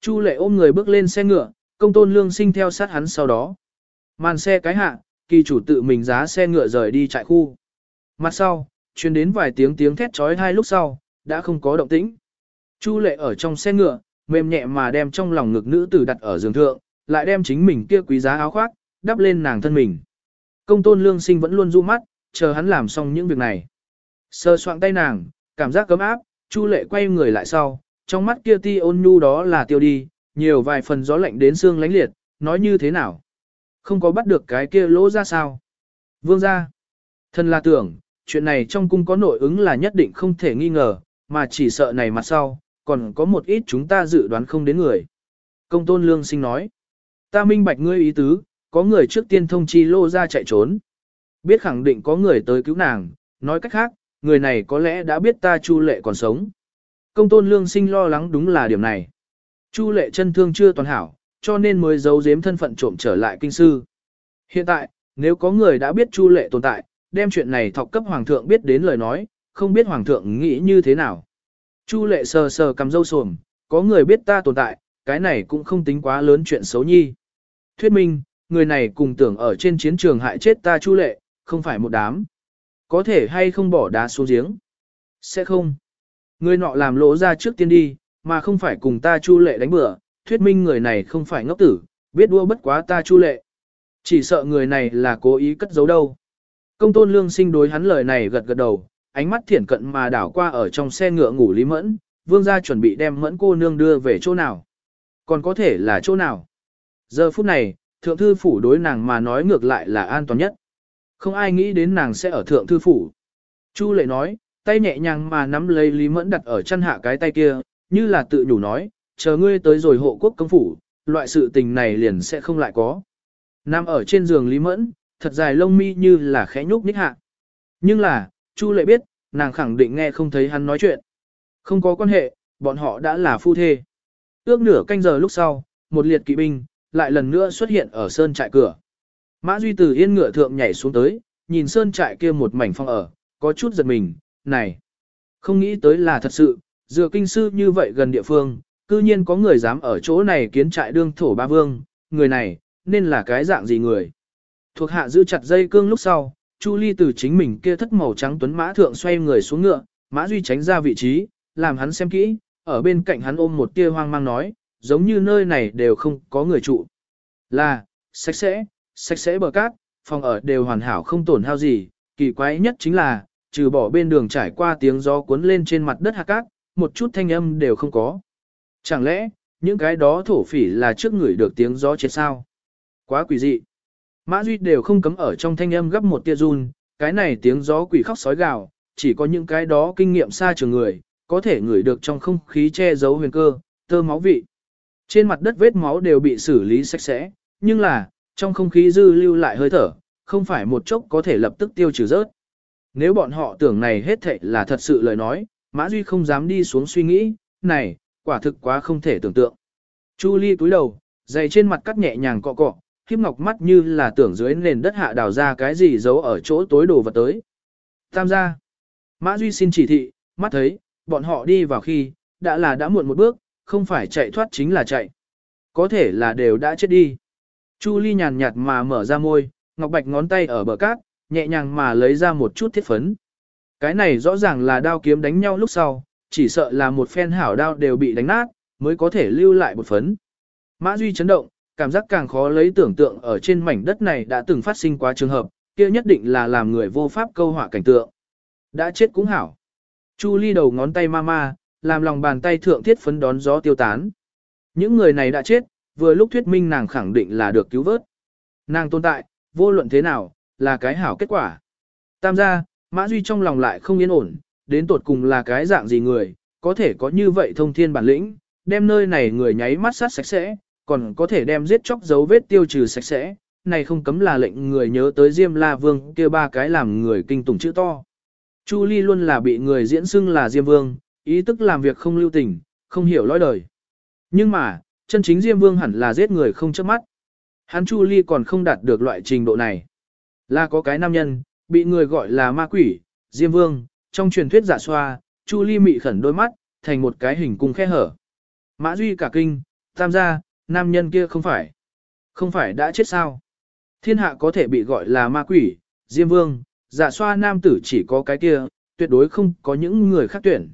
Chu lệ ôm người bước lên xe ngựa, công tôn lương sinh theo sát hắn sau đó. Màn xe cái hạ, kỳ chủ tự mình giá xe ngựa rời đi trại khu. Mặt sau, truyền đến vài tiếng tiếng thét trói hai lúc sau, đã không có động tĩnh. Chu lệ ở trong xe ngựa, mềm nhẹ mà đem trong lòng ngực nữ tử đặt ở giường thượng, lại đem chính mình kia quý giá áo khoác, đắp lên nàng thân mình. Công tôn lương sinh vẫn luôn du mắt, chờ hắn làm xong những việc này. Sơ soạn tay nàng, cảm giác cấm áp, Chu lệ quay người lại sau, trong mắt kia ti ôn nhu đó là tiêu đi, nhiều vài phần gió lạnh đến xương lánh liệt, nói như thế nào. Không có bắt được cái kia lỗ ra sao. Vương ra. Thân là tưởng, chuyện này trong cung có nội ứng là nhất định không thể nghi ngờ, mà chỉ sợ này mặt sau, còn có một ít chúng ta dự đoán không đến người. Công tôn lương sinh nói. Ta minh bạch ngươi ý tứ, có người trước tiên thông chi lô ra chạy trốn. Biết khẳng định có người tới cứu nàng, nói cách khác, người này có lẽ đã biết ta Chu Lệ còn sống. Công tôn lương sinh lo lắng đúng là điểm này. Chu Lệ chân thương chưa toàn hảo, cho nên mới giấu giếm thân phận trộm trở lại kinh sư. Hiện tại, nếu có người đã biết Chu Lệ tồn tại, đem chuyện này thọc cấp hoàng thượng biết đến lời nói, không biết hoàng thượng nghĩ như thế nào. Chu Lệ sờ sờ cầm dâu sồm, có người biết ta tồn tại, cái này cũng không tính quá lớn chuyện xấu nhi. Thuyết minh, người này cùng tưởng ở trên chiến trường hại chết ta Chu Lệ, không phải một đám. Có thể hay không bỏ đá xuống giếng? Sẽ không. Người nọ làm lỗ ra trước tiên đi, mà không phải cùng ta chu lệ đánh bừa, thuyết minh người này không phải ngốc tử, biết đua bất quá ta chu lệ. Chỉ sợ người này là cố ý cất giấu đâu. Công tôn lương sinh đối hắn lời này gật gật đầu, ánh mắt thiển cận mà đảo qua ở trong xe ngựa ngủ Lý Mẫn, vương gia chuẩn bị đem Mẫn cô nương đưa về chỗ nào. Còn có thể là chỗ nào. Giờ phút này, thượng thư phủ đối nàng mà nói ngược lại là an toàn nhất. Không ai nghĩ đến nàng sẽ ở thượng thư phủ. Chu lệ nói, tay nhẹ nhàng mà nắm lấy Lý Mẫn đặt ở chân hạ cái tay kia, như là tự nhủ nói, chờ ngươi tới rồi hộ quốc công phủ, loại sự tình này liền sẽ không lại có. Nằm ở trên giường Lý Mẫn, thật dài lông mi như là khẽ nhúc nhích hạ. Nhưng là, Chu lệ biết, nàng khẳng định nghe không thấy hắn nói chuyện. Không có quan hệ, bọn họ đã là phu thê. Ước nửa canh giờ lúc sau, một liệt kỵ binh, lại lần nữa xuất hiện ở sơn trại cửa. Mã Duy từ yên ngựa thượng nhảy xuống tới, nhìn sơn trại kia một mảnh phong ở, có chút giật mình, này. Không nghĩ tới là thật sự, dựa kinh sư như vậy gần địa phương, cư nhiên có người dám ở chỗ này kiến trại đương thổ ba vương, người này, nên là cái dạng gì người. Thuộc hạ giữ chặt dây cương lúc sau, Chu Ly từ chính mình kia thất màu trắng tuấn mã thượng xoay người xuống ngựa, mã duy tránh ra vị trí, làm hắn xem kỹ, ở bên cạnh hắn ôm một tia hoang mang nói, giống như nơi này đều không có người trụ. Là, sạch sẽ, sạch sẽ bờ cát, phòng ở đều hoàn hảo không tổn hao gì, kỳ quái nhất chính là, trừ bỏ bên đường trải qua tiếng gió cuốn lên trên mặt đất hạt cát, một chút thanh âm đều không có. Chẳng lẽ, những cái đó thổ phỉ là trước người được tiếng gió chết sao? Quá quỷ dị. Mã Duy đều không cấm ở trong thanh âm gấp một tia run, cái này tiếng gió quỷ khóc sói gào, chỉ có những cái đó kinh nghiệm xa trường người, có thể ngửi được trong không khí che giấu huyền cơ, tơ máu vị. Trên mặt đất vết máu đều bị xử lý sạch sẽ, nhưng là, trong không khí dư lưu lại hơi thở, không phải một chốc có thể lập tức tiêu trừ rớt. Nếu bọn họ tưởng này hết thệ là thật sự lời nói, Mã Duy không dám đi xuống suy nghĩ, này, quả thực quá không thể tưởng tượng. Chu Ly túi đầu, dày trên mặt cắt nhẹ nhàng cọ cọ, khiếp ngọc mắt như là tưởng dưới nền đất hạ đào ra cái gì giấu ở chỗ tối đồ vật tới. Tam gia. Mã Duy xin chỉ thị, mắt thấy, bọn họ đi vào khi, đã là đã muộn một bước, không phải chạy thoát chính là chạy. Có thể là đều đã chết đi. Chu Ly nhàn nhạt mà mở ra môi, ngọc bạch ngón tay ở bờ cát, nhẹ nhàng mà lấy ra một chút thiết phấn. Cái này rõ ràng là đao kiếm đánh nhau lúc sau, chỉ sợ là một phen hảo đao đều bị đánh nát, mới có thể lưu lại một phấn. Mã Duy chấn động, cảm giác càng khó lấy tưởng tượng ở trên mảnh đất này đã từng phát sinh quá trường hợp, kia nhất định là làm người vô pháp câu họa cảnh tượng. Đã chết cũng hảo. Chu Ly đầu ngón tay ma ma, làm lòng bàn tay thượng thiết phấn đón gió tiêu tán. Những người này đã chết, vừa lúc thuyết minh nàng khẳng định là được cứu vớt. Nàng tồn tại, vô luận thế nào, là cái hảo kết quả. Tam gia, Mã Duy trong lòng lại không yên ổn, đến tột cùng là cái dạng gì người, có thể có như vậy thông thiên bản lĩnh, đem nơi này người nháy mắt sát sạch sẽ, còn có thể đem giết chóc dấu vết tiêu trừ sạch sẽ, này không cấm là lệnh người nhớ tới Diêm La Vương kia ba cái làm người kinh tủng chữ to. Chu Ly luôn là bị người diễn xưng là Diêm Vương, ý tức làm việc không lưu tình, không hiểu lối đời. Nhưng mà, chân chính Diêm Vương hẳn là giết người không chớp mắt. Hắn Chu Ly còn không đạt được loại trình độ này. Là có cái nam nhân, bị người gọi là ma quỷ, Diêm Vương, trong truyền thuyết giả xoa, Chu Ly mị khẩn đôi mắt, thành một cái hình cung khe hở. Mã Duy cả kinh, Tam gia, nam nhân kia không phải. Không phải đã chết sao? Thiên hạ có thể bị gọi là ma quỷ, diêm vương, giả xoa nam tử chỉ có cái kia, tuyệt đối không có những người khác tuyển.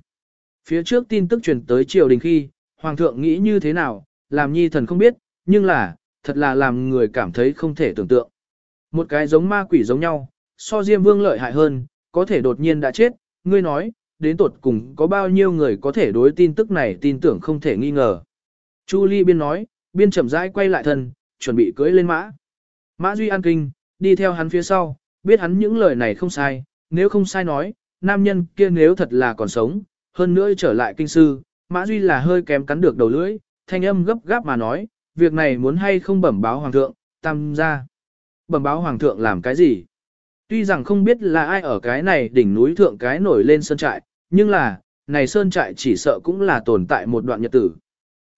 Phía trước tin tức truyền tới triều đình khi, hoàng thượng nghĩ như thế nào, làm nhi thần không biết, nhưng là, thật là làm người cảm thấy không thể tưởng tượng. Một cái giống ma quỷ giống nhau, so diêm vương lợi hại hơn, có thể đột nhiên đã chết, ngươi nói, đến tột cùng có bao nhiêu người có thể đối tin tức này tin tưởng không thể nghi ngờ. Chu Ly biên nói, biên chậm rãi quay lại thân, chuẩn bị cưỡi lên mã. Mã Duy an kinh, đi theo hắn phía sau, biết hắn những lời này không sai, nếu không sai nói, nam nhân kia nếu thật là còn sống, hơn nữa trở lại kinh sư, Mã Duy là hơi kém cắn được đầu lưỡi, thanh âm gấp gáp mà nói, việc này muốn hay không bẩm báo hoàng thượng, tam ra. Bẩm báo hoàng thượng làm cái gì? Tuy rằng không biết là ai ở cái này đỉnh núi thượng cái nổi lên sơn trại, nhưng là, này sơn trại chỉ sợ cũng là tồn tại một đoạn nhật tử.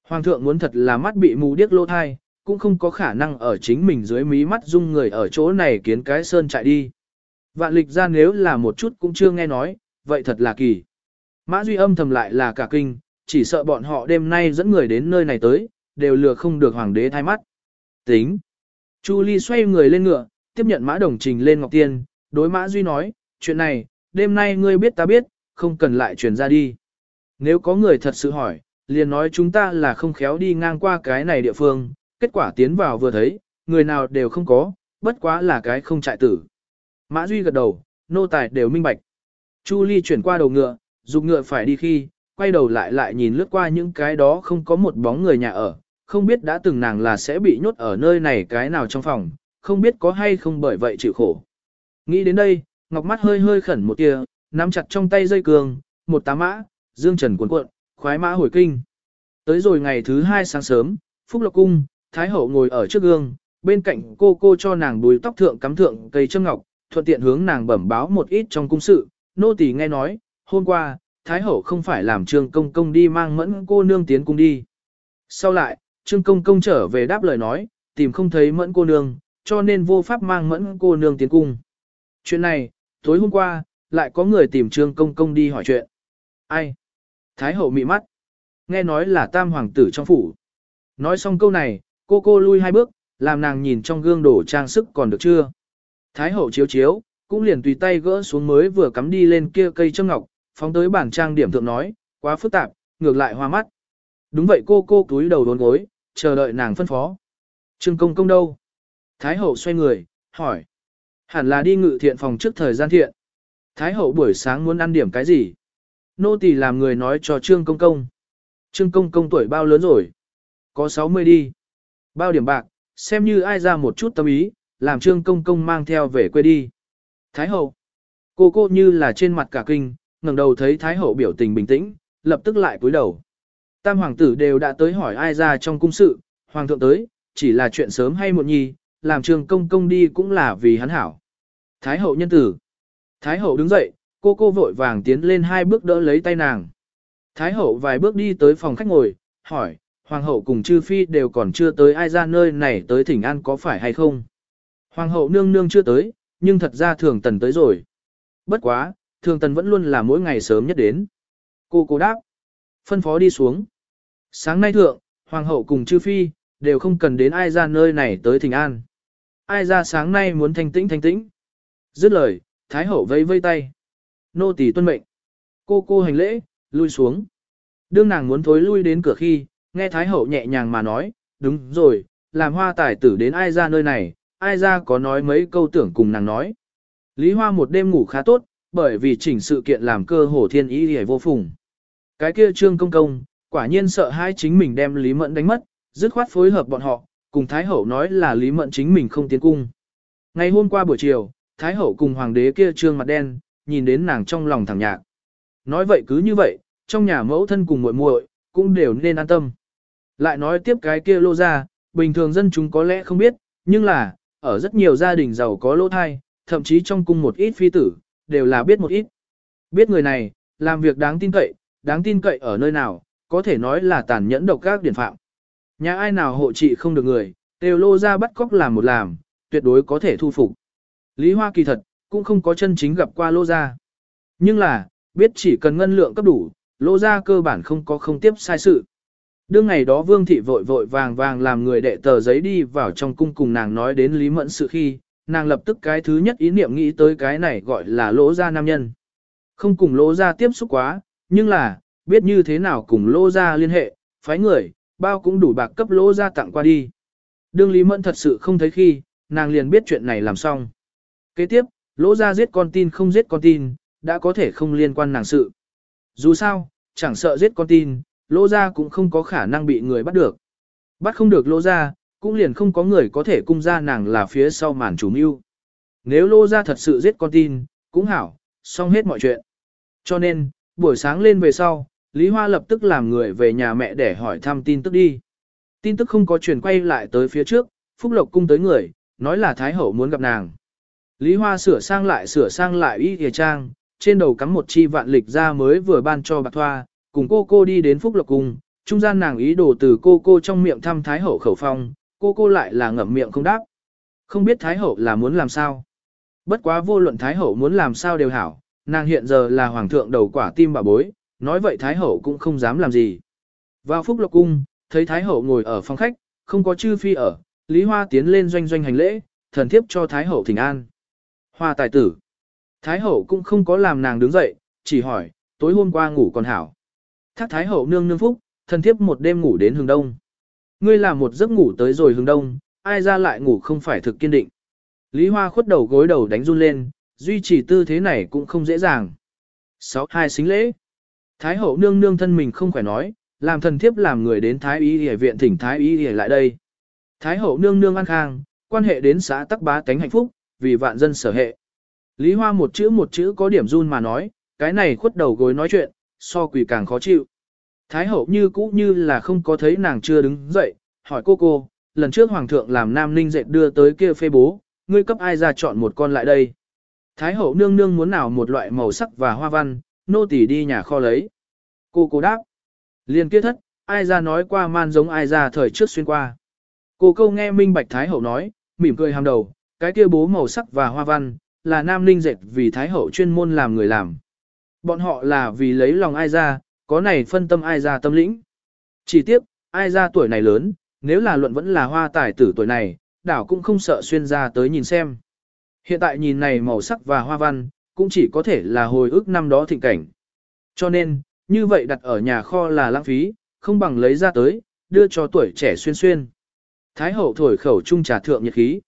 Hoàng thượng muốn thật là mắt bị mù điếc lô thai, cũng không có khả năng ở chính mình dưới mí mắt dung người ở chỗ này kiến cái sơn trại đi. Vạn lịch ra nếu là một chút cũng chưa nghe nói, vậy thật là kỳ. Mã Duy âm thầm lại là cả kinh, chỉ sợ bọn họ đêm nay dẫn người đến nơi này tới, đều lừa không được hoàng đế thay mắt. Tính. Chu Ly xoay người lên ngựa, tiếp nhận mã đồng trình lên Ngọc Tiên, đối mã Duy nói, chuyện này, đêm nay ngươi biết ta biết, không cần lại truyền ra đi. Nếu có người thật sự hỏi, liền nói chúng ta là không khéo đi ngang qua cái này địa phương, kết quả tiến vào vừa thấy, người nào đều không có, bất quá là cái không trại tử. Mã Duy gật đầu, nô tài đều minh bạch. Chu Ly chuyển qua đầu ngựa, dục ngựa phải đi khi, quay đầu lại lại nhìn lướt qua những cái đó không có một bóng người nhà ở, không biết đã từng nàng là sẽ bị nhốt ở nơi này cái nào trong phòng, không biết có hay không bởi vậy chịu khổ. Nghĩ đến đây, ngọc mắt hơi hơi khẩn một tia, nắm chặt trong tay dây cường, một tá mã, dương trần cuộn cuộn, khoái mã hồi kinh. Tới rồi ngày thứ hai sáng sớm, Phúc Lộc Cung, Thái Hậu ngồi ở trước gương, bên cạnh cô cô cho nàng đuôi tóc thượng cắm thượng cây châm ngọc, thuận tiện hướng nàng bẩm báo một ít trong cung sự. Nô tỳ nghe nói, hôm qua, Thái Hậu không phải làm trương công công đi mang mẫn cô nương tiến cung đi. Sau lại, trương công công trở về đáp lời nói, tìm không thấy mẫn cô nương, cho nên vô pháp mang mẫn cô nương tiến cung. Chuyện này, tối hôm qua, lại có người tìm trương công công đi hỏi chuyện. Ai? Thái hậu mị mắt. Nghe nói là tam hoàng tử trong phủ. Nói xong câu này, cô cô lui hai bước, làm nàng nhìn trong gương đổ trang sức còn được chưa. Thái hậu chiếu chiếu, cũng liền tùy tay gỡ xuống mới vừa cắm đi lên kia cây châm ngọc, phóng tới bản trang điểm thượng nói, quá phức tạp, ngược lại hoa mắt. Đúng vậy cô cô túi đầu đốn gối, chờ đợi nàng phân phó. Trương công công đâu? Thái hậu xoay người, hỏi. Hẳn là đi ngự thiện phòng trước thời gian thiện. Thái hậu buổi sáng muốn ăn điểm cái gì? Nô tỳ làm người nói cho Trương công công. Trương công công tuổi bao lớn rồi? Có 60 đi. Bao điểm bạc, xem như ai ra một chút tâm ý, làm Trương công công mang theo về quê đi. Thái hậu. Cô cô như là trên mặt cả kinh, ngẩng đầu thấy Thái hậu biểu tình bình tĩnh, lập tức lại cúi đầu. Tam hoàng tử đều đã tới hỏi ai ra trong cung sự, hoàng thượng tới, chỉ là chuyện sớm hay muộn nhi, làm trường công công đi cũng là vì hắn hảo. Thái hậu nhân tử. Thái hậu đứng dậy, cô cô vội vàng tiến lên hai bước đỡ lấy tay nàng. Thái hậu vài bước đi tới phòng khách ngồi, hỏi, hoàng hậu cùng chư phi đều còn chưa tới ai ra nơi này tới thỉnh an có phải hay không. Hoàng hậu nương nương chưa tới, nhưng thật ra thường tần tới rồi. Bất quá, thường tần vẫn luôn là mỗi ngày sớm nhất đến. Cô cô đáp, phân phó đi xuống. Sáng nay thượng, hoàng hậu cùng chư phi, đều không cần đến ai ra nơi này tới thỉnh an. Ai ra sáng nay muốn thanh tĩnh thanh tĩnh. Dứt lời, thái hậu vẫy vây tay. Nô tỳ tuân mệnh. Cô cô hành lễ, lui xuống. Đương nàng muốn thối lui đến cửa khi, nghe thái hậu nhẹ nhàng mà nói, đúng rồi, làm hoa tài tử đến ai ra nơi này, ai ra có nói mấy câu tưởng cùng nàng nói. Lý Hoa một đêm ngủ khá tốt, bởi vì chỉnh sự kiện làm cơ hồ thiên ý hề vô phùng. Cái kia trương công công, quả nhiên sợ hai chính mình đem Lý Mẫn đánh mất, dứt khoát phối hợp bọn họ, cùng Thái Hậu nói là Lý Mẫn chính mình không tiến cung. Ngày hôm qua buổi chiều, Thái Hậu cùng Hoàng đế kia trương mặt đen, nhìn đến nàng trong lòng thẳng nhạc. Nói vậy cứ như vậy, trong nhà mẫu thân cùng muội muội cũng đều nên an tâm. Lại nói tiếp cái kia lô ra, bình thường dân chúng có lẽ không biết, nhưng là, ở rất nhiều gia đình giàu có lô thai, thậm chí trong cung một ít phi tử, đều là biết một ít. Biết người này, làm việc đáng tin cậy, đáng tin cậy ở nơi nào, có thể nói là tàn nhẫn độc các điển phạm. Nhà ai nào hộ trị không được người, đều lô ra bắt cóc làm một làm, tuyệt đối có thể thu phục. Lý Hoa kỳ thật, cũng không có chân chính gặp qua lô ra. Nhưng là, biết chỉ cần ngân lượng cấp đủ, lô ra cơ bản không có không tiếp sai sự. Đương ngày đó Vương Thị vội vội vàng vàng làm người đệ tờ giấy đi vào trong cung cùng nàng nói đến Lý Mẫn sự khi, nàng lập tức cái thứ nhất ý niệm nghĩ tới cái này gọi là lỗ gia nam nhân. Không cùng lỗ gia tiếp xúc quá, nhưng là, biết như thế nào cùng Lô gia liên hệ, phái người, bao cũng đủ bạc cấp Lô gia tặng qua đi. Đương Lý Mẫn thật sự không thấy khi, nàng liền biết chuyện này làm xong. Kế tiếp, lỗ gia giết con tin không giết con tin, đã có thể không liên quan nàng sự. Dù sao, chẳng sợ giết con tin, lỗ gia cũng không có khả năng bị người bắt được. Bắt không được lỗ gia, cũng liền không có người có thể cung ra nàng là phía sau màn chủ mưu. Nếu lỗ gia thật sự giết con tin, cũng hảo, xong hết mọi chuyện. Cho nên, buổi sáng lên về sau, Lý Hoa lập tức làm người về nhà mẹ để hỏi thăm tin tức đi. Tin tức không có truyền quay lại tới phía trước, Phúc Lộc cung tới người, nói là Thái Hậu muốn gặp nàng. Lý Hoa sửa sang lại sửa sang lại y thìa trang, trên đầu cắm một chi vạn lịch ra mới vừa ban cho bạc thoa, cùng cô cô đi đến Phúc Lộc Cung, trung gian nàng ý đồ từ cô cô trong miệng thăm Thái Hậu khẩu phong, cô cô lại là ngậm miệng không đáp. Không biết Thái Hậu là muốn làm sao. Bất quá vô luận Thái Hậu muốn làm sao đều hảo, nàng hiện giờ là Hoàng thượng đầu quả tim bà bối, nói vậy Thái Hậu cũng không dám làm gì. Vào Phúc Lộc Cung, thấy Thái Hậu ngồi ở phòng khách, không có chư phi ở, Lý Hoa tiến lên doanh doanh hành lễ, thần thiếp cho Thái Hậu thỉnh an. Hoa tài tử. Thái Hậu cũng không có làm nàng đứng dậy, chỉ hỏi, tối hôm qua ngủ còn hảo. Thác Thái Hậu nương nương phúc, thần thiếp một đêm ngủ đến hướng đông. Ngươi làm một giấc ngủ tới rồi hướng đông, ai ra lại ngủ không phải thực kiên định. Lý Hoa khuất đầu gối đầu đánh run lên, duy trì tư thế này cũng không dễ dàng. Sáu hai xính lễ. Thái hậu nương nương thân mình không khỏe nói, làm thần thiếp làm người đến Thái y y viện thỉnh Thái y y lại đây. Thái hậu nương nương an khang, quan hệ đến xã tắc bá tánh hạnh phúc, vì vạn dân sở hệ. Lý Hoa một chữ một chữ có điểm run mà nói, cái này khuất đầu gối nói chuyện, so quỷ càng khó chịu. Thái hậu như cũ như là không có thấy nàng chưa đứng dậy, hỏi cô cô, lần trước hoàng thượng làm nam ninh dệt đưa tới kia phê bố, ngươi cấp ai ra chọn một con lại đây. Thái hậu nương nương muốn nào một loại màu sắc và hoa văn, nô tỳ đi nhà kho lấy. Cô cô đáp. Liên kết thất, ai ra nói qua man giống ai ra thời trước xuyên qua. Cô câu nghe minh bạch Thái hậu nói, mỉm cười hàm đầu, cái kia bố màu sắc và hoa văn, là nam ninh dệt vì Thái hậu chuyên môn làm người làm. Bọn họ là vì lấy lòng ai ra, có này phân tâm ai ra tâm lĩnh. Chỉ tiếp, ai ra tuổi này lớn, nếu là luận vẫn là hoa tài tử tuổi này, đảo cũng không sợ xuyên ra tới nhìn xem. Hiện tại nhìn này màu sắc và hoa văn, cũng chỉ có thể là hồi ức năm đó thịnh cảnh. Cho nên, như vậy đặt ở nhà kho là lãng phí, không bằng lấy ra tới, đưa cho tuổi trẻ xuyên xuyên. Thái hậu thổi khẩu trung trà thượng nhiệt khí.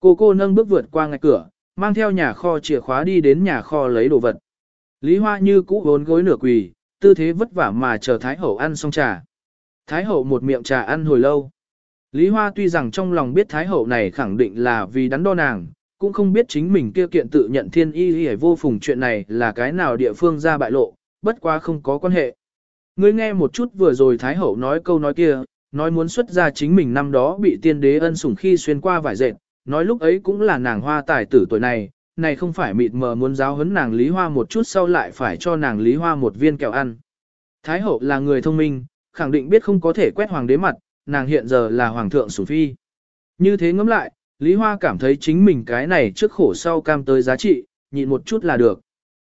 Cô cô nâng bước vượt qua ngay cửa, mang theo nhà kho chìa khóa đi đến nhà kho lấy đồ vật. Lý Hoa như cũ vốn gối nửa quỳ, tư thế vất vả mà chờ Thái Hậu ăn xong trà. Thái Hậu một miệng trà ăn hồi lâu. Lý Hoa tuy rằng trong lòng biết Thái Hậu này khẳng định là vì đắn đo nàng, cũng không biết chính mình kia kiện tự nhận thiên y y vô phùng chuyện này là cái nào địa phương ra bại lộ, bất quá không có quan hệ. Ngươi nghe một chút vừa rồi Thái Hậu nói câu nói kia, nói muốn xuất ra chính mình năm đó bị tiên đế ân sủng khi xuyên qua vải dệt, nói lúc ấy cũng là nàng hoa tài tử tuổi này, này không phải mịt mờ muốn giáo huấn nàng Lý Hoa một chút sau lại phải cho nàng Lý Hoa một viên kẹo ăn. Thái hậu là người thông minh, khẳng định biết không có thể quét hoàng đế mặt, nàng hiện giờ là hoàng thượng sủng phi. Như thế ngẫm lại, Lý Hoa cảm thấy chính mình cái này trước khổ sau cam tới giá trị, nhịn một chút là được.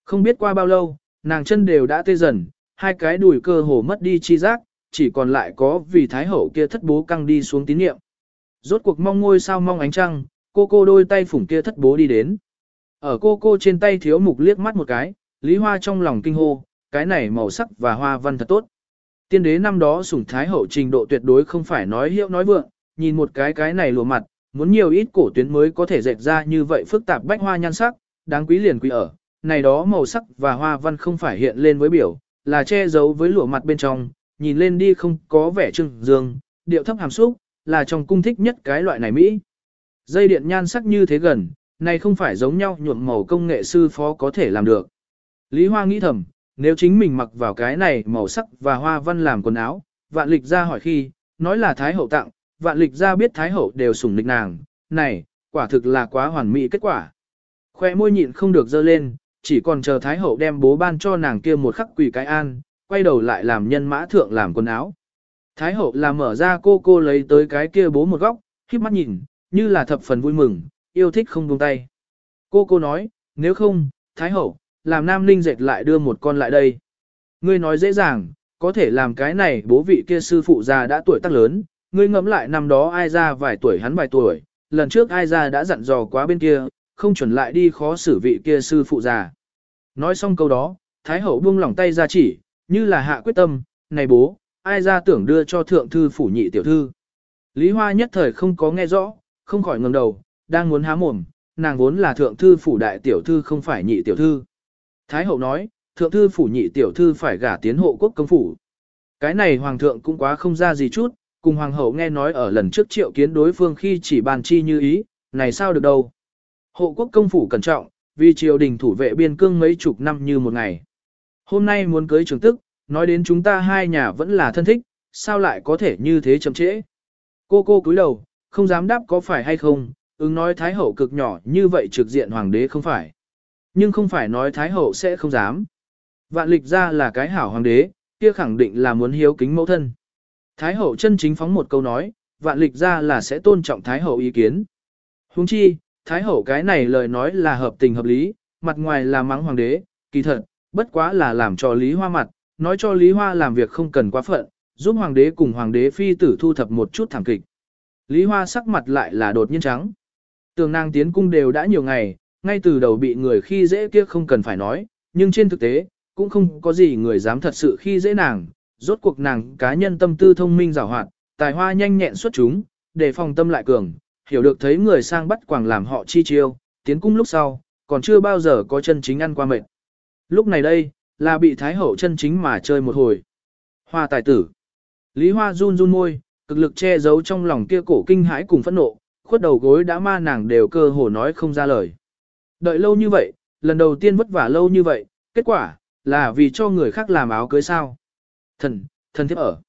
Không biết qua bao lâu, nàng chân đều đã tê dần, hai cái đùi cơ hồ mất đi chi giác, chỉ còn lại có vì Thái hậu kia thất bố căng đi xuống tín niệm. Rốt cuộc mong ngôi sao mong ánh trăng, cô cô đôi tay phủng kia thất bố đi đến. Ở cô cô trên tay thiếu mục liếc mắt một cái, Lý Hoa trong lòng kinh hô, cái này màu sắc và hoa văn thật tốt. Tiên đế năm đó sủng thái hậu trình độ tuyệt đối không phải nói hiệu nói vượng, nhìn một cái cái này lùa mặt, muốn nhiều ít cổ tuyến mới có thể dệt ra như vậy phức tạp bách hoa nhan sắc, đáng quý liền quý ở. Này đó màu sắc và hoa văn không phải hiện lên với biểu, là che giấu với lụa mặt bên trong, nhìn lên đi không có vẻ trưng dương, điệu thấp hàm xúc, là trong cung thích nhất cái loại này Mỹ. Dây điện nhan sắc như thế gần, này không phải giống nhau nhuộm màu công nghệ sư phó có thể làm được. Lý Hoa nghĩ thầm, nếu chính mình mặc vào cái này màu sắc và hoa văn làm quần áo, vạn lịch ra hỏi khi, nói là Thái Hậu tặng, vạn lịch ra biết Thái Hậu đều sủng nịch nàng, này, quả thực là quá hoàn mỹ kết quả. Khoe môi nhịn không được dơ lên, chỉ còn chờ Thái Hậu đem bố ban cho nàng kia một khắc quỷ cái an, quay đầu lại làm nhân mã thượng làm quần áo. Thái Hậu là mở ra cô cô lấy tới cái kia bố một góc, khiếp mắt nhìn, như là thập phần vui mừng, yêu thích không buông tay. Cô cô nói, nếu không, Thái Hậu, làm Nam Ninh dệt lại đưa một con lại đây. Ngươi nói dễ dàng, có thể làm cái này bố vị kia sư phụ già đã tuổi tác lớn, ngươi ngẫm lại năm đó ai ra vài tuổi hắn vài tuổi, lần trước ai ra đã dặn dò quá bên kia, không chuẩn lại đi khó xử vị kia sư phụ già. Nói xong câu đó, Thái hậu buông lỏng tay ra chỉ, như là hạ quyết tâm, này bố, ai ra tưởng đưa cho thượng thư phủ nhị tiểu thư. Lý Hoa nhất thời không có nghe rõ, không khỏi ngẩng đầu, đang muốn há mồm, nàng vốn là thượng thư phủ đại tiểu thư không phải nhị tiểu thư. Thái hậu nói, thượng thư phủ nhị tiểu thư phải gả tiến hộ quốc công phủ. Cái này hoàng thượng cũng quá không ra gì chút, cùng hoàng hậu nghe nói ở lần trước triệu kiến đối phương khi chỉ bàn chi như ý, này sao được đâu. Hộ quốc công phủ cẩn trọng, vì triều đình thủ vệ biên cương mấy chục năm như một ngày. Hôm nay muốn cưới trường tức, nói đến chúng ta hai nhà vẫn là thân thích, sao lại có thể như thế chậm trễ. Cô cô cúi đầu, không dám đáp có phải hay không, ứng nói Thái Hậu cực nhỏ như vậy trực diện hoàng đế không phải. Nhưng không phải nói Thái Hậu sẽ không dám. Vạn lịch ra là cái hảo hoàng đế, kia khẳng định là muốn hiếu kính mẫu thân. Thái Hậu chân chính phóng một câu nói, vạn lịch ra là sẽ tôn trọng Thái Hậu ý kiến. Huống chi, Thái Hậu cái này lời nói là hợp tình hợp lý, mặt ngoài là mắng hoàng đế, kỳ thật, bất quá là làm cho Lý Hoa mặt, nói cho Lý Hoa làm việc không cần quá phận, giúp hoàng đế cùng hoàng đế phi tử thu thập một chút thảm kịch. Lý Hoa sắc mặt lại là đột nhiên trắng. Tường nàng tiến cung đều đã nhiều ngày, ngay từ đầu bị người khi dễ kia không cần phải nói, nhưng trên thực tế, cũng không có gì người dám thật sự khi dễ nàng, rốt cuộc nàng cá nhân tâm tư thông minh giàu hoạt, tài hoa nhanh nhẹn xuất chúng, để phòng tâm lại cường, hiểu được thấy người sang bắt quàng làm họ chi chiêu, tiến cung lúc sau, còn chưa bao giờ có chân chính ăn qua mệt. Lúc này đây, là bị Thái Hậu chân chính mà chơi một hồi. Hoa tài tử. Lý Hoa run run môi, cực lực che giấu trong lòng kia cổ kinh hãi cùng phẫn nộ, khuất đầu gối đã ma nàng đều cơ hồ nói không ra lời. Đợi lâu như vậy, lần đầu tiên vất vả lâu như vậy, kết quả, là vì cho người khác làm áo cưới sao. Thần, thần thiếp ở.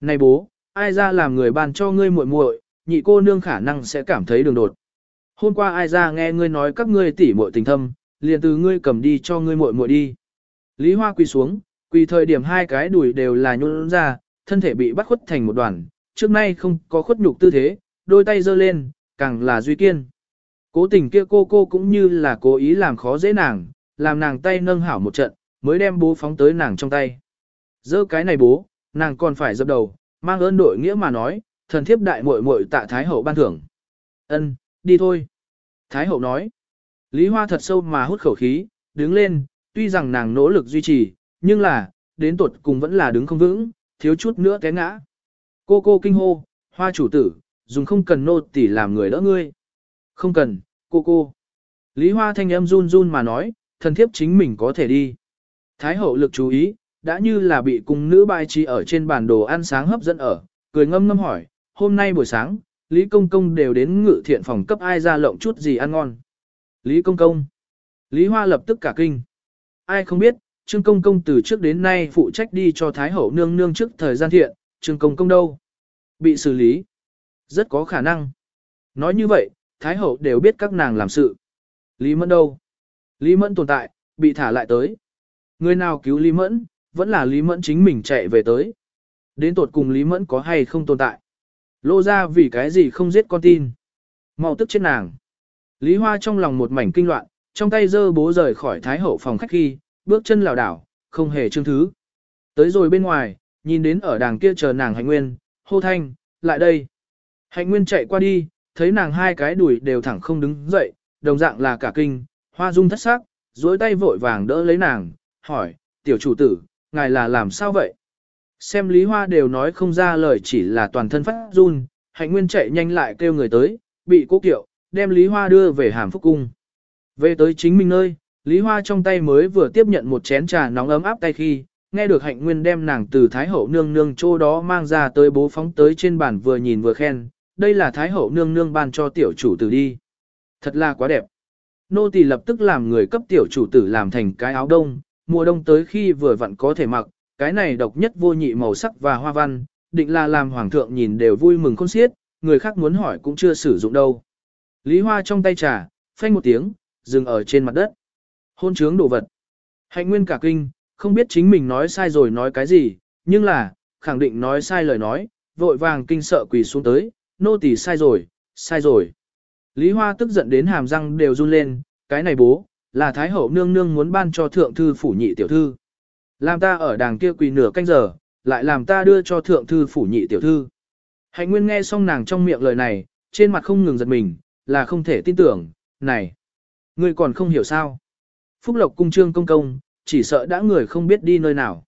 Này bố, ai ra làm người ban cho ngươi muội muội, nhị cô nương khả năng sẽ cảm thấy đường đột. Hôm qua ai ra nghe ngươi nói các ngươi tỉ muội tình thâm, liền từ ngươi cầm đi cho ngươi muội muội đi. Lý Hoa quỳ xuống, quỳ thời điểm hai cái đùi đều là nhún ra, thân thể bị bắt khuất thành một đoàn, trước nay không có khuất nhục tư thế, đôi tay giơ lên, càng là duy kiên. Cố tình kia cô cô cũng như là cố ý làm khó dễ nàng, làm nàng tay nâng hảo một trận, mới đem bố phóng tới nàng trong tay. Dơ cái này bố, nàng còn phải dập đầu, mang ơn đội nghĩa mà nói, thần thiếp đại muội muội tạ Thái Hậu ban thưởng. Ân, đi thôi. Thái Hậu nói. Lý Hoa thật sâu mà hút khẩu khí, đứng lên, tuy rằng nàng nỗ lực duy trì, nhưng là, đến tuột cùng vẫn là đứng không vững, thiếu chút nữa té ngã. Cô cô kinh hô, hoa chủ tử, dùng không cần nô tỉ làm người đỡ ngươi. Không cần, cô cô. Lý Hoa thanh âm run run mà nói, thần thiếp chính mình có thể đi. Thái hậu lực chú ý, đã như là bị cung nữ bài trí ở trên bản đồ ăn sáng hấp dẫn ở, cười ngâm ngâm hỏi, hôm nay buổi sáng, Lý Công Công đều đến ngự thiện phòng cấp ai ra lộng chút gì ăn ngon. Lý Công Công. Lý Hoa lập tức cả kinh. Ai không biết, Trương Công Công từ trước đến nay phụ trách đi cho Thái Hậu nương nương trước thời gian thiện, Trương Công Công đâu? Bị xử lý. Rất có khả năng. Nói như vậy, Thái Hậu đều biết các nàng làm sự. Lý Mẫn đâu? Lý Mẫn tồn tại, bị thả lại tới. Người nào cứu Lý Mẫn, vẫn là Lý Mẫn chính mình chạy về tới. Đến tột cùng Lý Mẫn có hay không tồn tại. Lô ra vì cái gì không giết con tin. mau tức chết nàng. Lý Hoa trong lòng một mảnh kinh loạn, trong tay dơ bố rời khỏi Thái Hậu phòng khách khi, bước chân lảo đảo, không hề chương thứ. Tới rồi bên ngoài, nhìn đến ở đàng kia chờ nàng hạnh nguyên, hô thanh, lại đây. Hạnh nguyên chạy qua đi, thấy nàng hai cái đùi đều thẳng không đứng dậy, đồng dạng là cả kinh, hoa dung thất sắc, duỗi tay vội vàng đỡ lấy nàng, hỏi, tiểu chủ tử, ngài là làm sao vậy? Xem lý hoa đều nói không ra lời chỉ là toàn thân phát run, hạnh nguyên chạy nhanh lại kêu người tới, bị cố kiệu, đem lý hoa đưa về hàm phúc cung. Về tới chính mình nơi, Lý Hoa trong tay mới vừa tiếp nhận một chén trà nóng ấm áp tay khi, nghe được hạnh nguyên đem nàng từ Thái Hậu nương nương chỗ đó mang ra tới bố phóng tới trên bàn vừa nhìn vừa khen, đây là Thái Hậu nương nương ban cho tiểu chủ tử đi. Thật là quá đẹp. Nô tỳ lập tức làm người cấp tiểu chủ tử làm thành cái áo đông, mùa đông tới khi vừa vặn có thể mặc, cái này độc nhất vô nhị màu sắc và hoa văn, định là làm hoàng thượng nhìn đều vui mừng khôn xiết, người khác muốn hỏi cũng chưa sử dụng đâu. Lý Hoa trong tay trà, phanh một tiếng, dừng ở trên mặt đất. Hôn trướng đồ vật. Hạnh nguyên cả kinh, không biết chính mình nói sai rồi nói cái gì, nhưng là, khẳng định nói sai lời nói, vội vàng kinh sợ quỳ xuống tới, nô tỳ sai rồi, sai rồi. Lý Hoa tức giận đến hàm răng đều run lên, cái này bố, là Thái Hậu nương nương muốn ban cho thượng thư phủ nhị tiểu thư. Làm ta ở đàng kia quỳ nửa canh giờ, lại làm ta đưa cho thượng thư phủ nhị tiểu thư. Hạnh Nguyên nghe xong nàng trong miệng lời này, trên mặt không ngừng giật mình, là không thể tin tưởng, này, ngươi còn không hiểu sao. Phúc Lộc cung trương công công, chỉ sợ đã người không biết đi nơi nào.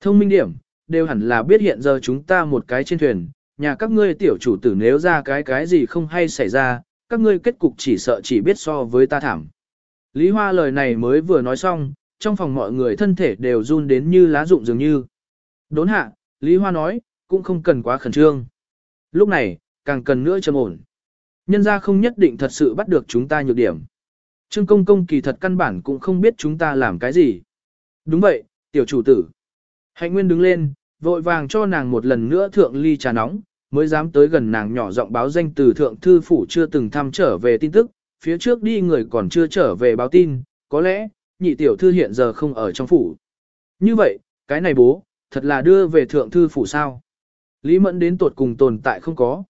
Thông minh điểm, đều hẳn là biết hiện giờ chúng ta một cái trên thuyền, nhà các ngươi tiểu chủ tử nếu ra cái cái gì không hay xảy ra, các ngươi kết cục chỉ sợ chỉ biết so với ta thảm. Lý Hoa lời này mới vừa nói xong, trong phòng mọi người thân thể đều run đến như lá rụng dường như. Đốn hạ, Lý Hoa nói, cũng không cần quá khẩn trương. Lúc này, càng cần nữa trầm ổn. Nhân ra không nhất định thật sự bắt được chúng ta nhược điểm. Trương công công kỳ thật căn bản cũng không biết chúng ta làm cái gì. Đúng vậy, tiểu chủ tử. Hạnh Nguyên đứng lên, vội vàng cho nàng một lần nữa thượng ly trà nóng, mới dám tới gần nàng nhỏ giọng báo danh từ thượng thư phủ chưa từng thăm trở về tin tức, phía trước đi người còn chưa trở về báo tin, có lẽ, nhị tiểu thư hiện giờ không ở trong phủ. Như vậy, cái này bố, thật là đưa về thượng thư phủ sao. Lý Mẫn đến tuột cùng tồn tại không có.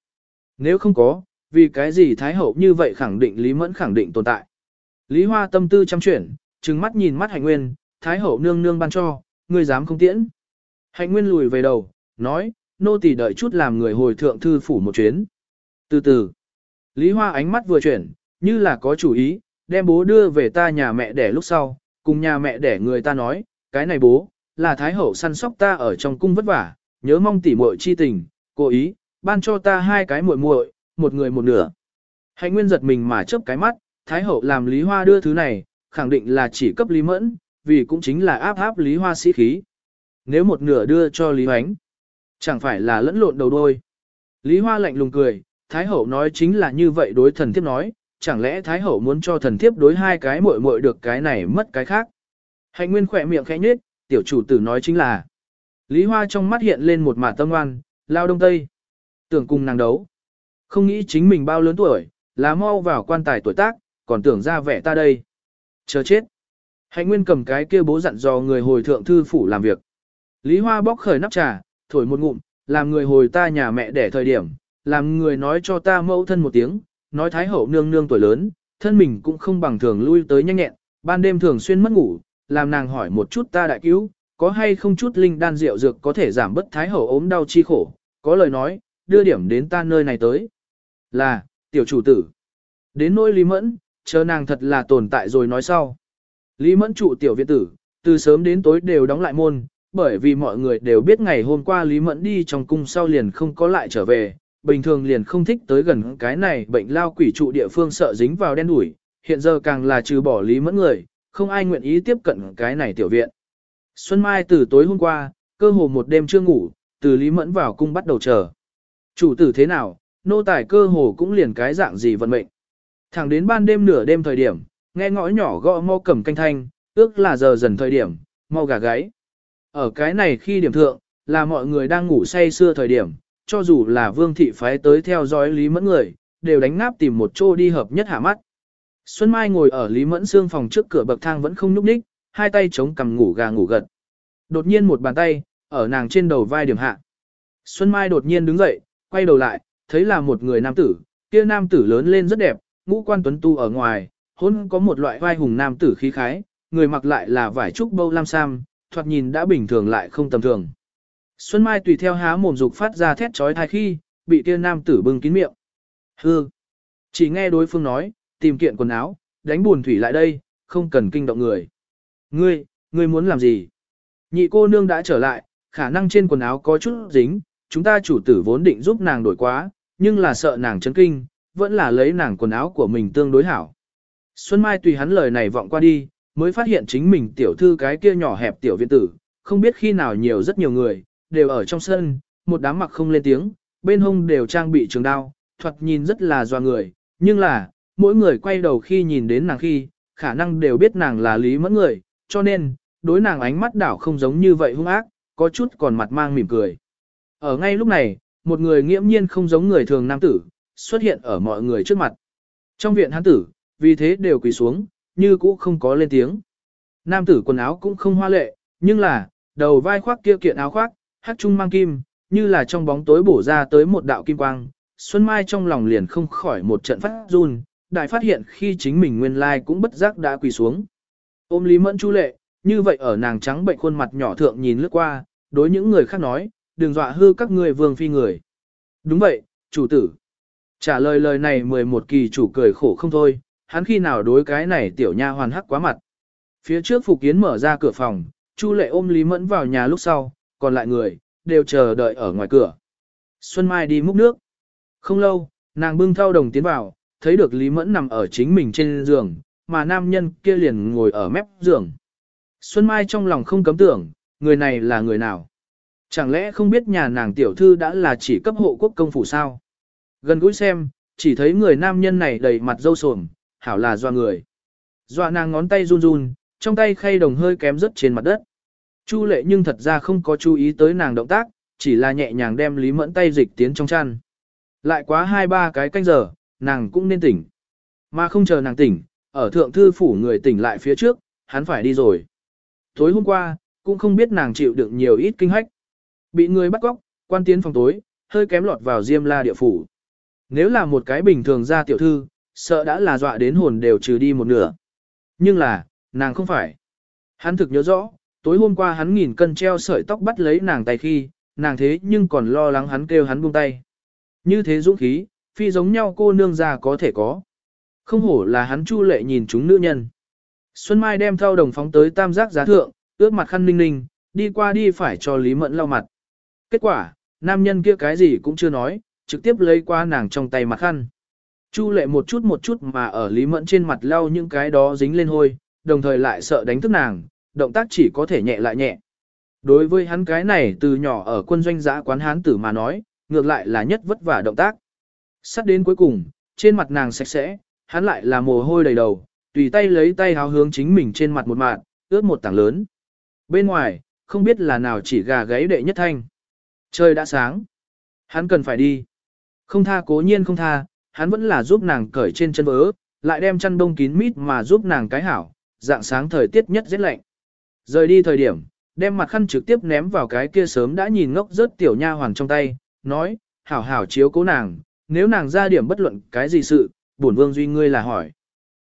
Nếu không có, vì cái gì Thái Hậu như vậy khẳng định Lý Mẫn khẳng định tồn tại. Lý Hoa tâm tư chăm chuyển, trừng mắt nhìn mắt Hạnh Nguyên, Thái Hậu nương nương ban cho, ngươi dám không tiễn. Hạnh Nguyên lùi về đầu, nói, nô tỳ đợi chút làm người hồi thượng thư phủ một chuyến. Từ từ, Lý Hoa ánh mắt vừa chuyển, như là có chủ ý, đem bố đưa về ta nhà mẹ đẻ lúc sau, cùng nhà mẹ đẻ người ta nói, cái này bố, là Thái Hậu săn sóc ta ở trong cung vất vả, nhớ mong tỉ muội chi tình, cố ý, ban cho ta hai cái muội muội, một người một nửa. Hạnh Nguyên giật mình mà chớp cái mắt, Thái Hậu làm Lý Hoa đưa thứ này, khẳng định là chỉ cấp Lý Mẫn, vì cũng chính là áp áp Lý Hoa sĩ khí. Nếu một nửa đưa cho Lý Hoánh, chẳng phải là lẫn lộn đầu đôi. Lý Hoa lạnh lùng cười, Thái Hậu nói chính là như vậy đối thần thiếp nói, chẳng lẽ Thái Hậu muốn cho thần thiếp đối hai cái muội muội được cái này mất cái khác. Hạnh Nguyên khỏe miệng khẽ nhếch, tiểu chủ tử nói chính là. Lý Hoa trong mắt hiện lên một mả tâm oan, lao đông tây. Tưởng cùng nàng đấu. Không nghĩ chính mình bao lớn tuổi, là mau vào quan tài tuổi tác, còn tưởng ra vẻ ta đây. Chờ chết. Hạnh Nguyên cầm cái kia bố dặn dò người hồi thượng thư phủ làm việc. Lý Hoa bóc khởi nắp trà, thổi một ngụm, làm người hồi ta nhà mẹ để thời điểm, làm người nói cho ta mẫu thân một tiếng, nói thái hậu nương nương tuổi lớn, thân mình cũng không bằng thường lui tới nhanh nhẹn, ban đêm thường xuyên mất ngủ, làm nàng hỏi một chút ta đại cứu, có hay không chút linh đan rượu dược có thể giảm bớt thái hậu ốm đau chi khổ, có lời nói, đưa điểm đến ta nơi này tới. Là, tiểu chủ tử. Đến nỗi Lý Mẫn, chờ nàng thật là tồn tại rồi nói sau. Lý Mẫn trụ tiểu viện tử, từ sớm đến tối đều đóng lại môn, bởi vì mọi người đều biết ngày hôm qua Lý Mẫn đi trong cung sau liền không có lại trở về, bình thường liền không thích tới gần cái này bệnh lao quỷ trụ địa phương sợ dính vào đen đủi, hiện giờ càng là trừ bỏ Lý Mẫn người, không ai nguyện ý tiếp cận cái này tiểu viện. Xuân Mai từ tối hôm qua, cơ hồ một đêm chưa ngủ, từ Lý Mẫn vào cung bắt đầu chờ. Chủ tử thế nào, nô tài cơ hồ cũng liền cái dạng gì vận mệnh. Thẳng đến ban đêm nửa đêm thời điểm, nghe ngõ nhỏ gõ mau cầm canh thanh, ước là giờ dần thời điểm, mau gà gáy. Ở cái này khi điểm thượng, là mọi người đang ngủ say xưa thời điểm, cho dù là vương thị phái tới theo dõi Lý Mẫn người, đều đánh ngáp tìm một chỗ đi hợp nhất hạ mắt. Xuân Mai ngồi ở Lý Mẫn xương phòng trước cửa bậc thang vẫn không nhúc nhích, hai tay chống cằm ngủ gà ngủ gật. Đột nhiên một bàn tay, ở nàng trên đầu vai điểm hạ. Xuân Mai đột nhiên đứng dậy, quay đầu lại, thấy là một người nam tử, kia nam tử lớn lên rất đẹp, ngũ quan tuấn tu ở ngoài, hôn có một loại vai hùng nam tử khí khái, người mặc lại là vải trúc bâu lam sam, thoạt nhìn đã bình thường lại không tầm thường. Xuân Mai tùy theo há mồm dục phát ra thét trói thai khi, bị kia nam tử bưng kín miệng. Hư! Chỉ nghe đối phương nói, tìm kiện quần áo, đánh buồn thủy lại đây, không cần kinh động người. Ngươi, ngươi muốn làm gì? Nhị cô nương đã trở lại, khả năng trên quần áo có chút dính, chúng ta chủ tử vốn định giúp nàng đổi quá, nhưng là sợ nàng chấn kinh, vẫn là lấy nàng quần áo của mình tương đối hảo. Xuân Mai tùy hắn lời này vọng qua đi, mới phát hiện chính mình tiểu thư cái kia nhỏ hẹp tiểu viện tử, không biết khi nào nhiều rất nhiều người, đều ở trong sân, một đám mặc không lên tiếng, bên hông đều trang bị trường đao, thoạt nhìn rất là doa người, nhưng là, mỗi người quay đầu khi nhìn đến nàng khi, khả năng đều biết nàng là lý mẫn người, cho nên, đối nàng ánh mắt đảo không giống như vậy hung ác, có chút còn mặt mang mỉm cười. Ở ngay lúc này, một người nghiễm nhiên không giống người thường nam tử, xuất hiện ở mọi người trước mặt. Trong viện hắn tử, vì thế đều quỳ xuống, như cũ không có lên tiếng. Nam tử quần áo cũng không hoa lệ, nhưng là, đầu vai khoác kia kiện áo khoác, hát trung mang kim, như là trong bóng tối bổ ra tới một đạo kim quang. Xuân Mai trong lòng liền không khỏi một trận phát run, đại phát hiện khi chính mình nguyên lai cũng bất giác đã quỳ xuống. Ôm Lý Mẫn Chu lệ, như vậy ở nàng trắng bệnh khuôn mặt nhỏ thượng nhìn lướt qua, đối những người khác nói, đừng dọa hư các ngươi vương phi người. Đúng vậy, chủ tử. Trả lời lời này 11 kỳ chủ cười khổ không thôi, hắn khi nào đối cái này tiểu nha hoàn hắc quá mặt. Phía trước Phục Kiến mở ra cửa phòng, Chu Lệ ôm Lý Mẫn vào nhà lúc sau, còn lại người, đều chờ đợi ở ngoài cửa. Xuân Mai đi múc nước. Không lâu, nàng bưng thao đồng tiến vào, thấy được Lý Mẫn nằm ở chính mình trên giường, mà nam nhân kia liền ngồi ở mép giường. Xuân Mai trong lòng không cấm tưởng, người này là người nào? Chẳng lẽ không biết nhà nàng tiểu thư đã là chỉ cấp hộ quốc công phủ sao? Gần gũi xem, chỉ thấy người nam nhân này đầy mặt râu sồm, hảo là doa người. Doa nàng ngón tay run run, trong tay khay đồng hơi kém rớt trên mặt đất. Chu lệ nhưng thật ra không có chú ý tới nàng động tác, chỉ là nhẹ nhàng đem Lý Mẫn tay dịch tiến trong chăn. Lại quá hai ba cái canh giờ, nàng cũng nên tỉnh. Mà không chờ nàng tỉnh, ở thượng thư phủ người tỉnh lại phía trước, hắn phải đi rồi. Tối hôm qua, cũng không biết nàng chịu đựng nhiều ít kinh hách. Bị người bắt cóc, quan tiến phòng tối, hơi kém lọt vào diêm la địa phủ. Nếu là một cái bình thường ra tiểu thư, sợ đã là dọa đến hồn đều trừ đi một nửa. Nhưng là, nàng không phải. Hắn thực nhớ rõ, tối hôm qua hắn nghìn cân treo sợi tóc bắt lấy nàng tay khi, nàng thế nhưng còn lo lắng hắn kêu hắn buông tay. Như thế dũng khí, phi giống nhau cô nương già có thể có. Không hổ là hắn chu lệ nhìn chúng nữ nhân. Xuân Mai đem thao đồng phóng tới tam giác giá thượng, ướt mặt khăn ninh ninh, đi qua đi phải cho Lý Mẫn lau mặt. Kết quả, nam nhân kia cái gì cũng chưa nói, trực tiếp lấy qua nàng trong tay mặt khăn. Chu lệ một chút một chút mà ở Lý Mẫn trên mặt lau những cái đó dính lên hôi, đồng thời lại sợ đánh thức nàng, động tác chỉ có thể nhẹ lại nhẹ. Đối với hắn cái này từ nhỏ ở quân doanh giã quán hán tử mà nói, ngược lại là nhất vất vả động tác. Sắp đến cuối cùng, trên mặt nàng sạch sẽ, hắn lại là mồ hôi đầy đầu, tùy tay lấy tay háo hướng chính mình trên mặt một mạng, ướt một tảng lớn. Bên ngoài, không biết là nào chỉ gà gáy đệ nhất thanh. Trời đã sáng. Hắn cần phải đi. Không tha cố nhiên không tha, hắn vẫn là giúp nàng cởi trên chân vớ, lại đem chăn đông kín mít mà giúp nàng cái hảo, dạng sáng thời tiết nhất rất lạnh. Rời đi thời điểm, đem mặt khăn trực tiếp ném vào cái kia sớm đã nhìn ngốc rớt tiểu nha hoàng trong tay, nói, hảo hảo chiếu cố nàng, nếu nàng ra điểm bất luận cái gì sự, bổn vương duy ngươi là hỏi.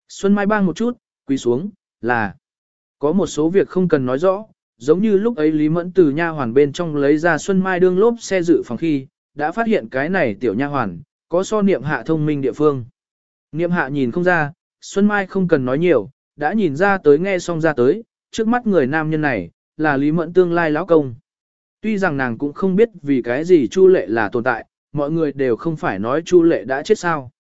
Xuân Mai bang một chút, quỳ xuống, là, có một số việc không cần nói rõ, giống như lúc ấy Lý Mẫn từ nha hoàn bên trong lấy ra Xuân Mai đương lốp xe dự phòng khi, đã phát hiện cái này tiểu nha hoàn, có so niệm hạ thông minh địa phương. Niệm hạ nhìn không ra, Xuân Mai không cần nói nhiều, đã nhìn ra tới nghe xong ra tới, trước mắt người nam nhân này, là Lý Mẫn tương lai lão công. Tuy rằng nàng cũng không biết vì cái gì Chu Lệ là tồn tại, mọi người đều không phải nói Chu Lệ đã chết sao.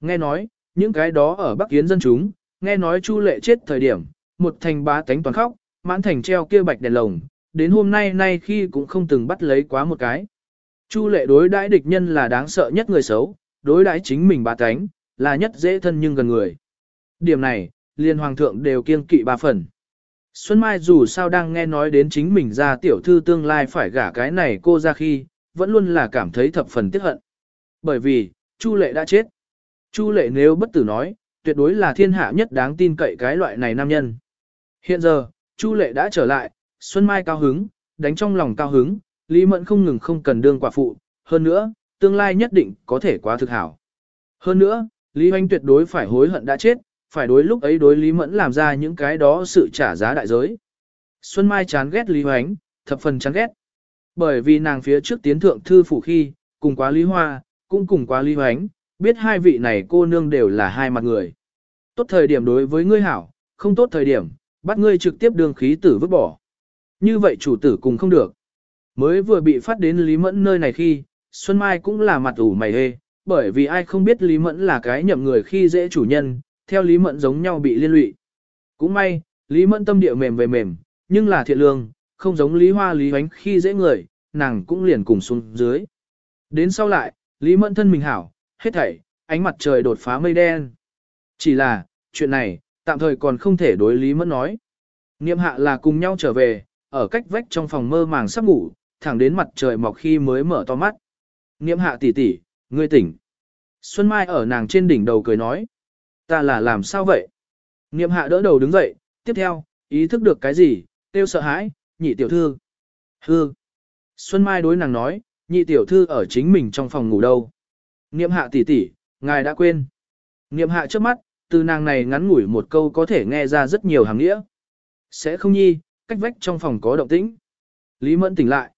Nghe nói, những cái đó ở Bắc Kiến dân chúng, nghe nói Chu Lệ chết thời điểm, một thành bá tánh toàn khóc, mãn thành treo kia bạch đèn lồng, đến hôm nay nay khi cũng không từng bắt lấy quá một cái. Chu Lệ đối đãi địch nhân là đáng sợ nhất người xấu, đối đãi chính mình bá tánh, là nhất dễ thân nhưng gần người. Điểm này, liên hoàng thượng đều kiêng kỵ ba phần. Xuân Mai dù sao đang nghe nói đến chính mình ra tiểu thư tương lai phải gả cái này cô ra khi, vẫn luôn là cảm thấy thập phần tiếc hận. Bởi vì, Chu Lệ đã chết. Chu Lệ nếu bất tử nói, tuyệt đối là thiên hạ nhất đáng tin cậy cái loại này nam nhân. Hiện giờ, Chu Lệ đã trở lại, Xuân Mai cao hứng, đánh trong lòng cao hứng, Lý Mẫn không ngừng không cần đương quả phụ, hơn nữa, tương lai nhất định có thể quá thực hảo. Hơn nữa, Lý Hoành tuyệt đối phải hối hận đã chết, phải đối lúc ấy đối Lý Mẫn làm ra những cái đó sự trả giá đại giới. Xuân Mai chán ghét Lý Hoánh, thập phần chán ghét. Bởi vì nàng phía trước tiến thượng thư phủ khi, cùng quá Lý Hoa, cũng cùng quá Lý Hoánh, biết hai vị này cô nương đều là hai mặt người. Tốt thời điểm đối với ngươi hảo, không tốt thời điểm, bắt ngươi trực tiếp đường khí tử vứt bỏ. Như vậy chủ tử cùng không được. Mới vừa bị phát đến Lý Mẫn nơi này khi, Xuân Mai cũng là mặt ủ mày hê, bởi vì ai không biết Lý Mẫn là cái nhậm người khi dễ chủ nhân, theo Lý Mẫn giống nhau bị liên lụy. Cũng may, Lý Mẫn tâm địa mềm về mềm, nhưng là thiện lương, không giống Lý Hoa Lý Hoánh khi dễ người, nàng cũng liền cùng xuống dưới. Đến sau lại, Lý Mẫn thân mình hảo, hết thảy, ánh mặt trời đột phá mây đen. Chỉ là, chuyện này, tạm thời còn không thể đối Lý Mẫn nói. Niệm hạ là cùng nhau trở về, ở cách vách trong phòng mơ màng sắp ngủ, thẳng đến mặt trời mọc khi mới mở to mắt. Niệm hạ tỷ tỷ, ngươi tỉnh. Xuân Mai ở nàng trên đỉnh đầu cười nói. Ta là làm sao vậy? Niệm hạ đỡ đầu đứng dậy, tiếp theo, ý thức được cái gì, tiêu sợ hãi, nhị tiểu thư. Hư. Xuân Mai đối nàng nói, nhị tiểu thư ở chính mình trong phòng ngủ đâu. Niệm hạ tỷ tỷ, ngài đã quên. Niệm hạ trước mắt, từ nàng này ngắn ngủi một câu có thể nghe ra rất nhiều hàng nghĩa. Sẽ không nhi, cách vách trong phòng có động tĩnh. Lý Mẫn tỉnh lại.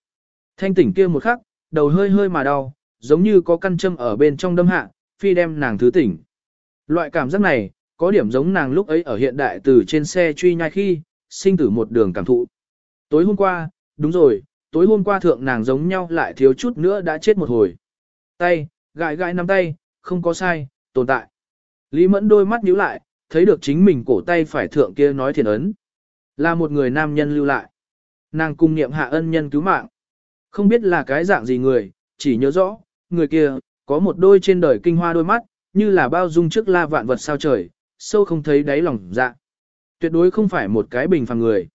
Thanh tỉnh kia một khắc, đầu hơi hơi mà đau, giống như có căn châm ở bên trong đâm hạ, phi đem nàng thứ tỉnh. Loại cảm giác này, có điểm giống nàng lúc ấy ở hiện đại từ trên xe truy nhai khi, sinh tử một đường cảm thụ. Tối hôm qua, đúng rồi, tối hôm qua thượng nàng giống nhau lại thiếu chút nữa đã chết một hồi. Tay, gãi gãi nắm tay, không có sai, tồn tại. Lý Mẫn đôi mắt nhíu lại, thấy được chính mình cổ tay phải thượng kia nói thiền ấn. Là một người nam nhân lưu lại. Nàng cung niệm hạ ân nhân cứu mạng. Không biết là cái dạng gì người, chỉ nhớ rõ, người kia, có một đôi trên đời kinh hoa đôi mắt, như là bao dung trước la vạn vật sao trời, sâu không thấy đáy lòng dạ. Tuyệt đối không phải một cái bình phàm người.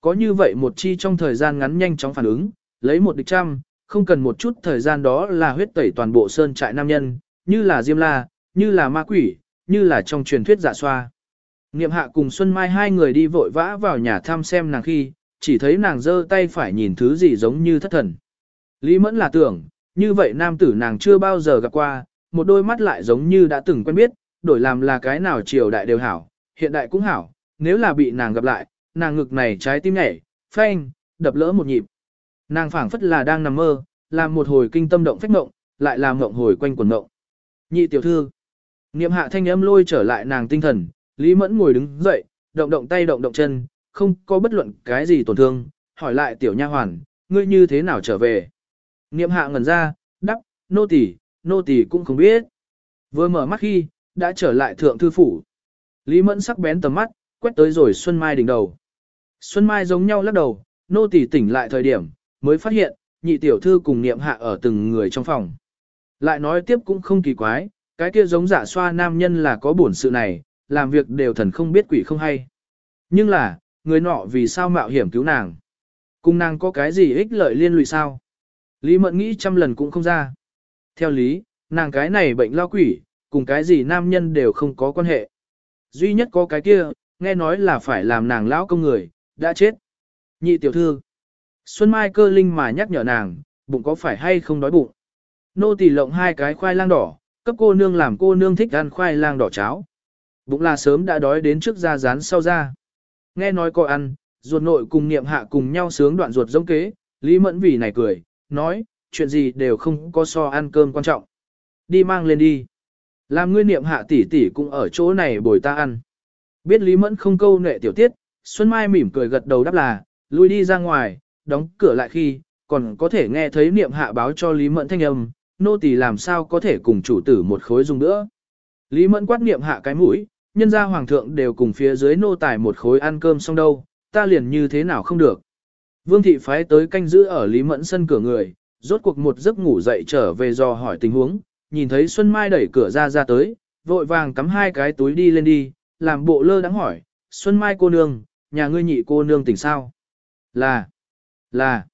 Có như vậy một chi trong thời gian ngắn nhanh chóng phản ứng, lấy một địch trăm, không cần một chút thời gian đó là huyết tẩy toàn bộ sơn trại nam nhân, như là diêm la, như là ma quỷ, như là trong truyền thuyết dạ xoa. Niệm hạ cùng Xuân Mai hai người đi vội vã vào nhà thăm xem nàng khi, chỉ thấy nàng giơ tay phải nhìn thứ gì giống như thất thần. Lý mẫn là tưởng, như vậy nam tử nàng chưa bao giờ gặp qua, một đôi mắt lại giống như đã từng quen biết, đổi làm là cái nào triều đại đều hảo, hiện đại cũng hảo, nếu là bị nàng gặp lại, nàng ngực này trái tim nhảy, phanh, đập lỡ một nhịp. Nàng phảng phất là đang nằm mơ, làm một hồi kinh tâm động phách mộng, lại làm mộng hồi quanh quần mộng. Nhị tiểu thư, niệm hạ thanh âm lôi trở lại nàng tinh thần, Lý Mẫn ngồi đứng dậy, động động tay động động chân, không có bất luận cái gì tổn thương, hỏi lại tiểu nha hoàn, ngươi như thế nào trở về. Niệm hạ ngẩn ra, đắp, nô tỳ, nô tỳ cũng không biết. Vừa mở mắt khi, đã trở lại thượng thư phủ. Lý Mẫn sắc bén tầm mắt, quét tới rồi Xuân Mai đỉnh đầu. Xuân Mai giống nhau lắc đầu, nô tỳ tỉnh lại thời điểm, mới phát hiện, nhị tiểu thư cùng niệm hạ ở từng người trong phòng. Lại nói tiếp cũng không kỳ quái, cái kia giống giả xoa nam nhân là có bổn sự này, làm việc đều thần không biết quỷ không hay. Nhưng là, người nọ vì sao mạo hiểm cứu nàng? Cùng nàng có cái gì ích lợi liên lụy sao? Lý Mẫn nghĩ trăm lần cũng không ra. Theo lý, nàng cái này bệnh lao quỷ, cùng cái gì nam nhân đều không có quan hệ. Duy nhất có cái kia, nghe nói là phải làm nàng lão công người, đã chết. Nhị tiểu thư. Xuân Mai cơ linh mà nhắc nhở nàng, bụng có phải hay không đói bụng. Nô tỳ lộng hai cái khoai lang đỏ, cấp cô nương làm cô nương thích ăn khoai lang đỏ cháo. Bụng là sớm đã đói đến trước da rán sau da Nghe nói có ăn, ruột nội cùng niệm hạ cùng nhau sướng đoạn ruột giống kế, Lý Mẫn vì này cười, nói, chuyện gì đều không có so ăn cơm quan trọng. Đi mang lên đi. Làm ngươi niệm hạ tỷ tỷ cũng ở chỗ này bồi ta ăn. Biết Lý Mẫn không câu nệ tiểu tiết, Xuân Mai mỉm cười gật đầu đáp là, lui đi ra ngoài, đóng cửa lại khi, còn có thể nghe thấy niệm hạ báo cho Lý Mẫn thanh âm, nô tỳ làm sao có thể cùng chủ tử một khối dùng nữa. Lý Mẫn quát niệm hạ cái mũi, nhân gia hoàng thượng đều cùng phía dưới nô tài một khối ăn cơm xong đâu, ta liền như thế nào không được. Vương thị phái tới canh giữ ở Lý Mẫn sân cửa người, rốt cuộc một giấc ngủ dậy trở về dò hỏi tình huống, nhìn thấy Xuân Mai đẩy cửa ra ra tới, vội vàng cắm hai cái túi đi lên đi, làm bộ lơ đắng hỏi, Xuân Mai cô nương, nhà ngươi nhị cô nương tỉnh sao? Là, là.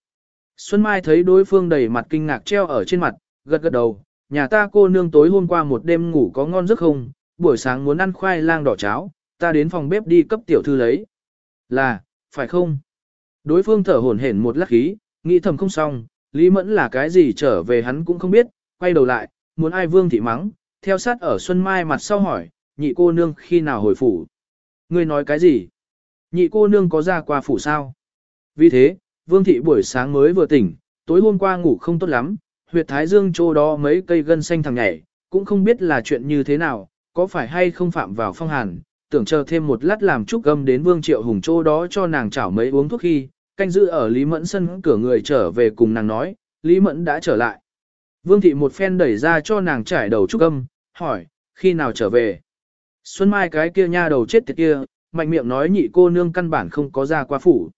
Xuân Mai thấy đối phương đầy mặt kinh ngạc treo ở trên mặt, gật gật đầu, nhà ta cô nương tối hôm qua một đêm ngủ có ngon giấc không, buổi sáng muốn ăn khoai lang đỏ cháo, ta đến phòng bếp đi cấp tiểu thư lấy. Là, phải không? Đối phương thở hổn hển một lát khí, nghĩ thầm không xong, Lý Mẫn là cái gì trở về hắn cũng không biết, quay đầu lại, muốn ai vương thị mắng, theo sát ở Xuân Mai mặt sau hỏi, nhị cô nương khi nào hồi phủ. Ngươi nói cái gì? Nhị cô nương có ra qua phủ sao? Vì thế, vương thị buổi sáng mới vừa tỉnh, tối hôm qua ngủ không tốt lắm, huyệt thái dương chỗ đó mấy cây gân xanh thằng nhảy, cũng không biết là chuyện như thế nào, có phải hay không phạm vào phong hàn, tưởng chờ thêm một lát làm chút gâm đến vương triệu hùng chỗ đó cho nàng chảo mấy uống thuốc khi, canh giữ ở Lý Mẫn sân cửa người trở về cùng nàng nói, Lý Mẫn đã trở lại. Vương thị một phen đẩy ra cho nàng trải đầu trúc âm, hỏi, khi nào trở về? Xuân Mai cái kia nha đầu chết tiệt kia, mạnh miệng nói nhị cô nương căn bản không có ra qua phủ.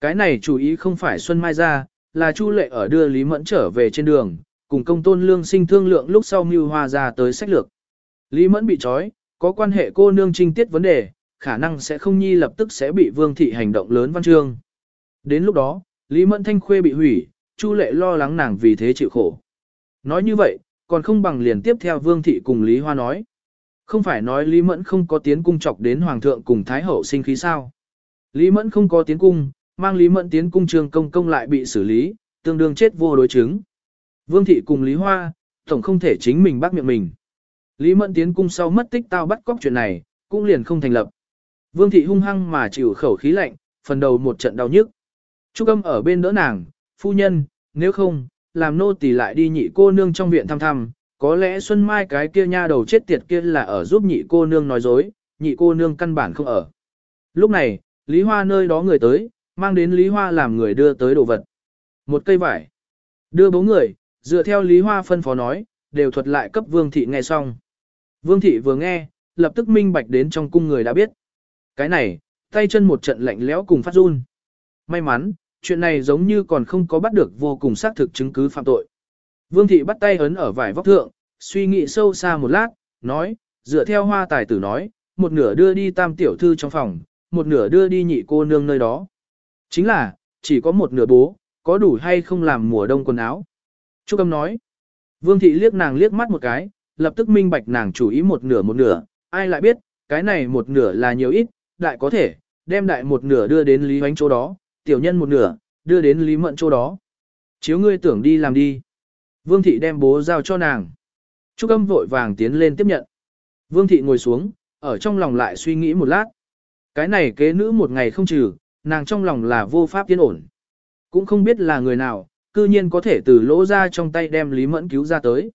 Cái này chủ ý không phải Xuân Mai ra, là Chu Lệ ở đưa Lý Mẫn trở về trên đường, cùng công tôn lương sinh thương lượng lúc sau mưu hoa ra tới sách lược. Lý Mẫn bị trói, có quan hệ cô nương trinh tiết vấn đề, khả năng sẽ không nhi lập tức sẽ bị vương thị hành động lớn văn chương. Đến lúc đó, Lý Mẫn thanh khuê bị hủy, Chu Lệ lo lắng nàng vì thế chịu khổ. Nói như vậy, còn không bằng liền tiếp theo vương thị cùng Lý Hoa nói. Không phải nói Lý Mẫn không có tiến cung chọc đến Hoàng thượng cùng Thái hậu sinh khí sao. Lý Mẫn không có tiến cung, mang Lý Mẫn tiến cung trường công công lại bị xử lý, tương đương chết vô đối chứng. Vương thị cùng Lý Hoa, tổng không thể chính mình bắt miệng mình. Lý Mẫn tiến cung sau mất tích tao bắt cóc chuyện này, cũng liền không thành lập. Vương thị hung hăng mà chịu khẩu khí lạnh, phần đầu một trận đau nhức. Trúc âm ở bên đỡ nàng, phu nhân, nếu không, làm nô tỳ lại đi nhị cô nương trong viện thăm thăm, có lẽ Xuân Mai cái kia nha đầu chết tiệt kia là ở giúp nhị cô nương nói dối, nhị cô nương căn bản không ở. Lúc này, Lý Hoa nơi đó người tới, mang đến Lý Hoa làm người đưa tới đồ vật. Một cây vải. Đưa bố người, dựa theo Lý Hoa phân phó nói, đều thuật lại cấp Vương Thị nghe xong. Vương Thị vừa nghe, lập tức minh bạch đến trong cung người đã biết. Cái này, tay chân một trận lạnh lẽo cùng phát run. May mắn, chuyện này giống như còn không có bắt được vô cùng xác thực chứng cứ phạm tội. Vương thị bắt tay ấn ở vải vóc thượng, suy nghĩ sâu xa một lát, nói, dựa theo hoa tài tử nói, một nửa đưa đi tam tiểu thư trong phòng, một nửa đưa đi nhị cô nương nơi đó. Chính là, chỉ có một nửa bố, có đủ hay không làm mùa đông quần áo. Trúc Âm nói, Vương thị liếc nàng liếc mắt một cái, lập tức minh bạch nàng chủ ý một nửa một nửa, ai lại biết, cái này một nửa là nhiều ít, đại có thể, đem đại một nửa đưa đến Lý Hoánh chỗ đó, tiểu nhân một nửa, đưa đến Lý Mận chỗ đó. Chiếu ngươi tưởng đi làm đi. Vương thị đem bố giao cho nàng. Trúc âm vội vàng tiến lên tiếp nhận. Vương thị ngồi xuống, ở trong lòng lại suy nghĩ một lát. Cái này kế nữ một ngày không trừ, nàng trong lòng là vô pháp tiến ổn. Cũng không biết là người nào, cư nhiên có thể từ lỗ ra trong tay đem Lý Mẫn cứu ra tới.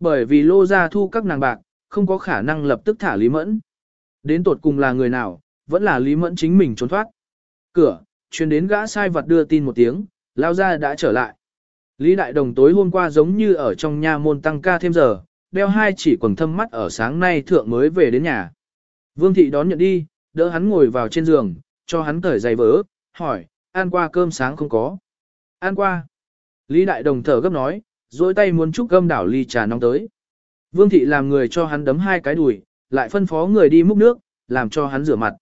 Bởi vì lô ra thu các nàng bạc, không có khả năng lập tức thả Lý Mẫn. Đến tột cùng là người nào, vẫn là Lý Mẫn chính mình trốn thoát. Cửa, truyền đến gã sai vật đưa tin một tiếng, lao ra đã trở lại. Lý Đại Đồng tối hôm qua giống như ở trong nhà môn tăng ca thêm giờ, đeo hai chỉ quần thâm mắt ở sáng nay thượng mới về đến nhà. Vương Thị đón nhận đi, đỡ hắn ngồi vào trên giường, cho hắn cởi giày vỡ, hỏi, ăn qua cơm sáng không có. Ăn qua. Lý Đại Đồng thở gấp nói, dối tay muốn chúc gâm đảo ly trà nóng tới. Vương Thị làm người cho hắn đấm hai cái đùi, lại phân phó người đi múc nước, làm cho hắn rửa mặt.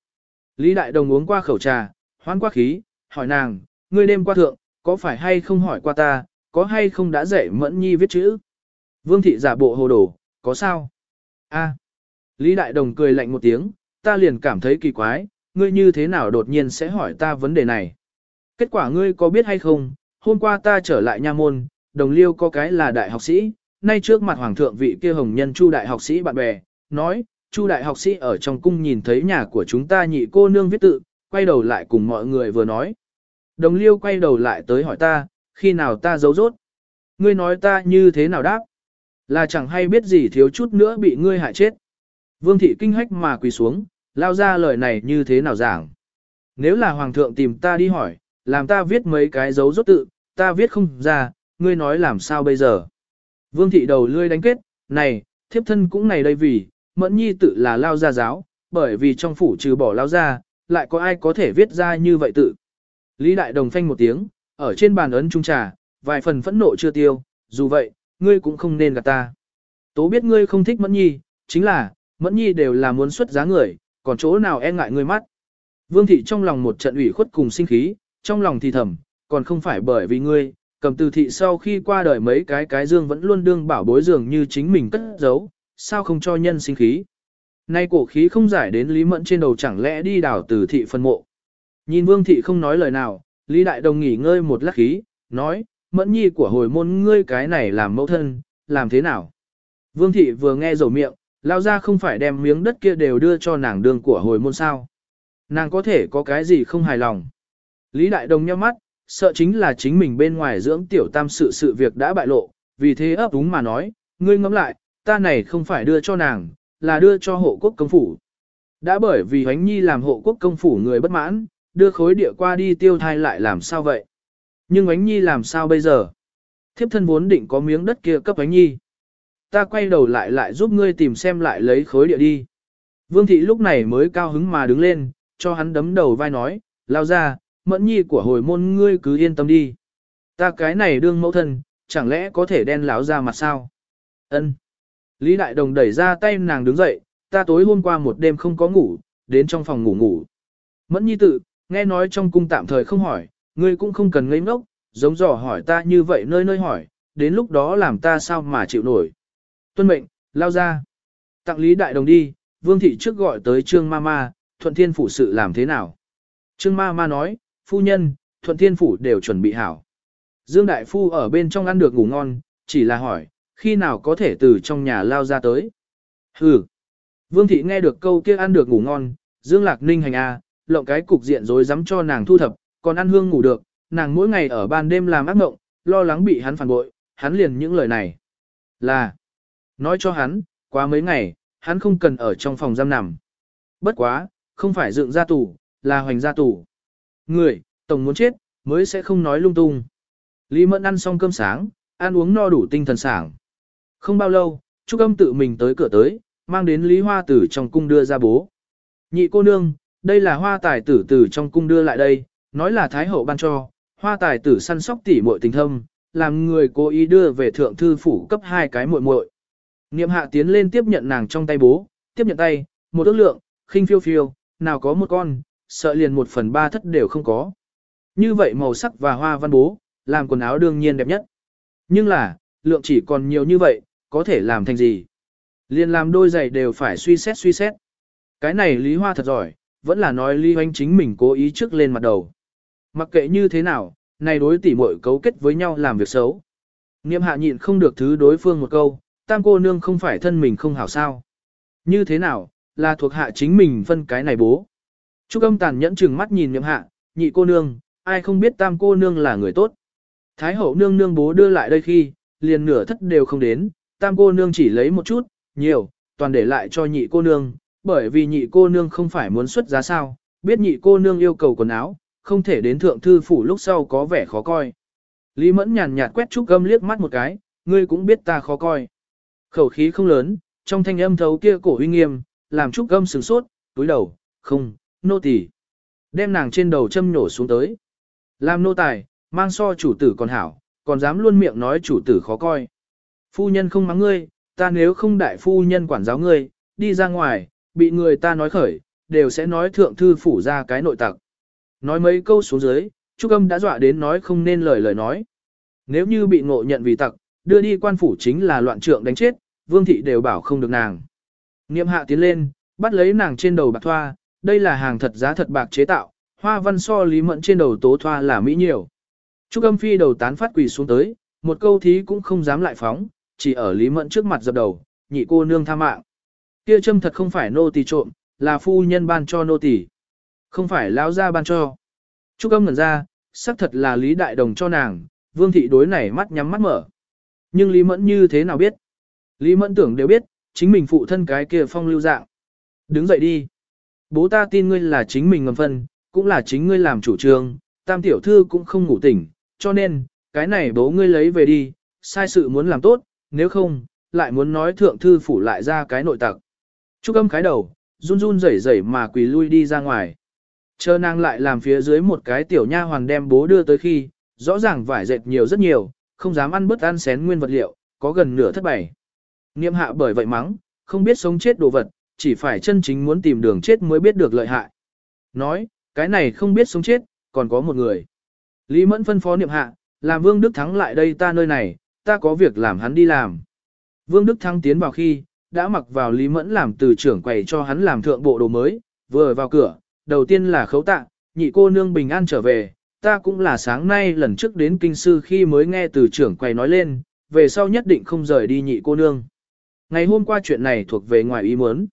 Lý Đại Đồng uống qua khẩu trà, hoan qua khí, hỏi nàng, ngươi đêm qua thượng, có phải hay không hỏi qua ta, có hay không đã dạy Mẫn Nhi viết chữ? Vương thị giả bộ hồ đồ, có sao? A. Lý Đại Đồng cười lạnh một tiếng, ta liền cảm thấy kỳ quái, ngươi như thế nào đột nhiên sẽ hỏi ta vấn đề này? Kết quả ngươi có biết hay không, hôm qua ta trở lại nha môn, đồng liêu có cái là đại học sĩ, nay trước mặt hoàng thượng vị kia hồng nhân chu đại học sĩ bạn bè, nói, chu đại học sĩ ở trong cung nhìn thấy nhà của chúng ta nhị cô nương viết tự, quay đầu lại cùng mọi người vừa nói. Đồng liêu quay đầu lại tới hỏi ta, khi nào ta giấu rốt? Ngươi nói ta như thế nào đáp? Là chẳng hay biết gì thiếu chút nữa bị ngươi hại chết. Vương thị kinh hách mà quỳ xuống, lao ra lời này như thế nào giảng. Nếu là hoàng thượng tìm ta đi hỏi, làm ta viết mấy cái dấu rốt tự, ta viết không ra, ngươi nói làm sao bây giờ. Vương thị đầu lươi đánh kết, này, thiếp thân cũng này đây vì, mẫn nhi tự là lao gia giáo, bởi vì trong phủ trừ bỏ lao gia, lại có ai có thể viết ra như vậy tự. Lý đại đồng phanh một tiếng, ở trên bàn ấn trung trà, vài phần phẫn nộ chưa tiêu, dù vậy, ngươi cũng không nên gạt ta. Tố biết ngươi không thích Mẫn Nhi, chính là, Mẫn Nhi đều là muốn xuất giá người, còn chỗ nào e ngại ngươi mắt. Vương thị trong lòng một trận ủy khuất cùng sinh khí, trong lòng thì thầm, còn không phải bởi vì ngươi, cầm từ thị sau khi qua đời mấy cái cái dương vẫn luôn đương bảo bối dường như chính mình cất giấu, sao không cho nhân sinh khí. Nay cổ khí không giải đến Lý Mẫn trên đầu chẳng lẽ đi đảo từ thị phân mộ. Nhìn Vương thị không nói lời nào, Lý Đại Đồng nghỉ ngơi một lát khí, nói, mẫn nhi của hồi môn ngươi cái này làm mẫu thân, làm thế nào? Vương thị vừa nghe dầu miệng, lao ra không phải đem miếng đất kia đều đưa cho nàng đường của hồi môn sao. Nàng có thể có cái gì không hài lòng. Lý Đại Đồng nhắm mắt, sợ chính là chính mình bên ngoài dưỡng tiểu tam sự sự việc đã bại lộ, vì thế ấp úng mà nói, ngươi ngẫm lại, ta này không phải đưa cho nàng, là đưa cho hộ quốc công phủ. Đã bởi vì Hoánh Nhi làm hộ quốc công phủ người bất mãn, đưa khối địa qua đi tiêu thai lại làm sao vậy? Nhưng Hoánh nhi làm sao bây giờ? Thiếp thân vốn định có miếng đất kia cấp Hoánh nhi. Ta quay đầu lại lại giúp ngươi tìm xem lại lấy khối địa đi. Vương thị lúc này mới cao hứng mà đứng lên, cho hắn đấm đầu vai nói, lao ra, mẫn nhi của hồi môn ngươi cứ yên tâm đi. Ta cái này đương mẫu thân, chẳng lẽ có thể đen láo ra mặt sao? Ân. Lý Đại Đồng đẩy ra tay nàng đứng dậy, ta tối hôm qua một đêm không có ngủ, đến trong phòng ngủ ngủ. Mẫn nhi tự, nghe nói trong cung tạm thời không hỏi, ngươi cũng không cần ngây ngốc, giống dò hỏi ta như vậy nơi nơi hỏi, đến lúc đó làm ta sao mà chịu nổi. Tuân mệnh, lao ra. Tặng lý đại đồng đi, vương thị trước gọi tới trương ma ma, thuận thiên phủ sự làm thế nào. Trương ma ma nói, phu nhân, thuận thiên phủ đều chuẩn bị hảo. Dương đại phu ở bên trong ăn được ngủ ngon, chỉ là hỏi, khi nào có thể từ trong nhà lao ra tới. Hừ. Vương thị nghe được câu kia ăn được ngủ ngon, Dương Lạc Ninh hành a, lộng cái cục diện rối rắm cho nàng thu thập, còn ăn hương ngủ được, nàng mỗi ngày ở ban đêm làm ác mộng, lo lắng bị hắn phản bội, hắn liền những lời này. Là, nói cho hắn, quá mấy ngày, hắn không cần ở trong phòng giam nằm. Bất quá, không phải dựng ra tù, là hoành ra tù. Người, tổng muốn chết, mới sẽ không nói lung tung. Lý Mẫn ăn xong cơm sáng, ăn uống no đủ tinh thần sảng. Không bao lâu, Trúc Âm tự mình tới cửa tới, mang đến Lý Hoa Tử trong cung đưa ra bố. Nhị cô nương, đây là hoa tài tử tử trong cung đưa lại đây, nói là Thái Hậu ban cho, hoa tài tử săn sóc tỉ muội tình thâm, làm người cố ý đưa về thượng thư phủ cấp hai cái muội muội. Niệm hạ tiến lên tiếp nhận nàng trong tay bố, tiếp nhận tay, một ước lượng, khinh phiêu phiêu, nào có một con, sợ liền một phần ba thất đều không có. Như vậy màu sắc và hoa văn bố, làm quần áo đương nhiên đẹp nhất. Nhưng là, lượng chỉ còn nhiều như vậy, có thể làm thành gì? Liền làm đôi giày đều phải suy xét suy xét. Cái này Lý Hoa thật giỏi, vẫn là nói Lý Hoanh chính mình cố ý trước lên mặt đầu. Mặc kệ như thế nào, này đối tỉ muội cấu kết với nhau làm việc xấu. Niệm hạ nhịn không được thứ đối phương một câu, tam cô nương không phải thân mình không hảo sao. Như thế nào, là thuộc hạ chính mình phân cái này bố. Trúc âm tàn nhẫn chừng mắt nhìn niệm hạ, nhị cô nương, ai không biết tam cô nương là người tốt. Thái hậu nương nương bố đưa lại đây khi, liền nửa thất đều không đến, tam cô nương chỉ lấy một chút, nhiều, toàn để lại cho nhị cô nương, bởi vì nhị cô nương không phải muốn xuất giá sao, biết nhị cô nương yêu cầu quần áo, không thể đến thượng thư phủ lúc sau có vẻ khó coi. Lý mẫn nhàn nhạt quét trúc gâm liếc mắt một cái, ngươi cũng biết ta khó coi. Khẩu khí không lớn, trong thanh âm thấu kia cổ uy nghiêm, làm trúc gâm sửng sốt, túi đầu, không, nô tỳ Đem nàng trên đầu châm nổ xuống tới. Làm nô tài, mang so chủ tử còn hảo, còn dám luôn miệng nói chủ tử khó coi. Phu nhân không mắng ngươi, ta nếu không đại phu nhân quản giáo ngươi, đi ra ngoài, bị người ta nói khởi, đều sẽ nói thượng thư phủ ra cái nội tặc. Nói mấy câu xuống dưới, Trúc Âm đã dọa đến nói không nên lời lời nói. Nếu như bị ngộ nhận vì tặc, đưa đi quan phủ chính là loạn trượng đánh chết, vương thị đều bảo không được nàng. Niệm hạ tiến lên, bắt lấy nàng trên đầu bạc thoa, đây là hàng thật giá thật bạc chế tạo, hoa văn so lý mẫn trên đầu tố thoa là mỹ nhiều. Trúc âm phi đầu tán phát quỳ xuống tới, một câu thí cũng không dám lại phóng, chỉ ở lý mẫn trước mặt dập đầu, nhị cô nương tha mạng. Kia châm thật không phải nô tỳ trộm, là phu nhân ban cho nô tỳ, không phải lão gia ban cho. Trúc âm ngẩn ra, xác thật là lý đại đồng cho nàng, vương thị đối này mắt nhắm mắt mở. Nhưng lý mẫn như thế nào biết? Lý mẫn tưởng đều biết, chính mình phụ thân cái kia phong lưu dạng. Đứng dậy đi. Bố ta tin ngươi là chính mình ngầm phân, cũng là chính ngươi làm chủ trương, tam tiểu thư cũng không ngủ tỉnh, cho nên, cái này bố ngươi lấy về đi, sai sự muốn làm tốt, nếu không, lại muốn nói thượng thư phủ lại ra cái nội tặc. Trúc âm khái đầu, run run rẩy rẩy mà quỳ lui đi ra ngoài. Chờ nàng lại làm phía dưới một cái tiểu nha hoàng đem bố đưa tới khi, rõ ràng vải dệt nhiều rất nhiều, không dám ăn bớt ăn xén nguyên vật liệu, có gần nửa thất bảy. Niệm hạ bởi vậy mắng, không biết sống chết đồ vật, chỉ phải chân chính muốn tìm đường chết mới biết được lợi hại. Nói, cái này không biết sống chết, còn có một người. Lý Mẫn phân phó niệm hạ, làm Vương Đức Thắng lại đây ta nơi này, ta có việc làm hắn đi làm. Vương Đức Thăng tiến vào khi, đã mặc vào Lý Mẫn làm từ trưởng quầy cho hắn làm thượng bộ đồ mới, vừa vào cửa, đầu tiên là khấu tạ, nhị cô nương bình an trở về, ta cũng là sáng nay lần trước đến kinh sư khi mới nghe từ trưởng quầy nói lên, về sau nhất định không rời đi nhị cô nương. Ngày hôm qua chuyện này thuộc về ngoài ý muốn.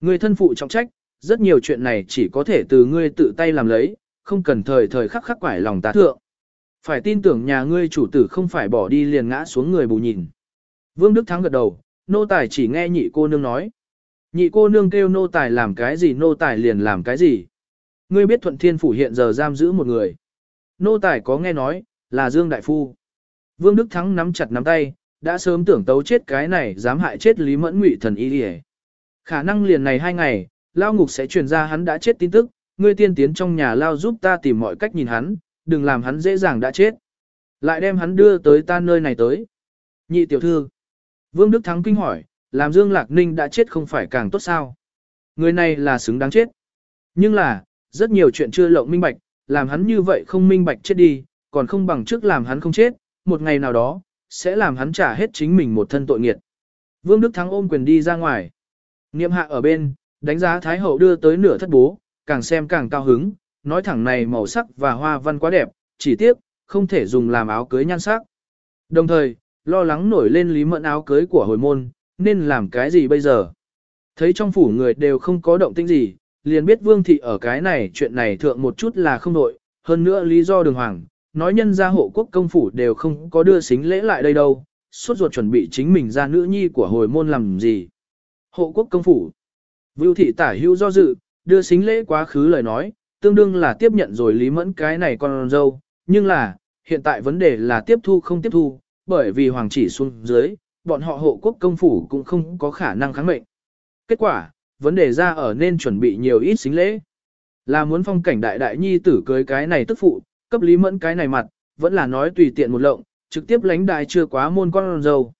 Người thân phụ trọng trách, rất nhiều chuyện này chỉ có thể từ ngươi tự tay làm lấy, không cần thời thời khắc khắc quải lòng ta thượng. Phải tin tưởng nhà ngươi chủ tử không phải bỏ đi liền ngã xuống người bù nhìn. Vương Đức Thắng gật đầu, nô tài chỉ nghe nhị cô nương nói. Nhị cô nương kêu nô tài làm cái gì nô tài liền làm cái gì. Ngươi biết thuận thiên phủ hiện giờ giam giữ một người. Nô tài có nghe nói, là Dương Đại Phu. Vương Đức Thắng nắm chặt nắm tay, đã sớm tưởng tấu chết cái này dám hại chết Lý Mẫn Ngụy thần y đi Khả năng liền này hai ngày, Lao Ngục sẽ truyền ra hắn đã chết tin tức, ngươi tiên tiến trong nhà Lao giúp ta tìm mọi cách nhìn hắn, đừng làm hắn dễ dàng đã chết. Lại đem hắn đưa tới ta nơi này tới. Nhị tiểu thư. Vương Đức Thắng kinh hỏi, làm Dương Lạc Ninh đã chết không phải càng tốt sao? Người này là xứng đáng chết. Nhưng là, rất nhiều chuyện chưa lộng minh bạch, làm hắn như vậy không minh bạch chết đi, còn không bằng trước làm hắn không chết, một ngày nào đó, sẽ làm hắn trả hết chính mình một thân tội nghiệt. Vương Đức Thắng ôm quyền đi ra ngoài. Niệm hạ ở bên, đánh giá Thái Hậu đưa tới nửa thất bố, càng xem càng cao hứng, nói thẳng này màu sắc và hoa văn quá đẹp, chỉ tiếc, không thể dùng làm áo cưới nhan sắc. Đồng thời, lo lắng nổi lên lý mẫn áo cưới của hồi môn, nên làm cái gì bây giờ? Thấy trong phủ người đều không có động tĩnh gì, liền biết vương thị ở cái này chuyện này thượng một chút là không nội, hơn nữa lý do đường hoàng, nói nhân gia hộ quốc công phủ đều không có đưa xính lễ lại đây đâu, suốt ruột chuẩn bị chính mình ra nữ nhi của hồi môn làm gì. Hộ quốc công phủ. Vưu thị tả hữu do dự, đưa xính lễ quá khứ lời nói, tương đương là tiếp nhận rồi Lý Mẫn cái này con dâu, nhưng là, hiện tại vấn đề là tiếp thu không tiếp thu, bởi vì hoàng chỉ xuống dưới, bọn họ hộ quốc công phủ cũng không có khả năng kháng mệnh. Kết quả, vấn đề ra ở nên chuẩn bị nhiều ít xính lễ. Là muốn phong cảnh đại đại nhi tử cưới cái này tức phụ, cấp Lý Mẫn cái này mặt, vẫn là nói tùy tiện một lộng, trực tiếp lãnh đại chưa quá môn con dâu.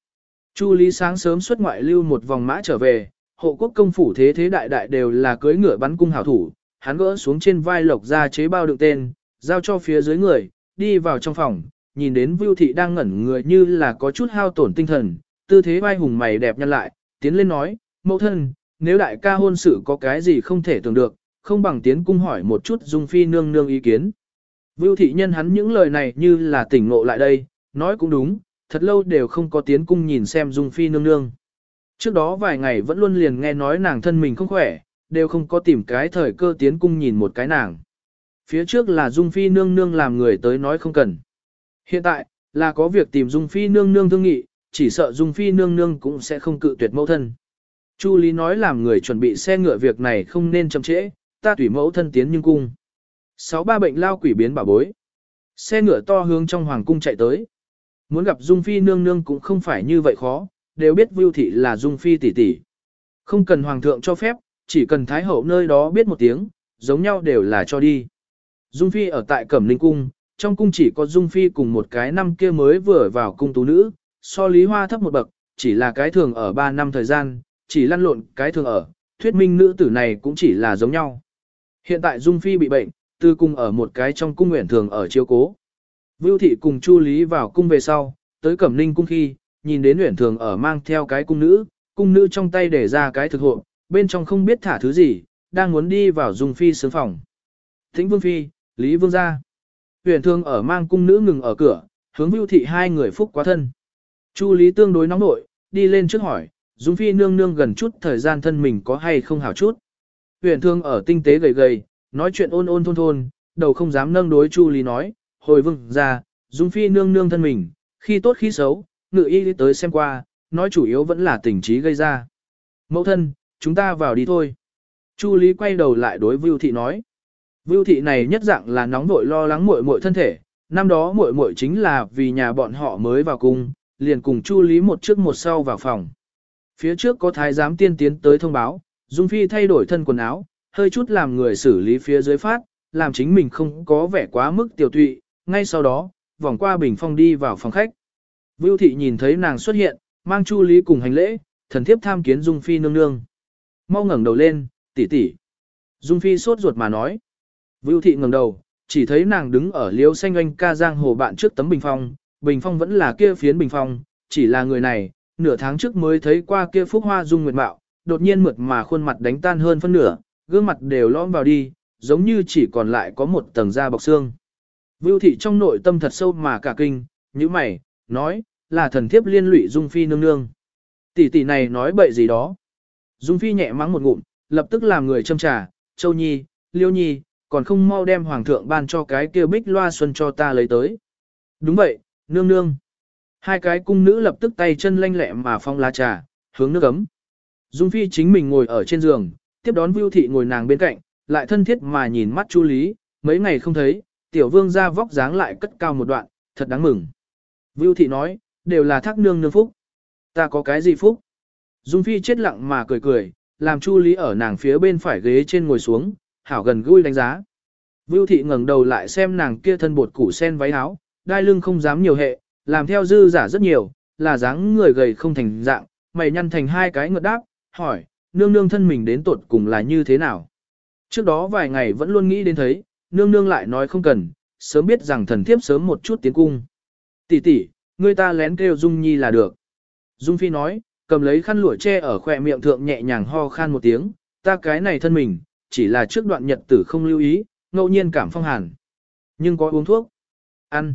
Chu Lý sáng sớm xuất ngoại lưu một vòng mã trở về, hộ quốc công phủ thế thế đại đại đều là cưới ngựa bắn cung hảo thủ, hắn gỡ xuống trên vai lộc ra chế bao đựng tên, giao cho phía dưới người, đi vào trong phòng, nhìn đến Vưu Thị đang ngẩn người như là có chút hao tổn tinh thần, tư thế vai hùng mày đẹp nhăn lại, tiến lên nói, mẫu thân, nếu đại ca hôn sự có cái gì không thể tưởng được, không bằng tiến cung hỏi một chút Dung Phi nương nương ý kiến. Vưu Thị nhân hắn những lời này như là tỉnh ngộ lại đây, nói cũng đúng, thật lâu đều không có tiến cung nhìn xem Dung Phi nương nương. Trước đó vài ngày vẫn luôn liền nghe nói nàng thân mình không khỏe, đều không có tìm cái thời cơ tiến cung nhìn một cái nàng. Phía trước là Dung Phi nương nương làm người tới nói không cần. Hiện tại, là có việc tìm Dung Phi nương nương thương nghị, chỉ sợ Dung Phi nương nương cũng sẽ không cự tuyệt mẫu thân. Chu Lý nói làm người chuẩn bị xe ngựa việc này không nên chậm trễ, ta tùy mẫu thân tiến nhưng cung. Sáu ba bệnh lao quỷ biến bảo bối. Xe ngựa to hướng trong hoàng cung chạy tới. Muốn gặp Dung Phi nương nương cũng không phải như vậy khó, đều biết Vưu Thị là Dung Phi tỷ tỷ. Không cần hoàng thượng cho phép, chỉ cần Thái Hậu nơi đó biết một tiếng, giống nhau đều là cho đi. Dung Phi ở tại Cẩm Ninh Cung, trong cung chỉ có Dung Phi cùng một cái năm kia mới vừa vào cung tú nữ, so Lý Hoa thấp một bậc, chỉ là cái thường ở 3 năm thời gian, chỉ lăn lộn cái thường ở, thuyết minh nữ tử này cũng chỉ là giống nhau. Hiện tại Dung Phi bị bệnh, tư cung ở một cái trong cung nguyện thường ở chiếu cố. Vưu Thị cùng Chu Lý vào cung về sau, tới Cẩm Ninh cung khi, nhìn đến nguyện thường ở mang theo cái cung nữ, cung nữ trong tay để ra cái thực hộ, bên trong không biết thả thứ gì, đang muốn đi vào Dung Phi sướng phòng. Thính Vương Phi, Lý Vương ra. Huyền thương ở mang cung nữ ngừng ở cửa, hướng Vưu Thị hai người phúc quá thân. Chu Lý tương đối nóng nội, đi lên trước hỏi, Dung Phi nương nương gần chút thời gian thân mình có hay không hảo chút. Huyền thương ở tinh tế gầy gầy, nói chuyện ôn ôn thôn thôn, đầu không dám nâng đối Chu Lý nói, hồi vương ra, Dung Phi nương nương thân mình, khi tốt khi xấu, ngự y tới xem qua, nói chủ yếu vẫn là tình trí gây ra. Mẫu thân, chúng ta vào đi thôi. Chu Lý quay đầu lại đối Vưu Thị nói. Vưu Thị này nhất dạng là nóng vội lo lắng muội muội thân thể, năm đó muội muội chính là vì nhà bọn họ mới vào cung, liền cùng Chu Lý một trước một sau vào phòng. Phía trước có thái giám tiên tiến tới thông báo, Dung Phi thay đổi thân quần áo, hơi chút làm người xử lý phía dưới phát, làm chính mình không có vẻ quá mức tiểu tụy, ngay sau đó, vòng qua bình phong đi vào phòng khách. Vưu Thị nhìn thấy nàng xuất hiện, mang Chu Lý cùng hành lễ, thần thiếp tham kiến Dung Phi nương nương. Mau ngẩng đầu lên, tỷ tỷ. Dung Phi sốt ruột mà nói. Vưu Thị ngẩng đầu, chỉ thấy nàng đứng ở liếu xanh anh ca giang hồ bạn trước tấm bình phong, bình phong vẫn là kia phiến bình phong, chỉ là người này, nửa tháng trước mới thấy qua kia phúc hoa dung nguyệt mạo, đột nhiên mượt mà khuôn mặt đánh tan hơn phân nửa, gương mặt đều lõm vào đi, giống như chỉ còn lại có một tầng da bọc xương. Vưu thị trong nội tâm thật sâu mà cả kinh, như mày, nói, là thần thiếp liên lụy Dung Phi nương nương. Tỷ tỷ này nói bậy gì đó. Dung Phi nhẹ mắng một ngụm, lập tức làm người châm trà, Châu Nhi, Liêu Nhi, còn không mau đem Hoàng thượng ban cho cái kia bích loa xuân cho ta lấy tới. Đúng vậy, nương nương. Hai cái cung nữ lập tức tay chân lanh lẹ mà phong lá trà, hướng nước ấm. Dung Phi chính mình ngồi ở trên giường, tiếp đón Vưu Thị ngồi nàng bên cạnh, lại thân thiết mà nhìn mắt Chu Lý, mấy ngày không thấy, tiểu vương ra vóc dáng lại cất cao một đoạn, thật đáng mừng. Vưu Thị nói, đều là thác nương nương phúc. Ta có cái gì phúc? Dung Phi chết lặng mà cười cười, làm Chu Lý ở nàng phía bên phải ghế trên ngồi xuống, hảo gần gũi đánh giá. Vưu Thị ngẩng đầu lại xem nàng kia thân bột củ sen váy áo, đai lưng không dám nhiều hệ, làm theo dư giả rất nhiều, là dáng người gầy không thành dạng, mày nhăn thành hai cái ngợt đáp, hỏi, nương nương thân mình đến tột cùng là như thế nào? Trước đó vài ngày vẫn luôn nghĩ đến thấy, nương nương lại nói không cần, sớm biết rằng thần thiếp sớm một chút tiến cung. Tỷ tỷ, người ta lén kêu Dung Nhi là được. Dung Phi nói, cầm lấy khăn lụa che ở khỏe miệng thượng nhẹ nhàng ho khan một tiếng, ta cái này thân mình, chỉ là trước đoạn nhật tử không lưu ý, ngẫu nhiên cảm phong hàn. Nhưng có uống thuốc. Ăn.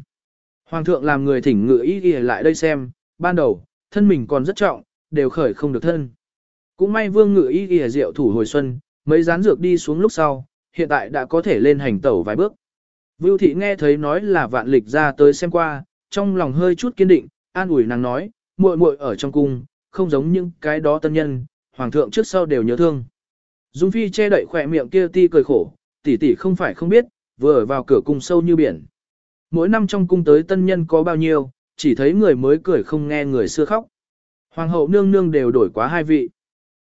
Hoàng thượng làm người thỉnh ngự ý ghi lại đây xem, ban đầu, thân mình còn rất trọng, đều khởi không được thân. Cũng may vương ngự ý ghi rượu thủ hồi xuân, mấy rán dược đi xuống lúc sau, hiện tại đã có thể lên hành tẩu vài bước. Vưu thị nghe thấy nói là vạn lịch ra tới xem qua, trong lòng hơi chút kiên định, an ủi nàng nói, muội muội ở trong cung, không giống những cái đó tân nhân, hoàng thượng trước sau đều nhớ thương. Dung Phi che đậy khỏe miệng kia ti cười khổ, tỷ tỷ không phải không biết, vừa ở vào cửa cung sâu như biển. Mỗi năm trong cung tới tân nhân có bao nhiêu, chỉ thấy người mới cười không nghe người xưa khóc. Hoàng hậu nương nương đều đổi quá hai vị.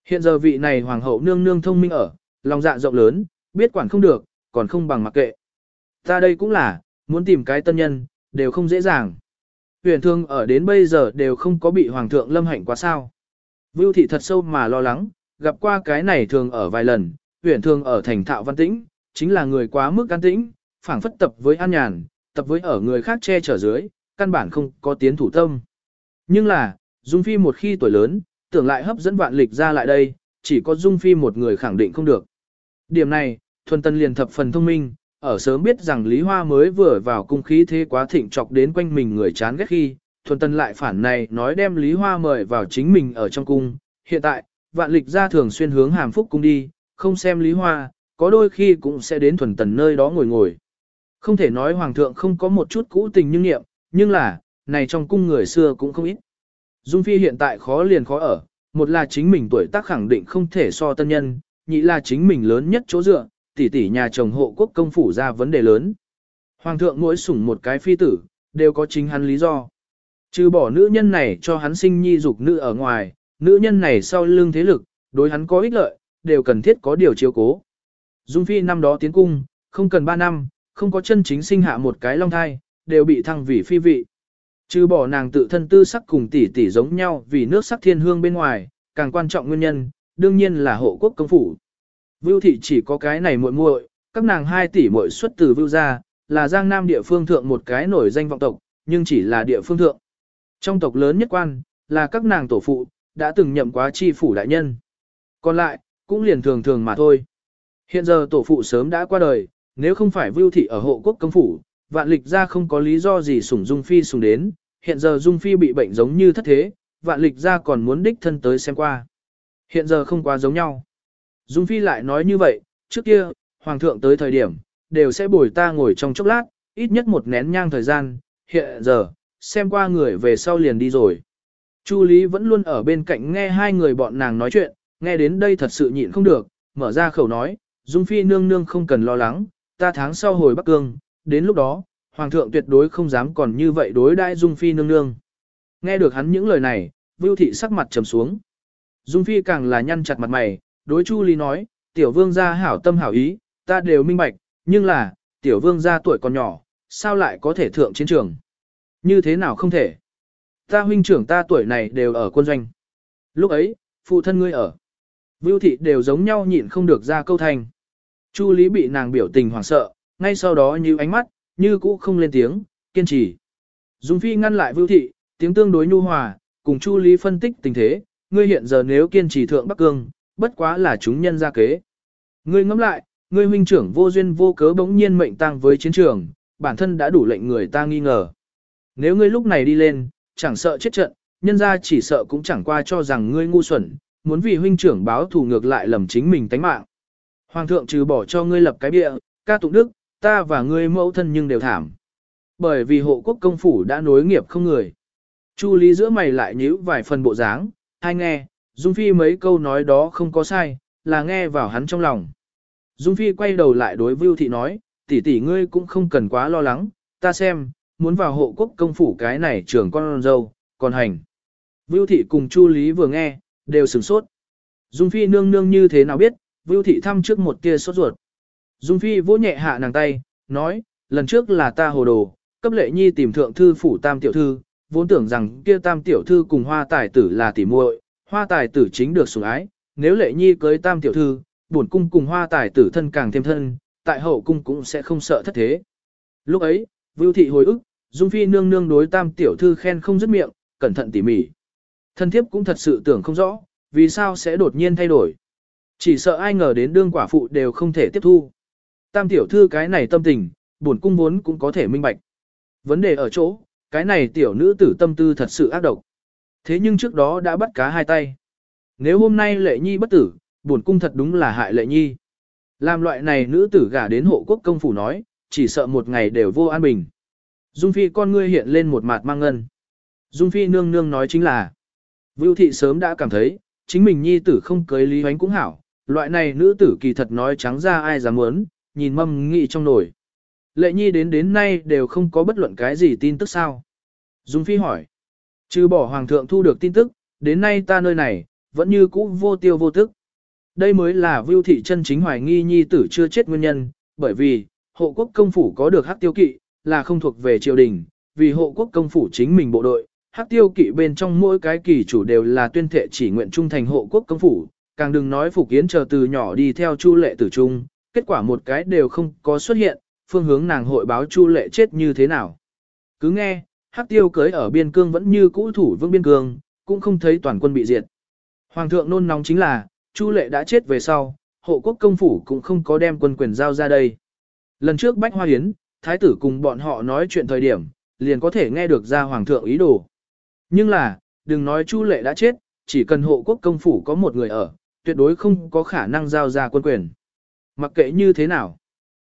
Hiện giờ vị này hoàng hậu nương nương thông minh ở, lòng dạ rộng lớn, biết quản không được, còn không bằng mặc kệ. Ta đây cũng là, muốn tìm cái tân nhân, đều không dễ dàng. Huyền thương ở đến bây giờ đều không có bị hoàng thượng lâm hạnh quá sao. Vưu thị thật sâu mà lo lắng, gặp qua cái này thường ở vài lần, huyền thương ở thành thạo văn tĩnh, chính là người quá mức an tĩnh, phảng phất tập với an nhàn, tập với ở người khác che chở dưới, căn bản không có tiến thủ tâm. Nhưng là, Dung Phi một khi tuổi lớn, tưởng lại hấp dẫn vạn lịch ra lại đây, chỉ có Dung Phi một người khẳng định không được. Điểm này, Thuần Tân liền thập phần thông minh, ở sớm biết rằng Lý Hoa mới vừa vào cung khí thế quá thịnh chọc đến quanh mình người chán ghét khi, Thuần Tân lại phản này nói đem Lý Hoa mời vào chính mình ở trong cung. Hiện tại, vạn lịch ra thường xuyên hướng hàm phúc cung đi, không xem Lý Hoa, có đôi khi cũng sẽ đến Thuần Tần nơi đó ngồi ngồi. Không thể nói Hoàng thượng không có một chút cũ tình nhưng nghiệm, nhưng là, này trong cung người xưa cũng không ít. Dung Phi hiện tại khó liền khó ở, một là chính mình tuổi tác khẳng định không thể so tân nhân, nhị là chính mình lớn nhất chỗ dựa, tỷ tỷ nhà chồng hộ quốc công phủ ra vấn đề lớn. Hoàng thượng mỗi sủng một cái phi tử, đều có chính hắn lý do. Trừ bỏ nữ nhân này cho hắn sinh nhi dục nữ ở ngoài, nữ nhân này sau lưng thế lực, đối hắn có ích lợi, đều cần thiết có điều chiếu cố. Dung Phi năm đó tiến cung, không cần 3 năm, không có chân chính sinh hạ một cái long thai, đều bị thăng vì phi vị. Trừ bỏ nàng tự thân tư sắc cùng tỷ tỷ giống nhau vì nước sắc thiên hương bên ngoài, càng quan trọng nguyên nhân, đương nhiên là hộ quốc công phủ. Vưu thị chỉ có cái này muội muội, các nàng hai tỷ muội xuất từ Vưu gia, là Giang Nam địa phương thượng một cái nổi danh vọng tộc, nhưng chỉ là địa phương thượng. Trong tộc lớn nhất quan, là các nàng tổ phụ, đã từng nhậm quá chi phủ đại nhân. Còn lại, cũng liền thường thường mà thôi. Hiện giờ tổ phụ sớm đã qua đời, nếu không phải Vưu thị ở hộ quốc công phủ, vạn lịch ra không có lý do gì sủng Dung Phi sủng đến, hiện giờ Dung Phi bị bệnh giống như thất thế, vạn lịch ra còn muốn đích thân tới xem qua. Hiện giờ không quá giống nhau. Dung Phi lại nói như vậy, trước kia, Hoàng thượng tới thời điểm, đều sẽ bồi ta ngồi trong chốc lát, ít nhất một nén nhang thời gian, hiện giờ, xem qua người về sau liền đi rồi. Chu Lý vẫn luôn ở bên cạnh nghe hai người bọn nàng nói chuyện, nghe đến đây thật sự nhịn không được, mở ra khẩu nói, Dung Phi nương nương không cần lo lắng, ta tháng sau hồi Bắc Cương, đến lúc đó, Hoàng thượng tuyệt đối không dám còn như vậy đối đãi Dung Phi nương nương. Nghe được hắn những lời này, Vưu Thị sắc mặt trầm xuống. Dung Phi càng là nhăn chặt mặt mày, đối Chu Lý nói, tiểu vương gia hảo tâm hảo ý, ta đều minh bạch, nhưng là, tiểu vương gia tuổi còn nhỏ, sao lại có thể thượng chiến trường? Như thế nào không thể? Ta huynh trưởng ta tuổi này đều ở quân doanh. Lúc ấy, phụ thân ngươi ở. Vưu thị đều giống nhau nhịn không được ra câu thành. Chu Lý bị nàng biểu tình hoảng sợ, ngay sau đó như ánh mắt, như cũ không lên tiếng, kiên trì. Dung Phi ngăn lại Vưu thị, tiếng tương đối nhu hòa, cùng Chu Lý phân tích tình thế, ngươi hiện giờ nếu kiên trì thượng Bắc Cương, bất quá là chúng nhân ra kế. Ngươi ngẫm lại, ngươi huynh trưởng vô duyên vô cớ bỗng nhiên mệnh tang với chiến trường, bản thân đã đủ lệnh người ta nghi ngờ. Nếu ngươi lúc này đi lên, chẳng sợ chết trận, nhân ra chỉ sợ cũng chẳng qua cho rằng ngươi ngu xuẩn, muốn vì huynh trưởng báo thù ngược lại lầm chính mình tánh mạng. Hoàng thượng trừ bỏ cho ngươi lập cái bịa, ca tụng đức, ta và ngươi mẫu thân nhưng đều thảm. Bởi vì hộ quốc công phủ đã nối nghiệp không người. Chu lý giữa mày lại nhíu vài phần bộ dáng, hai nghe, Dung Phi mấy câu nói đó không có sai, là nghe vào hắn trong lòng. Dung Phi quay đầu lại đối Vưu Thị nói, tỷ tỷ ngươi cũng không cần quá lo lắng, ta xem, muốn vào hộ quốc công phủ cái này trưởng con dâu, còn hành. Vưu Thị cùng Chu Lý vừa nghe, đều sửng sốt. Dung Phi nương nương như thế nào biết, Vưu Thị thăm trước một tia sốt ruột. Dung Phi vỗ nhẹ hạ nàng tay, nói, lần trước là ta hồ đồ, cấp lệ nhi tìm thượng thư phủ tam tiểu thư, vốn tưởng rằng kia tam tiểu thư cùng hoa tài tử là tỉ muội, hoa tài tử chính được sủng ái, nếu lệ nhi cưới tam tiểu thư, bổn cung cùng hoa tài tử thân càng thêm thân, tại hậu cung cũng sẽ không sợ thất thế. Lúc ấy, Vưu Thị hồi ức, Dung Phi nương nương đối tam tiểu thư khen không dứt miệng, cẩn thận tỉ mỉ. Thân thiếp cũng thật sự tưởng không rõ, vì sao sẽ đột nhiên thay đổi. Chỉ sợ ai ngờ đến đương quả phụ đều không thể tiếp thu. Tam tiểu thư cái này tâm tình, bổn cung vốn cũng có thể minh bạch. Vấn đề ở chỗ, cái này tiểu nữ tử tâm tư thật sự ác độc. Thế nhưng trước đó đã bắt cá hai tay. Nếu hôm nay lệ nhi bất tử, buồn cung thật đúng là hại lệ nhi. Làm loại này nữ tử gả đến hộ quốc công phủ nói, chỉ sợ một ngày đều vô an bình. Dung Phi con ngươi hiện lên một mặt mang ngân. Dung Phi nương nương nói chính là, Vưu Thị sớm đã cảm thấy, chính mình nhi tử không cưới Lý Hoánh cũng hảo, loại này nữ tử kỳ thật nói trắng ra ai dám muốn, nhìn mâm nghị trong nồi. Lệ nhi đến đến nay đều không có bất luận cái gì tin tức sao. Dung Phi hỏi, trừ bỏ Hoàng thượng thu được tin tức, đến nay ta nơi này, vẫn như cũ vô tiêu vô tức. Đây mới là Vưu Thị chân chính hoài nghi nhi tử chưa chết nguyên nhân, bởi vì, hộ quốc công phủ có được hắc tiêu kỵ, là không thuộc về triều đình, vì hộ quốc công phủ chính mình bộ đội, hắc tiêu kỵ bên trong mỗi cái kỳ chủ đều là tuyên thệ chỉ nguyện trung thành hộ quốc công phủ, càng đừng nói phục kiến chờ từ nhỏ đi theo chu lệ tử trung, kết quả một cái đều không có xuất hiện, phương hướng nàng hội báo chu lệ chết như thế nào. Cứ nghe, hắc tiêu cưới ở biên cương vẫn như cũ thủ vương biên cương, cũng không thấy toàn quân bị diệt. Hoàng thượng nôn nóng chính là, chu lệ đã chết về sau, hộ quốc công phủ cũng không có đem quân quyền giao ra đây. Lần trước Bách Hoa Hiến, thái tử cùng bọn họ nói chuyện thời điểm, liền có thể nghe được ra hoàng thượng ý đồ. Nhưng là, đừng nói Chu Lệ đã chết, chỉ cần hộ quốc công phủ có một người ở, tuyệt đối không có khả năng giao ra quân quyền. Mặc kệ như thế nào.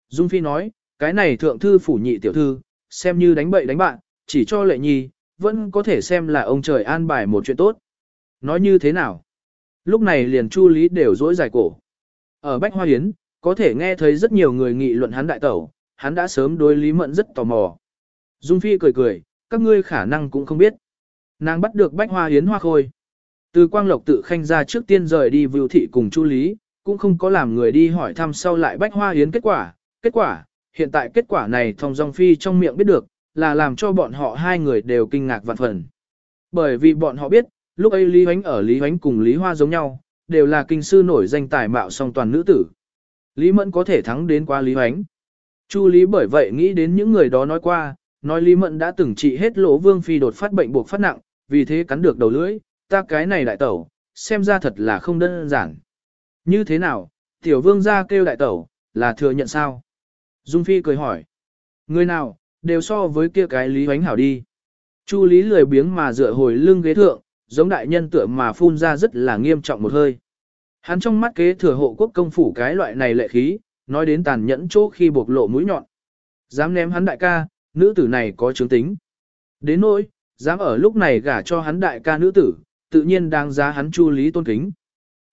Dung Phi nói, cái này thượng thư phủ nhị tiểu thư, xem như đánh bậy đánh bạn, chỉ cho lệ nhi, vẫn có thể xem là ông trời an bài một chuyện tốt. Nói như thế nào? Lúc này liền Chu Lý đều dỗi dài cổ. Ở Bách Hoa Hiến, có thể nghe thấy rất nhiều người nghị luận hắn đại tẩu, hắn đã sớm đối Lý Mẫn rất tò mò. Dung Phi cười cười, các ngươi khả năng cũng không biết. Nàng bắt được bách hoa hiến hoa khôi. Từ quang lộc tự khanh ra trước tiên rời đi vưu thị cùng chu lý, cũng không có làm người đi hỏi thăm sau lại bách hoa hiến kết quả. Kết quả, hiện tại kết quả này thông dòng phi trong miệng biết được, là làm cho bọn họ hai người đều kinh ngạc vạn phần. Bởi vì bọn họ biết, lúc ấy Lý Huánh ở Lý Huánh cùng Lý Hoa giống nhau, đều là kinh sư nổi danh tài mạo song toàn nữ tử. Lý Mẫn có thể thắng đến qua Lý Huánh. Chu Lý bởi vậy nghĩ đến những người đó nói qua, nói Lý Mẫn đã từng trị hết lỗ vương phi đột phát bệnh buộc phát nặng, vì thế cắn được đầu lưỡi, ta cái này đại tẩu, xem ra thật là không đơn giản. Như thế nào, tiểu vương gia kêu đại tẩu, là thừa nhận sao? Dung Phi cười hỏi. Người nào, đều so với kia cái Lý Hoánh hảo đi. Chu Lý lười biếng mà dựa hồi lưng ghế thượng, giống đại nhân tựa mà phun ra rất là nghiêm trọng một hơi. Hắn trong mắt kế thừa hộ quốc công phủ cái loại này lệ khí, nói đến tàn nhẫn chỗ khi bộc lộ mũi nhọn. Dám ném hắn đại ca, nữ tử này có chứng tính. Đến nỗi, dám ở lúc này gả cho hắn đại ca nữ tử, tự nhiên đang giá hắn chu lý tôn kính.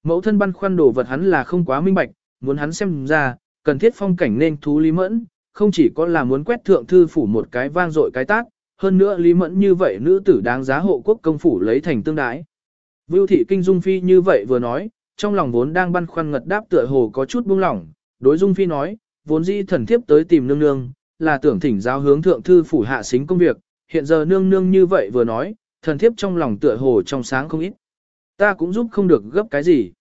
Mẫu thân băn khoăn đồ vật hắn là không quá minh bạch, muốn hắn xem ra, cần thiết phong cảnh nên thú lý mẫn, không chỉ có là muốn quét thượng thư phủ một cái vang dội cái tác, hơn nữa lý mẫn như vậy nữ tử đáng giá hộ quốc công phủ lấy thành tương đái. Vưu thị kinh dung phi như vậy vừa nói, trong lòng vốn đang băn khoăn ngật đáp tựa hồ có chút buông lỏng, đối dung phi nói, vốn dĩ thần thiếp tới tìm nương nương, là tưởng thỉnh giáo hướng thượng thư phủ hạ xính công việc, hiện giờ nương nương như vậy vừa nói, thần thiếp trong lòng tựa hồ trong sáng không ít. Ta cũng giúp không được gấp cái gì.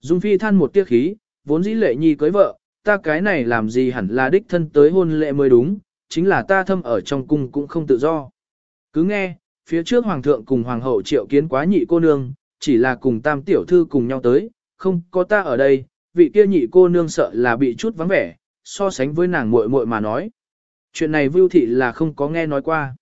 Dung Phi than một tiếc khí, vốn dĩ lệ nhi cưới vợ, ta cái này làm gì hẳn là đích thân tới hôn lễ mới đúng, chính là ta thâm ở trong cung cũng không tự do. Cứ nghe, phía trước hoàng thượng cùng hoàng hậu triệu kiến quá nhị cô nương, chỉ là cùng tam tiểu thư cùng nhau tới, không có ta ở đây, vị kia nhị cô nương sợ là bị chút vắng vẻ, so sánh với nàng muội muội mà nói. Chuyện này Vưu Thị là không có nghe nói qua.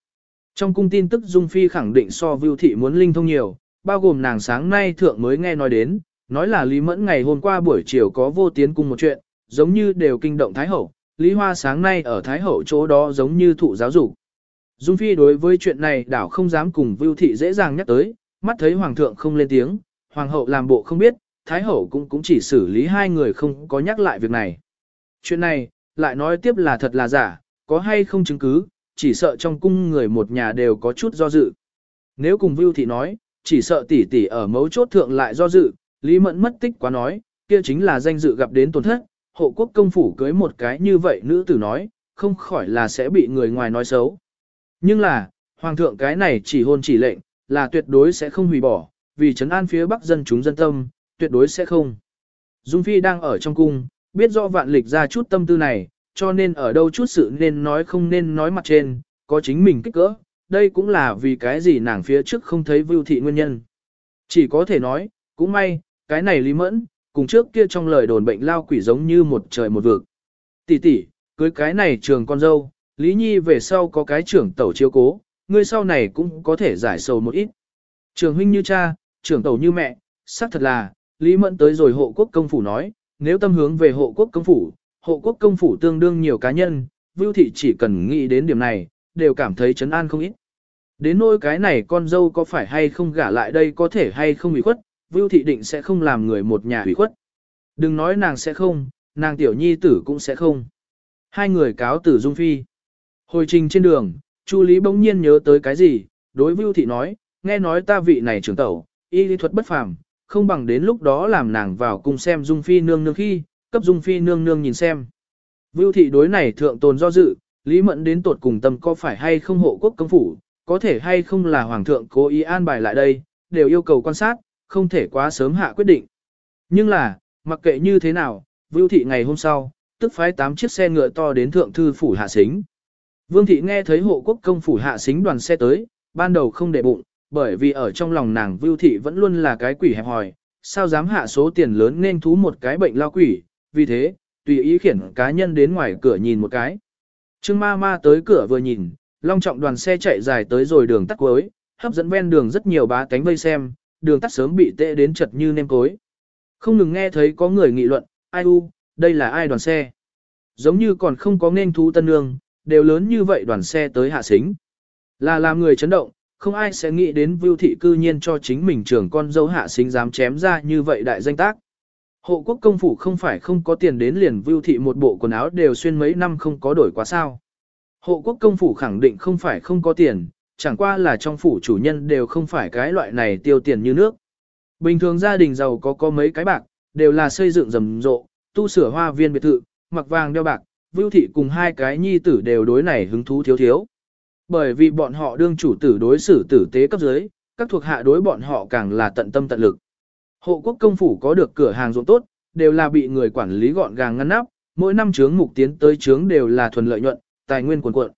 Trong cung tin tức Dung Phi khẳng định so Vưu Thị muốn linh thông nhiều, bao gồm nàng sáng nay thượng mới nghe nói đến, nói là Lý Mẫn ngày hôm qua buổi chiều có vô tiến cung một chuyện, giống như đều kinh động Thái Hậu, Lý Hoa sáng nay ở Thái Hậu chỗ đó giống như thụ giáo dục. Dung Phi đối với chuyện này đảo không dám cùng Vưu Thị dễ dàng nhắc tới, mắt thấy Hoàng thượng không lên tiếng, Hoàng hậu làm bộ không biết, Thái Hậu cũng cũng chỉ xử lý hai người không có nhắc lại việc này. Chuyện này, lại nói tiếp là thật là giả, có hay không chứng cứ, chỉ sợ trong cung người một nhà đều có chút do dự. Nếu cùng Vưu Thị nói, chỉ sợ tỷ tỷ ở mấu chốt thượng lại do dự, Lý Mẫn mất tích quá nói, kia chính là danh dự gặp đến tổn thất, hộ quốc công phủ cưới một cái như vậy nữ tử nói, không khỏi là sẽ bị người ngoài nói xấu. Nhưng là, Hoàng thượng cái này chỉ hôn chỉ lệnh, là tuyệt đối sẽ không hủy bỏ, vì trấn an phía bắc dân chúng dân tâm, tuyệt đối sẽ không. Dung Phi đang ở trong cung, biết rõ vạn lịch ra chút tâm tư này, cho nên ở đâu chút sự nên nói không nên nói mặt trên, có chính mình kích cỡ, đây cũng là vì cái gì nàng phía trước không thấy vưu thị nguyên nhân. Chỉ có thể nói, cũng may, cái này lý mẫn, cùng trước kia trong lời đồn bệnh lao quỷ giống như một trời một vực. Tỷ tỷ, cưới cái này trường con dâu, Lý Nhi về sau có cái trưởng tẩu chiếu cố, ngươi sau này cũng có thể giải sầu một ít. Trường huynh như cha, trưởng tẩu như mẹ, xác thật là, Lý Mẫn tới rồi hộ quốc công phủ nói, nếu tâm hướng về hộ quốc công phủ, hộ quốc công phủ tương đương nhiều cá nhân, Vưu Thị chỉ cần nghĩ đến điểm này, đều cảm thấy chấn an không ít. Đến nỗi cái này con dâu có phải hay không gả lại đây có thể hay không bị khuất, Vưu Thị định sẽ không làm người một nhà hủy khuất. Đừng nói nàng sẽ không, nàng tiểu nhi tử cũng sẽ không. Hai người cáo tử Dung Phi. Hồi trình trên đường, Chu Lý bỗng nhiên nhớ tới cái gì, đối Vưu Thị nói, nghe nói ta vị này trưởng tẩu, y lý thuật bất phàm, không bằng đến lúc đó làm nàng vào cùng xem Dung Phi nương nương khi, cấp Dung Phi nương nương nhìn xem. Vưu Thị đối này thượng tồn do dự, Lý Mẫn đến tột cùng tâm có phải hay không hộ quốc công phủ, có thể hay không là Hoàng thượng cố ý an bài lại đây, đều yêu cầu quan sát, không thể quá sớm hạ quyết định. Nhưng là, mặc kệ như thế nào, Vưu Thị ngày hôm sau, tức phái 8 chiếc xe ngựa to đến thượng thư phủ hạ xính. Vương Thị nghe thấy hộ quốc công phủ hạ xính đoàn xe tới, ban đầu không để bụng, bởi vì ở trong lòng nàng Vưu Thị vẫn luôn là cái quỷ hẹp hòi, sao dám hạ số tiền lớn nên thú một cái bệnh lao quỷ, vì thế, tùy ý khiển cá nhân đến ngoài cửa nhìn một cái. Trương ma ma tới cửa vừa nhìn, long trọng đoàn xe chạy dài tới rồi đường tắt cuối, hấp dẫn ven đường rất nhiều bá cánh vây xem, đường tắt sớm bị tệ đến chật như nêm cối. Không ngừng nghe thấy có người nghị luận, ai u, đây là ai đoàn xe. Giống như còn không có nên thú tân nương, đều lớn như vậy đoàn xe tới hạ xính. Là làm người chấn động, không ai sẽ nghĩ đến vưu thị cư nhiên cho chính mình trưởng con dâu hạ xính dám chém ra như vậy đại danh tác. Hộ quốc công phủ không phải không có tiền đến liền vưu thị một bộ quần áo đều xuyên mấy năm không có đổi quá sao. Hộ quốc công phủ khẳng định không phải không có tiền, chẳng qua là trong phủ chủ nhân đều không phải cái loại này tiêu tiền như nước. Bình thường gia đình giàu có có mấy cái bạc, đều là xây dựng rầm rộ, tu sửa hoa viên biệt thự, mặc vàng đeo bạc, vưu thị cùng hai cái nhi tử đều đối này hứng thú thiếu thiếu. Bởi vì bọn họ đương chủ tử đối xử tử tế cấp dưới, các thuộc hạ đối bọn họ càng là tận tâm tận lực. Hộ quốc công phủ có được cửa hàng ruộng tốt, đều là bị người quản lý gọn gàng ngăn nắp, mỗi năm chướng mục tiến tới chướng đều là thuần lợi nhuận, tài nguyên quần cuộn.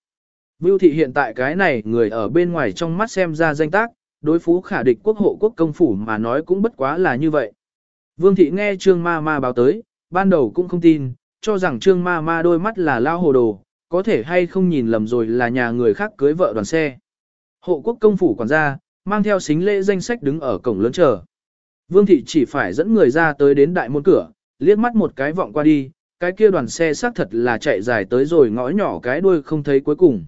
Vưu thị hiện tại cái này người ở bên ngoài trong mắt xem ra danh tác, đối phú khả địch quốc hộ quốc công phủ mà nói cũng bất quá là như vậy. Vương thị nghe trương ma ma báo tới, ban đầu cũng không tin, cho rằng trương ma ma đôi mắt là lao hồ đồ, có thể hay không nhìn lầm rồi là nhà người khác cưới vợ đoàn xe. Hộ quốc công phủ quản gia, mang theo xính lễ danh sách đứng ở cổng lớn chờ. Vương thị chỉ phải dẫn người ra tới đến đại môn cửa, liếc mắt một cái vọng qua đi, cái kia đoàn xe xác thật là chạy dài tới rồi ngõ nhỏ cái đuôi không thấy cuối cùng.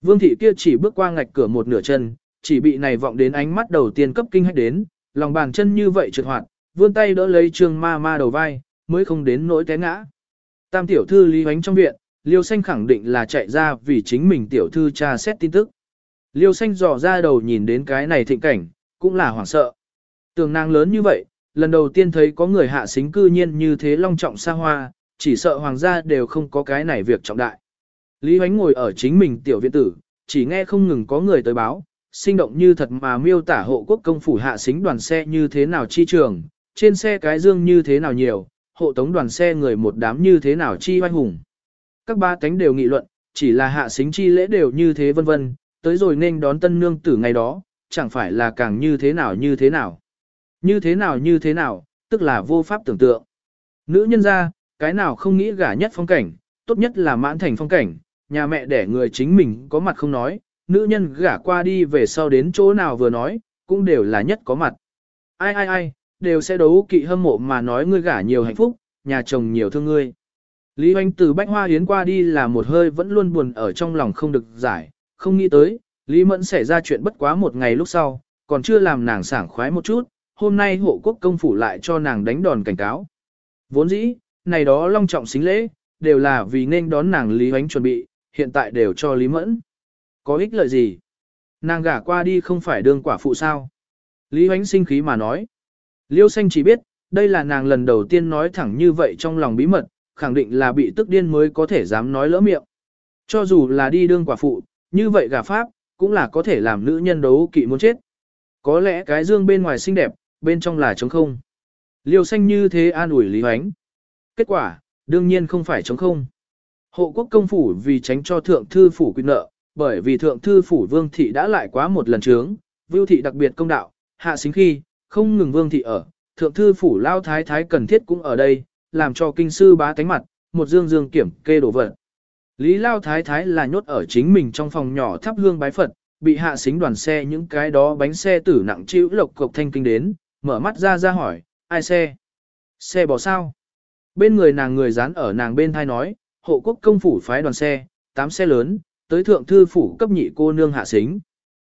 Vương thị kia chỉ bước qua ngạch cửa một nửa chân, chỉ bị này vọng đến ánh mắt đầu tiên cấp kinh hách đến, lòng bàn chân như vậy trượt hoạt, vươn tay đỡ lấy trương ma ma đầu vai, mới không đến nỗi té ngã. Tam tiểu thư lý hoánh trong viện, liêu xanh khẳng định là chạy ra vì chính mình tiểu thư tra xét tin tức. Liêu xanh dò ra đầu nhìn đến cái này thịnh cảnh, cũng là hoảng sợ. Tường nàng lớn như vậy, lần đầu tiên thấy có người hạ xính cư nhiên như thế long trọng xa hoa, chỉ sợ hoàng gia đều không có cái này việc trọng đại. Lý Hoánh ngồi ở chính mình tiểu viện tử, chỉ nghe không ngừng có người tới báo, sinh động như thật mà miêu tả hộ quốc công phủ hạ xính đoàn xe như thế nào chi trường, trên xe cái dương như thế nào nhiều, hộ tống đoàn xe người một đám như thế nào chi oanh hùng. Các ba cánh đều nghị luận, chỉ là hạ xính chi lễ đều như thế vân vân, tới rồi nên đón tân nương tử ngày đó, chẳng phải là càng như thế nào như thế nào. Như thế nào như thế nào, tức là vô pháp tưởng tượng. Nữ nhân ra, cái nào không nghĩ gả nhất phong cảnh, tốt nhất là mãn thành phong cảnh, nhà mẹ đẻ người chính mình có mặt không nói, nữ nhân gả qua đi về sau đến chỗ nào vừa nói, cũng đều là nhất có mặt. Ai ai ai, đều sẽ đấu kỵ hâm mộ mà nói ngươi gả nhiều hạnh phúc, nhà chồng nhiều thương ngươi. Lý Hoành từ Bách Hoa Yến qua đi là một hơi vẫn luôn buồn ở trong lòng không được giải, không nghĩ tới, Lý Mẫn xảy ra chuyện bất quá một ngày lúc sau, còn chưa làm nàng sảng khoái một chút, hôm nay hộ quốc công phủ lại cho nàng đánh đòn cảnh cáo. Vốn dĩ, này đó long trọng xính lễ, đều là vì nên đón nàng Lý Hoánh chuẩn bị, hiện tại đều cho Lý Mẫn. Có ích lợi gì? Nàng gả qua đi không phải đương quả phụ sao? Lý Hoánh sinh khí mà nói. Liêu xanh chỉ biết, đây là nàng lần đầu tiên nói thẳng như vậy trong lòng bí mật, khẳng định là bị tức điên mới có thể dám nói lỡ miệng. Cho dù là đi đương quả phụ, như vậy gả pháp, cũng là có thể làm nữ nhân đấu kỵ muốn chết. Có lẽ cái dương bên ngoài xinh đẹp, bên trong là trống không. Liêu xanh như thế an ủi Lý Hoánh. Kết quả, đương nhiên không phải trống không. Hộ quốc công phủ vì tránh cho thượng thư phủ quy nợ, bởi vì thượng thư phủ vương thị đã lại quá một lần trướng, vưu thị đặc biệt công đạo, hạ xính khi, không ngừng vương thị ở, thượng thư phủ lao thái thái cần thiết cũng ở đây, làm cho kinh sư bá tánh mặt, một dương dương kiểm kê đổ vật. Lý lao thái thái là nhốt ở chính mình trong phòng nhỏ thắp hương bái Phật, bị hạ xính đoàn xe những cái đó bánh xe tử nặng chịu lộc cộc thanh kinh đến, mở mắt ra ra hỏi, ai xe? Xe bỏ sao? Bên người nàng người dán ở nàng bên thai nói, hộ quốc công phủ phái đoàn xe, tám xe lớn, tới thượng thư phủ cấp nhị cô nương hạ xính.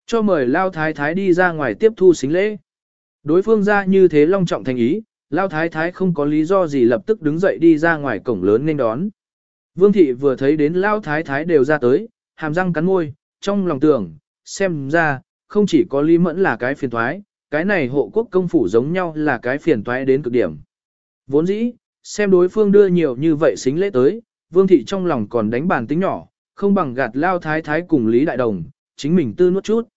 Cho mời Lao Thái Thái đi ra ngoài tiếp thu xính lễ. Đối phương ra như thế long trọng thành ý, Lao Thái Thái không có lý do gì lập tức đứng dậy đi ra ngoài cổng lớn nên đón. Vương thị vừa thấy đến Lao Thái Thái đều ra tới, hàm răng cắn môi, trong lòng tưởng, xem ra, không chỉ có Lý Mẫn là cái phiền thoái, cái này hộ quốc công phủ giống nhau là cái phiền toái đến cực điểm. Vốn dĩ, xem đối phương đưa nhiều như vậy xính lễ tới, vương thị trong lòng còn đánh bàn tính nhỏ, không bằng gạt lao thái thái cùng Lý Đại Đồng, chính mình tư nuốt chút.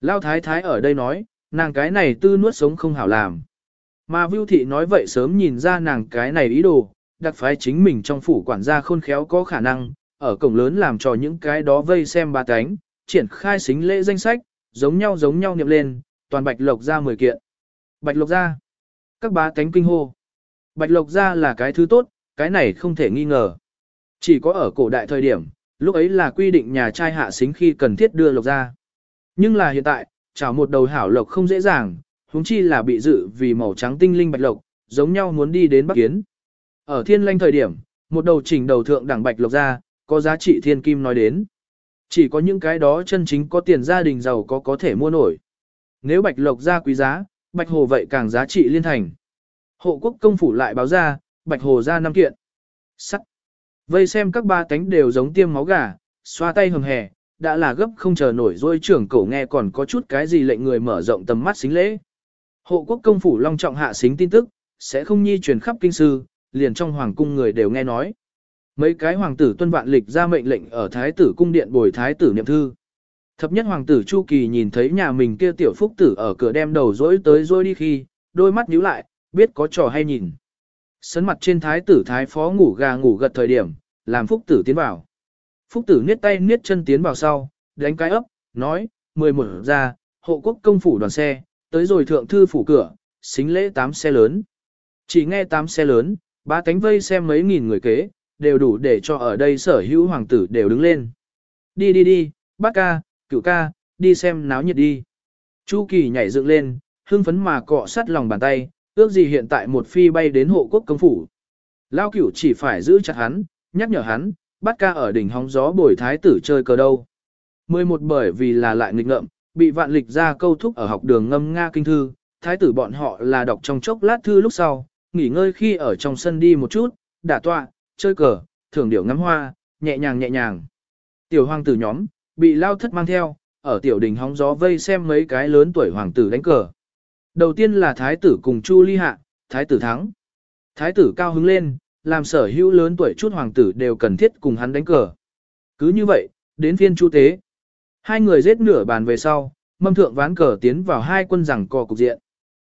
Lao thái thái ở đây nói, nàng cái này tư nuốt sống không hảo làm. Mà Vưu Thị nói vậy sớm nhìn ra nàng cái này ý đồ, đặc phái chính mình trong phủ quản gia khôn khéo có khả năng, ở cổng lớn làm cho những cái đó vây xem ba cánh, triển khai xính lễ danh sách, giống nhau giống nhau niệm lên, toàn bạch lộc ra 10 kiện. Bạch lộc ra. Các bá cánh kinh hô. Bạch lộc ra là cái thứ tốt, cái này không thể nghi ngờ. Chỉ có ở cổ đại thời điểm, lúc ấy là quy định nhà trai hạ xính khi cần thiết đưa lộc ra. Nhưng là hiện tại, chảo một đầu hảo lộc không dễ dàng, huống chi là bị dự vì màu trắng tinh linh bạch lộc, giống nhau muốn đi đến Bắc Kiến. Ở thiên lanh thời điểm, một đầu chỉnh đầu thượng đẳng bạch lộc ra, có giá trị thiên kim nói đến. Chỉ có những cái đó chân chính có tiền gia đình giàu có có thể mua nổi. Nếu bạch lộc ra quý giá, bạch hồ vậy càng giá trị liên thành. Hộ quốc công phủ lại báo ra, bạch hồ ra năm kiện. Sắt. Vây xem các ba tánh đều giống tiêm máu gà, xoa tay hầm hè, đã là gấp không chờ nổi rồi trưởng cổ nghe còn có chút cái gì lệnh người mở rộng tầm mắt xính lễ. Hộ quốc công phủ long trọng hạ xính tin tức, sẽ không nhi truyền khắp kinh sư, liền trong hoàng cung người đều nghe nói. Mấy cái hoàng tử tuân vạn lịch ra mệnh lệnh ở thái tử cung điện bồi thái tử niệm thư. Thập nhất hoàng tử Chu Kỳ nhìn thấy nhà mình kia tiểu phúc tử ở cửa đem đầu dối tới dối đi khi, đôi mắt nhíu lại, biết có trò hay nhìn. Sấn mặt trên thái tử thái phó ngủ gà ngủ gật thời điểm, làm phúc tử tiến vào. Phúc tử niết tay niết chân tiến vào sau, đánh cái ấp, nói, mười một ra, hộ quốc công phủ đoàn xe, tới rồi thượng thư phủ cửa, xính lễ tám xe lớn. Chỉ nghe tám xe lớn, ba cánh vây xem mấy nghìn người kế, đều đủ để cho ở đây sở hữu hoàng tử đều đứng lên. Đi đi đi, bác ca, cửu ca, đi xem náo nhiệt đi. Chu Kỳ nhảy dựng lên, hưng phấn mà cọ sắt lòng bàn tay, ước gì hiện tại một phi bay đến hộ quốc công phủ. Lao cửu chỉ phải giữ chặt hắn, nhắc nhở hắn, bắt ca ở đỉnh hóng gió bồi thái tử chơi cờ đâu. Mười một bởi vì là lại nghịch ngợm, bị vạn lịch ra câu thúc ở học đường ngâm Nga kinh thư, thái tử bọn họ là đọc trong chốc lát thư lúc sau, nghỉ ngơi khi ở trong sân đi một chút, đả tọa, chơi cờ, thưởng điệu ngắm hoa, nhẹ nhàng nhẹ nhàng. Tiểu hoàng tử nhóm, bị lao thất mang theo, ở tiểu đình hóng gió vây xem mấy cái lớn tuổi hoàng tử đánh cờ. Đầu tiên là thái tử cùng Chu Ly Hạ, thái tử thắng. Thái tử cao hứng lên, làm sở hữu lớn tuổi chút hoàng tử đều cần thiết cùng hắn đánh cờ. Cứ như vậy, đến phiên Chu Tế. Hai người giết nửa bàn về sau, mâm thượng ván cờ tiến vào hai quân rằng cò cục diện.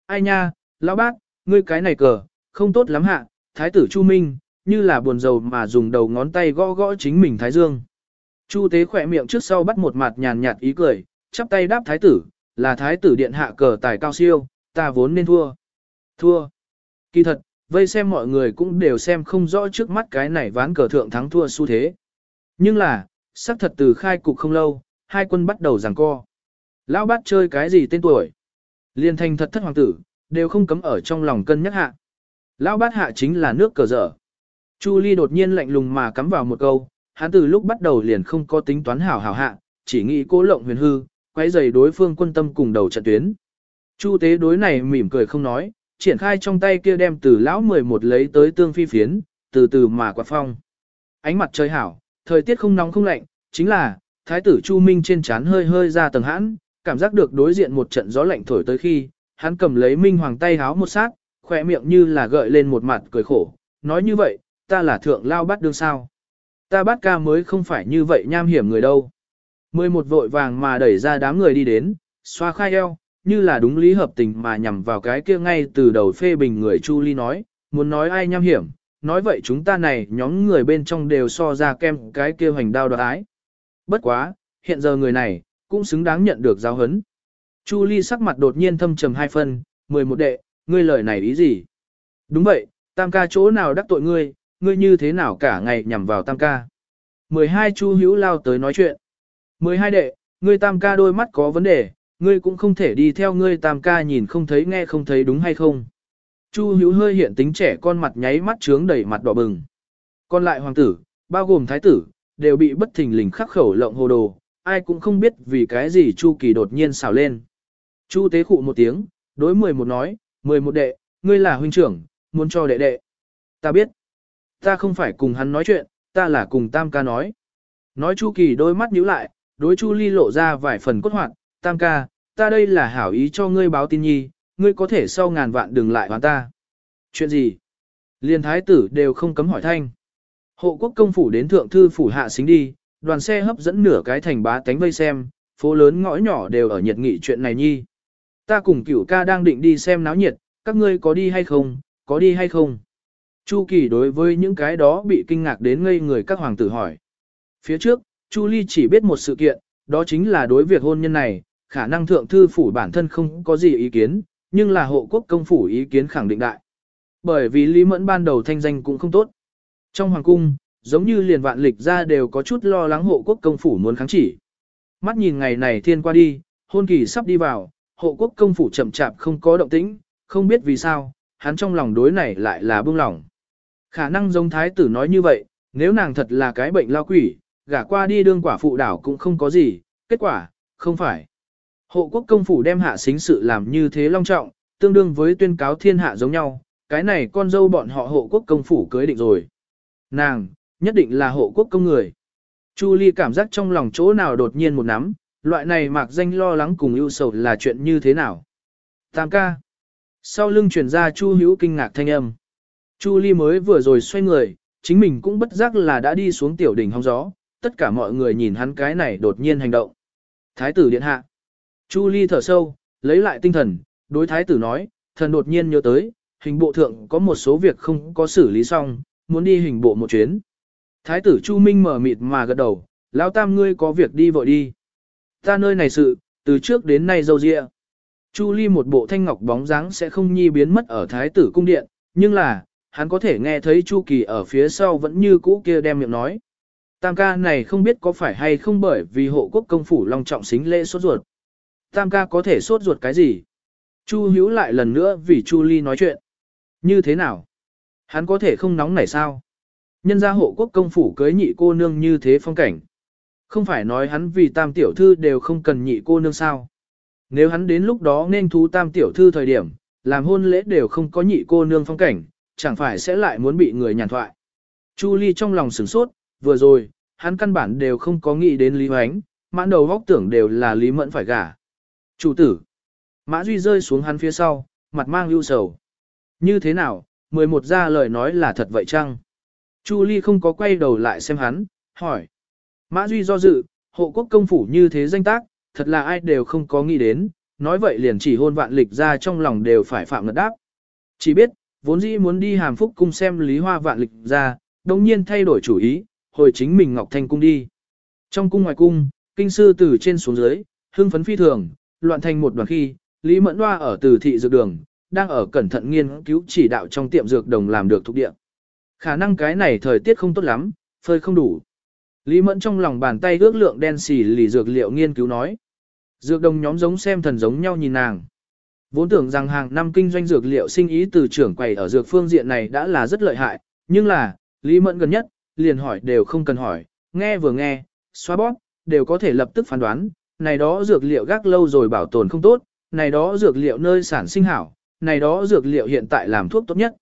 Ai nha, lão bác, ngươi cái này cờ, không tốt lắm hạ, thái tử Chu Minh, như là buồn rầu mà dùng đầu ngón tay gõ gõ chính mình thái dương. Chu tế khỏe miệng trước sau bắt một mặt nhàn nhạt ý cười, chắp tay đáp thái tử, là thái tử điện hạ cờ tài cao siêu, ta vốn nên thua. Thua. Kỳ thật, vây xem mọi người cũng đều xem không rõ trước mắt cái này ván cờ thượng thắng thua xu thế. Nhưng là, xác thật từ khai cục không lâu, hai quân bắt đầu giằng co. Lão bát chơi cái gì tên tuổi? Liên thành thật thất hoàng tử, đều không cấm ở trong lòng cân nhắc hạ. Lão bát hạ chính là nước cờ dở. Chu Ly đột nhiên lạnh lùng mà cắm vào một câu, hắn từ lúc bắt đầu liền không có tính toán hảo hảo hạ, chỉ nghĩ cố lộng huyền hư, quay dày đối phương quân tâm cùng đầu trận tuyến. Chu tế đối này mỉm cười không nói, triển khai trong tay kia đem từ lão 11 lấy tới tương phi phiến, từ từ mà quạt phong. Ánh mặt trời hảo, thời tiết không nóng không lạnh, chính là, thái tử Chu Minh trên trán hơi hơi ra tầng hãn, cảm giác được đối diện một trận gió lạnh thổi tới khi, hắn cầm lấy Minh Hoàng tay háo một sát, khỏe miệng như là gợi lên một mặt cười khổ, nói như vậy, ta là thượng lao bắt đương sao. Ta bắt ca mới không phải như vậy nham hiểm người đâu. Mười một vội vàng mà đẩy ra đám người đi đến, xoa khai eo, như là đúng lý hợp tình mà nhằm vào cái kia ngay từ đầu phê bình người Chu Ly nói, muốn nói ai nham hiểm, nói vậy chúng ta này nhóm người bên trong đều so ra kem cái kia hoành đao đoạt ái. Bất quá, hiện giờ người này, cũng xứng đáng nhận được giáo hấn. Chu Ly sắc mặt đột nhiên thâm trầm hai phân, mười một đệ, ngươi lời này ý gì? Đúng vậy, tam ca chỗ nào đắc tội ngươi, ngươi như thế nào cả ngày nhằm vào tam ca. 12 Chu Hữu lao tới nói chuyện. 12 đệ, ngươi tam ca đôi mắt có vấn đề, ngươi cũng không thể đi theo ngươi tam ca nhìn không thấy nghe không thấy đúng hay không. Chu Hữu hơi hiện tính trẻ con mặt nháy mắt trướng đầy mặt đỏ bừng. Còn lại hoàng tử, bao gồm thái tử, đều bị bất thình lình khắc khẩu lộng hồ đồ, ai cũng không biết vì cái gì Chu Kỳ đột nhiên xào lên. Chu tế khụ một tiếng, đối 11 nói, 11 đệ, ngươi là huynh trưởng, muốn cho đệ đệ. Ta biết. Ta không phải cùng hắn nói chuyện, ta là cùng Tam ca nói. Nói Chu Kỳ đôi mắt nhíu lại, đối Chu Ly lộ ra vài phần cốt hoạt, Tam ca, ta đây là hảo ý cho ngươi báo tin nhi, ngươi có thể sau ngàn vạn đừng lại hoán ta. Chuyện gì? Liên thái tử đều không cấm hỏi thanh. Hộ quốc công phủ đến thượng thư phủ hạ xính đi, đoàn xe hấp dẫn nửa cái thành bá tánh vây xem, phố lớn ngõ nhỏ đều ở nhiệt nghị chuyện này nhi. Ta cùng cửu ca đang định đi xem náo nhiệt, các ngươi có đi hay không, có đi hay không? Chu Kỳ đối với những cái đó bị kinh ngạc đến ngây người các hoàng tử hỏi. Phía trước, Chu Ly chỉ biết một sự kiện, đó chính là đối việc hôn nhân này, khả năng thượng thư phủ bản thân không có gì ý kiến, nhưng là hộ quốc công phủ ý kiến khẳng định đại. Bởi vì Lý Mẫn ban đầu thanh danh cũng không tốt. Trong hoàng cung, giống như liền vạn lịch ra đều có chút lo lắng hộ quốc công phủ muốn kháng chỉ. Mắt nhìn ngày này thiên qua đi, hôn kỳ sắp đi vào, hộ quốc công phủ chậm chạp không có động tĩnh, không biết vì sao, hắn trong lòng đối này lại là bưng lòng. Khả năng giống thái tử nói như vậy, nếu nàng thật là cái bệnh lao quỷ, gả qua đi đương quả phụ đảo cũng không có gì, kết quả, không phải. Hộ quốc công phủ đem hạ xính sự làm như thế long trọng, tương đương với tuyên cáo thiên hạ giống nhau, cái này con dâu bọn họ hộ quốc công phủ cưới định rồi. Nàng, nhất định là hộ quốc công người. Chu Ly cảm giác trong lòng chỗ nào đột nhiên một nắm, loại này mạc danh lo lắng cùng ưu sầu là chuyện như thế nào. Tam ca. Sau lưng truyền ra Chu Hữu kinh ngạc thanh âm. Chu Ly mới vừa rồi xoay người, chính mình cũng bất giác là đã đi xuống tiểu đỉnh hóng gió, tất cả mọi người nhìn hắn cái này đột nhiên hành động. Thái tử điện hạ. Chu Ly thở sâu, lấy lại tinh thần, đối thái tử nói, thần đột nhiên nhớ tới, hình bộ thượng có một số việc không có xử lý xong, muốn đi hình bộ một chuyến. Thái tử Chu Minh mở mịt mà gật đầu, lão tam ngươi có việc đi vội đi. Ta nơi này sự, từ trước đến nay dâu dịa. Chu Ly một bộ thanh ngọc bóng dáng sẽ không nhi biến mất ở thái tử cung điện, nhưng là, hắn có thể nghe thấy Chu Kỳ ở phía sau vẫn như cũ kia đem miệng nói. Tam ca này không biết có phải hay không bởi vì hộ quốc công phủ long trọng xính lễ sốt ruột. Tam ca có thể sốt ruột cái gì? Chu Hữu lại lần nữa vì Chu Ly nói chuyện. Như thế nào? Hắn có thể không nóng này sao? Nhân gia hộ quốc công phủ cưới nhị cô nương như thế phong cảnh. Không phải nói hắn vì tam tiểu thư đều không cần nhị cô nương sao. Nếu hắn đến lúc đó nên thú tam tiểu thư thời điểm, làm hôn lễ đều không có nhị cô nương phong cảnh, chẳng phải sẽ lại muốn bị người nhàn thoại. Chu Ly trong lòng sửng sốt, vừa rồi, hắn căn bản đều không có nghĩ đến Lý Hoánh, mãn đầu góc tưởng đều là Lý Mẫn phải gả. Chủ tử, Mã Duy rơi xuống hắn phía sau, mặt mang ưu sầu. Như thế nào, 11 ra lời nói là thật vậy chăng? Chu Ly không có quay đầu lại xem hắn, hỏi. Mã Duy do dự, hộ quốc công phủ như thế danh tác, thật là ai đều không có nghĩ đến, nói vậy liền chỉ hôn vạn lịch ra trong lòng đều phải phạm ngật đáp. Chỉ biết, vốn dĩ muốn đi hàm phúc cung xem lý hoa vạn lịch ra, đồng nhiên thay đổi chủ ý, hồi chính mình Ngọc Thanh cung đi. Trong cung ngoài cung, kinh sư từ trên xuống dưới, hưng phấn phi thường, loạn thành một đoàn khi, Lý Mẫn Hoa ở từ thị dược đường, đang ở cẩn thận nghiên cứu chỉ đạo trong tiệm dược đồng làm được thuộc địa. Khả năng cái này thời tiết không tốt lắm, phơi không đủ. Lý Mẫn trong lòng bàn tay ước lượng đen xỉ lì dược liệu nghiên cứu nói. Dược đồng nhóm giống xem thần giống nhau nhìn nàng. Vốn tưởng rằng hàng năm kinh doanh dược liệu sinh ý từ trưởng quầy ở dược phương diện này đã là rất lợi hại, nhưng là, Lý Mẫn gần nhất, liền hỏi đều không cần hỏi, nghe vừa nghe, xóa bóp, đều có thể lập tức phán đoán, này đó dược liệu gác lâu rồi bảo tồn không tốt, này đó dược liệu nơi sản sinh hảo, này đó dược liệu hiện tại làm thuốc tốt nhất.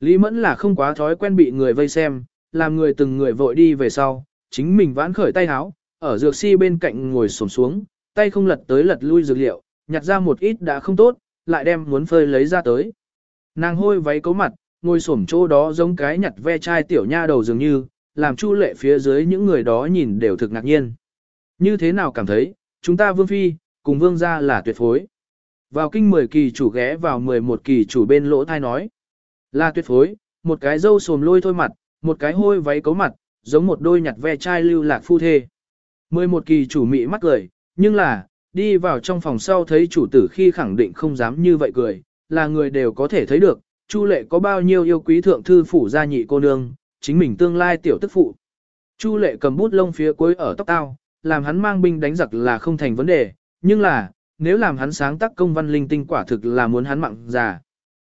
Lý Mẫn là không quá thói quen bị người vây xem, làm người từng người vội đi về sau, chính mình vãn khởi tay háo, ở dược si bên cạnh ngồi xổm xuống, tay không lật tới lật lui dược liệu, nhặt ra một ít đã không tốt, lại đem muốn phơi lấy ra tới. Nàng hôi váy cấu mặt, ngồi xổm chỗ đó giống cái nhặt ve chai tiểu nha đầu dường như, làm chu lệ phía dưới những người đó nhìn đều thực ngạc nhiên. Như thế nào cảm thấy, chúng ta vương phi, cùng vương gia là tuyệt phối. Vào kinh 10 kỳ chủ ghé vào 11 kỳ chủ bên lỗ thai nói. Là tuyệt phối, một cái dâu sồm lôi thôi mặt, một cái hôi váy cấu mặt, giống một đôi nhặt ve chai lưu lạc phu thê. 11 kỳ chủ mị mắt cười, nhưng là, đi vào trong phòng sau thấy chủ tử khi khẳng định không dám như vậy cười, là người đều có thể thấy được, Chu lệ có bao nhiêu yêu quý thượng thư phủ gia nhị cô nương, chính mình tương lai tiểu tức phụ. Chu lệ cầm bút lông phía cuối ở tóc tao, làm hắn mang binh đánh giặc là không thành vấn đề, nhưng là, nếu làm hắn sáng tác công văn linh tinh quả thực là muốn hắn mặn già.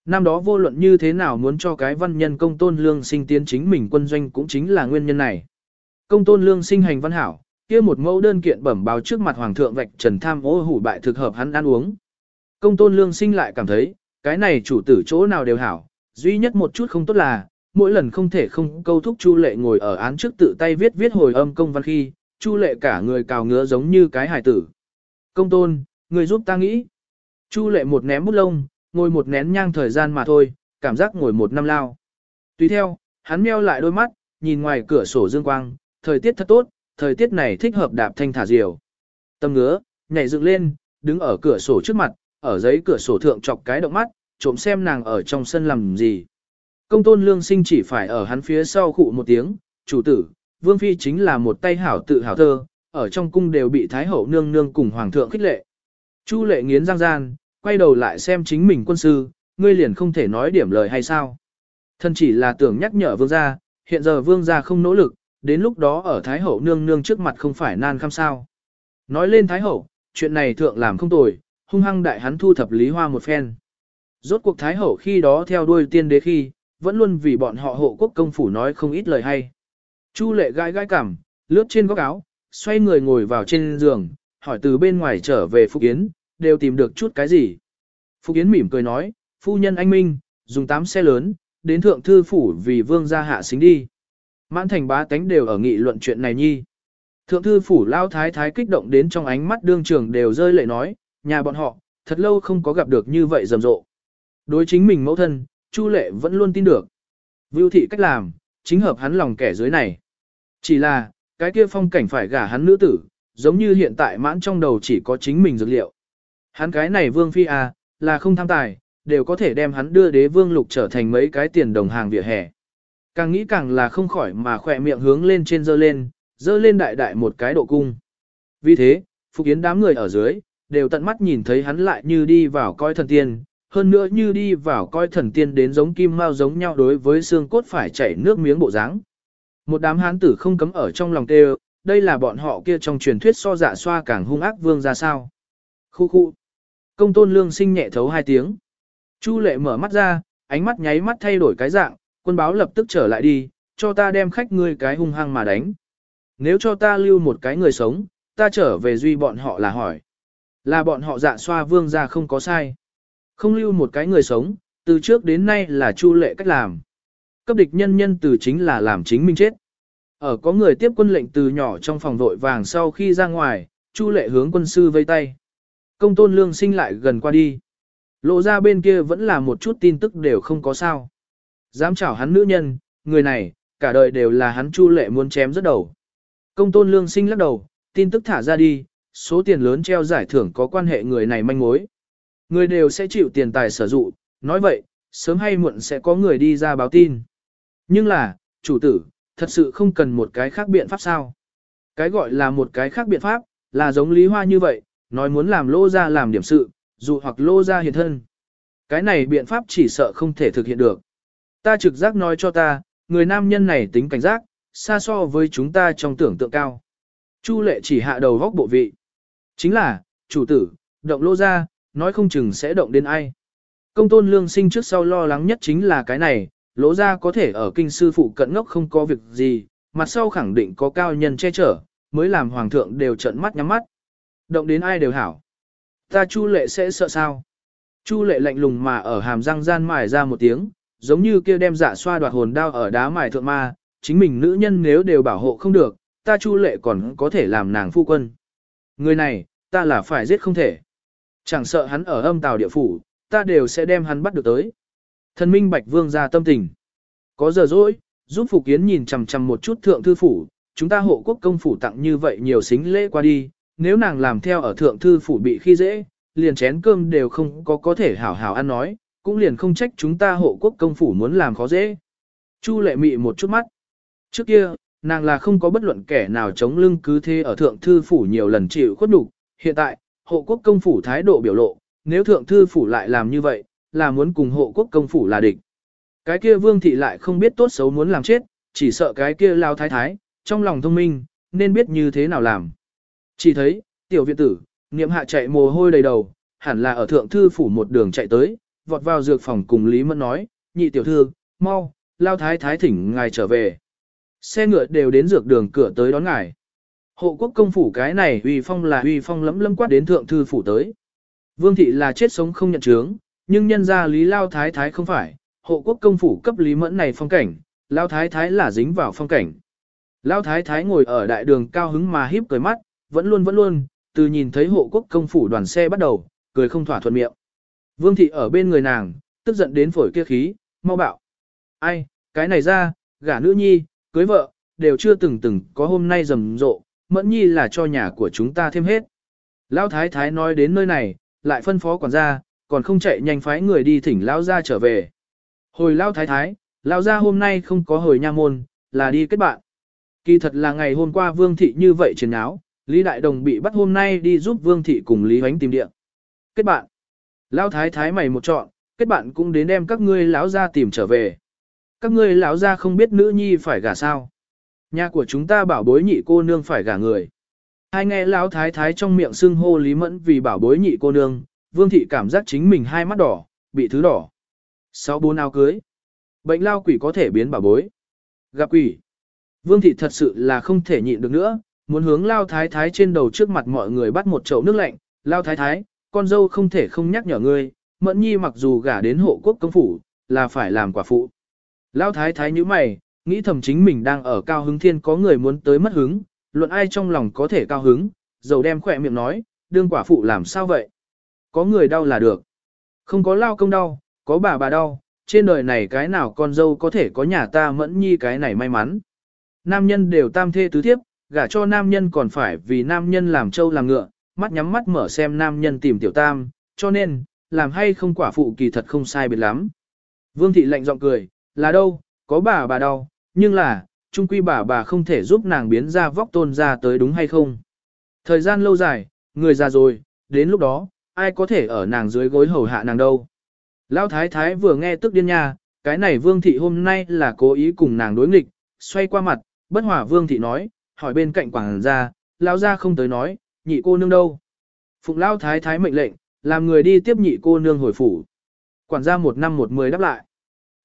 Năm đó vô luận như thế nào muốn cho cái văn nhân công tôn lương sinh tiến chính mình quân doanh cũng chính là nguyên nhân này. Công tôn lương sinh hành văn hảo, kia một mẫu đơn kiện bẩm báo trước mặt hoàng thượng vạch trần tham ô hủ bại thực hợp hắn ăn uống. Công tôn lương sinh lại cảm thấy, cái này chủ tử chỗ nào đều hảo, duy nhất một chút không tốt là, mỗi lần không thể không câu thúc Chu Lệ ngồi ở án trước tự tay viết viết hồi âm công văn khi, Chu Lệ cả người cào ngứa giống như cái hài tử. Công tôn, người giúp ta nghĩ. Chu Lệ một ném bút lông, ngồi một nén nhang thời gian mà thôi, cảm giác ngồi một năm lao. Tùy theo, hắn meo lại đôi mắt, nhìn ngoài cửa sổ dương quang, thời tiết thật tốt, thời tiết này thích hợp đạp thanh thả diều. Tâm ngứa, nhảy dựng lên, đứng ở cửa sổ trước mặt, ở giấy cửa sổ thượng chọc cái động mắt, trộm xem nàng ở trong sân làm gì. Công tôn lương sinh chỉ phải ở hắn phía sau khụ một tiếng, chủ tử, vương phi chính là một tay hảo tự hảo thơ, ở trong cung đều bị thái hậu nương nương cùng hoàng thượng khích lệ. Chu lệ nghiến răng gian, quay đầu lại xem chính mình quân sư, ngươi liền không thể nói điểm lời hay sao. Thân chỉ là tưởng nhắc nhở vương gia, hiện giờ vương gia không nỗ lực, đến lúc đó ở thái hậu nương nương trước mặt không phải nan khăm sao. Nói lên thái hậu, chuyện này thượng làm không tồi, hung hăng đại hắn thu thập lý hoa một phen. Rốt cuộc thái hậu khi đó theo đuôi tiên đế khi, vẫn luôn vì bọn họ hộ quốc công phủ nói không ít lời hay. Chu lệ gai gai cảm, lướt trên góc áo, xoay người ngồi vào trên giường, hỏi từ bên ngoài trở về Phúc Yến, đều tìm được chút cái gì. Phúc Yến mỉm cười nói, phu nhân anh Minh, dùng 8 xe lớn, đến thượng thư phủ vì vương gia hạ xính đi. Mãn thành bá tánh đều ở nghị luận chuyện này nhi. Thượng thư phủ lao thái thái kích động đến trong ánh mắt đương trường đều rơi lệ nói, nhà bọn họ, thật lâu không có gặp được như vậy rầm rộ. Đối chính mình mẫu thân, Chu lệ vẫn luôn tin được. Vưu thị cách làm, chính hợp hắn lòng kẻ dưới này. Chỉ là, cái kia phong cảnh phải gả hắn nữ tử, giống như hiện tại mãn trong đầu chỉ có chính mình dược liệu. Hắn cái này vương phi à, là không tham tài, đều có thể đem hắn đưa đế vương lục trở thành mấy cái tiền đồng hàng vỉa hè. Càng nghĩ càng là không khỏi mà khỏe miệng hướng lên trên dơ lên, dơ lên đại đại một cái độ cung. Vì thế, Phục Yến đám người ở dưới, đều tận mắt nhìn thấy hắn lại như đi vào coi thần tiên, hơn nữa như đi vào coi thần tiên đến giống kim mao giống nhau đối với xương cốt phải chảy nước miếng bộ dáng. Một đám hán tử không cấm ở trong lòng tê đây là bọn họ kia trong truyền thuyết so dạ xoa càng hung ác vương ra sao. Khu khu. Công tôn lương sinh nhẹ thấu hai tiếng. Chu lệ mở mắt ra, ánh mắt nháy mắt thay đổi cái dạng, quân báo lập tức trở lại đi, cho ta đem khách ngươi cái hung hăng mà đánh. Nếu cho ta lưu một cái người sống, ta trở về duy bọn họ là hỏi. Là bọn họ dạ xoa vương ra không có sai. Không lưu một cái người sống, từ trước đến nay là chu lệ cách làm. Cấp địch nhân nhân từ chính là làm chính mình chết. Ở có người tiếp quân lệnh từ nhỏ trong phòng vội vàng sau khi ra ngoài, chu lệ hướng quân sư vây tay. Công tôn lương sinh lại gần qua đi. Lộ ra bên kia vẫn là một chút tin tức đều không có sao. Dám chảo hắn nữ nhân, người này, cả đời đều là hắn chu lệ muốn chém rất đầu. Công tôn lương sinh lắc đầu, tin tức thả ra đi, số tiền lớn treo giải thưởng có quan hệ người này manh mối. Người đều sẽ chịu tiền tài sở dụ, nói vậy, sớm hay muộn sẽ có người đi ra báo tin. Nhưng là, chủ tử, thật sự không cần một cái khác biện pháp sao. Cái gọi là một cái khác biện pháp, là giống Lý Hoa như vậy, nói muốn làm lô ra làm điểm sự, dù hoặc lô ra hiện thân. Cái này biện pháp chỉ sợ không thể thực hiện được. Ta trực giác nói cho ta, người nam nhân này tính cảnh giác, xa so với chúng ta trong tưởng tượng cao. Chu lệ chỉ hạ đầu góc bộ vị. Chính là, chủ tử, động lô ra, nói không chừng sẽ động đến ai. Công tôn lương sinh trước sau lo lắng nhất chính là cái này, lỗ ra có thể ở kinh sư phụ cận ngốc không có việc gì, mặt sau khẳng định có cao nhân che chở, mới làm hoàng thượng đều trận mắt nhắm mắt. Động đến ai đều hảo. Ta chu lệ sẽ sợ sao? Chu lệ lạnh lùng mà ở hàm răng gian mài ra một tiếng, giống như kia đem dạ xoa đoạt hồn đao ở đá mài thượng ma, chính mình nữ nhân nếu đều bảo hộ không được, ta chu lệ còn có thể làm nàng phu quân. Người này, ta là phải giết không thể. Chẳng sợ hắn ở âm tàu địa phủ, ta đều sẽ đem hắn bắt được tới. Thần minh bạch vương ra tâm tình. Có giờ dỗi, giúp Phục Kiến nhìn chằm chằm một chút thượng thư phủ, chúng ta hộ quốc công phủ tặng như vậy nhiều xính lễ qua đi, nếu nàng làm theo ở thượng thư phủ bị khi dễ, liền chén cơm đều không có có thể hảo hảo ăn nói, cũng liền không trách chúng ta hộ quốc công phủ muốn làm khó dễ. Chu lệ mị một chút mắt. Trước kia, nàng là không có bất luận kẻ nào chống lưng cứ thế ở thượng thư phủ nhiều lần chịu khuất đục, Hiện tại, hộ quốc công phủ thái độ biểu lộ, nếu thượng thư phủ lại làm như vậy, là muốn cùng hộ quốc công phủ là địch. Cái kia vương thị lại không biết tốt xấu muốn làm chết, chỉ sợ cái kia lao thái thái, trong lòng thông minh, nên biết như thế nào làm. Chỉ thấy, tiểu viện tử, niệm hạ chạy mồ hôi đầy đầu, hẳn là ở thượng thư phủ một đường chạy tới, vọt vào dược phòng cùng Lý Mẫn nói, nhị tiểu thư, mau, lao thái thái thỉnh ngài trở về. Xe ngựa đều đến dược đường cửa tới đón ngài. Hộ quốc công phủ cái này uy phong là uy phong lấm lấm quát đến thượng thư phủ tới. Vương thị là chết sống không nhận chướng, nhưng nhân ra lý lao thái thái không phải, hộ quốc công phủ cấp lý mẫn này phong cảnh, lao thái thái là dính vào phong cảnh. Lao thái thái ngồi ở đại đường cao hứng mà híp cười mắt, vẫn luôn vẫn luôn, từ nhìn thấy hộ quốc công phủ đoàn xe bắt đầu, cười không thỏa thuận miệng. Vương thị ở bên người nàng, tức giận đến phổi kia khí, mau bạo. Ai, cái này ra, gả nữ nhi, cưới vợ, đều chưa từng từng có hôm nay rầm rộ, mẫn nhi là cho nhà của chúng ta thêm hết. Lão thái thái nói đến nơi này, lại phân phó quản gia, còn không chạy nhanh phái người đi thỉnh lão gia trở về. Hồi lão thái thái, lão gia hôm nay không có hồi nha môn, là đi kết bạn. Kỳ thật là ngày hôm qua Vương thị như vậy chiến áo, Lý Đại Đồng bị bắt hôm nay đi giúp Vương thị cùng Lý Hoánh tìm địa. Kết bạn. Lão thái thái mày một chọn, kết bạn cũng đến đem các ngươi lão gia tìm trở về. Các ngươi lão gia không biết nữ nhi phải gả sao? Nhà của chúng ta bảo bối nhị cô nương phải gả người. Hai nghe lão thái thái trong miệng xưng hô Lý Mẫn vì bảo bối nhị cô nương, Vương thị cảm giác chính mình hai mắt đỏ, bị thứ đỏ. Sáu bốn áo cưới. Bệnh lao quỷ có thể biến bảo bối. Gặp quỷ. Vương thị thật sự là không thể nhịn được nữa, muốn hướng lao thái thái trên đầu trước mặt mọi người bắt một chậu nước lạnh. Lao thái thái, con dâu không thể không nhắc nhở ngươi, Mẫn nhi mặc dù gả đến hộ quốc công phủ, là phải làm quả phụ. Lao thái thái như mày, nghĩ thầm chính mình đang ở cao hứng thiên có người muốn tới mất hứng, luận ai trong lòng có thể cao hứng, dầu đem khỏe miệng nói, đương quả phụ làm sao vậy? Có người đau là được. Không có lao công đau, có bà bà đau, trên đời này cái nào con dâu có thể có nhà ta mẫn nhi cái này may mắn. Nam nhân đều tam thê tứ thiếp, gả cho nam nhân còn phải vì nam nhân làm trâu làm ngựa, mắt nhắm mắt mở xem nam nhân tìm tiểu tam, cho nên, làm hay không quả phụ kỳ thật không sai biệt lắm. Vương thị lạnh giọng cười, là đâu, có bà bà đau, nhưng là, trung quy bà bà không thể giúp nàng biến ra vóc tôn ra tới đúng hay không. Thời gian lâu dài, người già rồi, đến lúc đó, ai có thể ở nàng dưới gối hầu hạ nàng đâu. Lão thái thái vừa nghe tức điên nha, cái này vương thị hôm nay là cố ý cùng nàng đối nghịch, xoay qua mặt, bất hỏa vương thị nói, hỏi bên cạnh quảng gia, lão gia không tới nói, nhị cô nương đâu. Phụng lão thái thái mệnh lệnh, làm người đi tiếp nhị cô nương hồi phủ. Quản gia một năm một mười đáp lại.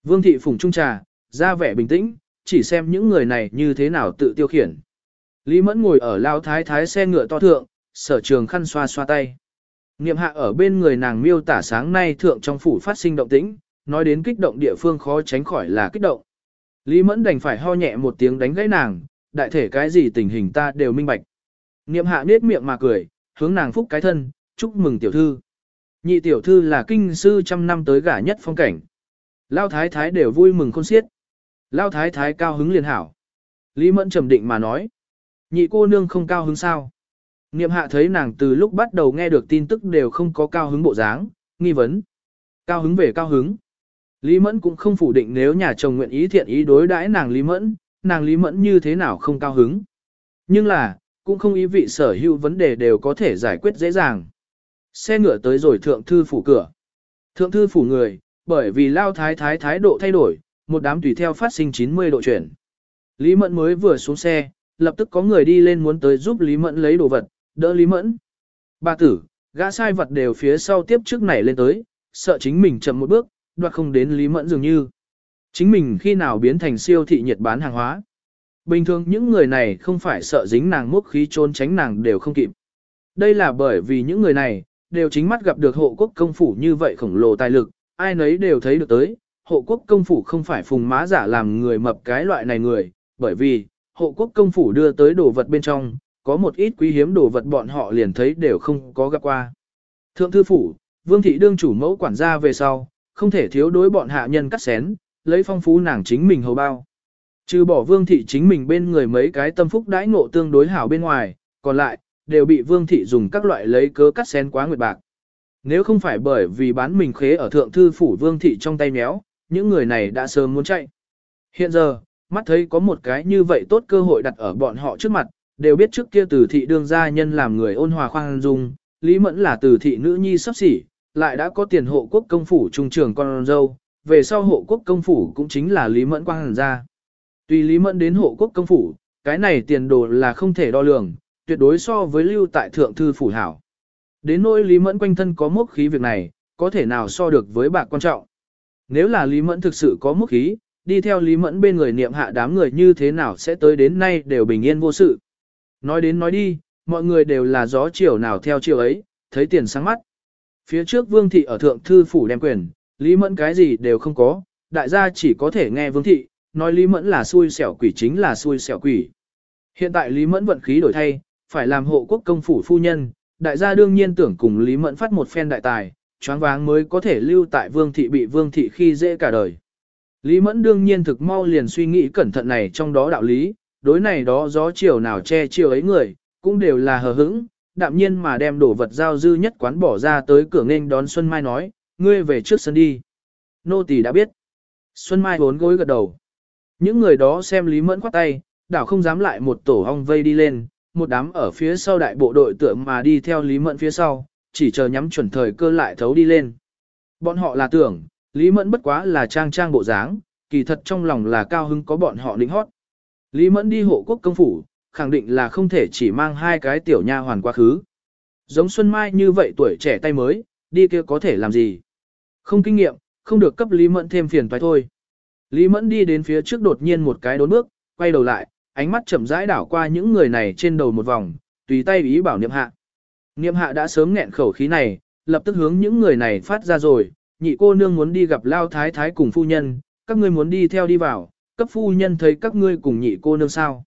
Vương thị phụng trung trà, ra vẻ bình tĩnh, chỉ xem những người này như thế nào tự tiêu khiển. Lý Mẫn ngồi ở lao thái thái xe ngựa to thượng, sở trường khăn xoa xoa tay. Niệm hạ ở bên người nàng miêu tả sáng nay thượng trong phủ phát sinh động tĩnh, nói đến kích động địa phương khó tránh khỏi là kích động. Lý Mẫn đành phải ho nhẹ một tiếng đánh gãy nàng, đại thể cái gì tình hình ta đều minh bạch. Niệm hạ nết miệng mà cười, hướng nàng phúc cái thân, chúc mừng tiểu thư. Nhị tiểu thư là kinh sư trăm năm tới gả nhất phong cảnh. Lao thái thái đều vui mừng khôn xiết. Lao thái thái cao hứng liền hảo. Lý Mẫn trầm định mà nói. Nhị cô nương không cao hứng sao? Niệm hạ thấy nàng từ lúc bắt đầu nghe được tin tức đều không có cao hứng bộ dáng, nghi vấn. Cao hứng về cao hứng. Lý Mẫn cũng không phủ định nếu nhà chồng nguyện ý thiện ý đối đãi nàng Lý Mẫn, nàng Lý Mẫn như thế nào không cao hứng. Nhưng là, cũng không ý vị sở hữu vấn đề đều có thể giải quyết dễ dàng. Xe ngựa tới rồi thượng thư phủ cửa. Thượng thư phủ người, bởi vì lao thái thái thái độ thay đổi, một đám tùy theo phát sinh 90 độ chuyển. Lý Mẫn mới vừa xuống xe, lập tức có người đi lên muốn tới giúp Lý Mẫn lấy đồ vật, đỡ Lý Mẫn. Bà tử, gã sai vật đều phía sau tiếp trước nảy lên tới, sợ chính mình chậm một bước, đoạt không đến Lý Mẫn dường như. Chính mình khi nào biến thành siêu thị nhiệt bán hàng hóa. Bình thường những người này không phải sợ dính nàng mốc khí trốn tránh nàng đều không kịp. Đây là bởi vì những người này, đều chính mắt gặp được hộ quốc công phủ như vậy khổng lồ tài lực, ai nấy đều thấy được tới, hộ quốc công phủ không phải phùng má giả làm người mập cái loại này người, bởi vì, hộ quốc công phủ đưa tới đồ vật bên trong, có một ít quý hiếm đồ vật bọn họ liền thấy đều không có gặp qua. Thượng thư phủ, vương thị đương chủ mẫu quản gia về sau, không thể thiếu đối bọn hạ nhân cắt xén, lấy phong phú nàng chính mình hầu bao. Trừ bỏ vương thị chính mình bên người mấy cái tâm phúc đãi ngộ tương đối hảo bên ngoài, còn lại, đều bị vương thị dùng các loại lấy cớ cắt xén quá nguyệt bạc. Nếu không phải bởi vì bán mình khế ở thượng thư phủ vương thị trong tay méo, những người này đã sớm muốn chạy. Hiện giờ, mắt thấy có một cái như vậy tốt cơ hội đặt ở bọn họ trước mặt, đều biết trước kia từ thị đương gia nhân làm người ôn hòa khoan dung, Lý Mẫn là từ thị nữ nhi sắp xỉ, lại đã có tiền hộ quốc công phủ trung trưởng con dâu, về sau hộ quốc công phủ cũng chính là Lý Mẫn quang gia. Tùy Lý Mẫn đến hộ quốc công phủ, cái này tiền đồ là không thể đo lường, tuyệt đối so với lưu tại thượng thư phủ hảo. Đến nỗi Lý Mẫn quanh thân có mốc khí việc này, có thể nào so được với bạc quan trọng. Nếu là Lý Mẫn thực sự có mức khí, đi theo Lý Mẫn bên người niệm hạ đám người như thế nào sẽ tới đến nay đều bình yên vô sự. Nói đến nói đi, mọi người đều là gió chiều nào theo chiều ấy, thấy tiền sáng mắt. Phía trước Vương Thị ở Thượng Thư Phủ đem quyền, Lý Mẫn cái gì đều không có, đại gia chỉ có thể nghe Vương Thị, nói Lý Mẫn là xui xẻo quỷ chính là xui xẻo quỷ. Hiện tại Lý Mẫn vận khí đổi thay, phải làm hộ quốc công phủ phu nhân, đại gia đương nhiên tưởng cùng Lý Mẫn phát một phen đại tài, choáng váng mới có thể lưu tại Vương Thị bị Vương Thị khi dễ cả đời. Lý Mẫn đương nhiên thực mau liền suy nghĩ cẩn thận này trong đó đạo lý, đối này đó gió chiều nào che chiều ấy người, cũng đều là hờ hững, đạm nhiên mà đem đổ vật giao dư nhất quán bỏ ra tới cửa nghênh đón Xuân Mai nói, ngươi về trước sân đi. Nô tỳ đã biết. Xuân Mai vốn gối gật đầu. Những người đó xem Lý Mẫn khoát tay, đảo không dám lại một tổ hong vây đi lên, một đám ở phía sau đại bộ đội tượng mà đi theo Lý Mẫn phía sau, chỉ chờ nhắm chuẩn thời cơ lại thấu đi lên. Bọn họ là tưởng, Lý Mẫn bất quá là trang trang bộ dáng, kỳ thật trong lòng là cao hứng có bọn họ lĩnh hót. Lý Mẫn đi hộ quốc công phủ, khẳng định là không thể chỉ mang hai cái tiểu nha hoàn quá khứ. Giống Xuân Mai như vậy tuổi trẻ tay mới, đi kia có thể làm gì? Không kinh nghiệm, không được cấp Lý Mẫn thêm phiền phải thôi. Lý Mẫn đi đến phía trước đột nhiên một cái đốn bước, quay đầu lại, ánh mắt chậm rãi đảo qua những người này trên đầu một vòng, tùy tay ý bảo niệm hạ. Niệm hạ đã sớm nghẹn khẩu khí này, lập tức hướng những người này phát ra rồi, nhị cô nương muốn đi gặp lao thái thái cùng phu nhân, các ngươi muốn đi theo đi vào, cấp phu nhân thấy các ngươi cùng nhị cô nương sao.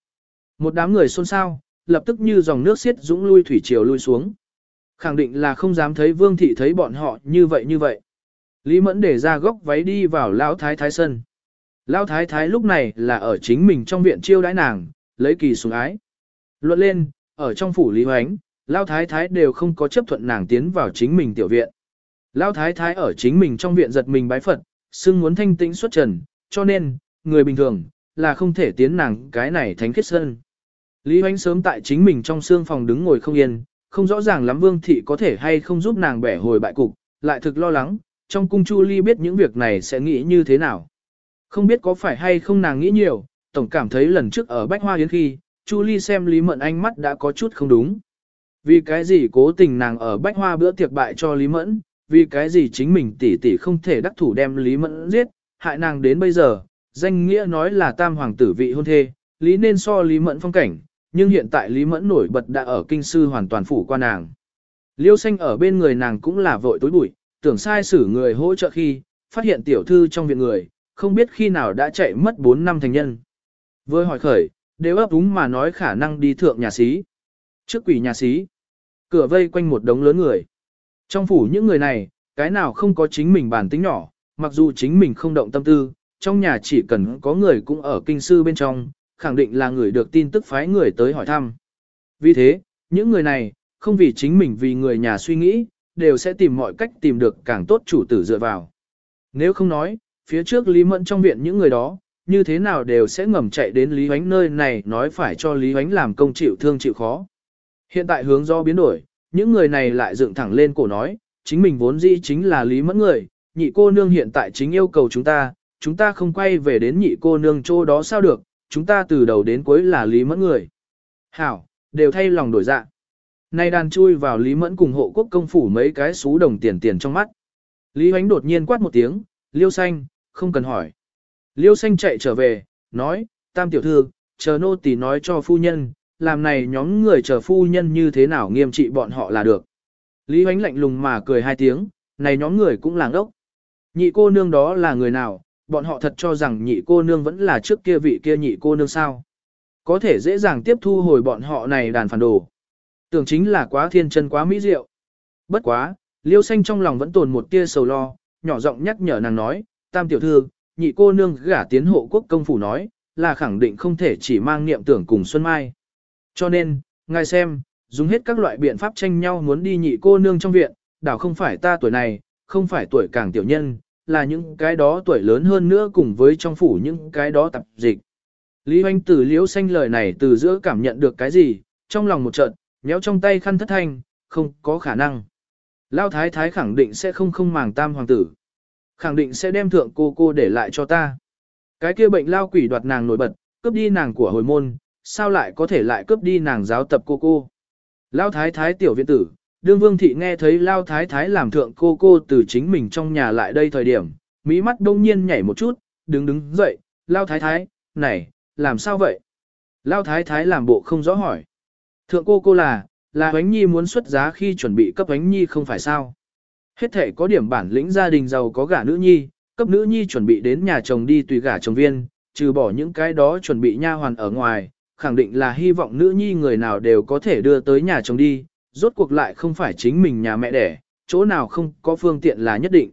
Một đám người xôn xao, lập tức như dòng nước xiết dũng lui thủy triều lui xuống. Khẳng định là không dám thấy vương thị thấy bọn họ như vậy như vậy. Lý Mẫn để ra góc váy đi vào lão thái thái sân. Lão thái thái lúc này là ở chính mình trong viện chiêu đãi nàng, lấy kỳ sủng ái. Luận lên, ở trong phủ Lý Hoánh, Lão thái thái đều không có chấp thuận nàng tiến vào chính mình tiểu viện. Lão thái thái ở chính mình trong viện giật mình bái Phật, xưng muốn thanh tĩnh xuất trần, cho nên, người bình thường, là không thể tiến nàng cái này thánh khiết sơn. Lý Hoánh sớm tại chính mình trong xương phòng đứng ngồi không yên, không rõ ràng lắm Vương Thị có thể hay không giúp nàng bẻ hồi bại cục, lại thực lo lắng, trong cung Chu Ly biết những việc này sẽ nghĩ như thế nào. Không biết có phải hay không nàng nghĩ nhiều, tổng cảm thấy lần trước ở Bách Hoa Yến khi, Chu Ly xem Lý Mẫn ánh mắt đã có chút không đúng. Vì cái gì cố tình nàng ở Bách Hoa bữa tiệc bại cho Lý Mẫn, vì cái gì chính mình tỷ tỷ không thể đắc thủ đem Lý Mẫn giết, hại nàng đến bây giờ, danh nghĩa nói là tam hoàng tử vị hôn thê, Lý nên so Lý Mẫn phong cảnh, nhưng hiện tại Lý Mẫn nổi bật đã ở kinh sư hoàn toàn phủ qua nàng. Liêu xanh ở bên người nàng cũng là vội tối bụi, tưởng sai xử người hỗ trợ khi, phát hiện tiểu thư trong viện người, không biết khi nào đã chạy mất 4 năm thành nhân. Với hỏi khởi, đều ấp úng mà nói khả năng đi thượng nhà sĩ, Trước quỷ nhà sĩ cửa vây quanh một đống lớn người. Trong phủ những người này, cái nào không có chính mình bản tính nhỏ, mặc dù chính mình không động tâm tư, trong nhà chỉ cần có người cũng ở kinh sư bên trong, khẳng định là người được tin tức phái người tới hỏi thăm. Vì thế, những người này, không vì chính mình vì người nhà suy nghĩ, đều sẽ tìm mọi cách tìm được càng tốt chủ tử dựa vào. Nếu không nói, phía trước Lý Mẫn trong viện những người đó, như thế nào đều sẽ ngầm chạy đến Lý Huánh nơi này nói phải cho Lý Huánh làm công chịu thương chịu khó. Hiện tại hướng do biến đổi, những người này lại dựng thẳng lên cổ nói, chính mình vốn dĩ chính là Lý Mẫn người, nhị cô nương hiện tại chính yêu cầu chúng ta, chúng ta không quay về đến nhị cô nương chỗ đó sao được, chúng ta từ đầu đến cuối là Lý Mẫn người. Hảo, đều thay lòng đổi dạ. Nay đàn chui vào Lý Mẫn cùng hộ quốc công phủ mấy cái xú đồng tiền tiền trong mắt. Lý Hoánh đột nhiên quát một tiếng, liêu xanh, không cần hỏi. Liêu xanh chạy trở về, nói, tam tiểu thư, chờ nô tỳ nói cho phu nhân, làm này nhóm người chờ phu nhân như thế nào nghiêm trị bọn họ là được. Lý Huánh lạnh lùng mà cười hai tiếng, này nhóm người cũng làng ốc. Nhị cô nương đó là người nào, bọn họ thật cho rằng nhị cô nương vẫn là trước kia vị kia nhị cô nương sao. Có thể dễ dàng tiếp thu hồi bọn họ này đàn phản đồ. Tưởng chính là quá thiên chân quá mỹ diệu. Bất quá, liêu xanh trong lòng vẫn tồn một tia sầu lo, nhỏ giọng nhắc nhở nàng nói, tam tiểu thư, nhị cô nương gả tiến hộ quốc công phủ nói, là khẳng định không thể chỉ mang niệm tưởng cùng Xuân Mai. Cho nên, ngài xem, dùng hết các loại biện pháp tranh nhau muốn đi nhị cô nương trong viện, đảo không phải ta tuổi này, không phải tuổi càng tiểu nhân, là những cái đó tuổi lớn hơn nữa cùng với trong phủ những cái đó tập dịch. Lý Hoanh Tử liễu xanh lời này từ giữa cảm nhận được cái gì, trong lòng một trận, nhéo trong tay khăn thất thanh, không có khả năng. Lao thái thái khẳng định sẽ không không màng tam hoàng tử. Khẳng định sẽ đem thượng cô cô để lại cho ta. Cái kia bệnh lao quỷ đoạt nàng nổi bật, cướp đi nàng của hồi môn, sao lại có thể lại cướp đi nàng giáo tập cô cô. Lao thái thái tiểu viện tử, đương vương thị nghe thấy Lao thái thái làm thượng cô cô từ chính mình trong nhà lại đây thời điểm, mỹ mắt đông nhiên nhảy một chút, đứng đứng dậy, Lao Thái Thái, này, làm sao vậy? Lao Thái Thái làm bộ không rõ hỏi. Thượng cô cô là, là Huánh Nhi muốn xuất giá khi chuẩn bị cấp Huánh Nhi không phải sao? Hết thể có điểm bản lĩnh gia đình giàu có gả nữ nhi, cấp nữ nhi chuẩn bị đến nhà chồng đi tùy gả chồng viên, trừ bỏ những cái đó chuẩn bị nha hoàn ở ngoài, khẳng định là hy vọng nữ nhi người nào đều có thể đưa tới nhà chồng đi, rốt cuộc lại không phải chính mình nhà mẹ đẻ, chỗ nào không có phương tiện là nhất định.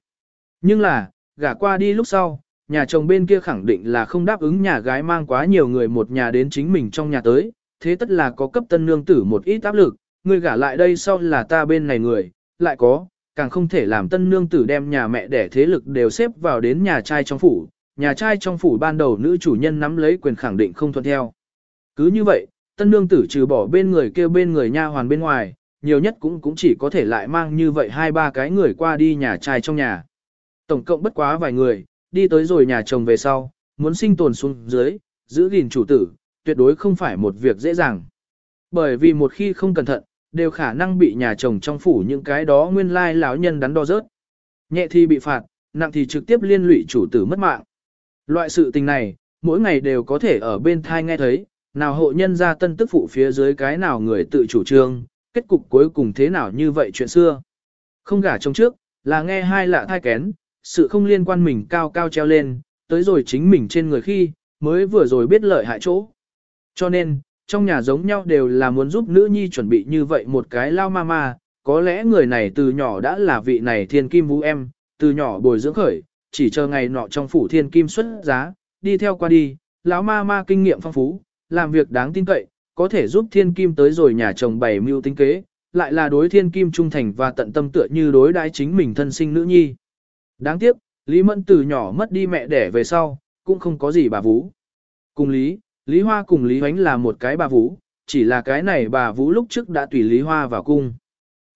Nhưng là, gả qua đi lúc sau, nhà chồng bên kia khẳng định là không đáp ứng nhà gái mang quá nhiều người một nhà đến chính mình trong nhà tới, thế tất là có cấp tân nương tử một ít áp lực, người gả lại đây sau là ta bên này người, lại có, càng không thể làm tân nương tử đem nhà mẹ đẻ thế lực đều xếp vào đến nhà trai trong phủ, nhà trai trong phủ ban đầu nữ chủ nhân nắm lấy quyền khẳng định không thuận theo. Cứ như vậy, tân nương tử trừ bỏ bên người kêu bên người nha hoàn bên ngoài, nhiều nhất cũng cũng chỉ có thể lại mang như vậy hai ba cái người qua đi nhà trai trong nhà. Tổng cộng bất quá vài người, đi tới rồi nhà chồng về sau, muốn sinh tồn xuống dưới, giữ gìn chủ tử, tuyệt đối không phải một việc dễ dàng. Bởi vì một khi không cẩn thận, đều khả năng bị nhà chồng trong phủ những cái đó nguyên lai lão nhân đắn đo rớt. Nhẹ thì bị phạt, nặng thì trực tiếp liên lụy chủ tử mất mạng. Loại sự tình này, mỗi ngày đều có thể ở bên thai nghe thấy, nào hộ nhân ra tân tức phụ phía dưới cái nào người tự chủ trương, kết cục cuối cùng thế nào như vậy chuyện xưa. Không gả trong trước, là nghe hai lạ thai kén, sự không liên quan mình cao cao treo lên, tới rồi chính mình trên người khi, mới vừa rồi biết lợi hại chỗ. Cho nên, trong nhà giống nhau đều là muốn giúp nữ nhi chuẩn bị như vậy một cái lao ma ma, có lẽ người này từ nhỏ đã là vị này thiên kim vũ em, từ nhỏ bồi dưỡng khởi, chỉ chờ ngày nọ trong phủ thiên kim xuất giá, đi theo qua đi, lão ma ma kinh nghiệm phong phú, làm việc đáng tin cậy, có thể giúp thiên kim tới rồi nhà chồng bày mưu tính kế, lại là đối thiên kim trung thành và tận tâm tựa như đối đãi chính mình thân sinh nữ nhi. Đáng tiếc, Lý Mẫn từ nhỏ mất đi mẹ đẻ về sau, cũng không có gì bà Vũ. Cùng Lý, Lý Hoa cùng Lý Hoánh là một cái bà Vũ, chỉ là cái này bà Vũ lúc trước đã tùy Lý Hoa vào cung.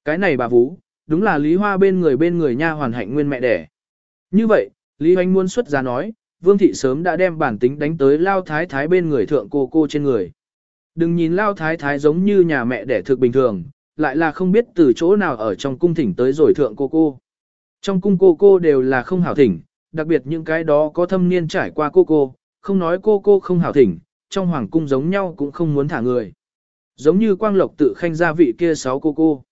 Cái này bà Vũ, đúng là Lý Hoa bên người bên người nha hoàn hạnh nguyên mẹ đẻ. Như vậy, Lý Hoánh muốn xuất ra nói, Vương Thị sớm đã đem bản tính đánh tới Lao Thái Thái bên người thượng cô cô trên người. Đừng nhìn Lao Thái Thái giống như nhà mẹ đẻ thực bình thường, lại là không biết từ chỗ nào ở trong cung thỉnh tới rồi thượng cô cô. Trong cung cô cô đều là không hảo thỉnh, đặc biệt những cái đó có thâm niên trải qua cô cô, không nói cô cô không hảo thỉnh, trong hoàng cung giống nhau cũng không muốn thả người. Giống như quang lộc tự khanh gia vị kia sáu cô cô.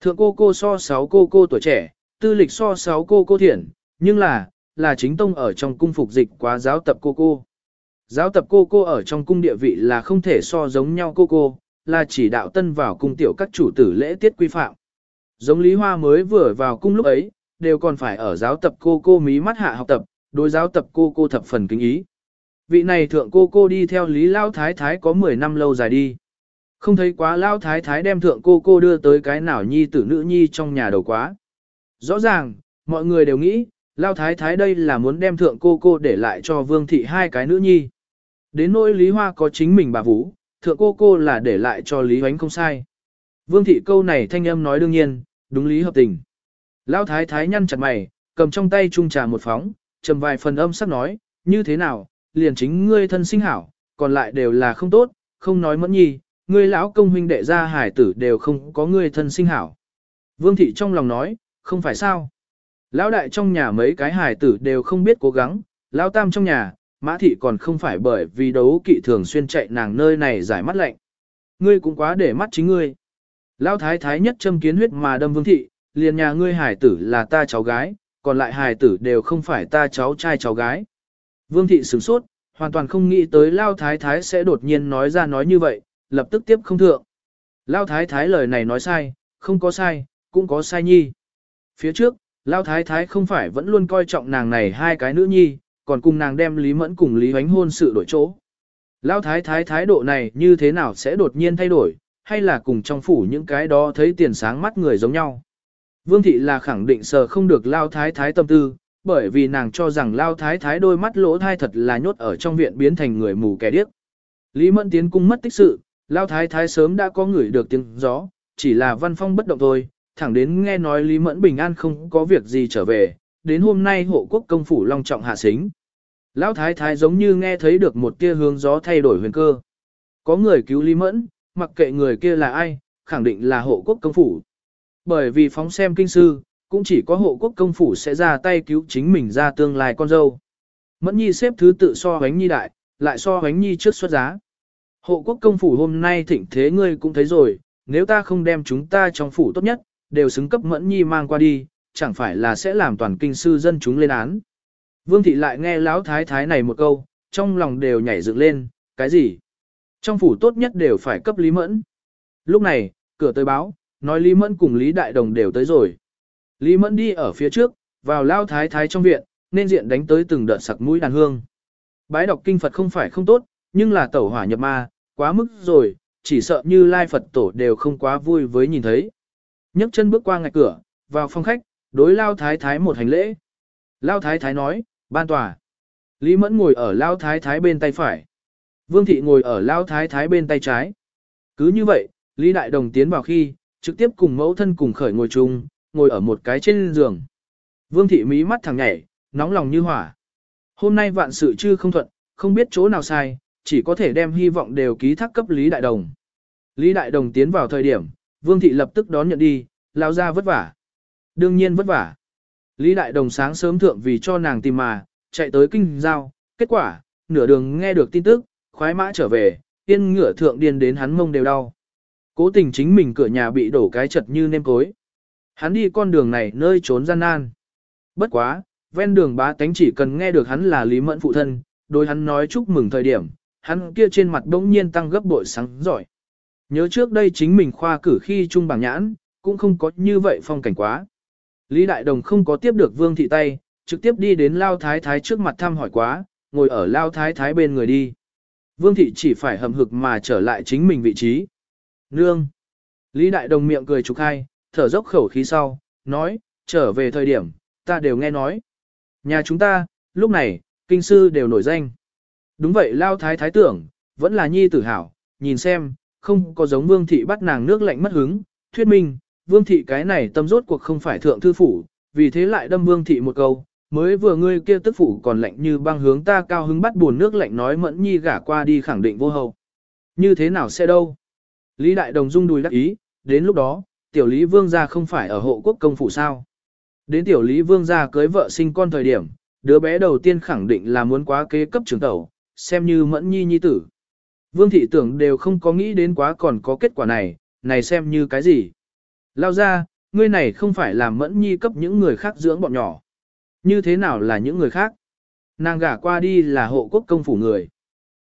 Thượng cô cô so sáu cô cô tuổi trẻ, tư lịch so sáu cô cô thiện, nhưng là, là chính tông ở trong cung phục dịch quá giáo tập cô cô. Giáo tập cô cô ở trong cung địa vị là không thể so giống nhau cô cô, là chỉ đạo tân vào cung tiểu các chủ tử lễ tiết quy phạm. Giống Lý Hoa mới vừa vào cung lúc ấy, đều còn phải ở giáo tập cô cô mí mắt hạ học tập, đối giáo tập cô cô thập phần kính ý. Vị này thượng cô cô đi theo Lý Lao Thái Thái có 10 năm lâu dài đi. Không thấy quá Lao Thái Thái đem thượng cô cô đưa tới cái nào nhi tử nữ nhi trong nhà đầu quá. Rõ ràng, mọi người đều nghĩ, Lao Thái Thái đây là muốn đem thượng cô cô để lại cho Vương Thị hai cái nữ nhi. Đến nỗi Lý Hoa có chính mình bà Vũ, thượng cô cô là để lại cho Lý Hoánh không sai. Vương Thị câu này thanh âm nói đương nhiên, đúng lý hợp tình. Lao Thái Thái nhăn chặt mày, cầm trong tay chung trà một phóng, trầm vài phần âm sắc nói, như thế nào, liền chính ngươi thân sinh hảo, còn lại đều là không tốt, không nói mẫn nhi, ngươi lão công huynh đệ gia hải tử đều không có ngươi thân sinh hảo. Vương thị trong lòng nói, không phải sao. Lão đại trong nhà mấy cái hài tử đều không biết cố gắng, lão tam trong nhà, mã thị còn không phải bởi vì đấu kỵ thường xuyên chạy nàng nơi này giải mắt lạnh. Ngươi cũng quá để mắt chính ngươi. Lão thái thái nhất châm kiến huyết mà đâm vương thị, liền nhà ngươi hài tử là ta cháu gái, còn lại hài tử đều không phải ta cháu trai cháu gái. Vương thị sửng sốt, hoàn toàn không nghĩ tới Lao Thái Thái sẽ đột nhiên nói ra nói như vậy, lập tức tiếp không thượng. Lao Thái Thái lời này nói sai, không có sai, cũng có sai nhi. Phía trước, Lao Thái Thái không phải vẫn luôn coi trọng nàng này hai cái nữ nhi, còn cùng nàng đem Lý Mẫn cùng Lý Huánh hôn sự đổi chỗ. Lao Thái Thái thái độ này như thế nào sẽ đột nhiên thay đổi, hay là cùng trong phủ những cái đó thấy tiền sáng mắt người giống nhau. Vương thị là khẳng định sờ không được Lao Thái Thái tâm tư, bởi vì nàng cho rằng lao thái thái đôi mắt lỗ thai thật là nhốt ở trong viện biến thành người mù kẻ điếc. Lý Mẫn tiến cung mất tích sự, lao thái thái sớm đã có người được tiếng gió, chỉ là văn phong bất động thôi, thẳng đến nghe nói Lý Mẫn bình an không có việc gì trở về, đến hôm nay hộ quốc công phủ long trọng hạ xính. Lão thái thái giống như nghe thấy được một tia hướng gió thay đổi huyền cơ. Có người cứu Lý Mẫn, mặc kệ người kia là ai, khẳng định là hộ quốc công phủ. Bởi vì phóng xem kinh sư, cũng chỉ có hộ quốc công phủ sẽ ra tay cứu chính mình ra tương lai con dâu. Mẫn nhi xếp thứ tự so hoánh nhi đại, lại so hoánh nhi trước xuất giá. Hộ quốc công phủ hôm nay thịnh thế ngươi cũng thấy rồi, nếu ta không đem chúng ta trong phủ tốt nhất, đều xứng cấp mẫn nhi mang qua đi, chẳng phải là sẽ làm toàn kinh sư dân chúng lên án. Vương thị lại nghe lão thái thái này một câu, trong lòng đều nhảy dựng lên, cái gì? Trong phủ tốt nhất đều phải cấp Lý Mẫn. Lúc này, cửa tới báo, nói Lý Mẫn cùng Lý Đại Đồng đều tới rồi. Lý Mẫn đi ở phía trước, vào lao thái thái trong viện, nên diện đánh tới từng đợt sặc mũi đàn hương. Bái đọc kinh Phật không phải không tốt, nhưng là tẩu hỏa nhập ma, quá mức rồi, chỉ sợ như lai Phật tổ đều không quá vui với nhìn thấy nhấc chân bước qua ngạch cửa, vào phòng khách, đối lao thái thái một hành lễ. Lao thái thái nói, ban tòa. Lý Mẫn ngồi ở lao thái thái bên tay phải. Vương thị ngồi ở lao thái thái bên tay trái. Cứ như vậy, Lý Đại Đồng tiến vào khi, trực tiếp cùng mẫu thân cùng khởi ngồi chung, ngồi ở một cái trên giường. Vương thị mí mắt thẳng nhảy, nóng lòng như hỏa. Hôm nay vạn sự chưa không thuận, không biết chỗ nào sai, chỉ có thể đem hy vọng đều ký thác cấp Lý Đại Đồng. Lý Đại Đồng tiến vào thời điểm, Vương thị lập tức đón nhận đi, lao ra vất vả. Đương nhiên vất vả. Lý Đại Đồng sáng sớm thượng vì cho nàng tìm mà, chạy tới kinh giao, kết quả, nửa đường nghe được tin tức, khoái mã trở về, tiên ngựa thượng điên đến hắn mông đều đau. Cố tình chính mình cửa nhà bị đổ cái chật như nêm cối. Hắn đi con đường này nơi trốn gian nan. Bất quá, ven đường bá tánh chỉ cần nghe được hắn là Lý Mẫn phụ thân, đối hắn nói chúc mừng thời điểm, hắn kia trên mặt đống nhiên tăng gấp bội sáng giỏi. Nhớ trước đây chính mình khoa cử khi trung bảng nhãn, cũng không có như vậy phong cảnh quá. Lý Đại Đồng không có tiếp được Vương Thị tay, trực tiếp đi đến Lao Thái Thái trước mặt thăm hỏi quá, ngồi ở Lao Thái Thái bên người đi. Vương Thị chỉ phải hầm hực mà trở lại chính mình vị trí. Nương! Lý Đại Đồng miệng cười trục hai, thở dốc khẩu khí sau, nói, trở về thời điểm, ta đều nghe nói. Nhà chúng ta, lúc này, kinh sư đều nổi danh. Đúng vậy Lao Thái Thái tưởng, vẫn là nhi tử hảo, nhìn xem, không có giống Vương Thị bắt nàng nước lạnh mất hứng, thuyết minh, Vương Thị cái này tâm rốt cuộc không phải thượng thư phủ, vì thế lại đâm Vương Thị một câu, mới vừa ngươi kia tức phủ còn lạnh như băng hướng ta cao hứng bắt buồn nước lạnh nói mẫn nhi gả qua đi khẳng định vô hậu. Như thế nào sẽ đâu? Lý Đại Đồng rung đùi đắc ý, đến lúc đó, tiểu Lý Vương gia không phải ở hộ quốc công phủ sao? Đến tiểu Lý Vương gia cưới vợ sinh con thời điểm, đứa bé đầu tiên khẳng định là muốn quá kế cấp trưởng tẩu, xem như mẫn nhi nhi tử. Vương thị tưởng đều không có nghĩ đến quá còn có kết quả này, này xem như cái gì. Lao ra, ngươi này không phải làm mẫn nhi cấp những người khác dưỡng bọn nhỏ. Như thế nào là những người khác? Nàng gả qua đi là hộ quốc công phủ người.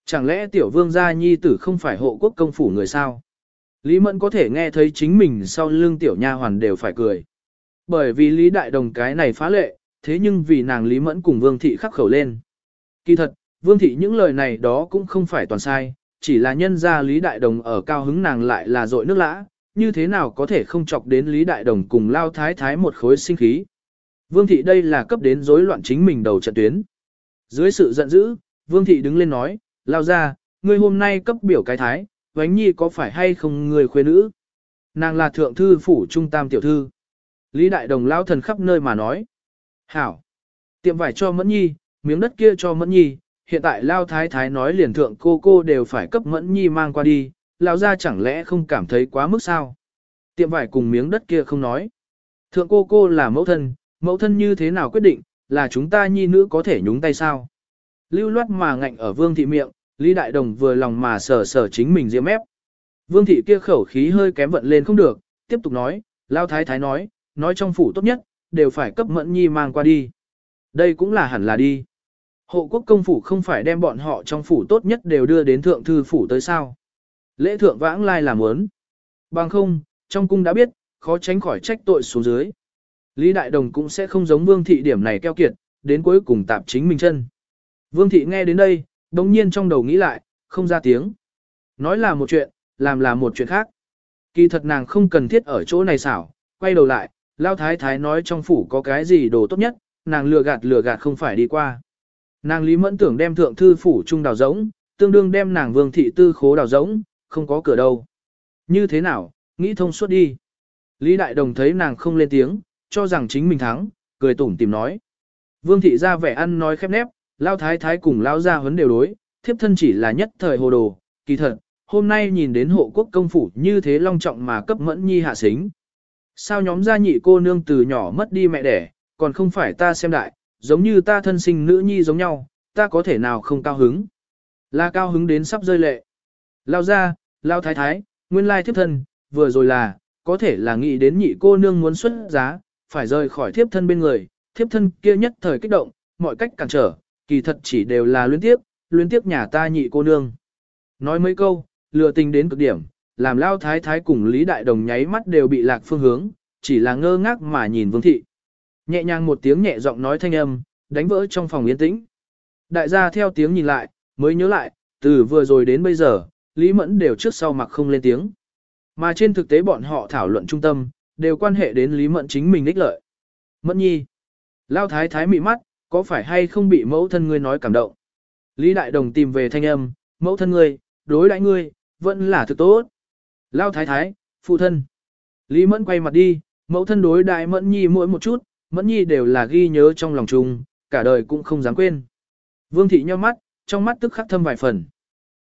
Chẳng lẽ tiểu vương gia nhi tử không phải hộ quốc công phủ người sao? Lý Mẫn có thể nghe thấy chính mình sau lưng tiểu nha hoàn đều phải cười. Bởi vì Lý Đại Đồng cái này phá lệ, thế nhưng vì nàng Lý Mẫn cùng Vương Thị khắc khẩu lên. Kỳ thật, Vương Thị những lời này đó cũng không phải toàn sai, chỉ là nhân ra Lý Đại Đồng ở cao hứng nàng lại là dội nước lã, như thế nào có thể không chọc đến Lý Đại Đồng cùng lao thái thái một khối sinh khí. Vương Thị đây là cấp đến rối loạn chính mình đầu trận tuyến. Dưới sự giận dữ, Vương Thị đứng lên nói, lao ra, ngươi hôm nay cấp biểu cái thái, Vánh Nhi có phải hay không người khuê nữ? Nàng là thượng thư phủ trung tam tiểu thư. Lý Đại Đồng lao thần khắp nơi mà nói. Hảo! Tiệm vải cho Mẫn Nhi, miếng đất kia cho Mẫn Nhi, hiện tại Lao Thái Thái nói liền thượng cô cô đều phải cấp Mẫn Nhi mang qua đi, Lao ra chẳng lẽ không cảm thấy quá mức sao? Tiệm vải cùng miếng đất kia không nói. Thượng cô cô là mẫu thân, mẫu thân như thế nào quyết định, là chúng ta nhi nữ có thể nhúng tay sao? Lưu loát mà ngạnh ở vương thị miệng, Lý Đại Đồng vừa lòng mà sờ sờ chính mình diễm ép. Vương thị kia khẩu khí hơi kém vận lên không được, tiếp tục nói, Lao Thái Thái nói, nói trong phủ tốt nhất, đều phải cấp mẫn nhi mang qua đi. Đây cũng là hẳn là đi. Hộ quốc công phủ không phải đem bọn họ trong phủ tốt nhất đều đưa đến thượng thư phủ tới sao. Lễ thượng vãng lai làm ớn. Bằng không, trong cung đã biết, khó tránh khỏi trách tội xuống dưới. Lý Đại Đồng cũng sẽ không giống Vương Thị điểm này keo kiệt, đến cuối cùng tạp chính mình chân. Vương Thị nghe đến đây, đồng nhiên trong đầu nghĩ lại, không ra tiếng. Nói là một chuyện, làm là một chuyện khác. Kỳ thật nàng không cần thiết ở chỗ này xảo, quay đầu lại, Lao Thái Thái nói trong phủ có cái gì đồ tốt nhất, nàng lừa gạt lừa gạt không phải đi qua. Nàng Lý Mẫn tưởng đem thượng thư phủ trung đào giống, tương đương đem nàng vương thị tư khố đào giống, không có cửa đâu. Như thế nào, nghĩ thông suốt đi. Lý Đại Đồng thấy nàng không lên tiếng, cho rằng chính mình thắng, cười tủm tìm nói. Vương thị ra vẻ ăn nói khép nép, Lao Thái Thái cùng Lao gia huấn đều đối, thiếp thân chỉ là nhất thời hồ đồ, kỳ thật, hôm nay nhìn đến hộ quốc công phủ như thế long trọng mà cấp mẫn nhi hạ xính, Sao nhóm gia nhị cô nương từ nhỏ mất đi mẹ đẻ, còn không phải ta xem đại, giống như ta thân sinh nữ nhi giống nhau, ta có thể nào không cao hứng. Là cao hứng đến sắp rơi lệ. Lao ra, lao thái thái, nguyên lai thiếp thân, vừa rồi là, có thể là nghĩ đến nhị cô nương muốn xuất giá, phải rời khỏi thiếp thân bên người, thiếp thân kia nhất thời kích động, mọi cách cản trở, kỳ thật chỉ đều là luyến tiếp, luyến tiếp nhà ta nhị cô nương. Nói mấy câu, lừa tình đến cực điểm, làm lao thái thái cùng Lý Đại Đồng nháy mắt đều bị lạc phương hướng, chỉ là ngơ ngác mà nhìn Vương Thị. Nhẹ nhàng một tiếng nhẹ giọng nói thanh âm, đánh vỡ trong phòng yên tĩnh. Đại gia theo tiếng nhìn lại, mới nhớ lại, từ vừa rồi đến bây giờ, Lý Mẫn đều trước sau mặc không lên tiếng. Mà trên thực tế bọn họ thảo luận trung tâm, đều quan hệ đến Lý Mẫn chính mình ích lợi. Mẫn nhi. Lao thái thái mị mắt, có phải hay không bị mẫu thân ngươi nói cảm động? Lý Đại Đồng tìm về thanh âm, mẫu thân ngươi, đối đãi ngươi, vẫn là thực tốt. Lao thái thái, phụ thân. Lý Mẫn quay mặt đi, mẫu thân đối đại Mẫn nhi mỗi một chút, Mẫn nhi đều là ghi nhớ trong lòng chung, cả đời cũng không dám quên. Vương thị nheo mắt, trong mắt tức khắc thâm vài phần.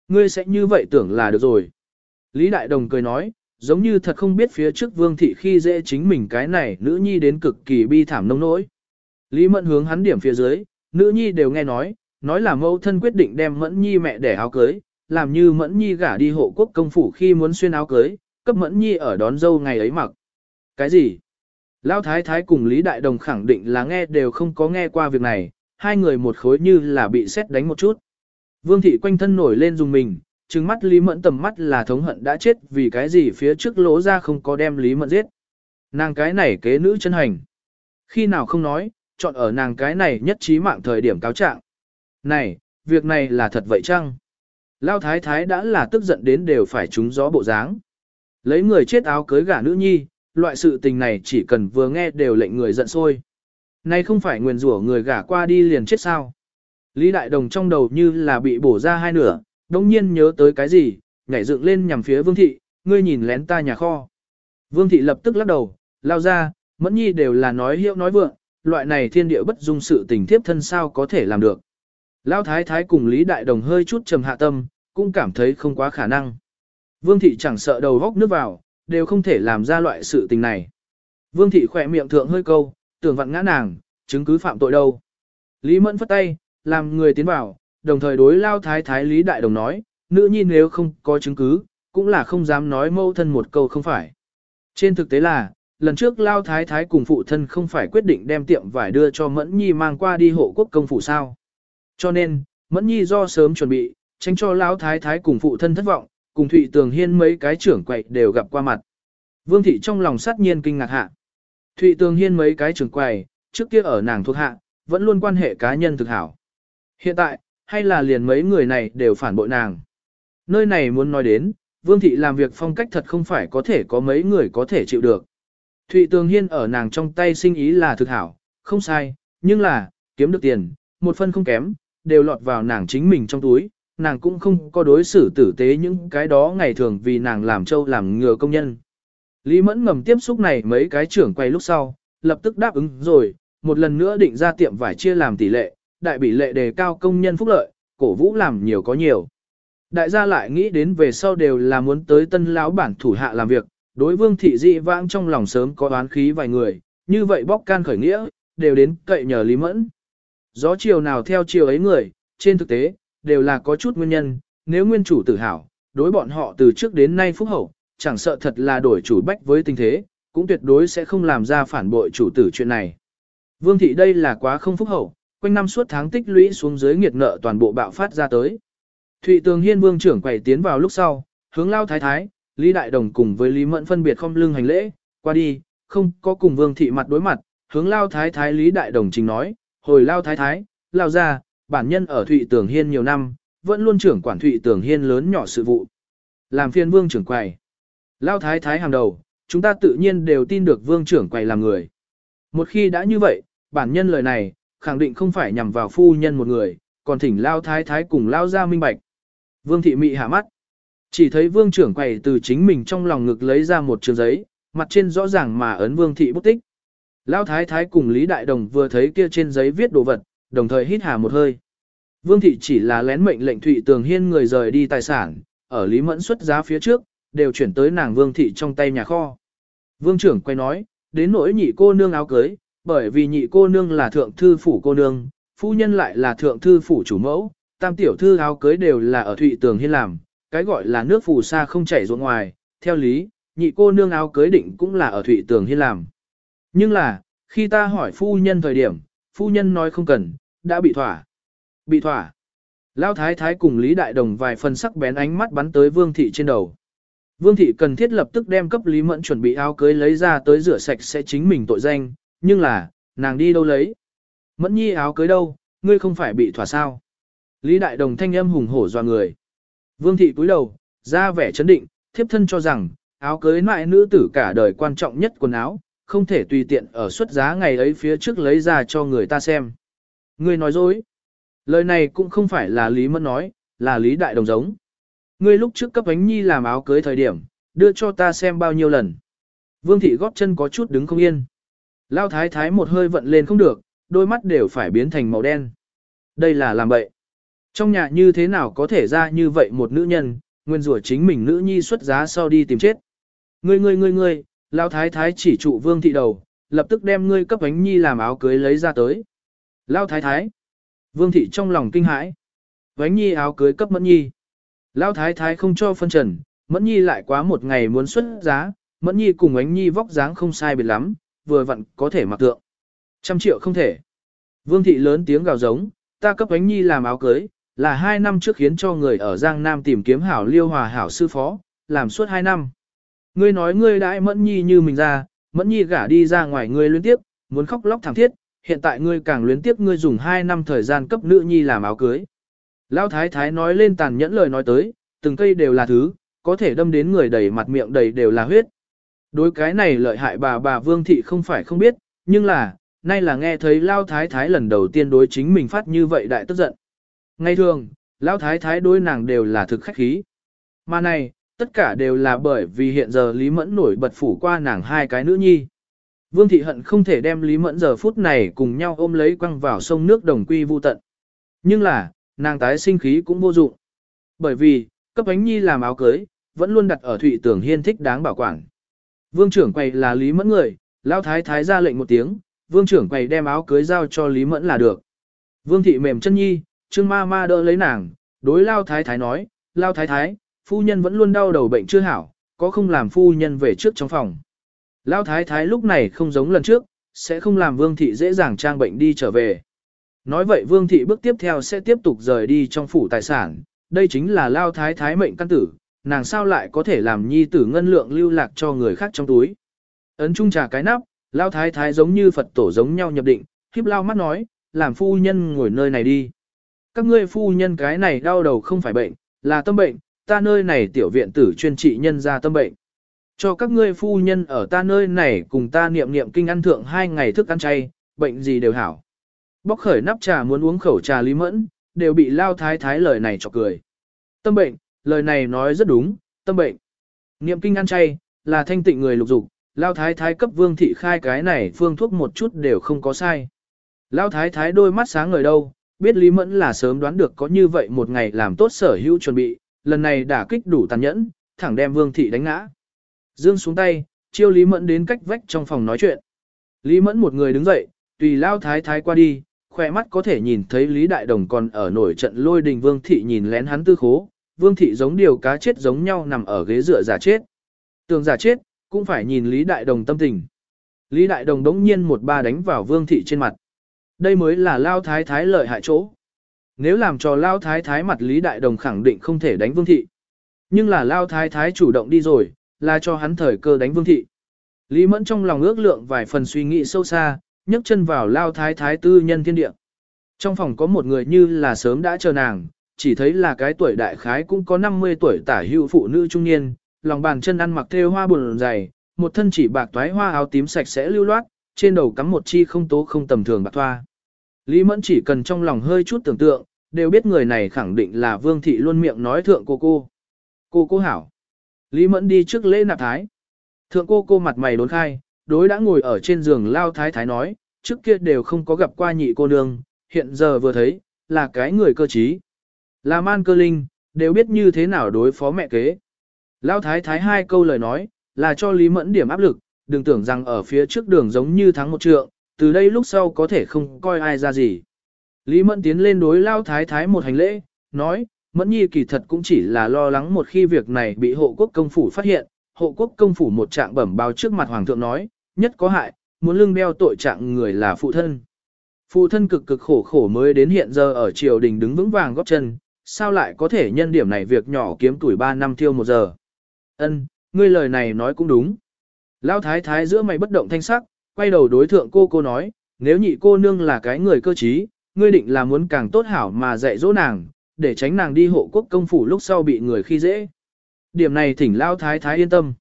Ngươi sẽ như vậy tưởng là được rồi. Lý Đại Đồng cười nói, giống như thật không biết phía trước vương thị khi dễ chính mình cái này nữ nhi đến cực kỳ bi thảm nông nỗi. Lý Mẫn hướng hắn điểm phía dưới, nữ nhi đều nghe nói, nói là mẫu thân quyết định đem Mẫn nhi mẹ để áo cưới, làm như Mẫn nhi gả đi hộ quốc công phủ khi muốn xuyên áo cưới, cấp Mẫn nhi ở đón dâu ngày ấy mặc. Cái gì? Lão Thái Thái cùng Lý Đại Đồng khẳng định là nghe đều không có nghe qua việc này, hai người một khối như là bị xét đánh một chút. Vương thị quanh thân nổi lên dùng mình, trừng mắt Lý Mẫn tầm mắt là thống hận đã chết vì cái gì phía trước lỗ ra không có đem Lý Mẫn giết. Nàng cái này kế nữ chân hành. Khi nào không nói, chọn ở nàng cái này nhất trí mạng thời điểm cáo trạng. Này, việc này là thật vậy chăng? Lao thái thái đã là tức giận đến đều phải trúng gió bộ dáng. Lấy người chết áo cưới gả nữ nhi, loại sự tình này chỉ cần vừa nghe đều lệnh người giận sôi. nay không phải nguyền rủa người gả qua đi liền chết sao? Lý Đại Đồng trong đầu như là bị bổ ra hai nửa, đồng nhiên nhớ tới cái gì, nhảy dựng lên nhằm phía Vương Thị, ngươi nhìn lén ta nhà kho. Vương Thị lập tức lắc đầu, lao ra, mẫn nhi đều là nói hiệu nói vượng, loại này thiên địa bất dung sự tình thiếp thân sao có thể làm được. Lao Thái Thái cùng Lý Đại Đồng hơi chút trầm hạ tâm, cũng cảm thấy không quá khả năng. Vương Thị chẳng sợ đầu góc nước vào, đều không thể làm ra loại sự tình này. Vương Thị khỏe miệng thượng hơi câu, tưởng vặn ngã nàng, chứng cứ phạm tội đâu. Lý Mẫn phất tay, làm người tiến vào, đồng thời đối lao thái thái Lý Đại Đồng nói, nữ nhi nếu không có chứng cứ, cũng là không dám nói mâu thân một câu không phải. Trên thực tế là, lần trước lao thái thái cùng phụ thân không phải quyết định đem tiệm vải đưa cho Mẫn Nhi mang qua đi hộ quốc công phủ sao. Cho nên, Mẫn Nhi do sớm chuẩn bị, tránh cho lao thái thái cùng phụ thân thất vọng, cùng Thụy Tường Hiên mấy cái trưởng quậy đều gặp qua mặt. Vương thị trong lòng sát nhiên kinh ngạc hạ. Thụy Tường Hiên mấy cái trưởng quầy, trước kia ở nàng thuộc hạ, vẫn luôn quan hệ cá nhân thực hảo. Hiện tại, hay là liền mấy người này đều phản bội nàng. Nơi này muốn nói đến, Vương Thị làm việc phong cách thật không phải có thể có mấy người có thể chịu được. Thụy Tường Hiên ở nàng trong tay sinh ý là thực hảo, không sai, nhưng là, kiếm được tiền, một phân không kém, đều lọt vào nàng chính mình trong túi, nàng cũng không có đối xử tử tế những cái đó ngày thường vì nàng làm trâu làm ngừa công nhân. Lý Mẫn ngầm tiếp xúc này mấy cái trưởng quay lúc sau, lập tức đáp ứng rồi, một lần nữa định ra tiệm vải chia làm tỷ lệ, đại tỷ lệ đề cao công nhân phúc lợi, cổ vũ làm nhiều có nhiều. Đại gia lại nghĩ đến về sau đều là muốn tới tân lão bản thủ hạ làm việc, đối vương thị dị vãng trong lòng sớm có oán khí vài người, như vậy bóc can khởi nghĩa, đều đến cậy nhờ Lý Mẫn. Gió chiều nào theo chiều ấy người, trên thực tế, đều là có chút nguyên nhân, nếu nguyên chủ tự hào, đối bọn họ từ trước đến nay phúc hậu, chẳng sợ thật là đổi chủ bách với tình thế, cũng tuyệt đối sẽ không làm ra phản bội chủ tử chuyện này. Vương thị đây là quá không phúc hậu, quanh năm suốt tháng tích lũy xuống dưới nghiệt nợ toàn bộ bạo phát ra tới. Thụy Tường Hiên Vương trưởng quầy tiến vào lúc sau, hướng Lao Thái Thái, Lý Đại Đồng cùng với Lý Mẫn phân biệt không lưng hành lễ, qua đi, không có cùng Vương thị mặt đối mặt, hướng Lao Thái Thái Lý Đại Đồng trình nói, hồi Lao Thái Thái, Lao ra, bản nhân ở Thụy Tường Hiên nhiều năm, vẫn luôn trưởng quản Thụy Tường Hiên lớn nhỏ sự vụ. Làm phiên Vương trưởng quầy. Lao Thái Thái hàng đầu, chúng ta tự nhiên đều tin được Vương trưởng quầy làm người. Một khi đã như vậy, bản nhân lời này, khẳng định không phải nhằm vào phu nhân một người, còn thỉnh lao thái thái cùng lao ra minh bạch. Vương thị mị hạ mắt. Chỉ thấy vương trưởng quầy từ chính mình trong lòng ngực lấy ra một trường giấy, mặt trên rõ ràng mà ấn vương thị bút tích. Lao thái thái cùng Lý Đại Đồng vừa thấy kia trên giấy viết đồ vật, đồng thời hít hà một hơi. Vương thị chỉ là lén mệnh lệnh Thụy Tường Hiên người rời đi tài sản, ở Lý Mẫn xuất giá phía trước, đều chuyển tới nàng Vương thị trong tay nhà kho. Vương trưởng quay nói, đến nỗi nhị cô nương áo cưới, bởi vì nhị cô nương là thượng thư phủ cô nương, phu nhân lại là thượng thư phủ chủ mẫu, tam tiểu thư áo cưới đều là ở Thụy Tường Hiên làm, cái gọi là nước phù sa không chảy ruộng ngoài, theo lý, nhị cô nương áo cưới định cũng là ở Thụy Tường Hiên làm. Nhưng là, khi ta hỏi phu nhân thời điểm, phu nhân nói không cần, đã bị thỏa. Bị thỏa. Lão thái thái cùng Lý Đại Đồng vài phần sắc bén ánh mắt bắn tới Vương thị trên đầu. Vương thị cần thiết lập tức đem cấp Lý Mẫn chuẩn bị áo cưới lấy ra tới rửa sạch sẽ chính mình tội danh, nhưng là, nàng đi đâu lấy? Mẫn nhi áo cưới đâu, ngươi không phải bị thỏa sao? Lý Đại Đồng thanh âm hùng hổ doa người. Vương thị cúi đầu, ra vẻ chấn định, thiếp thân cho rằng, áo cưới mại nữ tử cả đời quan trọng nhất quần áo, không thể tùy tiện ở xuất giá ngày ấy phía trước lấy ra cho người ta xem. Ngươi nói dối. Lời này cũng không phải là Lý Mẫn nói, là Lý Đại Đồng giống. Ngươi lúc trước cấp ánh nhi làm áo cưới thời điểm, đưa cho ta xem bao nhiêu lần. Vương thị góp chân có chút đứng không yên. Lao thái thái một hơi vận lên không được, đôi mắt đều phải biến thành màu đen. Đây là làm bậy. Trong nhà như thế nào có thể ra như vậy một nữ nhân, nguyên rủa chính mình nữ nhi xuất giá sau đi tìm chết. Ngươi ngươi ngươi ngươi, Lao thái thái chỉ trụ vương thị đầu, lập tức đem ngươi cấp ánh nhi làm áo cưới lấy ra tới. Lao thái thái. Vương thị trong lòng kinh hãi. Vánh nhi áo cưới cấp mẫn nhi. Lao thái thái không cho phân trần, mẫn nhi lại quá một ngày muốn xuất giá, mẫn nhi cùng ánh nhi vóc dáng không sai biệt lắm, vừa vặn có thể mặc tượng. Trăm triệu không thể. Vương thị lớn tiếng gào giống, ta cấp ánh nhi làm áo cưới, là hai năm trước khiến cho người ở Giang Nam tìm kiếm hảo liêu hòa hảo sư phó, làm suốt hai năm. Ngươi nói ngươi đãi mẫn nhi như mình ra, mẫn nhi gả đi ra ngoài ngươi liên tiếp, muốn khóc lóc thảm thiết, hiện tại ngươi càng luyến tiếp ngươi dùng hai năm thời gian cấp nữ nhi làm áo cưới. Lão thái thái nói lên tàn nhẫn lời nói tới, từng cây đều là thứ, có thể đâm đến người đầy mặt miệng đầy đều là huyết. Đối cái này lợi hại bà bà Vương Thị không phải không biết, nhưng là, nay là nghe thấy Lao Thái Thái lần đầu tiên đối chính mình phát như vậy đại tức giận. Ngay thường, Lao Thái Thái đối nàng đều là thực khách khí. Mà này, tất cả đều là bởi vì hiện giờ Lý Mẫn nổi bật phủ qua nàng hai cái nữ nhi. Vương Thị hận không thể đem Lý Mẫn giờ phút này cùng nhau ôm lấy quăng vào sông nước đồng quy vu tận. Nhưng là, nàng tái sinh khí cũng vô dụng. Bởi vì, cấp ánh nhi làm áo cưới, vẫn luôn đặt ở Thụy Tưởng Hiên thích đáng bảo quản. Vương trưởng quầy là Lý Mẫn người, Lão Thái Thái ra lệnh một tiếng, Vương trưởng quầy đem áo cưới giao cho Lý Mẫn là được. Vương thị mềm chân nhi, Trương ma ma đỡ lấy nàng, đối Lao Thái Thái nói, Lao Thái Thái, phu nhân vẫn luôn đau đầu bệnh chưa hảo, có không làm phu nhân về trước trong phòng. Lão Thái Thái lúc này không giống lần trước, sẽ không làm Vương thị dễ dàng trang bệnh đi trở về. Nói vậy Vương thị bước tiếp theo sẽ tiếp tục rời đi trong phủ tài sản, đây chính là Lao Thái Thái mệnh căn tử, nàng sao lại có thể làm nhi tử ngân lượng lưu lạc cho người khác trong túi. Ấn trung trà cái nắp, lao thái thái giống như Phật tổ giống nhau nhập định, khiếp lao mắt nói, làm phu nhân ngồi nơi này đi. Các ngươi phu nhân cái này đau đầu không phải bệnh, là tâm bệnh, ta nơi này tiểu viện tử chuyên trị nhân ra tâm bệnh. Cho các ngươi phu nhân ở ta nơi này cùng ta niệm niệm kinh ăn thượng hai ngày thức ăn chay, bệnh gì đều hảo. Bóc khởi nắp trà muốn uống khẩu trà lý mẫn, đều bị lao thái thái lời này chọc cười. Tâm bệnh, lời này nói rất đúng, tâm bệnh. Niệm kinh ăn chay, là thanh tịnh người lục dục, lao thái thái cấp vương thị khai cái này phương thuốc một chút đều không có sai. Lao thái thái đôi mắt sáng ngời đâu, biết Lý Mẫn là sớm đoán được có như vậy một ngày làm tốt sở hữu chuẩn bị, lần này đã kích đủ tàn nhẫn, thẳng đem vương thị đánh ngã. Dương xuống tay, chiêu Lý Mẫn đến cách vách trong phòng nói chuyện. Lý Mẫn một người đứng dậy, tùy lao thái thái qua đi, khỏe mắt có thể nhìn thấy Lý Đại Đồng còn ở nổi trận lôi đình vương thị nhìn lén hắn tư khố, Vương thị giống điều cá chết giống nhau nằm ở ghế dựa giả chết. Tường giả chết, cũng phải nhìn Lý Đại Đồng tâm tình. Lý Đại Đồng đống nhiên một ba đánh vào Vương thị trên mặt. Đây mới là Lao Thái Thái lợi hại chỗ. Nếu làm cho Lao Thái Thái mặt Lý Đại Đồng khẳng định không thể đánh Vương thị. Nhưng là Lao Thái Thái chủ động đi rồi, là cho hắn thời cơ đánh Vương thị. Lý Mẫn trong lòng ước lượng vài phần suy nghĩ sâu xa, nhấc chân vào Lao Thái Thái tư nhân thiên địa. Trong phòng có một người như là sớm đã chờ nàng, chỉ thấy là cái tuổi đại khái cũng có 50 tuổi tả hữu phụ nữ trung niên, lòng bàn chân ăn mặc thêu hoa buồn dày, một thân chỉ bạc toái hoa áo tím sạch sẽ lưu loát, trên đầu cắm một chi không tố không tầm thường bạc thoa. Lý Mẫn chỉ cần trong lòng hơi chút tưởng tượng, đều biết người này khẳng định là Vương Thị luôn miệng nói thượng cô cô. Cô cô hảo. Lý Mẫn đi trước lễ nạp thái. Thượng cô cô mặt mày đốn khai, đối đã ngồi ở trên giường lao thái thái nói, trước kia đều không có gặp qua nhị cô nương, hiện giờ vừa thấy, là cái người cơ trí. Là man cơ linh, đều biết như thế nào đối phó mẹ kế. Lao thái thái hai câu lời nói, là cho Lý Mẫn điểm áp lực, đừng tưởng rằng ở phía trước đường giống như thắng một trượng, từ đây lúc sau có thể không coi ai ra gì. Lý Mẫn tiến lên đối lao thái thái một hành lễ, nói, Mẫn Nhi kỳ thật cũng chỉ là lo lắng một khi việc này bị hộ quốc công phủ phát hiện, hộ quốc công phủ một trạng bẩm báo trước mặt hoàng thượng nói, nhất có hại, muốn lưng đeo tội trạng người là phụ thân. Phụ thân cực cực khổ khổ mới đến hiện giờ ở triều đình đứng vững vàng góp chân, sao lại có thể nhân điểm này việc nhỏ kiếm tuổi 3 năm tiêu một giờ. Ân, ngươi lời này nói cũng đúng. Lão thái thái giữa mày bất động thanh sắc, quay đầu đối thượng cô cô nói, nếu nhị cô nương là cái người cơ trí, ngươi định là muốn càng tốt hảo mà dạy dỗ nàng, để tránh nàng đi hộ quốc công phủ lúc sau bị người khi dễ. Điểm này thỉnh lao thái thái yên tâm.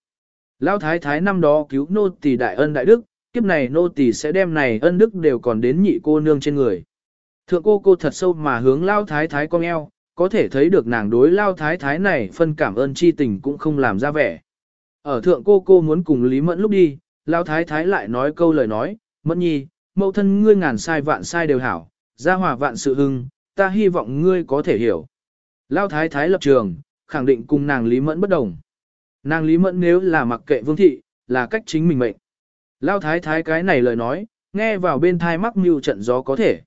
Lao thái thái năm đó cứu nô tỳ đại ân đại đức, kiếp này nô tỳ sẽ đem này ân đức đều còn đến nhị cô nương trên người. Thượng cô cô thật sâu mà hướng lao thái thái cong eo, có thể thấy được nàng đối lao thái thái này phân cảm ơn chi tình cũng không làm ra vẻ. Ở thượng cô cô muốn cùng Lý Mẫn lúc đi, lao thái thái lại nói câu lời nói, Mẫn nhi, mẫu thân ngươi ngàn sai vạn sai đều hảo, gia hòa vạn sự hưng, ta hy vọng ngươi có thể hiểu. Lão thái thái lập trường, khẳng định cùng nàng Lý Mẫn bất đồng. Nàng Lý Mẫn nếu là mặc kệ vương thị, là cách chính mình mệnh. Lão thái thái cái này lời nói, nghe vào bên thai mắc mưu trận gió có thể.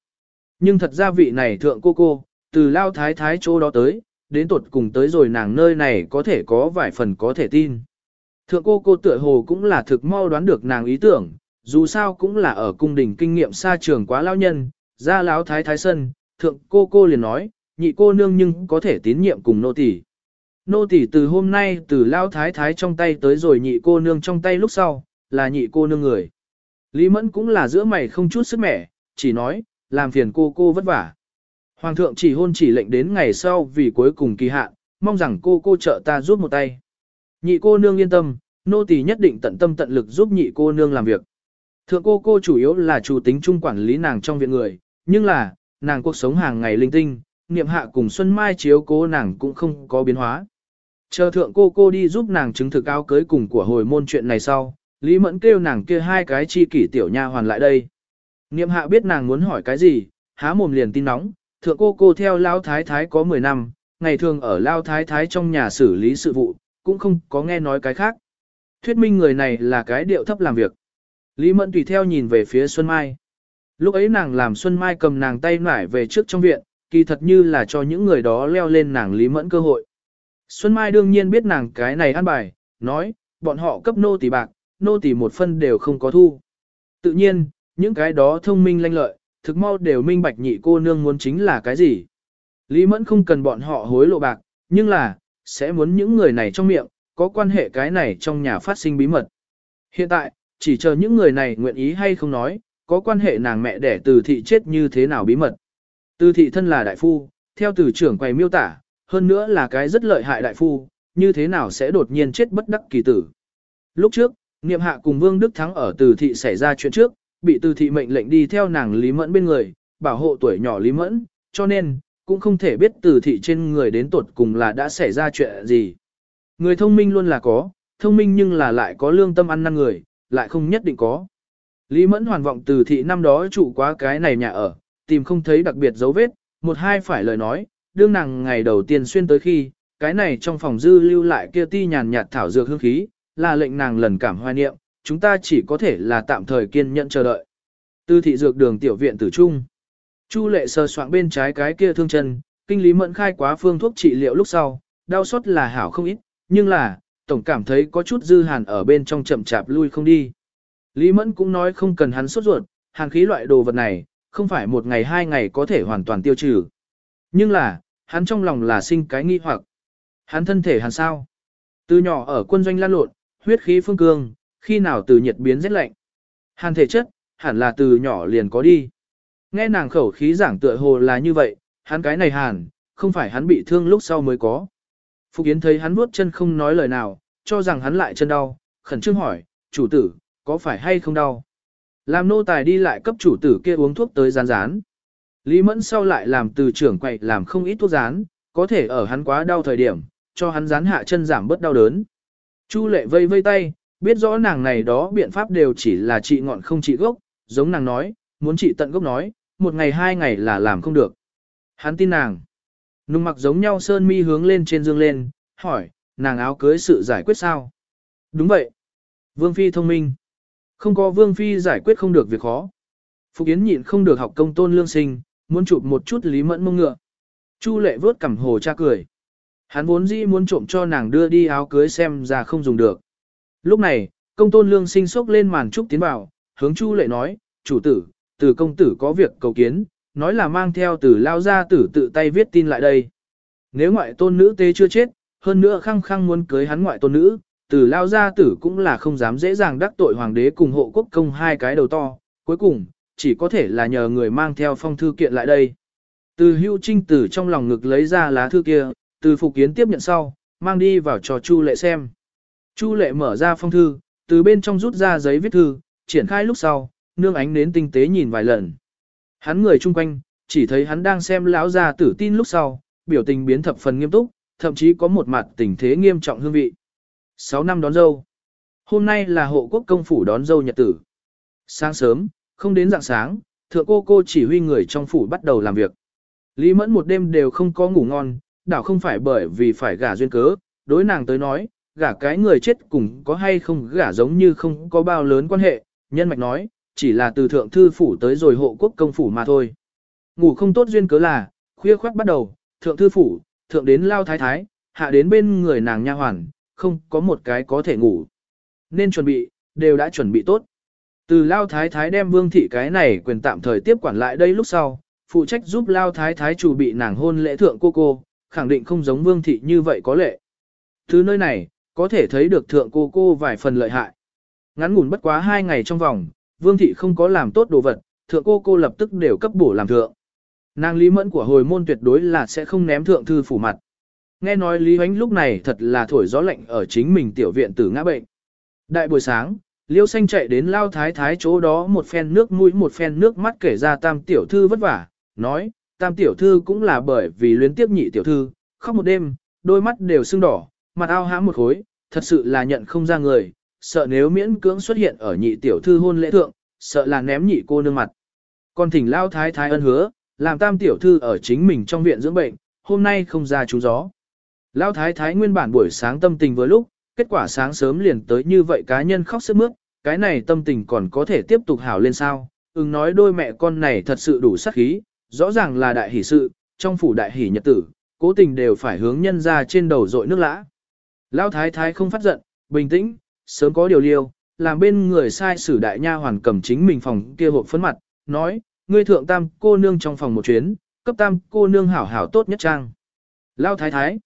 Nhưng thật ra vị này thượng cô cô, từ Lão thái thái chỗ đó tới, đến tột cùng tới rồi nàng nơi này có thể có vài phần có thể tin. Thượng cô cô tựa hồ cũng là thực mau đoán được nàng ý tưởng, dù sao cũng là ở cung đình kinh nghiệm xa trường quá lão nhân, ra lão thái thái sân, thượng cô cô liền nói, nhị cô nương nhưng có thể tín nhiệm cùng nô tỳ. Nô tỳ từ hôm nay từ lao thái thái trong tay tới rồi nhị cô nương trong tay lúc sau, là nhị cô nương người. Lý Mẫn cũng là giữa mày không chút sức mẻ, chỉ nói, làm phiền cô cô vất vả. Hoàng thượng chỉ hôn chỉ lệnh đến ngày sau vì cuối cùng kỳ hạn, mong rằng cô cô trợ ta giúp một tay. Nhị cô nương yên tâm, nô tỳ nhất định tận tâm tận lực giúp nhị cô nương làm việc. Thượng cô cô chủ yếu là chủ tính trung quản lý nàng trong viện người, nhưng là, nàng cuộc sống hàng ngày linh tinh, niệm hạ cùng Xuân Mai chiếu cố nàng cũng không có biến hóa. Chờ thượng cô cô đi giúp nàng chứng thực áo cưới cùng của hồi môn chuyện này sau, Lý Mẫn kêu nàng kia hai cái chi kỷ tiểu nha hoàn lại đây. Niệm hạ biết nàng muốn hỏi cái gì, há mồm liền tin nóng, thượng cô cô theo Lao Thái Thái có 10 năm, ngày thường ở Lao Thái Thái trong nhà xử lý sự vụ, cũng không có nghe nói cái khác. Thuyết minh người này là cái điệu thấp làm việc. Lý Mẫn tùy theo nhìn về phía Xuân Mai. Lúc ấy nàng làm Xuân Mai cầm nàng tay nải về trước trong viện, kỳ thật như là cho những người đó leo lên nàng Lý Mẫn cơ hội. Xuân Mai đương nhiên biết nàng cái này ăn bài, nói, bọn họ cấp nô tỷ bạc, nô tỷ một phân đều không có thu. Tự nhiên, những cái đó thông minh lanh lợi, thực mau đều minh bạch nhị cô nương muốn chính là cái gì. Lý Mẫn không cần bọn họ hối lộ bạc, nhưng là, sẽ muốn những người này trong miệng, có quan hệ cái này trong nhà phát sinh bí mật. Hiện tại, chỉ chờ những người này nguyện ý hay không nói, có quan hệ nàng mẹ đẻ từ thị chết như thế nào bí mật. Từ thị thân là đại phu, theo từ trưởng quầy miêu tả, hơn nữa là cái rất lợi hại đại phu, như thế nào sẽ đột nhiên chết bất đắc kỳ tử. Lúc trước, Niệm Hạ cùng Vương Đức Thắng ở từ thị xảy ra chuyện trước, bị từ thị mệnh lệnh đi theo nàng Lý Mẫn bên người, bảo hộ tuổi nhỏ Lý Mẫn, cho nên, cũng không thể biết từ thị trên người đến tuột cùng là đã xảy ra chuyện gì. Người thông minh luôn là có, thông minh nhưng là lại có lương tâm ăn năn người, lại không nhất định có. Lý Mẫn hoàn vọng từ thị năm đó trụ quá cái này nhà ở, tìm không thấy đặc biệt dấu vết, một hai phải lời nói, đương nàng ngày đầu tiên xuyên tới khi, cái này trong phòng dư lưu lại kia ti nhàn nhạt thảo dược hương khí, là lệnh nàng lần cảm hoài niệm, chúng ta chỉ có thể là tạm thời kiên nhẫn chờ đợi. Từ thị dược đường tiểu viện tử trung. Chu lệ sờ soạng bên trái cái kia thương chân, kinh lý mẫn khai quá phương thuốc trị liệu lúc sau, đau xót là hảo không ít, nhưng là, tổng cảm thấy có chút dư hàn ở bên trong chậm chạp lui không đi. Lý mẫn cũng nói không cần hắn sốt ruột, hàn khí loại đồ vật này, không phải một ngày hai ngày có thể hoàn toàn tiêu trừ. Nhưng là, hắn trong lòng là sinh cái nghi hoặc. Hắn thân thể hàn sao? Từ nhỏ ở quân doanh lan lộn, huyết khí phương cương, khi nào từ nhiệt biến rét lạnh. Hàn thể chất, hẳn là từ nhỏ liền có đi. Nghe nàng khẩu khí giảng tựa hồ là như vậy, hắn cái này hàn, không phải hắn bị thương lúc sau mới có. Phục Yến thấy hắn vuốt chân không nói lời nào, cho rằng hắn lại chân đau, khẩn trương hỏi, chủ tử, có phải hay không đau? Làm nô tài đi lại cấp chủ tử kia uống thuốc tới rán rán. Lý Mẫn sau lại làm từ trưởng quậy làm không ít thuốc rán, có thể ở hắn quá đau thời điểm, cho hắn rán hạ chân giảm bớt đau đớn. Chu lệ vây vây tay, biết rõ nàng này đó biện pháp đều chỉ là trị ngọn không trị gốc, giống nàng nói, muốn trị tận gốc nói, một ngày hai ngày là làm không được. Hắn tin nàng. Nung mặc giống nhau sơn mi hướng lên trên dương lên, hỏi, nàng áo cưới sự giải quyết sao? Đúng vậy. Vương Phi thông minh. Không có Vương Phi giải quyết không được việc khó. Phục Yến nhịn không được học công tôn lương sinh, muốn chụp một chút Lý Mẫn mông ngựa. Chu lệ vớt cằm hồ cha cười. Hắn vốn dĩ muốn trộm cho nàng đưa đi áo cưới xem ra không dùng được. Lúc này, công tôn lương sinh sốc lên màn trúc tiến vào, hướng Chu lệ nói, chủ tử, từ công tử có việc cầu kiến, nói là mang theo từ lao gia tử tự tay viết tin lại đây. Nếu ngoại tôn nữ tế chưa chết, hơn nữa khăng khăng muốn cưới hắn ngoại tôn nữ, từ lao gia tử cũng là không dám dễ dàng đắc tội hoàng đế cùng hộ quốc công hai cái đầu to, cuối cùng, chỉ có thể là nhờ người mang theo phong thư kiện lại đây. Từ hưu trinh tử trong lòng ngực lấy ra lá thư kia, từ phục kiến tiếp nhận sau, mang đi vào cho Chu lệ xem. Chu lệ mở ra phong thư, từ bên trong rút ra giấy viết thư, triển khai lúc sau, nương ánh nến tinh tế nhìn vài lần. Hắn người chung quanh, chỉ thấy hắn đang xem lão gia tử tin lúc sau, biểu tình biến thập phần nghiêm túc, thậm chí có một mặt tình thế nghiêm trọng hương vị. 6 năm đón dâu. Hôm nay là hộ quốc công phủ đón dâu nhật tử. Sáng sớm, không đến dạng sáng, thượng cô cô chỉ huy người trong phủ bắt đầu làm việc. Lý mẫn một đêm đều không có ngủ ngon, đảo không phải bởi vì phải gả duyên cớ, đối nàng tới nói, gả cái người chết cùng có hay không gả giống như không có bao lớn quan hệ, nhân mạch nói, chỉ là từ thượng thư phủ tới rồi hộ quốc công phủ mà thôi. Ngủ không tốt duyên cớ là, khuya khoác bắt đầu, thượng thư phủ, thượng đến lao thái thái, hạ đến bên người nàng nha hoàn, không có một cái có thể ngủ. Nên chuẩn bị, đều đã chuẩn bị tốt. Từ lao thái thái đem vương thị cái này quyền tạm thời tiếp quản lại đây lúc sau, phụ trách giúp lao thái thái chủ bị nàng hôn lễ thượng cô cô, khẳng định không giống vương thị như vậy có lệ. thứ nơi này, có thể thấy được thượng cô cô vài phần lợi hại. Ngắn ngủn bất quá hai ngày trong vòng, vương thị không có làm tốt đồ vật, thượng cô cô lập tức đều cấp bổ làm thượng. Nàng Lý Mẫn của hồi môn tuyệt đối là sẽ không ném thượng thư phủ mặt. Nghe nói Lý Huánh lúc này thật là thổi gió lạnh ở chính mình tiểu viện tử ngã bệnh. Đại buổi sáng, Liêu Xanh chạy đến lao thái thái chỗ đó một phen nước mũi một phen nước mắt kể ra tam tiểu thư vất vả, nói, tam tiểu thư cũng là bởi vì luyến tiếp nhị tiểu thư, khóc một đêm, đôi mắt đều sưng đỏ, mặt ao hãm một khối, thật sự là nhận không ra người, sợ nếu miễn cưỡng xuất hiện ở nhị tiểu thư hôn lễ thượng, sợ là ném nhị cô nương mặt. Còn thỉnh lao thái thái ân hứa, làm tam tiểu thư ở chính mình trong viện dưỡng bệnh, hôm nay không ra chú gió. Lão thái thái nguyên bản buổi sáng tâm tình vừa lúc, kết quả sáng sớm liền tới như vậy cá nhân khóc sức mướt, cái này tâm tình còn có thể tiếp tục hảo lên sao. Ưng nói đôi mẹ con này thật sự đủ sắc khí, rõ ràng là đại hỷ sự, trong phủ đại hỷ nhật tử, cố tình đều phải hướng nhân ra trên đầu dội nước lã. Lão thái thái không phát giận, bình tĩnh, sớm có điều liêu, làm bên người sai sử đại nha hoàn cầm chính mình phòng kia hộp phấn mặt, nói, ngươi thượng tam cô nương trong phòng một chuyến, cấp tam cô nương hảo hảo tốt nhất trang. Lão thái thái.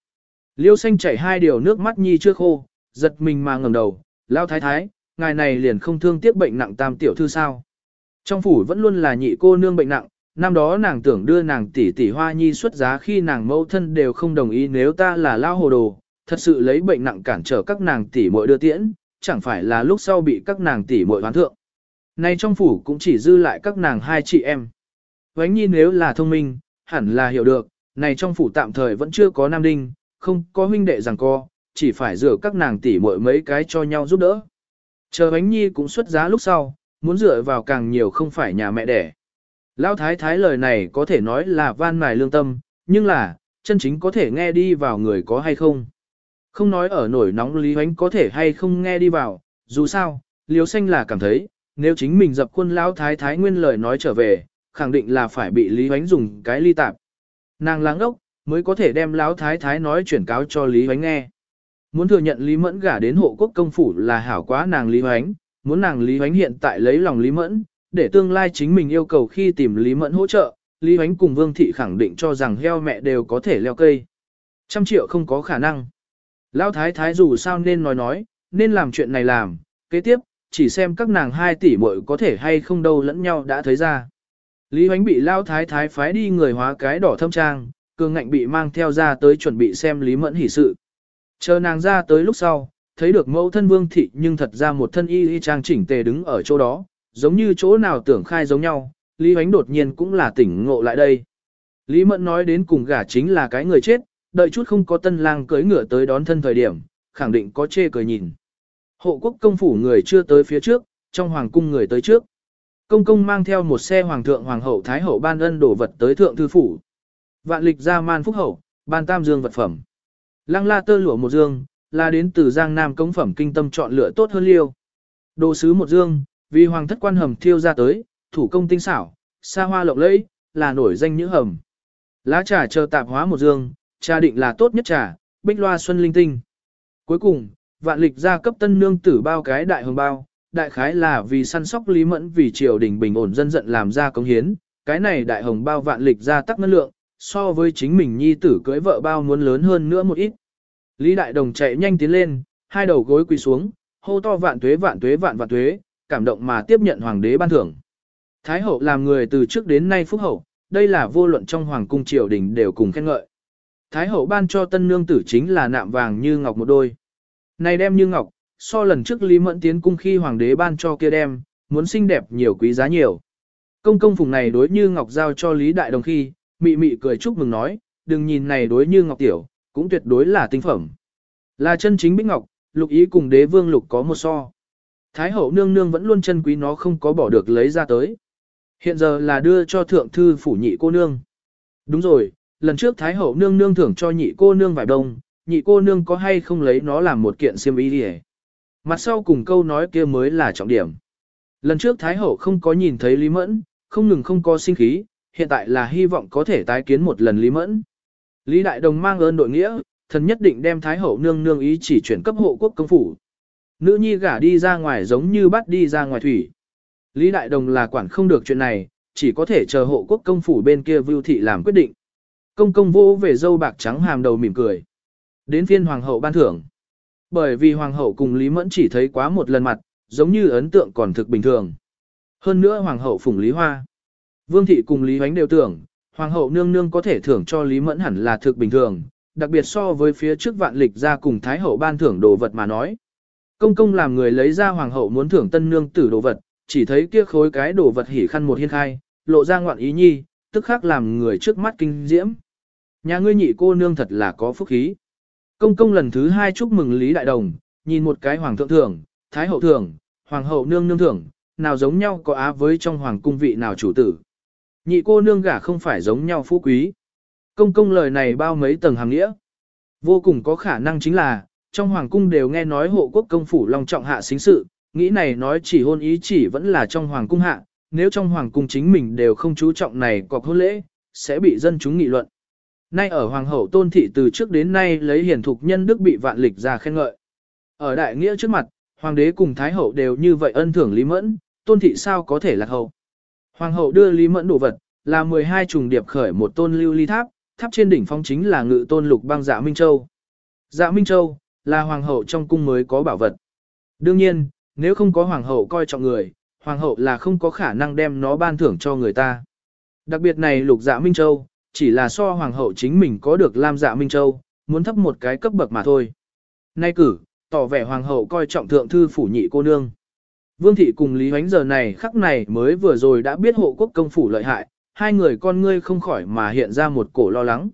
Liêu xanh chảy hai điều nước mắt nhi chưa khô, giật mình mà ngẩng đầu, Lao thái thái, ngài này liền không thương tiếc bệnh nặng tam tiểu thư sao. Trong phủ vẫn luôn là nhị cô nương bệnh nặng, năm đó nàng tưởng đưa nàng tỷ tỷ hoa nhi xuất giá khi nàng mẫu thân đều không đồng ý nếu ta là lao hồ đồ, thật sự lấy bệnh nặng cản trở các nàng tỷ muội đưa tiễn, chẳng phải là lúc sau bị các nàng tỷ muội hoán thượng. Nay trong phủ cũng chỉ dư lại các nàng hai chị em. Vánh nhi nếu là thông minh, hẳn là hiểu được, này trong phủ tạm thời vẫn chưa có nam đinh, không có huynh đệ rằng co, chỉ phải rửa các nàng tỷ muội mấy cái cho nhau giúp đỡ. Chờ bánh nhi cũng xuất giá lúc sau, muốn dựa vào càng nhiều không phải nhà mẹ đẻ. Lão thái thái lời này có thể nói là van mài lương tâm, nhưng là, chân chính có thể nghe đi vào người có hay không. Không nói ở nổi nóng Lý Huánh có thể hay không nghe đi vào, dù sao, Liêu Xanh là cảm thấy, nếu chính mình dập quân lão thái thái nguyên lời nói trở về, khẳng định là phải bị Lý Huánh dùng cái ly tạp. Nàng láng ốc, mới có thể đem lão thái thái nói chuyển cáo cho Lý Hoánh nghe. Muốn thừa nhận Lý Mẫn gả đến hộ quốc công phủ là hảo quá nàng Lý Hoánh, muốn nàng Lý Hoánh hiện tại lấy lòng Lý Mẫn, để tương lai chính mình yêu cầu khi tìm Lý Mẫn hỗ trợ, Lý Hoánh cùng Vương Thị khẳng định cho rằng heo mẹ đều có thể leo cây. Trăm triệu không có khả năng. Lão thái thái dù sao nên nói nói, nên làm chuyện này làm, kế tiếp, chỉ xem các nàng hai tỷ muội có thể hay không đâu lẫn nhau đã thấy ra. Lý Hoánh bị Lão thái thái phái đi người hóa cái đỏ thâm trang, cường ngạnh bị mang theo ra tới chuẩn bị xem Lý Mẫn hỷ sự. Chờ nàng ra tới lúc sau, thấy được mẫu thân vương thị nhưng thật ra một thân y y trang chỉnh tề đứng ở chỗ đó, giống như chỗ nào tưởng khai giống nhau, Lý Hoánh đột nhiên cũng là tỉnh ngộ lại đây. Lý Mẫn nói đến cùng gả chính là cái người chết, đợi chút không có tân lang cưới ngựa tới đón thân thời điểm, khẳng định có chê cười nhìn. Hộ quốc công phủ người chưa tới phía trước, trong hoàng cung người tới trước. Công công mang theo một xe hoàng thượng hoàng hậu thái hậu ban ân đổ vật tới thượng thư phủ. Vạn lịch ra man phúc hậu, ban tam dương vật phẩm. Lăng la tơ lụa một dương, là đến từ giang nam công phẩm kinh tâm chọn lựa tốt hơn liêu. Đồ sứ một dương, vì hoàng thất quan hầm thiêu ra tới, thủ công tinh xảo, xa hoa lộng lẫy, là nổi danh những hầm. Lá trà chờ tạp hóa một dương, trà định là tốt nhất trà, bích loa xuân linh tinh. Cuối cùng, vạn lịch gia cấp tân nương tử bao cái đại hồng bao, đại khái là vì săn sóc Lý Mẫn vì triều đình bình ổn dân giận làm ra công hiến, cái này đại hồng bao vạn lịch gia tắc ngân lượng, so với chính mình nhi tử cưới vợ bao muốn lớn hơn nữa một ít. Lý Đại Đồng chạy nhanh tiến lên, hai đầu gối quỳ xuống, hô to vạn tuế vạn tuế vạn vạn tuế, cảm động mà tiếp nhận hoàng đế ban thưởng. Thái hậu làm người từ trước đến nay phúc hậu, đây là vô luận trong hoàng cung triều đình đều cùng khen ngợi. Thái hậu ban cho tân nương tử chính là nạm vàng như ngọc một đôi. Này đem như ngọc, so lần trước Lý Mẫn tiến cung khi hoàng đế ban cho kia đem, muốn xinh đẹp nhiều quý giá nhiều. Công công phùng này đối như ngọc giao cho Lý Đại Đồng khi, mị mị cười chúc mừng nói, đừng nhìn này đối như ngọc tiểu, cũng tuyệt đối là tinh phẩm. Là chân chính bích ngọc, lục ý cùng đế vương lục có một so. Thái hậu nương nương vẫn luôn chân quý nó không có bỏ được lấy ra tới. Hiện giờ là đưa cho thượng thư phủ nhị cô nương. Đúng rồi, lần trước Thái hậu nương nương thưởng cho nhị cô nương vải đông, nhị cô nương có hay không lấy nó làm một kiện xiêm y đi Mặt sau cùng câu nói kia mới là trọng điểm. Lần trước Thái hậu không có nhìn thấy Lý Mẫn, không ngừng không có sinh khí, hiện tại là hy vọng có thể tái kiến một lần Lý Mẫn. Lý Đại Đồng mang ơn đội nghĩa, thần nhất định đem Thái hậu nương nương ý chỉ chuyển cấp hộ quốc công phủ. Nữ nhi gả đi ra ngoài giống như bắt đi ra ngoài thủy. Lý Đại Đồng là quản không được chuyện này, chỉ có thể chờ hộ quốc công phủ bên kia vưu thị làm quyết định. Công công vô về dâu bạc trắng hàm đầu mỉm cười. Đến phiên hoàng hậu ban thưởng. Bởi vì hoàng hậu cùng Lý Mẫn chỉ thấy quá một lần mặt, giống như ấn tượng còn thực bình thường. Hơn nữa hoàng hậu phủng Lý Hoa. Vương thị cùng Lý Hoánh đều tưởng, hoàng hậu nương nương có thể thưởng cho Lý Mẫn hẳn là thực bình thường, đặc biệt so với phía trước vạn lịch ra cùng thái hậu ban thưởng đồ vật mà nói. Công công làm người lấy ra hoàng hậu muốn thưởng tân nương tử đồ vật, chỉ thấy kia khối cái đồ vật hỉ khăn một hiên khai, lộ ra ngoạn ý nhi, tức khắc làm người trước mắt kinh diễm. Nhà ngươi nhị cô nương thật là có phúc khí. Công công lần thứ hai chúc mừng Lý Đại Đồng, nhìn một cái hoàng thượng thưởng, thái hậu thưởng, hoàng hậu nương nương thưởng, nào giống nhau có á với trong hoàng cung vị nào chủ tử. Nhị cô nương gả không phải giống nhau phú quý. Công công lời này bao mấy tầng hàng nghĩa. Vô cùng có khả năng chính là, trong hoàng cung đều nghe nói hộ quốc công phủ long trọng hạ xính sự, nghĩ này nói chỉ hôn ý chỉ vẫn là trong hoàng cung hạ, nếu trong hoàng cung chính mình đều không chú trọng này cọc hôn lễ, sẽ bị dân chúng nghị luận. Nay ở hoàng hậu tôn thị từ trước đến nay lấy hiển thục nhân đức bị vạn lịch ra khen ngợi. Ở đại nghĩa trước mặt, hoàng đế cùng thái hậu đều như vậy ân thưởng Lý Mẫn, tôn thị sao có thể lạc hậu. Hoàng hậu đưa Lý Mẫn đồ vật, là 12 trùng điệp khởi một tôn lưu ly tháp, tháp trên đỉnh phong chính là ngự tôn lục băng dạ Minh Châu. Dạ Minh Châu, là hoàng hậu trong cung mới có bảo vật. Đương nhiên, nếu không có hoàng hậu coi trọng người, hoàng hậu là không có khả năng đem nó ban thưởng cho người ta. Đặc biệt này lục dạ Minh Châu, chỉ là so hoàng hậu chính mình có được lam dạ Minh Châu, muốn thấp một cái cấp bậc mà thôi. Nay cử, tỏ vẻ hoàng hậu coi trọng thượng thư phủ nhị cô nương. Vương thị cùng Lý Hoánh giờ này khắc này mới vừa rồi đã biết hộ quốc công phủ lợi hại, hai người con ngươi không khỏi mà hiện ra một cổ lo lắng.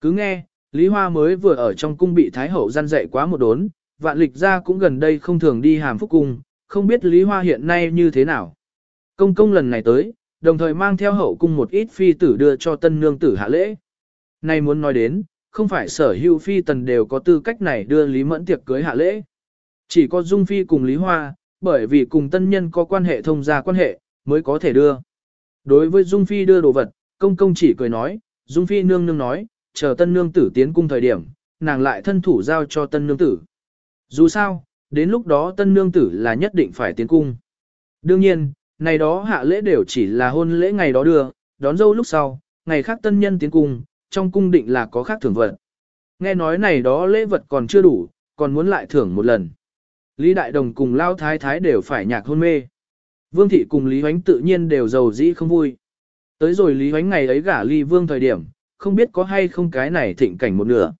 Cứ nghe, Lý Hoa mới vừa ở trong cung bị Thái Hậu gian dạy quá một đốn, vạn lịch ra cũng gần đây không thường đi hàm phúc cung, không biết Lý Hoa hiện nay như thế nào. Công công lần này tới, đồng thời mang theo hậu cung một ít phi tử đưa cho tân nương tử hạ lễ. Nay muốn nói đến, không phải sở hữu phi tần đều có tư cách này đưa Lý Mẫn tiệc cưới hạ lễ. Chỉ có Dung Phi cùng Lý Hoa, bởi vì cùng tân nhân có quan hệ thông gia quan hệ, mới có thể đưa. Đối với Dung Phi đưa đồ vật, công công chỉ cười nói, Dung Phi nương nương nói, chờ tân nương tử tiến cung thời điểm, nàng lại thân thủ giao cho tân nương tử. Dù sao, đến lúc đó tân nương tử là nhất định phải tiến cung. Đương nhiên, này đó hạ lễ đều chỉ là hôn lễ ngày đó đưa, đón dâu lúc sau, ngày khác tân nhân tiến cung, trong cung định là có khác thưởng vật. Nghe nói này đó lễ vật còn chưa đủ, còn muốn lại thưởng một lần. Lý Đại Đồng cùng Lao Thái Thái đều phải nhạc hôn mê. Vương Thị cùng Lý Huánh tự nhiên đều giàu dĩ không vui. Tới rồi Lý Huánh ngày ấy gả ly vương thời điểm, không biết có hay không cái này thịnh cảnh một nửa.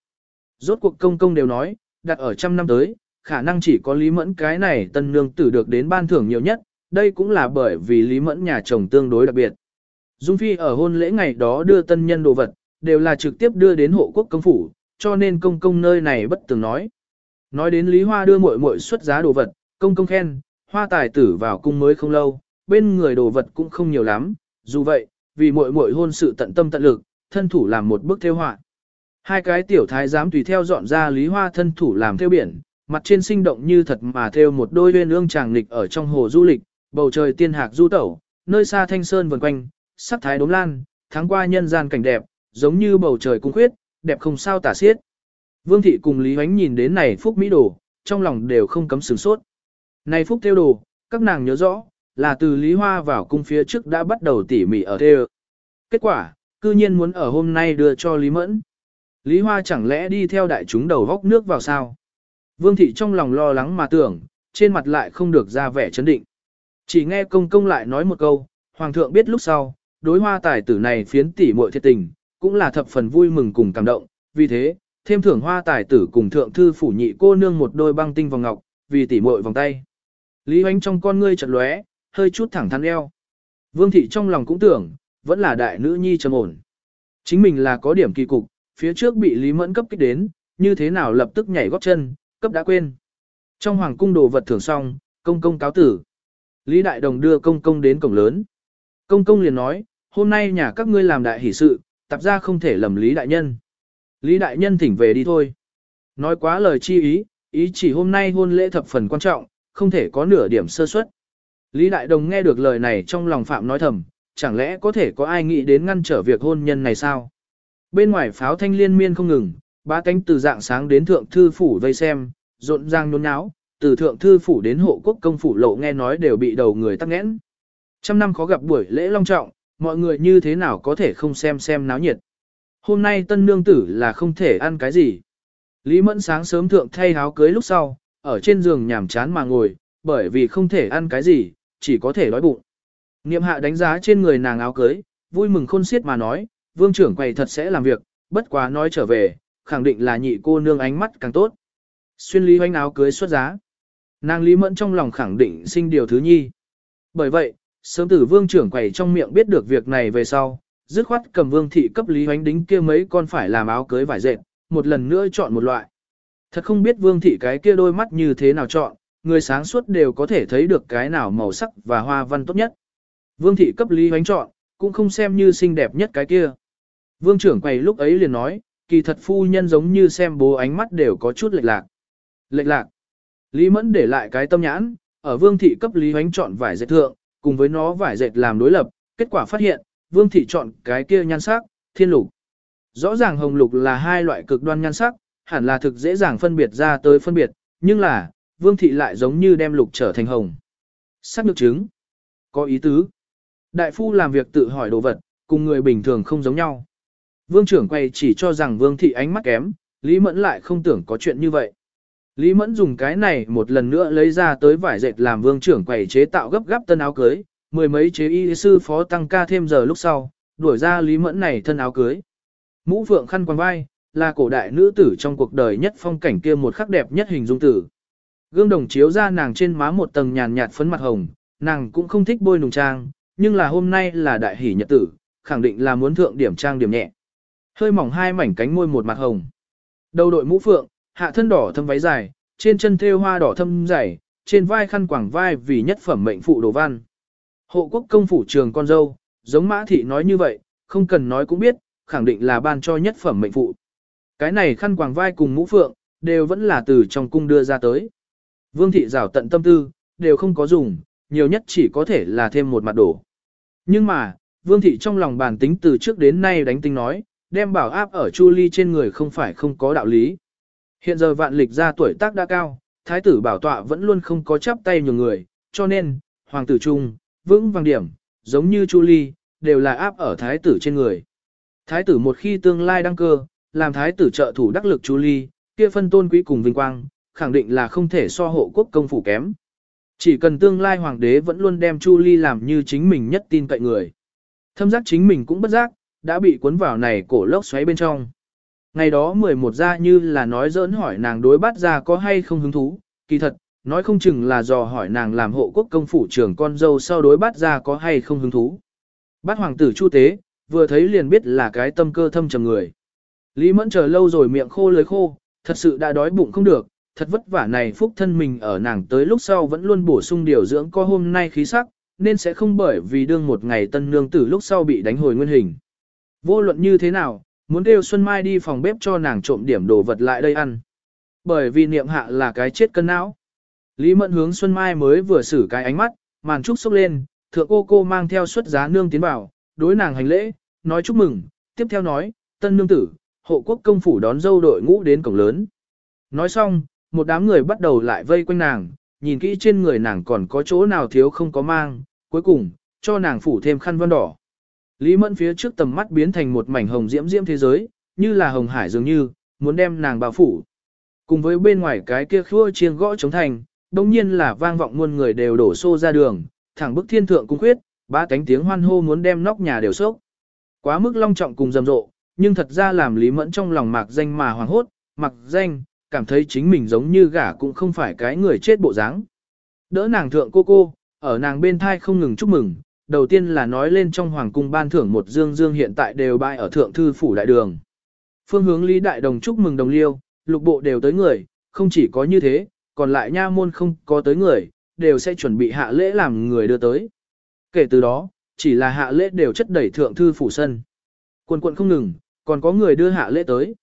Rốt cuộc công công đều nói, đặt ở trăm năm tới, khả năng chỉ có Lý Mẫn cái này tân nương tử được đến ban thưởng nhiều nhất, đây cũng là bởi vì Lý Mẫn nhà chồng tương đối đặc biệt. Dung Phi ở hôn lễ ngày đó đưa tân nhân đồ vật, đều là trực tiếp đưa đến hộ quốc công phủ, cho nên công công nơi này bất từng nói. Nói đến Lý Hoa đưa muội muội xuất giá đồ vật, công công khen, hoa tài tử vào cung mới không lâu, bên người đồ vật cũng không nhiều lắm, dù vậy, vì muội muội hôn sự tận tâm tận lực, thân thủ làm một bức theo họa. Hai cái tiểu thái giám tùy theo dọn ra Lý Hoa thân thủ làm theo biển, mặt trên sinh động như thật mà theo một đôi uyên ương chàng lịch ở trong hồ du lịch, bầu trời tiên hạc du tẩu, nơi xa thanh sơn vần quanh, sắc thái đốm lan, tháng qua nhân gian cảnh đẹp, giống như bầu trời cung khuyết, đẹp không sao tả xiết. Vương thị cùng Lý Huánh nhìn đến này phúc mỹ đồ, trong lòng đều không cấm sửng sốt. Này phúc theo đồ, các nàng nhớ rõ, là từ Lý Hoa vào cung phía trước đã bắt đầu tỉ mỉ ở theo. Kết quả, cư nhiên muốn ở hôm nay đưa cho Lý Mẫn. Lý Hoa chẳng lẽ đi theo đại chúng đầu vóc nước vào sao? Vương thị trong lòng lo lắng mà tưởng, trên mặt lại không được ra vẻ chấn định. Chỉ nghe công công lại nói một câu, Hoàng thượng biết lúc sau, đối hoa tài tử này phiến tỉ muội thiệt tình, cũng là thập phần vui mừng cùng cảm động, vì thế, thêm thưởng hoa tài tử cùng thượng thư phủ nhị cô nương một đôi băng tinh vòng ngọc, vì tỉ muội vòng tay. Lý Hoánh trong con ngươi chợt lóe, hơi chút thẳng thắn eo. Vương thị trong lòng cũng tưởng, vẫn là đại nữ nhi trầm ổn. Chính mình là có điểm kỳ cục, phía trước bị Lý Mẫn cấp kích đến, như thế nào lập tức nhảy góp chân, cấp đã quên. Trong hoàng cung đồ vật thưởng xong, công công cáo tử. Lý Đại Đồng đưa công công đến cổng lớn. Công công liền nói, hôm nay nhà các ngươi làm đại hỷ sự, tạp ra không thể lầm Lý Đại Nhân. Lý Đại Nhân thỉnh về đi thôi. Nói quá lời chi ý, ý chỉ hôm nay hôn lễ thập phần quan trọng, không thể có nửa điểm sơ suất. Lý Đại Đồng nghe được lời này trong lòng phạm nói thầm, chẳng lẽ có thể có ai nghĩ đến ngăn trở việc hôn nhân này sao? Bên ngoài pháo thanh liên miên không ngừng, ba cánh từ dạng sáng đến thượng thư phủ vây xem, rộn ràng nhốn nháo, từ thượng thư phủ đến hộ quốc công phủ lộ nghe nói đều bị đầu người tắc nghẽn. Trăm năm khó gặp buổi lễ long trọng, mọi người như thế nào có thể không xem xem náo nhiệt. Hôm nay tân nương tử là không thể ăn cái gì. Lý Mẫn sáng sớm thượng thay áo cưới lúc sau, ở trên giường nhảm chán mà ngồi, bởi vì không thể ăn cái gì, chỉ có thể đói bụng. Niệm hạ đánh giá trên người nàng áo cưới, vui mừng khôn xiết mà nói, vương trưởng quầy thật sẽ làm việc, bất quá nói trở về, khẳng định là nhị cô nương ánh mắt càng tốt. Xuyên lý hoanh áo cưới xuất giá. Nàng Lý Mẫn trong lòng khẳng định sinh điều thứ nhi. Bởi vậy, sớm tử vương trưởng quầy trong miệng biết được việc này về sau, dứt khoát cầm vương thị cấp lý hoánh đính kia mấy con phải làm áo cưới vải dệt, một lần nữa chọn một loại. Thật không biết vương thị cái kia đôi mắt như thế nào chọn, người sáng suốt đều có thể thấy được cái nào màu sắc và hoa văn tốt nhất. Vương thị cấp lý hoánh chọn, cũng không xem như xinh đẹp nhất cái kia. Vương trưởng quầy lúc ấy liền nói, kỳ thật phu nhân giống như xem bố ánh mắt đều có chút lệch lạc. Lệch lạc. Lý Mẫn để lại cái tâm nhãn, ở vương thị cấp Lý Hoánh chọn vải dệt thượng, cùng với nó vải dệt làm đối lập, kết quả phát hiện, vương thị chọn cái kia nhan sắc, thiên lục. Rõ ràng hồng lục là hai loại cực đoan nhan sắc, hẳn là thực dễ dàng phân biệt ra tới phân biệt, nhưng là, vương thị lại giống như đem lục trở thành hồng. Sắc nhược chứng. Có ý tứ. Đại phu làm việc tự hỏi đồ vật, cùng người bình thường không giống nhau. Vương trưởng quay chỉ cho rằng vương thị ánh mắt kém, Lý Mẫn lại không tưởng có chuyện như vậy. Lý Mẫn dùng cái này một lần nữa lấy ra tới vải dệt làm vương trưởng quầy chế tạo gấp gáp tân áo cưới, mười mấy chế y sư phó tăng ca thêm giờ lúc sau, đuổi ra Lý Mẫn này thân áo cưới. Mũ phượng khăn quàng vai, là cổ đại nữ tử trong cuộc đời nhất phong cảnh kia một khắc đẹp nhất hình dung tử. Gương đồng chiếu ra nàng trên má một tầng nhàn nhạt phấn mặt hồng, nàng cũng không thích bôi nùng trang, nhưng là hôm nay là đại hỷ nhật tử, khẳng định là muốn thượng điểm trang điểm nhẹ. Hơi mỏng hai mảnh cánh môi một mặt hồng. Đầu đội mũ phượng, hạ thân đỏ thâm váy dài, trên chân thêu hoa đỏ thâm dày, trên vai khăn quàng vai vì nhất phẩm mệnh phụ đồ văn. Hộ quốc công phủ trường con dâu, giống mã thị nói như vậy, không cần nói cũng biết, khẳng định là ban cho nhất phẩm mệnh phụ. Cái này khăn quàng vai cùng mũ phượng, đều vẫn là từ trong cung đưa ra tới. Vương thị rảo tận tâm tư, đều không có dùng, nhiều nhất chỉ có thể là thêm một mặt đổ. Nhưng mà, vương thị trong lòng bản tính từ trước đến nay đánh tính nói, đem bảo áp ở Chu Ly trên người không phải không có đạo lý. Hiện giờ vạn lịch ra tuổi tác đã cao, thái tử bảo tọa vẫn luôn không có chắp tay nhường người, cho nên, hoàng tử trung, vững vàng điểm, giống như Chu Ly, đều là áp ở thái tử trên người. Thái tử một khi tương lai đăng cơ, làm thái tử trợ thủ đắc lực Chu Ly, kia phân tôn quý cùng vinh quang, khẳng định là không thể so hộ quốc công phủ kém. Chỉ cần tương lai hoàng đế vẫn luôn đem Chu Ly làm như chính mình nhất tin cậy người. Thâm giác chính mình cũng bất giác, đã bị cuốn vào này cổ lốc xoáy bên trong. Ngày đó 11 ra như là nói giỡn hỏi nàng đối bắt ra có hay không hứng thú, kỳ thật, nói không chừng là dò hỏi nàng làm hộ quốc công phủ trưởng con dâu sau đối bát ra có hay không hứng thú. Bát hoàng tử chu tế, vừa thấy liền biết là cái tâm cơ thâm trầm người. Lý mẫn chờ lâu rồi miệng khô lưới khô, thật sự đã đói bụng không được, thật vất vả này phúc thân mình ở nàng tới lúc sau vẫn luôn bổ sung điều dưỡng có hôm nay khí sắc, nên sẽ không bởi vì đương một ngày tân nương tử lúc sau bị đánh hồi nguyên hình. Vô luận như thế nào, muốn kêu Xuân Mai đi phòng bếp cho nàng trộm điểm đồ vật lại đây ăn. Bởi vì niệm hạ là cái chết cân não. Lý Mẫn hướng Xuân Mai mới vừa xử cái ánh mắt, màn trúc sốc lên, thượng cô cô mang theo suất giá nương tiến vào, đối nàng hành lễ, nói chúc mừng, tiếp theo nói, tân nương tử, hộ quốc công phủ đón dâu đội ngũ đến cổng lớn. Nói xong, một đám người bắt đầu lại vây quanh nàng, nhìn kỹ trên người nàng còn có chỗ nào thiếu không có mang, cuối cùng, cho nàng phủ thêm khăn vân đỏ. Lý Mẫn phía trước tầm mắt biến thành một mảnh hồng diễm diễm thế giới, như là hồng hải dường như, muốn đem nàng bao phủ. Cùng với bên ngoài cái kia khua chiêng gõ chống thành, đồng nhiên là vang vọng muôn người đều đổ xô ra đường, thẳng bức thiên thượng cung khuyết, ba cánh tiếng hoan hô muốn đem nóc nhà đều sốc. Quá mức long trọng cùng rầm rộ, nhưng thật ra làm Lý Mẫn trong lòng mạc danh mà hoàng hốt, mặc danh, cảm thấy chính mình giống như gả cũng không phải cái người chết bộ dáng. Đỡ nàng thượng cô cô, ở nàng bên thai không ngừng chúc mừng, đầu tiên là nói lên trong hoàng cung ban thưởng một dương dương hiện tại đều bại ở thượng thư phủ đại đường. Phương hướng Lý Đại Đồng chúc mừng đồng liêu, lục bộ đều tới người, không chỉ có như thế, còn lại nha môn không có tới người, đều sẽ chuẩn bị hạ lễ làm người đưa tới. Kể từ đó, chỉ là hạ lễ đều chất đẩy thượng thư phủ sân. Quần quận không ngừng, còn có người đưa hạ lễ tới.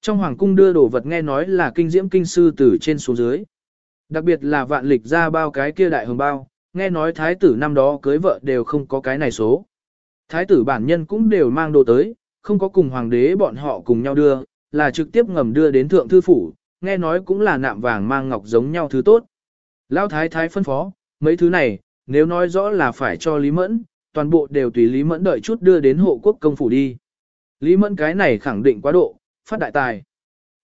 Trong hoàng cung đưa đồ vật nghe nói là kinh diễm kinh sư từ trên xuống dưới. Đặc biệt là vạn lịch ra bao cái kia đại hồng bao, nghe nói thái tử năm đó cưới vợ đều không có cái này số. Thái tử bản nhân cũng đều mang đồ tới, không có cùng hoàng đế bọn họ cùng nhau đưa, là trực tiếp ngầm đưa đến thượng thư phủ, nghe nói cũng là nạm vàng mang ngọc giống nhau thứ tốt. Lão thái thái phân phó, mấy thứ này, nếu nói rõ là phải cho Lý Mẫn, toàn bộ đều tùy Lý Mẫn đợi chút đưa đến hộ quốc công phủ đi. Lý Mẫn cái này khẳng định quá độ, phát đại tài.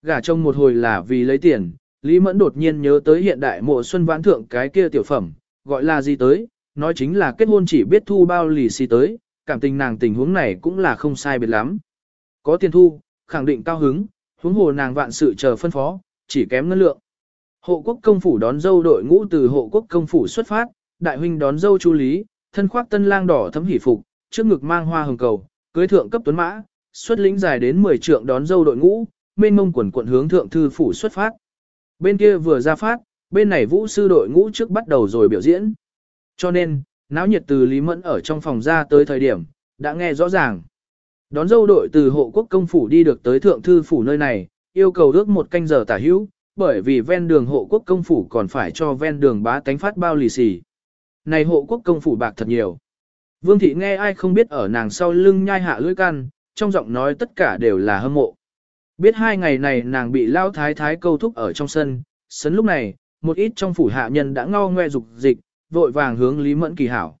Gả chồng một hồi là vì lấy tiền, Lý Mẫn đột nhiên nhớ tới hiện đại mộ xuân vãn thượng cái kia tiểu phẩm, gọi là gì tới, nói chính là kết hôn chỉ biết thu bao lì xì tới, cảm tình nàng tình huống này cũng là không sai biệt lắm. Có tiền thu, khẳng định cao hứng, huống hồ nàng vạn sự chờ phân phó, chỉ kém ngân lượng. Hộ quốc công phủ đón dâu đội ngũ từ hộ quốc công phủ xuất phát, đại huynh đón dâu chu lý, thân khoác tân lang đỏ thấm hỉ phục, trước ngực mang hoa hồng cầu, cưới thượng cấp tuấn mã, xuất lĩnh dài đến 10 trượng đón dâu đội ngũ, mênh mông quần quận hướng thượng thư phủ xuất phát. Bên kia vừa ra phát, bên này vũ sư đội ngũ trước bắt đầu rồi biểu diễn. Cho nên, náo nhiệt từ Lý Mẫn ở trong phòng ra tới thời điểm, đã nghe rõ ràng. Đón dâu đội từ hộ quốc công phủ đi được tới thượng thư phủ nơi này, yêu cầu ước một canh giờ tả hữu, bởi vì ven đường hộ quốc công phủ còn phải cho ven đường bá tánh phát bao lì xì. Này hộ quốc công phủ bạc thật nhiều. Vương thị nghe ai không biết ở nàng sau lưng nhai hạ lưỡi can, trong giọng nói tất cả đều là hâm mộ. Biết hai ngày này nàng bị lao thái thái câu thúc ở trong sân, sấn lúc này, một ít trong phủ hạ nhân đã ngao ngoe dục dịch, vội vàng hướng Lý Mẫn kỳ hảo.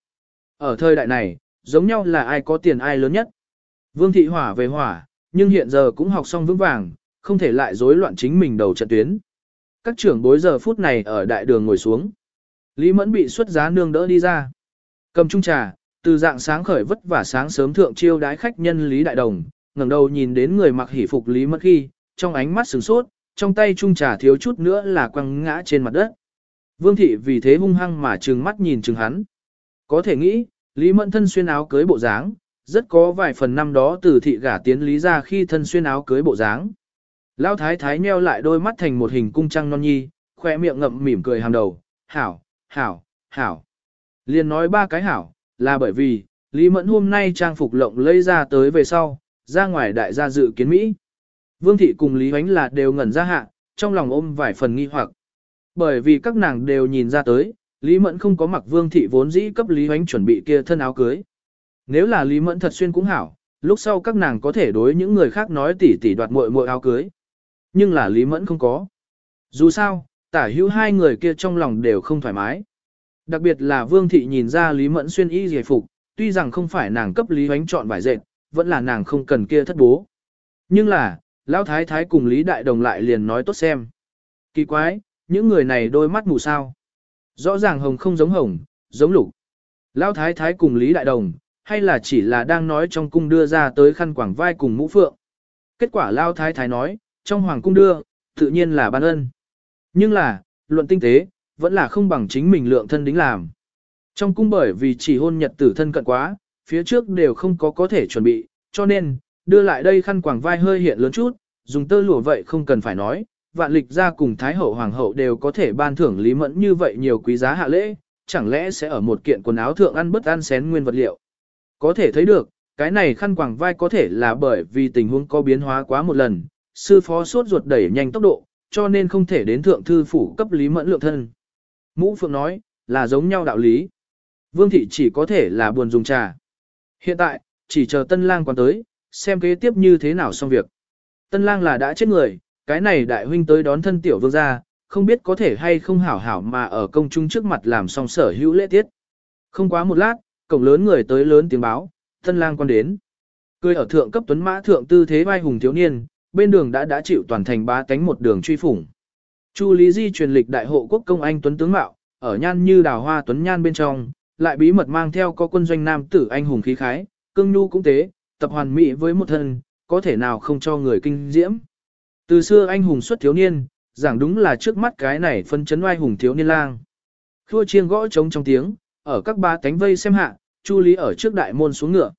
Ở thời đại này, giống nhau là ai có tiền ai lớn nhất. Vương thị hỏa về hỏa, nhưng hiện giờ cũng học xong vững vàng, không thể lại rối loạn chính mình đầu trận tuyến. Các trưởng bối giờ phút này ở đại đường ngồi xuống. Lý Mẫn bị xuất giá nương đỡ đi ra. Cầm chung trà, từ dạng sáng khởi vất vả sáng sớm thượng chiêu đái khách nhân Lý Đại Đồng, ngẩng đầu nhìn đến người mặc hỉ phục Lý Mẫn khi, trong ánh mắt sửng sốt, trong tay chung trà thiếu chút nữa là quăng ngã trên mặt đất. Vương thị vì thế hung hăng mà trừng mắt nhìn trừng hắn. Có thể nghĩ, Lý Mẫn thân xuyên áo cưới bộ dáng, rất có vài phần năm đó từ thị gả tiến Lý ra khi thân xuyên áo cưới bộ dáng. Lão thái thái nheo lại đôi mắt thành một hình cung trăng non nhi, khoe miệng ngậm mỉm cười hàm đầu, hảo, hảo, hảo. Liền nói ba cái hảo, là bởi vì, Lý Mẫn hôm nay trang phục lộng lây ra tới về sau, ra ngoài đại gia dự kiến Mỹ. Vương thị cùng Lý Huánh là đều ngẩn ra hạ, trong lòng ôm vài phần nghi hoặc. Bởi vì các nàng đều nhìn ra tới, Lý Mẫn không có mặc Vương thị vốn dĩ cấp Lý Huánh chuẩn bị kia thân áo cưới. Nếu là Lý Mẫn thật xuyên cũng hảo, lúc sau các nàng có thể đối những người khác nói tỉ tỉ đoạt muội muội áo cưới. Nhưng là Lý Mẫn không có. Dù sao, tả hữu hai người kia trong lòng đều không thoải mái. Đặc biệt là Vương Thị nhìn ra Lý Mẫn xuyên y giải phục, tuy rằng không phải nàng cấp Lý Hoánh chọn vải dệt, vẫn là nàng không cần kia thất bố. Nhưng là, Lão Thái Thái cùng Lý Đại Đồng lại liền nói tốt xem. Kỳ quái, những người này đôi mắt mù sao. Rõ ràng hồng không giống hồng, giống lục. Lão Thái Thái cùng Lý Đại Đồng, hay là chỉ là đang nói trong cung đưa ra tới khăn quảng vai cùng mũ phượng. Kết quả Lão Thái Thái nói, trong hoàng cung đưa, tự nhiên là ban ân. Nhưng là, luận tinh tế, vẫn là không bằng chính mình lượng thân đính làm. Trong cung bởi vì chỉ hôn nhật tử thân cận quá, phía trước đều không có có thể chuẩn bị, cho nên, đưa lại đây khăn quàng vai hơi hiện lớn chút, dùng tơ lụa vậy không cần phải nói, vạn lịch ra cùng Thái hậu Hoàng hậu đều có thể ban thưởng Lý Mẫn như vậy nhiều quý giá hạ lễ, chẳng lẽ sẽ ở một kiện quần áo thượng ăn bất ăn xén nguyên vật liệu. Có thể thấy được, cái này khăn quàng vai có thể là bởi vì tình huống có biến hóa quá một lần, sư phó suốt ruột đẩy nhanh tốc độ, cho nên không thể đến thượng thư phủ cấp Lý Mẫn lượng thân. Mũ Phượng nói, là giống nhau đạo lý. Vương thị chỉ có thể là buồn dùng trà. Hiện tại, chỉ chờ tân lang quan tới, xem kế tiếp như thế nào xong việc. Tân lang là đã chết người, cái này đại huynh tới đón thân tiểu vương gia, không biết có thể hay không hảo hảo mà ở công chúng trước mặt làm xong sở hữu lễ tiết. Không quá một lát, cổng lớn người tới lớn tiếng báo, tân lang quan đến. Cười ở thượng cấp tuấn mã thượng tư thế vai hùng thiếu niên, bên đường đã đã chịu toàn thành ba cánh một đường truy phủng. Chu Lý Di truyền lịch đại hộ quốc công anh tuấn tướng mạo, ở nhan như đào hoa tuấn nhan bên trong, lại bí mật mang theo có quân doanh nam tử anh hùng khí khái, cương nhu cũng thế, tập hoàn mỹ với một thân, có thể nào không cho người kinh diễm. Từ xưa anh hùng xuất thiếu niên, giảng đúng là trước mắt cái này phân chấn oai hùng thiếu niên lang. Khua chiêng gõ trống trong tiếng, ở các ba cánh vây xem hạ, Chu Lý ở trước đại môn xuống ngựa.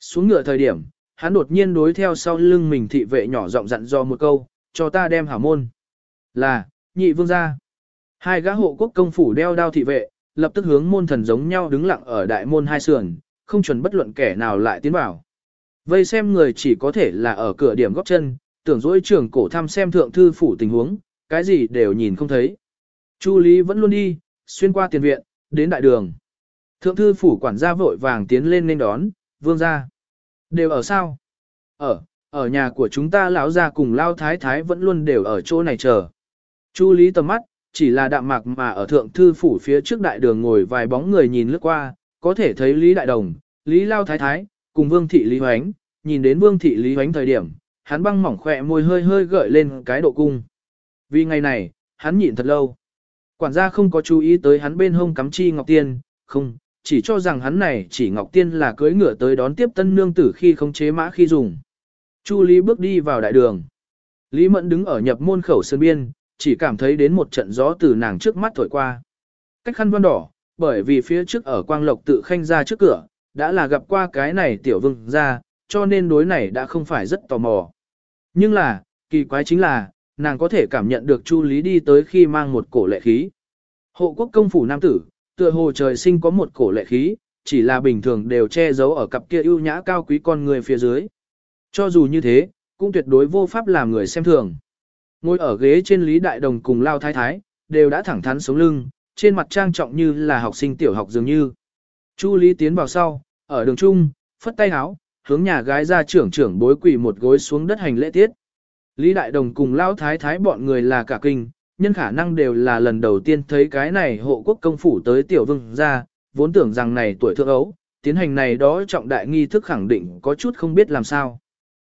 Xuống ngựa thời điểm, hắn đột nhiên đối theo sau lưng mình thị vệ nhỏ giọng dặn dò một câu, cho ta đem hảo môn. Là, nhị vương gia. Hai gã hộ quốc công phủ đeo đao thị vệ, lập tức hướng môn thần giống nhau đứng lặng ở đại môn hai sườn, không chuẩn bất luận kẻ nào lại tiến vào. Vây xem người chỉ có thể là ở cửa điểm góc chân, tưởng dỗi trưởng cổ thăm xem thượng thư phủ tình huống, cái gì đều nhìn không thấy. Chu Lý vẫn luôn đi, xuyên qua tiền viện, đến đại đường. Thượng thư phủ quản gia vội vàng tiến lên nên đón, vương gia. Đều ở sao? Ở, ở nhà của chúng ta lão gia cùng lao thái thái vẫn luôn đều ở chỗ này chờ. Chu Lý tầm mắt, chỉ là đạm mạc mà ở thượng thư phủ phía trước đại đường ngồi vài bóng người nhìn lướt qua, có thể thấy Lý Đại Đồng, Lý Lao Thái Thái, cùng Vương Thị Lý Hoánh, nhìn đến Vương Thị Lý Hoánh thời điểm, hắn băng mỏng khỏe môi hơi hơi gợi lên cái độ cung. Vì ngày này, hắn nhịn thật lâu. Quản gia không có chú ý tới hắn bên hông cắm chi Ngọc Tiên, không, chỉ cho rằng hắn này chỉ Ngọc Tiên là cưới ngựa tới đón tiếp tân nương tử khi không chế mã khi dùng. Chu Lý bước đi vào đại đường. Lý Mẫn đứng ở nhập môn khẩu sơn biên, chỉ cảm thấy đến một trận gió từ nàng trước mắt thổi qua. Cách khăn văn đỏ, bởi vì phía trước ở quang lộc tự khanh ra trước cửa, đã là gặp qua cái này tiểu vương ra, cho nên đối này đã không phải rất tò mò. Nhưng là, kỳ quái chính là, nàng có thể cảm nhận được Chu Lý đi tới khi mang một cổ lệ khí. Hộ quốc công phủ nam tử, tựa hồ trời sinh có một cổ lệ khí, chỉ là bình thường đều che giấu ở cặp kia ưu nhã cao quý con người phía dưới. Cho dù như thế, cũng tuyệt đối vô pháp làm người xem thường. Ngồi ở ghế trên Lý Đại Đồng cùng Lao Thái Thái, đều đã thẳng thắn sống lưng, trên mặt trang trọng như là học sinh tiểu học dường như. Chu Lý tiến vào sau, ở đường trung, phất tay háo, hướng nhà gái ra trưởng trưởng bối quỳ một gối xuống đất hành lễ tiết. Lý Đại Đồng cùng Lao Thái Thái bọn người là cả kinh, nhân khả năng đều là lần đầu tiên thấy cái này hộ quốc công phủ tới tiểu vương ra, vốn tưởng rằng này tuổi thượng ấu, tiến hành này đó trọng đại nghi thức khẳng định có chút không biết làm sao.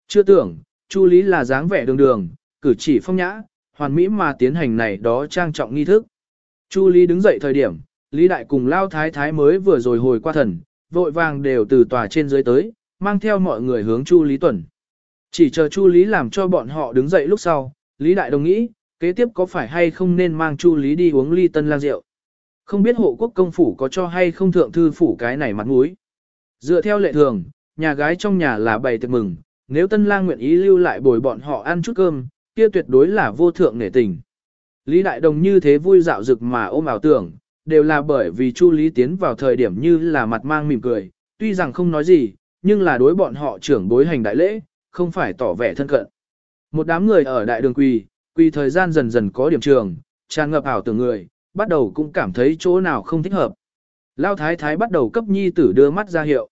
Chưa tưởng, Chu Lý là dáng vẻ đường đường, cử chỉ phong nhã, hoàn mỹ mà tiến hành này đó trang trọng nghi thức. Chu Lý đứng dậy thời điểm, Lý Đại cùng Lao Thái Thái mới vừa rồi hồi qua thần, vội vàng đều từ tòa trên dưới tới, mang theo mọi người hướng Chu Lý Tuần. Chỉ chờ Chu Lý làm cho bọn họ đứng dậy lúc sau, Lý Đại đồng nghĩ, kế tiếp có phải hay không nên mang Chu Lý đi uống ly tân lang rượu. Không biết hộ quốc công phủ có cho hay không thượng thư phủ cái này mặt mũi. Dựa theo lệ thường, nhà gái trong nhà là bày tiệc mừng, nếu tân lang nguyện ý lưu lại bồi bọn họ ăn chút cơm, kia tuyệt đối là vô thượng nể tình. Lý Đại Đồng như thế vui dạo rực mà ôm ảo tưởng, đều là bởi vì Chu Lý tiến vào thời điểm như là mặt mang mỉm cười, tuy rằng không nói gì, nhưng là đối bọn họ trưởng bối hành đại lễ, không phải tỏ vẻ thân cận. Một đám người ở đại đường quỳ, Quy thời gian dần dần có điểm trường, tràn ngập ảo tưởng người, bắt đầu cũng cảm thấy chỗ nào không thích hợp. Lao Thái Thái bắt đầu cấp nhi tử đưa mắt ra hiệu.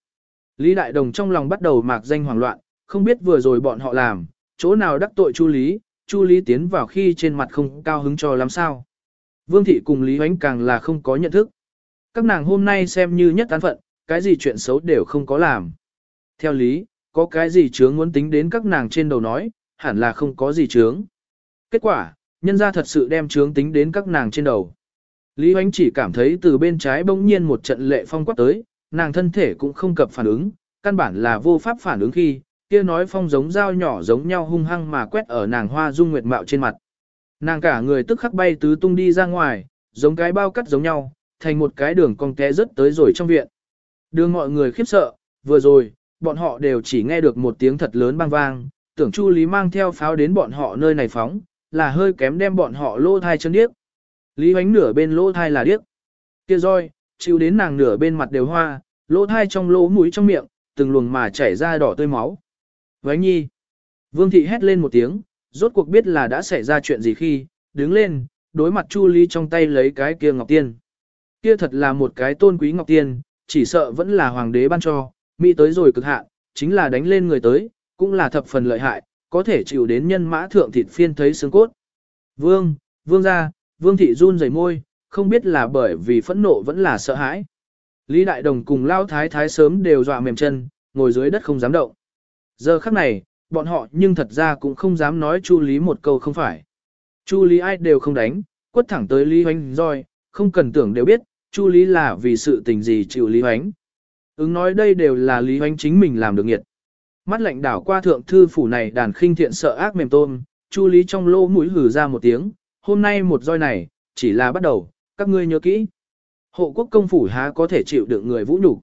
Lý Đại Đồng trong lòng bắt đầu mạc danh hoảng loạn, không biết vừa rồi bọn họ làm, chỗ nào đắc tội Chu Lý, Chu Lý tiến vào khi trên mặt không cao hứng cho lắm sao. Vương Thị cùng Lý Huánh càng là không có nhận thức. Các nàng hôm nay xem như nhất tán phận, cái gì chuyện xấu đều không có làm. Theo lý, có cái gì chướng muốn tính đến các nàng trên đầu nói, hẳn là không có gì chướng. Kết quả, nhân ra thật sự đem trướng tính đến các nàng trên đầu. Lý Hoánh chỉ cảm thấy từ bên trái bỗng nhiên một trận lệ phong quát tới, nàng thân thể cũng không cập phản ứng, căn bản là vô pháp phản ứng khi, kia nói phong giống dao nhỏ giống nhau hung hăng mà quét ở nàng hoa dung nguyệt mạo trên mặt. Nàng cả người tức khắc bay tứ tung đi ra ngoài, giống cái bao cắt giống nhau, thành một cái đường cong té rớt tới rồi trong viện. Đường mọi người khiếp sợ, vừa rồi, bọn họ đều chỉ nghe được một tiếng thật lớn bang vang, tưởng Chu Lý mang theo pháo đến bọn họ nơi này phóng, là hơi kém đem bọn họ lô thai chân điếc. Lý hoánh nửa bên lô thai là điếc. Kia roi, chịu đến nàng nửa bên mặt đều hoa, lỗ thai trong lỗ mũi trong miệng, từng luồng mà chảy ra đỏ tươi máu. Vánh nhi. Vương thị hét lên một tiếng, rốt cuộc biết là đã xảy ra chuyện gì khi, đứng lên, đối mặt Chu Lý trong tay lấy cái kia ngọc tiên. Kia thật là một cái tôn quý ngọc tiên, chỉ sợ vẫn là hoàng đế ban cho, mỹ tới rồi cực hạn, chính là đánh lên người tới, cũng là thập phần lợi hại, có thể chịu đến nhân mã thượng thịt phiên thấy xương cốt. Vương, vương ra, vương thị run rẩy môi, không biết là bởi vì phẫn nộ vẫn là sợ hãi. Lý Đại Đồng cùng Lao Thái Thái sớm đều dọa mềm chân, ngồi dưới đất không dám động. Giờ khắc này, bọn họ nhưng thật ra cũng không dám nói Chu Lý một câu không phải. Chu Lý ai đều không đánh, quất thẳng tới Lý Hoánh roi, không cần tưởng đều biết, Chu Lý là vì sự tình gì chịu Lý Hoánh. Ứng nói đây đều là Lý Hoánh chính mình làm được nghiệt. Mắt lạnh đảo qua thượng thư phủ này đàn khinh thiện sợ ác mềm tôm, Chu Lý trong lỗ mũi hử ra một tiếng, hôm nay một roi này, chỉ là bắt đầu, các ngươi nhớ kỹ. Hộ quốc công phủ há có thể chịu được người vũ nhục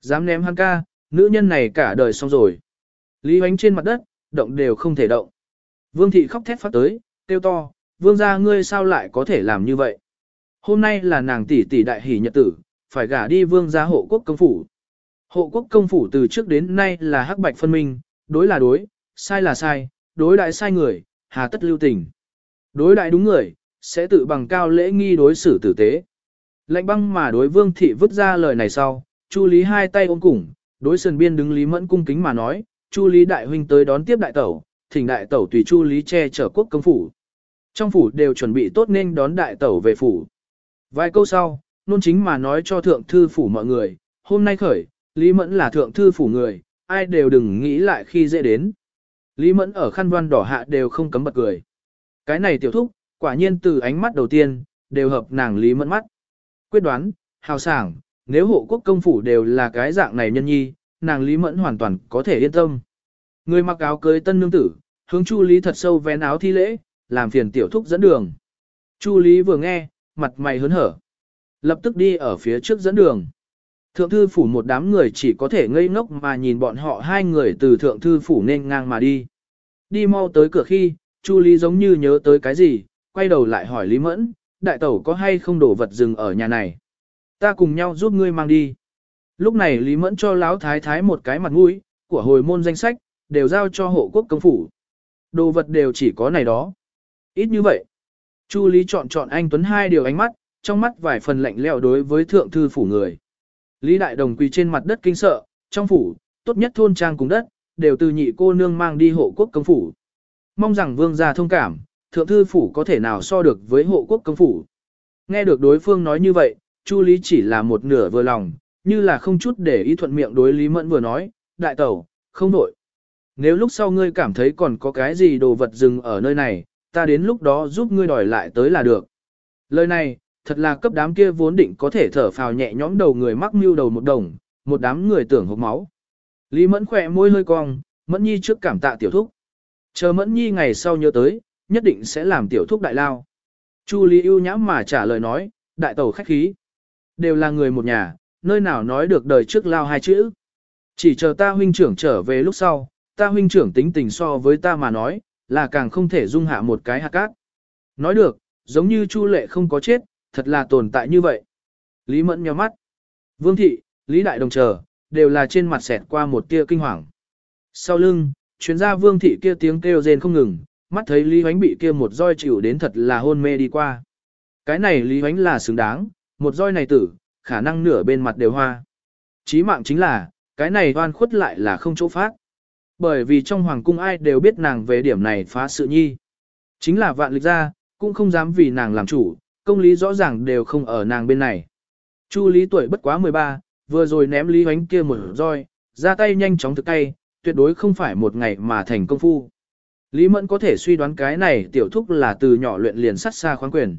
Dám ném hắn ca, nữ nhân này cả đời xong rồi. Lý hoánh trên mặt đất, động đều không thể động. Vương thị khóc thét phát tới, kêu to, vương gia ngươi sao lại có thể làm như vậy. Hôm nay là nàng tỷ tỷ đại hỷ nhật tử, phải gả đi vương gia hộ quốc công phủ. Hộ quốc công phủ từ trước đến nay là hắc bạch phân minh, đối là đối, sai là sai, đối đại sai người, hà tất lưu tình. Đối đại đúng người, sẽ tự bằng cao lễ nghi đối xử tử tế. Lạnh băng mà đối vương thị vứt ra lời này sau, Chu Lý hai tay ôm củng, đối sườn biên đứng Lý Mẫn cung kính mà nói, Chu Lý đại huynh tới đón tiếp đại tẩu, thỉnh đại tẩu tùy Chu Lý che chở quốc công phủ. Trong phủ đều chuẩn bị tốt nên đón đại tẩu về phủ. Vài câu sau, nôn chính mà nói cho thượng thư phủ mọi người, hôm nay khởi, Lý Mẫn là thượng thư phủ người, ai đều đừng nghĩ lại khi dễ đến. Lý Mẫn ở khăn văn đỏ hạ đều không cấm bật cười. Cái này tiểu thúc, quả nhiên từ ánh mắt đầu tiên, đều hợp nàng Lý Mẫn mắt. Quyết đoán, hào sảng, nếu hộ quốc công phủ đều là cái dạng này nhân nhi, nàng Lý Mẫn hoàn toàn có thể yên tâm. Người mặc áo cưới tân nương tử, hướng Chu Lý thật sâu vén áo thi lễ, làm phiền tiểu thúc dẫn đường. Chu Lý vừa nghe, mặt mày hớn hở. Lập tức đi ở phía trước dẫn đường. Thượng thư phủ một đám người chỉ có thể ngây ngốc mà nhìn bọn họ hai người từ thượng thư phủ nên ngang mà đi. Đi mau tới cửa khi, Chu Lý giống như nhớ tới cái gì, quay đầu lại hỏi Lý Mẫn, đại tẩu có hay không đổ vật dừng ở nhà này. Ta cùng nhau giúp ngươi mang đi. Lúc này Lý Mẫn cho Lão Thái Thái một cái mặt mũi, của hồi môn danh sách, đều giao cho hộ quốc công phủ. Đồ vật đều chỉ có này đó. Ít như vậy. Chu Lý chọn chọn anh Tuấn hai điều ánh mắt, trong mắt vài phần lạnh lẽo đối với thượng thư phủ người. Lý Đại Đồng quỳ trên mặt đất kinh sợ, trong phủ, tốt nhất thôn trang cùng đất, đều từ nhị cô nương mang đi hộ quốc công phủ. Mong rằng vương gia thông cảm, thượng thư phủ có thể nào so được với hộ quốc công phủ. Nghe được đối phương nói như vậy, Chu Lý chỉ là một nửa vừa lòng, như là không chút để ý thuận miệng đối Lý Mẫn vừa nói, đại tẩu, không nổi. Nếu lúc sau ngươi cảm thấy còn có cái gì đồ vật dừng ở nơi này, ta đến lúc đó giúp ngươi đòi lại tới là được. Lời này, thật là cấp đám kia vốn định có thể thở phào nhẹ nhõm đầu người mắc mưu đầu một đồng, một đám người tưởng hộp máu. Lý Mẫn khỏe môi hơi cong, Mẫn Nhi trước cảm tạ tiểu thúc. Chờ Mẫn Nhi ngày sau nhớ tới, nhất định sẽ làm tiểu thúc đại lao. Chu Lý ưu nhãm mà trả lời nói, đại tẩu khách khí. Đều là người một nhà, nơi nào nói được đời trước lao hai chữ. Chỉ chờ ta huynh trưởng trở về lúc sau, ta huynh trưởng tính tình so với ta mà nói, là càng không thể dung hạ một cái hạt cát. Nói được, giống như Chu Lệ không có chết, thật là tồn tại như vậy. Lý Mẫn nhíu mắt. Vương Thị, Lý Đại Đồng chờ, đều là trên mặt xẹt qua một tia kinh hoàng. Sau lưng, chuyến gia Vương Thị kia tiếng kêu rên không ngừng, mắt thấy Lý Hoánh bị kia một roi chịu đến thật là hôn mê đi qua. Cái này Lý Hoánh là xứng đáng, một roi này tử, khả năng nửa bên mặt đều hoa. Chí mạng chính là, cái này oan khuất lại là không chỗ phát. Bởi vì trong hoàng cung ai đều biết nàng về điểm này phá sự nhi. Chính là vạn lịch ra, cũng không dám vì nàng làm chủ, công lý rõ ràng đều không ở nàng bên này. Chu lý tuổi bất quá 13, vừa rồi ném lý hoánh kia một roi, ra tay nhanh chóng thực tay, tuyệt đối không phải một ngày mà thành công phu. Lý Mẫn có thể suy đoán cái này tiểu thúc là từ nhỏ luyện liền sắt xa khoáng quyền.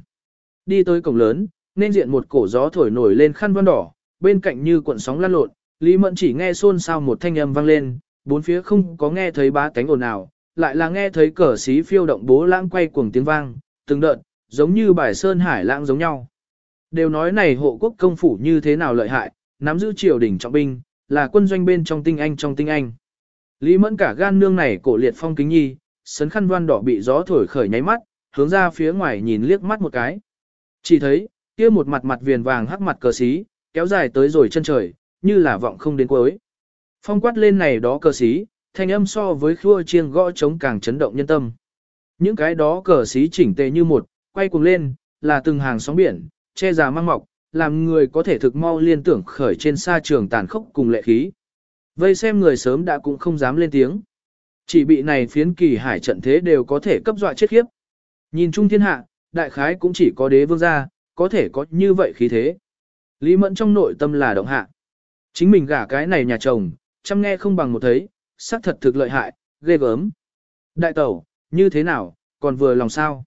Đi tới cổng lớn, nên diện một cổ gió thổi nổi lên khăn vân đỏ, bên cạnh như cuộn sóng lăn lộn, Lý Mẫn chỉ nghe xôn xao một thanh âm vang lên, bốn phía không có nghe thấy bá cánh ồn nào, lại là nghe thấy cờ xí phiêu động bố lãng quay cuồng tiếng vang, từng đợt, giống như bài sơn hải lãng giống nhau. Đều nói này hộ quốc công phủ như thế nào lợi hại, nắm giữ triều đình trọng binh, là quân doanh bên trong tinh anh trong tinh anh. Lý Mẫn cả gan nương này cổ liệt phong kính nhi, sấn khăn đoan đỏ bị gió thổi khởi nháy mắt, hướng ra phía ngoài nhìn liếc mắt một cái. Chỉ thấy, kia một mặt mặt viền vàng hắc mặt cờ xí, kéo dài tới rồi chân trời, như là vọng không đến cuối. Phong quát lên này đó cờ xí, thanh âm so với khua chiêng gõ trống càng chấn động nhân tâm. Những cái đó cờ xí chỉnh tề như một, quay cuồng lên, là từng hàng sóng biển, che già mang mọc, làm người có thể thực mau liên tưởng khởi trên xa trường tàn khốc cùng lệ khí. Vây xem người sớm đã cũng không dám lên tiếng. Chỉ bị này phiến kỳ hải trận thế đều có thể cấp dọa chết khiếp. Nhìn chung thiên hạ, đại khái cũng chỉ có đế vương gia, có thể có như vậy khí thế. Lý Mẫn trong nội tâm là động hạ. Chính mình gả cái này nhà chồng, chăm nghe không bằng một thấy, xác thật thực lợi hại, ghê gớm. Đại tẩu, như thế nào, còn vừa lòng sao?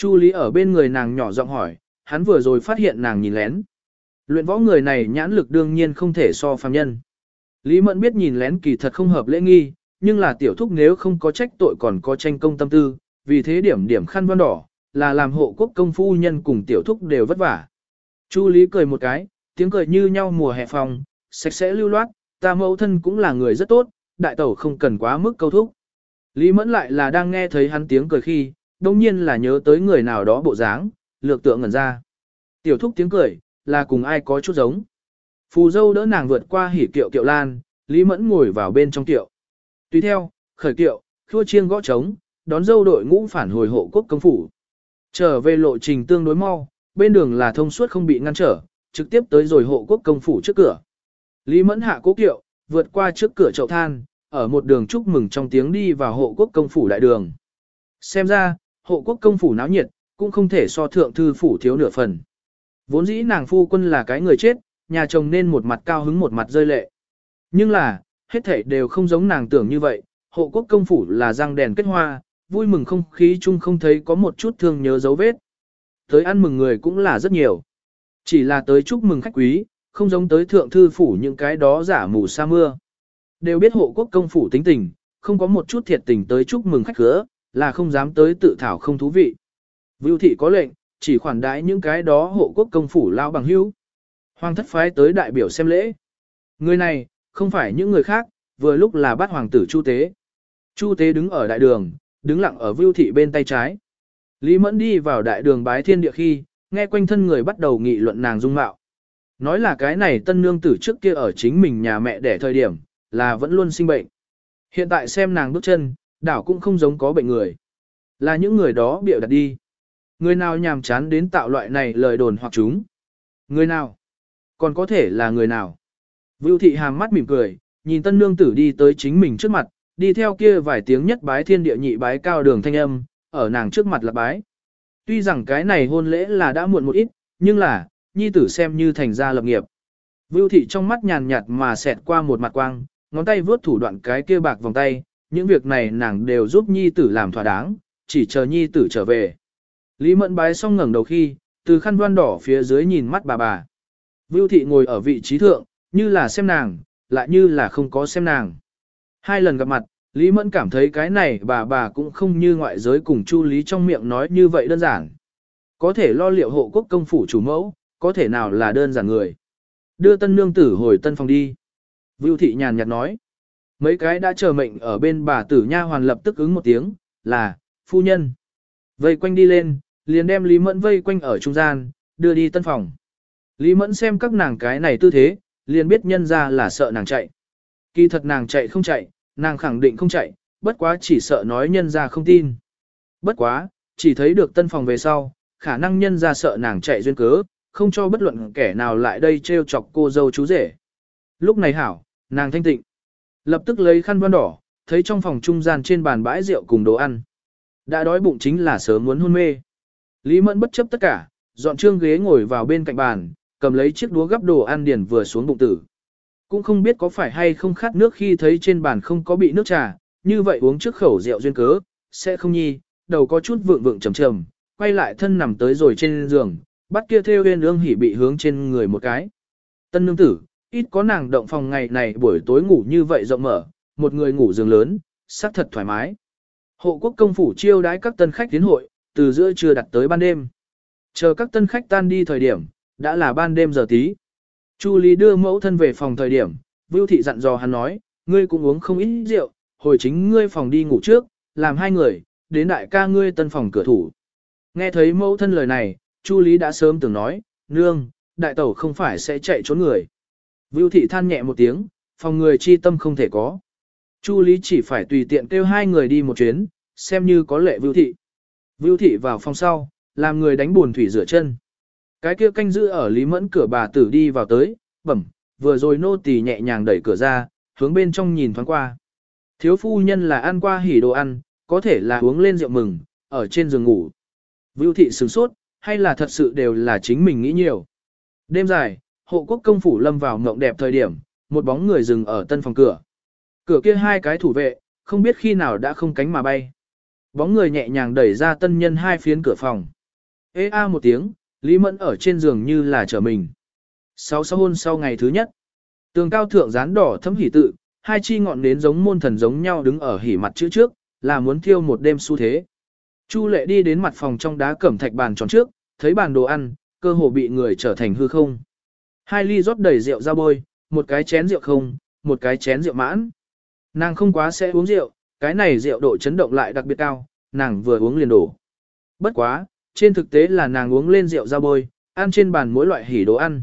Chu Lý ở bên người nàng nhỏ giọng hỏi, hắn vừa rồi phát hiện nàng nhìn lén. Luyện võ người này nhãn lực đương nhiên không thể so phàm nhân. Lý Mẫn biết nhìn lén kỳ thật không hợp lễ nghi, nhưng là tiểu thúc nếu không có trách tội còn có tranh công tâm tư, vì thế điểm điểm khăn văn đỏ, là làm hộ quốc công phu nhân cùng tiểu thúc đều vất vả. Chu Lý cười một cái, tiếng cười như nhau mùa hè phòng, sạch sẽ lưu loát, ta mẫu thân cũng là người rất tốt, đại tẩu không cần quá mức câu thúc. Lý Mẫn lại là đang nghe thấy hắn tiếng cười khi, đồng nhiên là nhớ tới người nào đó bộ dáng, lược tượng ngẩn ra. Tiểu thúc tiếng cười, là cùng ai có chút giống. Phù dâu đỡ nàng vượt qua hỉ kiệu kiệu lan, Lý Mẫn ngồi vào bên trong kiệu. Tùy theo, khởi kiệu, khua chiêng gõ trống, đón dâu đội ngũ phản hồi hộ quốc công phủ. Trở về lộ trình tương đối mau, bên đường là thông suốt không bị ngăn trở, trực tiếp tới rồi hộ quốc công phủ trước cửa. Lý Mẫn hạ cố kiệu, vượt qua trước cửa chậu than, ở một đường chúc mừng trong tiếng đi vào hộ quốc công phủ đại đường. Xem ra, hộ quốc công phủ náo nhiệt, cũng không thể so thượng thư phủ thiếu nửa phần. Vốn dĩ nàng phu quân là cái người chết, nhà chồng nên một mặt cao hứng một mặt rơi lệ. Nhưng là, hết thảy đều không giống nàng tưởng như vậy, hộ quốc công phủ là răng đèn kết hoa, vui mừng không khí chung không thấy có một chút thương nhớ dấu vết. Tới ăn mừng người cũng là rất nhiều. Chỉ là tới chúc mừng khách quý, không giống tới thượng thư phủ những cái đó giả mù sa mưa. Đều biết hộ quốc công phủ tính tình, không có một chút thiệt tình tới chúc mừng khách khứa, là không dám tới tự thảo không thú vị. Vưu thị có lệnh, chỉ khoản đãi những cái đó hộ quốc công phủ lao bằng hữu. Hoàng thất phái tới đại biểu xem lễ. Người này, không phải những người khác, vừa lúc là bắt hoàng tử Chu Tế. Chu Tế đứng ở đại đường, đứng lặng ở vưu thị bên tay trái. Lý Mẫn đi vào đại đường bái thiên địa khi, nghe quanh thân người bắt đầu nghị luận nàng dung mạo. Nói là cái này tân nương tử trước kia ở chính mình nhà mẹ đẻ thời điểm, là vẫn luôn sinh bệnh. Hiện tại xem nàng bước chân, đảo cũng không giống có bệnh người. Là những người đó bịa đặt đi. Người nào nhàm chán đến tạo loại này lời đồn hoặc chúng. Người nào? Còn có thể là người nào? Vưu thị hàm mắt mỉm cười, nhìn tân nương tử đi tới chính mình trước mặt, đi theo kia vài tiếng nhất bái thiên địa nhị bái cao đường thanh âm, ở nàng trước mặt là bái. Tuy rằng cái này hôn lễ là đã muộn một ít, nhưng là, nhi tử xem như thành gia lập nghiệp. Vưu thị trong mắt nhàn nhạt mà xẹt qua một mặt quang, ngón tay vướt thủ đoạn cái kia bạc vòng tay, những việc này nàng đều giúp nhi tử làm thỏa đáng, chỉ chờ nhi tử trở về. Lý mẫn bái xong ngẩng đầu khi, từ khăn đoan đỏ phía dưới nhìn mắt bà bà. Vưu thị ngồi ở vị trí thượng, như là xem nàng, lại như là không có xem nàng. Hai lần gặp mặt, Lý Mẫn cảm thấy cái này bà bà cũng không như ngoại giới cùng Chu Lý trong miệng nói như vậy đơn giản. Có thể lo liệu hộ quốc công phủ chủ mẫu, có thể nào là đơn giản người. Đưa tân nương tử hồi tân phòng đi. Vưu thị nhàn nhạt nói. Mấy cái đã chờ mệnh ở bên bà tử nha hoàn lập tức ứng một tiếng, là, phu nhân. Vây quanh đi lên, liền đem Lý Mẫn vây quanh ở trung gian, đưa đi tân phòng. Lý Mẫn xem các nàng cái này tư thế, liền biết nhân ra là sợ nàng chạy. Kỳ thật nàng chạy không chạy, nàng khẳng định không chạy, bất quá chỉ sợ nói nhân ra không tin. Bất quá, chỉ thấy được tân phòng về sau, khả năng nhân ra sợ nàng chạy duyên cớ, không cho bất luận kẻ nào lại đây trêu chọc cô dâu chú rể. Lúc này hảo, nàng thanh tịnh. Lập tức lấy khăn văn đỏ, thấy trong phòng trung gian trên bàn bãi rượu cùng đồ ăn. Đã đói bụng chính là sớm muốn hôn mê. Lý Mẫn bất chấp tất cả, dọn trương ghế ngồi vào bên cạnh bàn, cầm lấy chiếc đũa gắp đồ ăn điền vừa xuống bụng tử. Cũng không biết có phải hay không khát nước khi thấy trên bàn không có bị nước trà, như vậy uống trước khẩu rượu duyên cớ, sẽ không nhi, đầu có chút vượng vượng trầm trầm, quay lại thân nằm tới rồi trên giường, bắt kia theo yên ương hỉ bị hướng trên người một cái. Tân nương tử, ít có nàng động phòng ngày này buổi tối ngủ như vậy rộng mở, một người ngủ giường lớn, xác thật thoải mái. Hộ quốc công phủ chiêu đái các tân khách tiến hội, từ giữa trưa đặt tới ban đêm. Chờ các tân khách tan đi thời điểm, đã là ban đêm giờ tí. Chu Lý đưa mẫu thân về phòng thời điểm, Vưu Thị dặn dò hắn nói, ngươi cũng uống không ít rượu, hồi chính ngươi phòng đi ngủ trước, làm hai người, đến đại ca ngươi tân phòng cửa thủ. Nghe thấy mẫu thân lời này, Chu Lý đã sớm từng nói, nương, đại tẩu không phải sẽ chạy trốn người. Vưu Thị than nhẹ một tiếng, phòng người chi tâm không thể có. Chu Lý chỉ phải tùy tiện kêu hai người đi một chuyến, xem như có lệ Vưu Thị. Vưu Thị vào phòng sau, làm người đánh buồn thủy rửa chân. Cái kia canh giữ ở Lý Mẫn cửa bà tử đi vào tới, bẩm, vừa rồi nô tỳ nhẹ nhàng đẩy cửa ra, hướng bên trong nhìn thoáng qua. Thiếu phu nhân là ăn qua hỉ đồ ăn, có thể là uống lên rượu mừng, ở trên giường ngủ. Vưu thị sửng sốt, hay là thật sự đều là chính mình nghĩ nhiều. Đêm dài, hộ quốc công phủ lâm vào mộng đẹp thời điểm, một bóng người dừng ở tân phòng cửa. Cửa kia hai cái thủ vệ, không biết khi nào đã không cánh mà bay. Bóng người nhẹ nhàng đẩy ra tân nhân hai phiến cửa phòng. Ê a một tiếng, Lý Mẫn ở trên giường như là trở mình. Sáu sáu hôn sau ngày thứ nhất, tường cao thượng dán đỏ thấm hỉ tự, hai chi ngọn nến giống môn thần giống nhau đứng ở hỉ mặt chữ trước, là muốn thiêu một đêm xu thế. Chu lệ đi đến mặt phòng trong đá cẩm thạch bàn tròn trước, thấy bàn đồ ăn, cơ hồ bị người trở thành hư không. Hai ly rót đầy rượu ra bôi, một cái chén rượu không, một cái chén rượu mãn. Nàng không quá sẽ uống rượu, cái này rượu độ chấn động lại đặc biệt cao, nàng vừa uống liền đổ. Bất quá, trên thực tế là nàng uống lên rượu ra bôi, ăn trên bàn mỗi loại hỉ đồ ăn.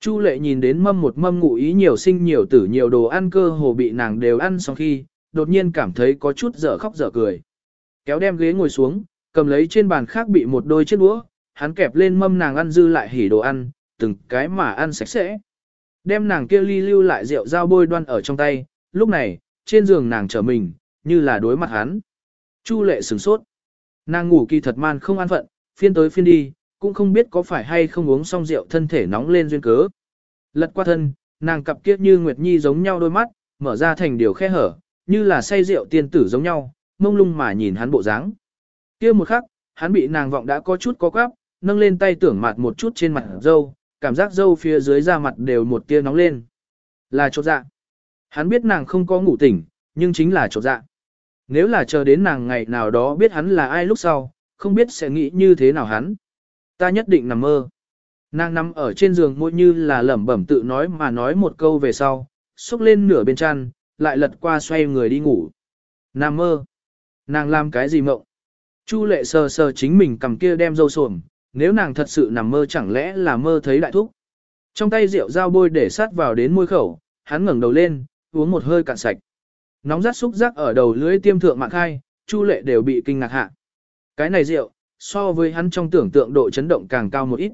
Chu lệ nhìn đến mâm một mâm ngụ ý nhiều sinh nhiều tử nhiều đồ ăn cơ hồ bị nàng đều ăn xong khi, đột nhiên cảm thấy có chút dở khóc dở cười. Kéo đem ghế ngồi xuống, cầm lấy trên bàn khác bị một đôi chiếc đũa, hắn kẹp lên mâm nàng ăn dư lại hỉ đồ ăn, từng cái mà ăn sạch sẽ. Đem nàng kia ly lưu lại rượu dao bôi đoan ở trong tay, lúc này, trên giường nàng trở mình, như là đối mặt hắn. Chu lệ sửng sốt. Nàng ngủ kỳ thật man không an phận, phiên tới phiên đi, cũng không biết có phải hay không uống xong rượu thân thể nóng lên duyên cớ. Lật qua thân, nàng cặp kiếp như Nguyệt Nhi giống nhau đôi mắt, mở ra thành điều khe hở, như là say rượu tiên tử giống nhau, mông lung mà nhìn hắn bộ dáng. Kia một khắc, hắn bị nàng vọng đã có chút có quáp, nâng lên tay tưởng mặt một chút trên mặt dâu, cảm giác dâu phía dưới da mặt đều một tia nóng lên. Là chột dạ. Hắn biết nàng không có ngủ tỉnh, nhưng chính là chột dạ. Nếu là chờ đến nàng ngày nào đó biết hắn là ai lúc sau, không biết sẽ nghĩ như thế nào hắn. Ta nhất định nằm mơ. Nàng nằm ở trên giường môi như là lẩm bẩm tự nói mà nói một câu về sau, xúc lên nửa bên chăn, lại lật qua xoay người đi ngủ. Nằm mơ. Nàng làm cái gì mộng? Chu lệ sờ sờ chính mình cầm kia đem dâu sồm, nếu nàng thật sự nằm mơ chẳng lẽ là mơ thấy đại thúc. Trong tay rượu dao bôi để sát vào đến môi khẩu, hắn ngẩng đầu lên, uống một hơi cạn sạch. Nóng rát xúc giác ở đầu lưỡi tiêm thượng mạng khai, Chu lệ đều bị kinh ngạc hạ. Cái này rượu, so với hắn trong tưởng tượng độ chấn động càng cao một ít.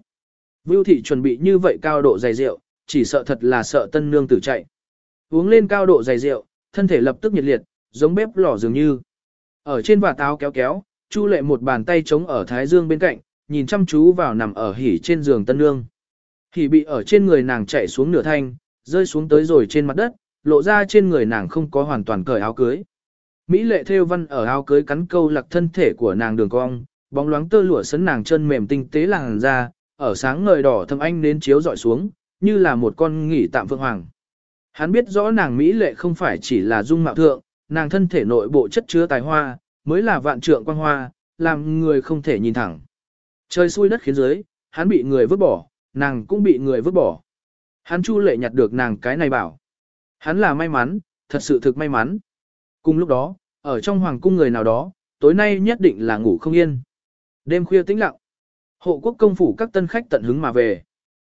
Vưu thị chuẩn bị như vậy cao độ dày rượu, chỉ sợ thật là sợ tân nương tử chạy. Uống lên cao độ dày rượu, thân thể lập tức nhiệt liệt, giống bếp lò dường như. Ở trên vạt áo kéo kéo, Chu lệ một bàn tay chống ở thái dương bên cạnh, nhìn chăm chú vào nằm ở hỉ trên giường tân nương. Hỉ bị ở trên người nàng chạy xuống nửa thanh, rơi xuống tới rồi trên mặt đất, lộ ra trên người nàng không có hoàn toàn cởi áo cưới. Mỹ lệ theo văn ở áo cưới cắn câu lạc thân thể của nàng đường cong, bóng loáng tơ lụa sấn nàng chân mềm tinh tế làn ra, ở sáng ngời đỏ thâm anh đến chiếu dọi xuống, như là một con nghỉ tạm vương hoàng. Hắn biết rõ nàng Mỹ lệ không phải chỉ là dung mạo thượng, nàng thân thể nội bộ chất chứa tài hoa, mới là vạn trượng quan hoa, làm người không thể nhìn thẳng. Trời xui đất khiến dưới, hắn bị người vứt bỏ, nàng cũng bị người vứt bỏ. Hắn chu lệ nhặt được nàng cái này bảo. Hắn là may mắn, thật sự thực may mắn. Cùng lúc đó, ở trong hoàng cung người nào đó, tối nay nhất định là ngủ không yên. Đêm khuya tĩnh lặng. Hộ quốc công phủ các tân khách tận hứng mà về.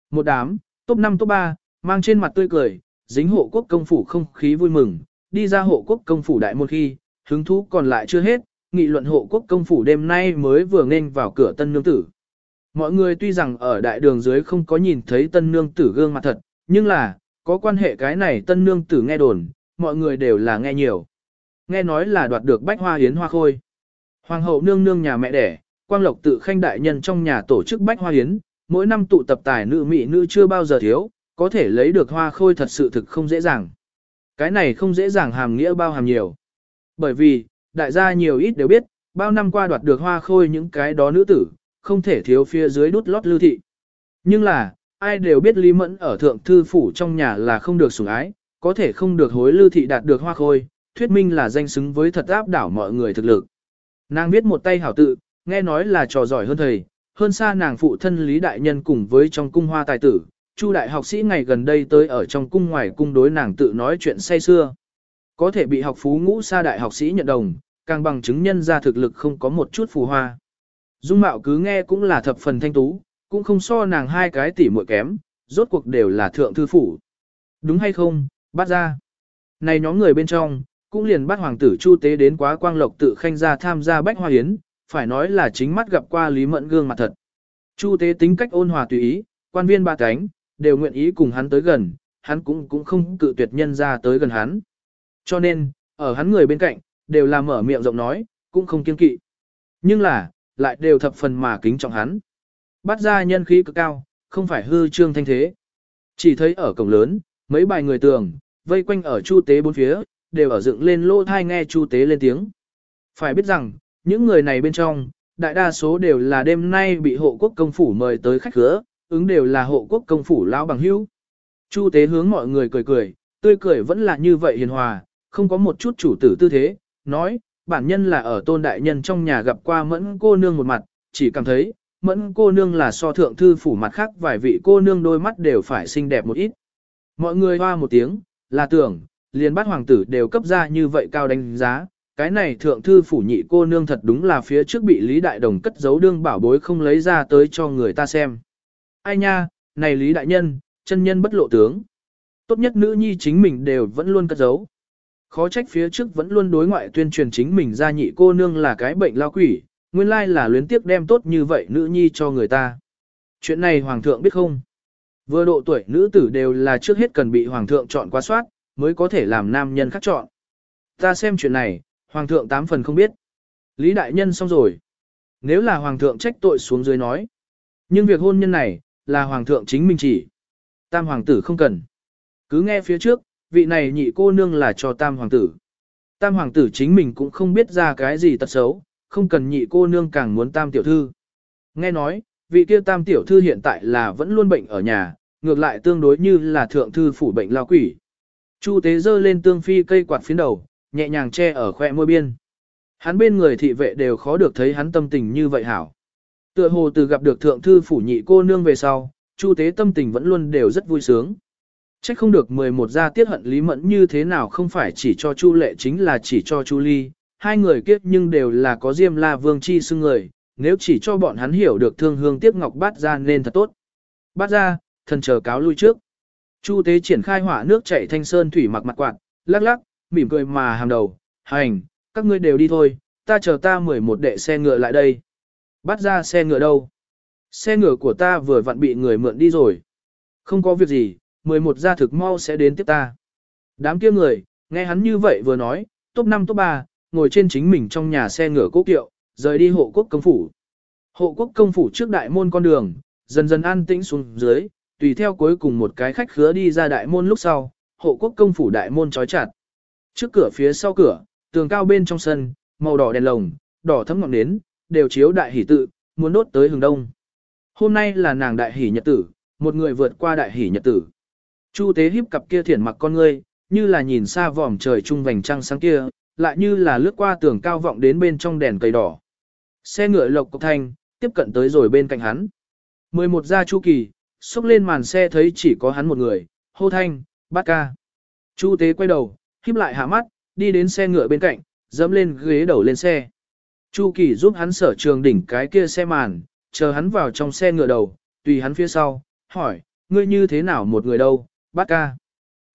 Một đám, top 5 top 3, mang trên mặt tươi cười, dính hộ quốc công phủ không khí vui mừng, đi ra hộ quốc công phủ đại môn khi, hứng thú còn lại chưa hết, nghị luận hộ quốc công phủ đêm nay mới vừa nghênh vào cửa tân nương tử. Mọi người tuy rằng ở đại đường dưới không có nhìn thấy tân nương tử gương mặt thật, nhưng là, có quan hệ cái này tân nương tử nghe đồn, mọi người đều là nghe nhiều. Nghe nói là đoạt được bách hoa hiến hoa khôi. Hoàng hậu nương nương nhà mẹ đẻ, quang lộc tự khanh đại nhân trong nhà tổ chức bách hoa hiến, mỗi năm tụ tập tài nữ mỹ nữ chưa bao giờ thiếu, có thể lấy được hoa khôi thật sự thực không dễ dàng. Cái này không dễ dàng hàm nghĩa bao hàm nhiều. Bởi vì, đại gia nhiều ít đều biết, bao năm qua đoạt được hoa khôi những cái đó nữ tử, không thể thiếu phía dưới đút lót lưu thị. Nhưng là, ai đều biết Lý Mẫn ở thượng thư phủ trong nhà là không được sủng ái, có thể không được hối lưu thị đạt được hoa khôi, thuyết minh là danh xứng với thật áp đảo mọi người thực lực. Nàng viết một tay hảo tự, nghe nói là trò giỏi hơn thầy, hơn xa nàng phụ thân Lý Đại Nhân cùng với trong cung hoa tài tử, Chu đại học sĩ ngày gần đây tới ở trong cung ngoài cung đối nàng tự nói chuyện say xưa. Có thể bị học phú ngũ sa đại học sĩ nhận đồng, càng bằng chứng nhân ra thực lực không có một chút phù hoa. Dung mạo cứ nghe cũng là thập phần thanh tú, cũng không so nàng hai cái tỉ muội kém, rốt cuộc đều là thượng thư phủ. Đúng hay không, bắt ra. Này nhóm người bên trong, cũng liền bắt hoàng tử Chu Tế đến quá quang lộc tự khanh ra tham gia bách hoa hiến, phải nói là chính mắt gặp qua Lý Mẫn gương mặt thật. Chu Tế tính cách ôn hòa tùy ý, quan viên ba cánh, đều nguyện ý cùng hắn tới gần, hắn cũng cũng không cự tuyệt nhân ra tới gần hắn. Cho nên, ở hắn người bên cạnh, đều là mở miệng rộng nói, cũng không kiên kỵ. Nhưng là, lại đều thập phần mà kính trọng hắn. Bắt ra nhân khí cực cao, không phải hư trương thanh thế. Chỉ thấy ở cổng lớn, mấy bài người tường, vây quanh ở chu tế bốn phía, đều ở dựng lên lô thai nghe chu tế lên tiếng. Phải biết rằng, những người này bên trong, đại đa số đều là đêm nay bị hộ quốc công phủ mời tới khách khứa, ứng đều là hộ quốc công phủ lão bằng hữu. Chu tế hướng mọi người cười cười, tươi cười vẫn là như vậy hiền hòa, không có một chút chủ tử tư thế, nói, bản nhân là ở tôn đại nhân trong nhà gặp qua mẫn cô nương một mặt, chỉ cảm thấy, mẫn cô nương là so thượng thư phủ mặt khác vài vị cô nương đôi mắt đều phải xinh đẹp một ít. Mọi người hoa một tiếng, là tưởng, liền bắt hoàng tử đều cấp ra như vậy cao đánh giá, cái này thượng thư phủ nhị cô nương thật đúng là phía trước bị Lý Đại Đồng cất giấu đương bảo bối không lấy ra tới cho người ta xem. Ai nha, này Lý Đại Nhân, chân nhân bất lộ tướng. Tốt nhất nữ nhi chính mình đều vẫn luôn cất giấu. Khó trách phía trước vẫn luôn đối ngoại tuyên truyền chính mình ra nhị cô nương là cái bệnh lao quỷ, nguyên lai là luyến tiếc đem tốt như vậy nữ nhi cho người ta. Chuyện này hoàng thượng biết không? Vừa độ tuổi nữ tử đều là trước hết cần bị hoàng thượng chọn qua soát, mới có thể làm nam nhân khác chọn. Ta xem chuyện này, hoàng thượng tám phần không biết. Lý đại nhân xong rồi. Nếu là hoàng thượng trách tội xuống dưới nói. Nhưng việc hôn nhân này, là hoàng thượng chính mình chỉ. Tam hoàng tử không cần. Cứ nghe phía trước, vị này nhị cô nương là cho tam hoàng tử. Tam hoàng tử chính mình cũng không biết ra cái gì tật xấu, không cần nhị cô nương càng muốn tam tiểu thư. Nghe nói, vị kia tam tiểu thư hiện tại là vẫn luôn bệnh ở nhà, ngược lại tương đối như là thượng thư phủ bệnh lao quỷ. Chu tế dơ lên tương phi cây quạt phiến đầu, nhẹ nhàng che ở khoe môi biên. Hắn bên người thị vệ đều khó được thấy hắn tâm tình như vậy hảo. Tựa hồ từ gặp được thượng thư phủ nhị cô nương về sau, chu tế tâm tình vẫn luôn đều rất vui sướng. Trách không được 11 gia tiết hận Lý Mẫn như thế nào không phải chỉ cho Chu Lệ chính là chỉ cho Chu Ly, hai người kiếp nhưng đều là có Diêm La Vương chi xưng người, nếu chỉ cho bọn hắn hiểu được thương hương tiếc ngọc bát ra nên thật tốt. Bát ra, thần chờ cáo lui trước. Chu Tế triển khai hỏa nước chảy thanh sơn thủy mặc mặt quạt, lắc lắc, mỉm cười mà hàm đầu, hành, các ngươi đều đi thôi, ta chờ ta 11 đệ xe ngựa lại đây. Bắt ra xe ngựa đâu? Xe ngựa của ta vừa vặn bị người mượn đi rồi. Không có việc gì, 11 gia thực mau sẽ đến tiếp ta. Đám kia người, nghe hắn như vậy vừa nói, top 5 top 3, ngồi trên chính mình trong nhà xe ngựa cố kiệu, rời đi hộ quốc công phủ. Hộ quốc công phủ trước đại môn con đường, dần dần an tĩnh xuống dưới, tùy theo cuối cùng một cái khách khứa đi ra đại môn lúc sau, hộ quốc công phủ đại môn trói chặt. Trước cửa phía sau cửa, tường cao bên trong sân, màu đỏ đèn lồng, đỏ thấm ngọn nến, đều chiếu đại hỷ tự, muốn đốt tới hướng đông. Hôm nay là nàng đại hỷ nhật tử, một người vượt qua đại hỷ nhật tử. Chu tế híp cặp kia thiển mặc con ngươi, như là nhìn xa vòm trời trung vành trăng sáng kia, lại như là lướt qua tường cao vọng đến bên trong đèn cây đỏ. Xe ngựa lộc cục thanh, tiếp cận tới rồi bên cạnh hắn. 11 gia chu kỳ, xúc lên màn xe thấy chỉ có hắn một người, hô thanh, bát ca. Chu tế quay đầu, híp lại hạ mắt, đi đến xe ngựa bên cạnh, dẫm lên ghế đầu lên xe. Chu kỳ giúp hắn sở trường đỉnh cái kia xe màn, chờ hắn vào trong xe ngựa đầu, tùy hắn phía sau, hỏi, ngươi như thế nào một người đâu, bát ca.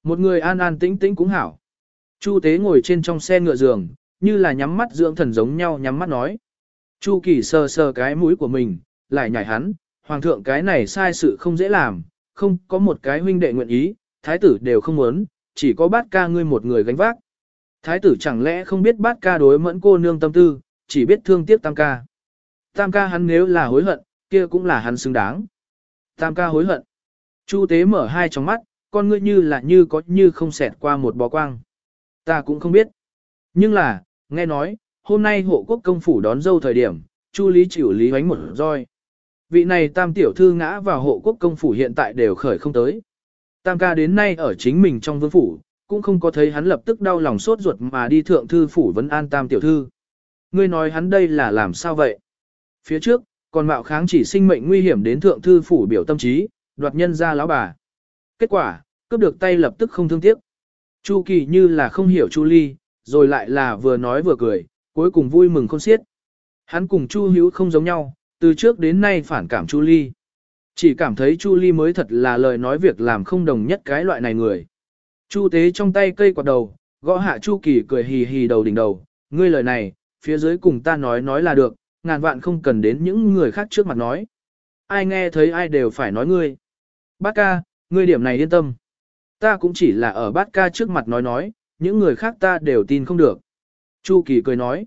Một người an an tĩnh tĩnh cũng hảo. Chu tế ngồi trên trong xe ngựa giường, như là nhắm mắt dưỡng thần giống nhau nhắm mắt nói. Chu kỳ sờ sờ cái mũi của mình, lại nhảy hắn, hoàng thượng cái này sai sự không dễ làm, không có một cái huynh đệ nguyện ý, thái tử đều không muốn, chỉ có bát ca ngươi một người gánh vác. Thái tử chẳng lẽ không biết bát ca đối mẫn cô nương tâm tư, chỉ biết thương tiếc tam ca. Tam ca hắn nếu là hối hận, kia cũng là hắn xứng đáng. Tam ca hối hận. Chu tế mở hai trong mắt, con ngươi như là như có như không xẹt qua một bó quang. Ta cũng không biết. Nhưng là, nghe nói, hôm nay hộ quốc công phủ đón dâu thời điểm, Chu Lý chịu Lý hoánh một roi. Vị này tam tiểu thư ngã vào hộ quốc công phủ hiện tại đều khởi không tới. Tam ca đến nay ở chính mình trong vương phủ, cũng không có thấy hắn lập tức đau lòng sốt ruột mà đi thượng thư phủ vấn an tam tiểu thư. Ngươi nói hắn đây là làm sao vậy? Phía trước, còn mạo kháng chỉ sinh mệnh nguy hiểm đến thượng thư phủ biểu tâm trí, đoạt nhân ra lão bà. Kết quả, cướp được tay lập tức không thương tiếc. Chu Kỳ như là không hiểu Chu Ly, rồi lại là vừa nói vừa cười, cuối cùng vui mừng khôn xiết. Hắn cùng Chu Hữu không giống nhau, từ trước đến nay phản cảm Chu Ly. Chỉ cảm thấy Chu Ly mới thật là lời nói việc làm không đồng nhất cái loại này người. Chu Tế trong tay cây quạt đầu, gõ hạ Chu Kỳ cười hì hì đầu đỉnh đầu, ngươi lời này, phía dưới cùng ta nói nói là được, ngàn vạn không cần đến những người khác trước mặt nói. Ai nghe thấy ai đều phải nói ngươi. Bác ca, ngươi điểm này yên tâm. Ta cũng chỉ là ở bát ca trước mặt nói nói, những người khác ta đều tin không được. Chu Kỳ cười nói.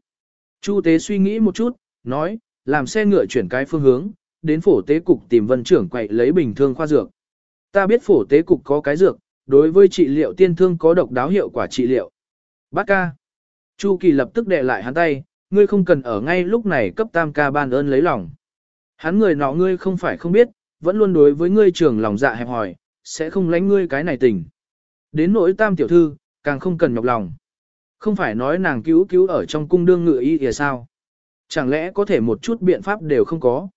Chu Tế suy nghĩ một chút, nói, làm xe ngựa chuyển cái phương hướng, đến phổ tế cục tìm vân trưởng quậy lấy bình thương khoa dược. Ta biết phổ tế cục có cái dược, đối với trị liệu tiên thương có độc đáo hiệu quả trị liệu. Bát ca. Chu Kỳ lập tức đệ lại hắn tay, ngươi không cần ở ngay lúc này cấp tam ca ban ơn lấy lòng. Hắn người nọ ngươi không phải không biết, vẫn luôn đối với ngươi trưởng lòng dạ hẹp hỏi, sẽ không lánh ngươi cái này tình. Đến nỗi tam tiểu thư, càng không cần nhọc lòng. Không phải nói nàng cứu cứu ở trong cung đương ngựa y thì sao? Chẳng lẽ có thể một chút biện pháp đều không có?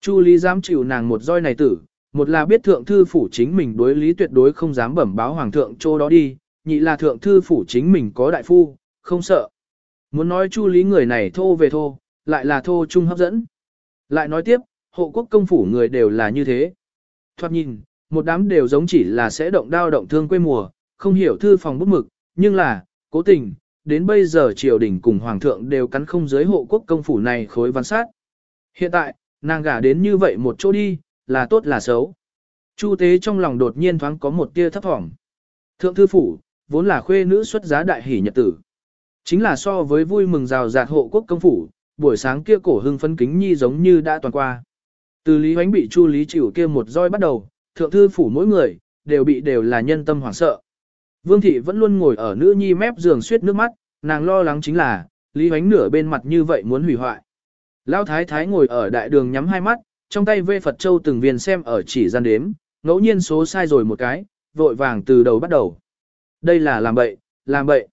Chu Lý dám chịu nàng một roi này tử, một là biết thượng thư phủ chính mình đối lý tuyệt đối không dám bẩm báo hoàng thượng chỗ đó đi, nhị là thượng thư phủ chính mình có đại phu, không sợ. Muốn nói chu lý người này thô về thô, lại là thô trung hấp dẫn. Lại nói tiếp, hộ quốc công phủ người đều là như thế. Thoát nhìn, một đám đều giống chỉ là sẽ động đao động thương quê mùa, không hiểu thư phòng bút mực, nhưng là, cố tình, đến bây giờ triều đình cùng hoàng thượng đều cắn không giới hộ quốc công phủ này khối văn sát. Hiện tại, nàng gả đến như vậy một chỗ đi, là tốt là xấu. Chu tế trong lòng đột nhiên thoáng có một tia thấp thỏm. Thượng thư phủ, vốn là khuê nữ xuất giá đại hỷ nhật tử. Chính là so với vui mừng rào rạt hộ quốc công phủ, buổi sáng kia cổ hưng phấn kính nhi giống như đã toàn qua. Từ Lý Hoánh bị Chu Lý chịu kia một roi bắt đầu, thượng thư phủ mỗi người, đều bị đều là nhân tâm hoảng sợ. Vương thị vẫn luôn ngồi ở nữ nhi mép giường suýt nước mắt, nàng lo lắng chính là, Lý Hoánh nửa bên mặt như vậy muốn hủy hoại. Lão thái thái ngồi ở đại đường nhắm hai mắt, trong tay vê Phật Châu từng viên xem ở chỉ gian đếm, ngẫu nhiên số sai rồi một cái, vội vàng từ đầu bắt đầu. Đây là làm bậy, làm bậy.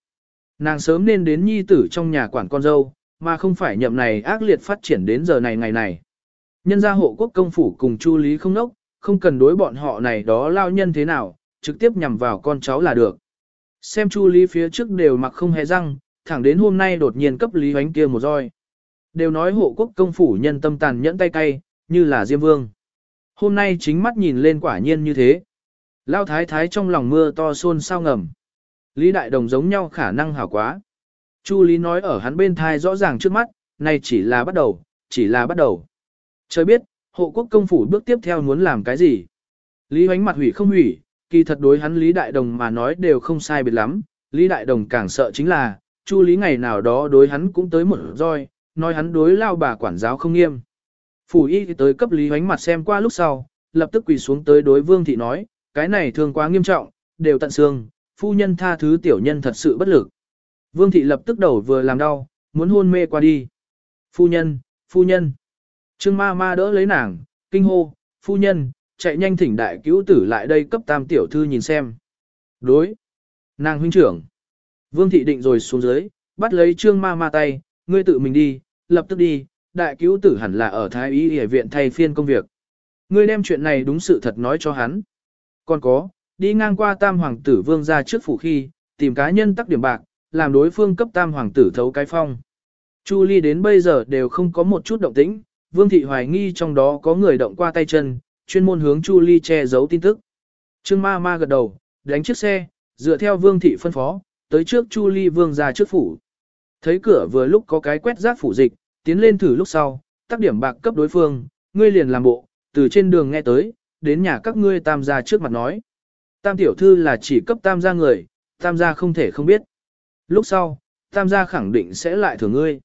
Nàng sớm nên đến nhi tử trong nhà quản con dâu, mà không phải nhậm này ác liệt phát triển đến giờ này ngày này. Nhân gia hộ quốc công phủ cùng chu lý không nốc, không cần đối bọn họ này đó lao nhân thế nào, trực tiếp nhằm vào con cháu là được. Xem chu lý phía trước đều mặc không hề răng, thẳng đến hôm nay đột nhiên cấp lý hoánh kia một roi. Đều nói hộ quốc công phủ nhân tâm tàn nhẫn tay cay, như là Diêm Vương. Hôm nay chính mắt nhìn lên quả nhiên như thế. Lao thái thái trong lòng mưa to xôn sao ngầm. Lý Đại Đồng giống nhau khả năng hảo quá. Chu Lý nói ở hắn bên thai rõ ràng trước mắt, này chỉ là bắt đầu, chỉ là bắt đầu. Trời biết, hộ quốc công phủ bước tiếp theo muốn làm cái gì. Lý hoánh mặt hủy không hủy, kỳ thật đối hắn Lý Đại Đồng mà nói đều không sai biệt lắm. Lý Đại Đồng càng sợ chính là, Chu Lý ngày nào đó đối hắn cũng tới một roi, nói hắn đối lao bà quản giáo không nghiêm. Phủ y tới cấp Lý Hoánh mặt xem qua lúc sau, lập tức quỳ xuống tới đối Vương Thị nói, cái này thương quá nghiêm trọng, đều tận xương, phu nhân tha thứ tiểu nhân thật sự bất lực. Vương Thị lập tức đầu vừa làm đau, muốn hôn mê qua đi. Phu nhân, phu nhân. Trương ma ma đỡ lấy nàng, kinh hô, phu nhân, chạy nhanh thỉnh đại cứu tử lại đây cấp tam tiểu thư nhìn xem. Đối. Nàng huynh trưởng. Vương Thị định rồi xuống dưới, bắt lấy trương ma ma tay, ngươi tự mình đi, lập tức đi, đại cứu tử hẳn là ở Thái Y Y viện thay phiên công việc. Ngươi đem chuyện này đúng sự thật nói cho hắn. Còn có, đi ngang qua tam hoàng tử vương ra trước phủ khi, tìm cá nhân tắc điểm bạc, làm đối phương cấp tam hoàng tử thấu cái phong. Chu Ly đến bây giờ đều không có một chút động tĩnh, vương thị hoài nghi trong đó có người động qua tay chân, chuyên môn hướng Chu Ly che giấu tin tức. Trương ma ma gật đầu, đánh chiếc xe, dựa theo vương thị phân phó, tới trước Chu Ly vương ra trước phủ. Thấy cửa vừa lúc có cái quét rác phủ dịch, tiến lên thử lúc sau, tác điểm bạc cấp đối phương, ngươi liền làm bộ, từ trên đường nghe tới, đến nhà các ngươi tam gia trước mặt nói. Tam tiểu thư là chỉ cấp tam gia người, tam gia không thể không biết. Lúc sau, tam gia khẳng định sẽ lại thưởng ngươi.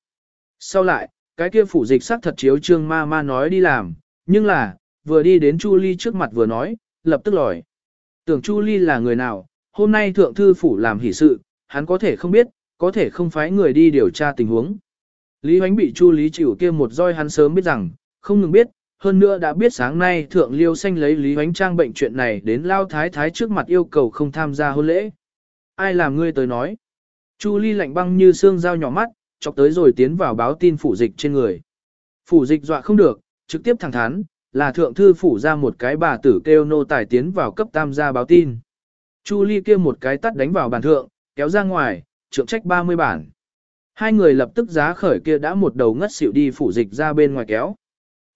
Sau lại, cái kia phủ dịch sắc thật chiếu trương ma ma nói đi làm, nhưng là, vừa đi đến Chu Ly trước mặt vừa nói, lập tức lòi. Tưởng Chu Ly là người nào, hôm nay thượng thư phủ làm hỷ sự, hắn có thể không biết, có thể không phái người đi điều tra tình huống. Lý Hoánh bị Chu Lý chịu kia một roi hắn sớm biết rằng, không ngừng biết, hơn nữa đã biết sáng nay thượng liêu xanh lấy Lý Hoánh trang bệnh chuyện này đến lao thái thái trước mặt yêu cầu không tham gia hôn lễ. Ai làm ngươi tới nói? Chu Ly lạnh băng như xương dao nhỏ mắt, chọc tới rồi tiến vào báo tin phủ dịch trên người. Phủ dịch dọa không được, trực tiếp thẳng thắn, là thượng thư phủ ra một cái bà tử kêu nô tài tiến vào cấp tam gia báo tin. Chu Ly kia một cái tắt đánh vào bàn thượng, kéo ra ngoài, trượng trách 30 bản. Hai người lập tức giá khởi kia đã một đầu ngất xỉu đi phủ dịch ra bên ngoài kéo.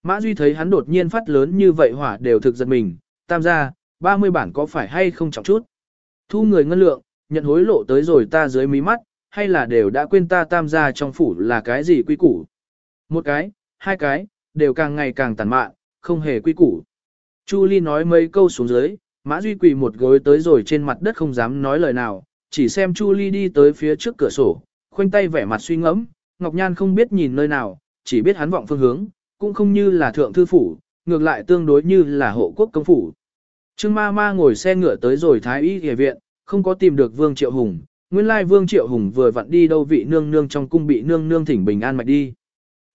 Mã Duy thấy hắn đột nhiên phát lớn như vậy hỏa đều thực giật mình, tam gia, 30 bản có phải hay không trọng chút. Thu người ngân lượng, nhận hối lộ tới rồi ta dưới mí mắt, hay là đều đã quên ta tam gia trong phủ là cái gì quy củ. Một cái, hai cái, đều càng ngày càng tàn mạn, không hề quy củ. Chu Ly nói mấy câu xuống dưới, Mã Duy quỳ một gối tới rồi trên mặt đất không dám nói lời nào, chỉ xem Chu Ly đi tới phía trước cửa sổ, khoanh tay vẻ mặt suy ngẫm, Ngọc Nhan không biết nhìn nơi nào, chỉ biết hắn vọng phương hướng, cũng không như là thượng thư phủ, ngược lại tương đối như là hộ quốc công phủ. Trương ma ma ngồi xe ngựa tới rồi Thái Y Y viện, không có tìm được Vương Triệu Hùng, nguyên lai Vương Triệu Hùng vừa vặn đi đâu vị nương nương trong cung bị nương nương thỉnh bình an mạch đi.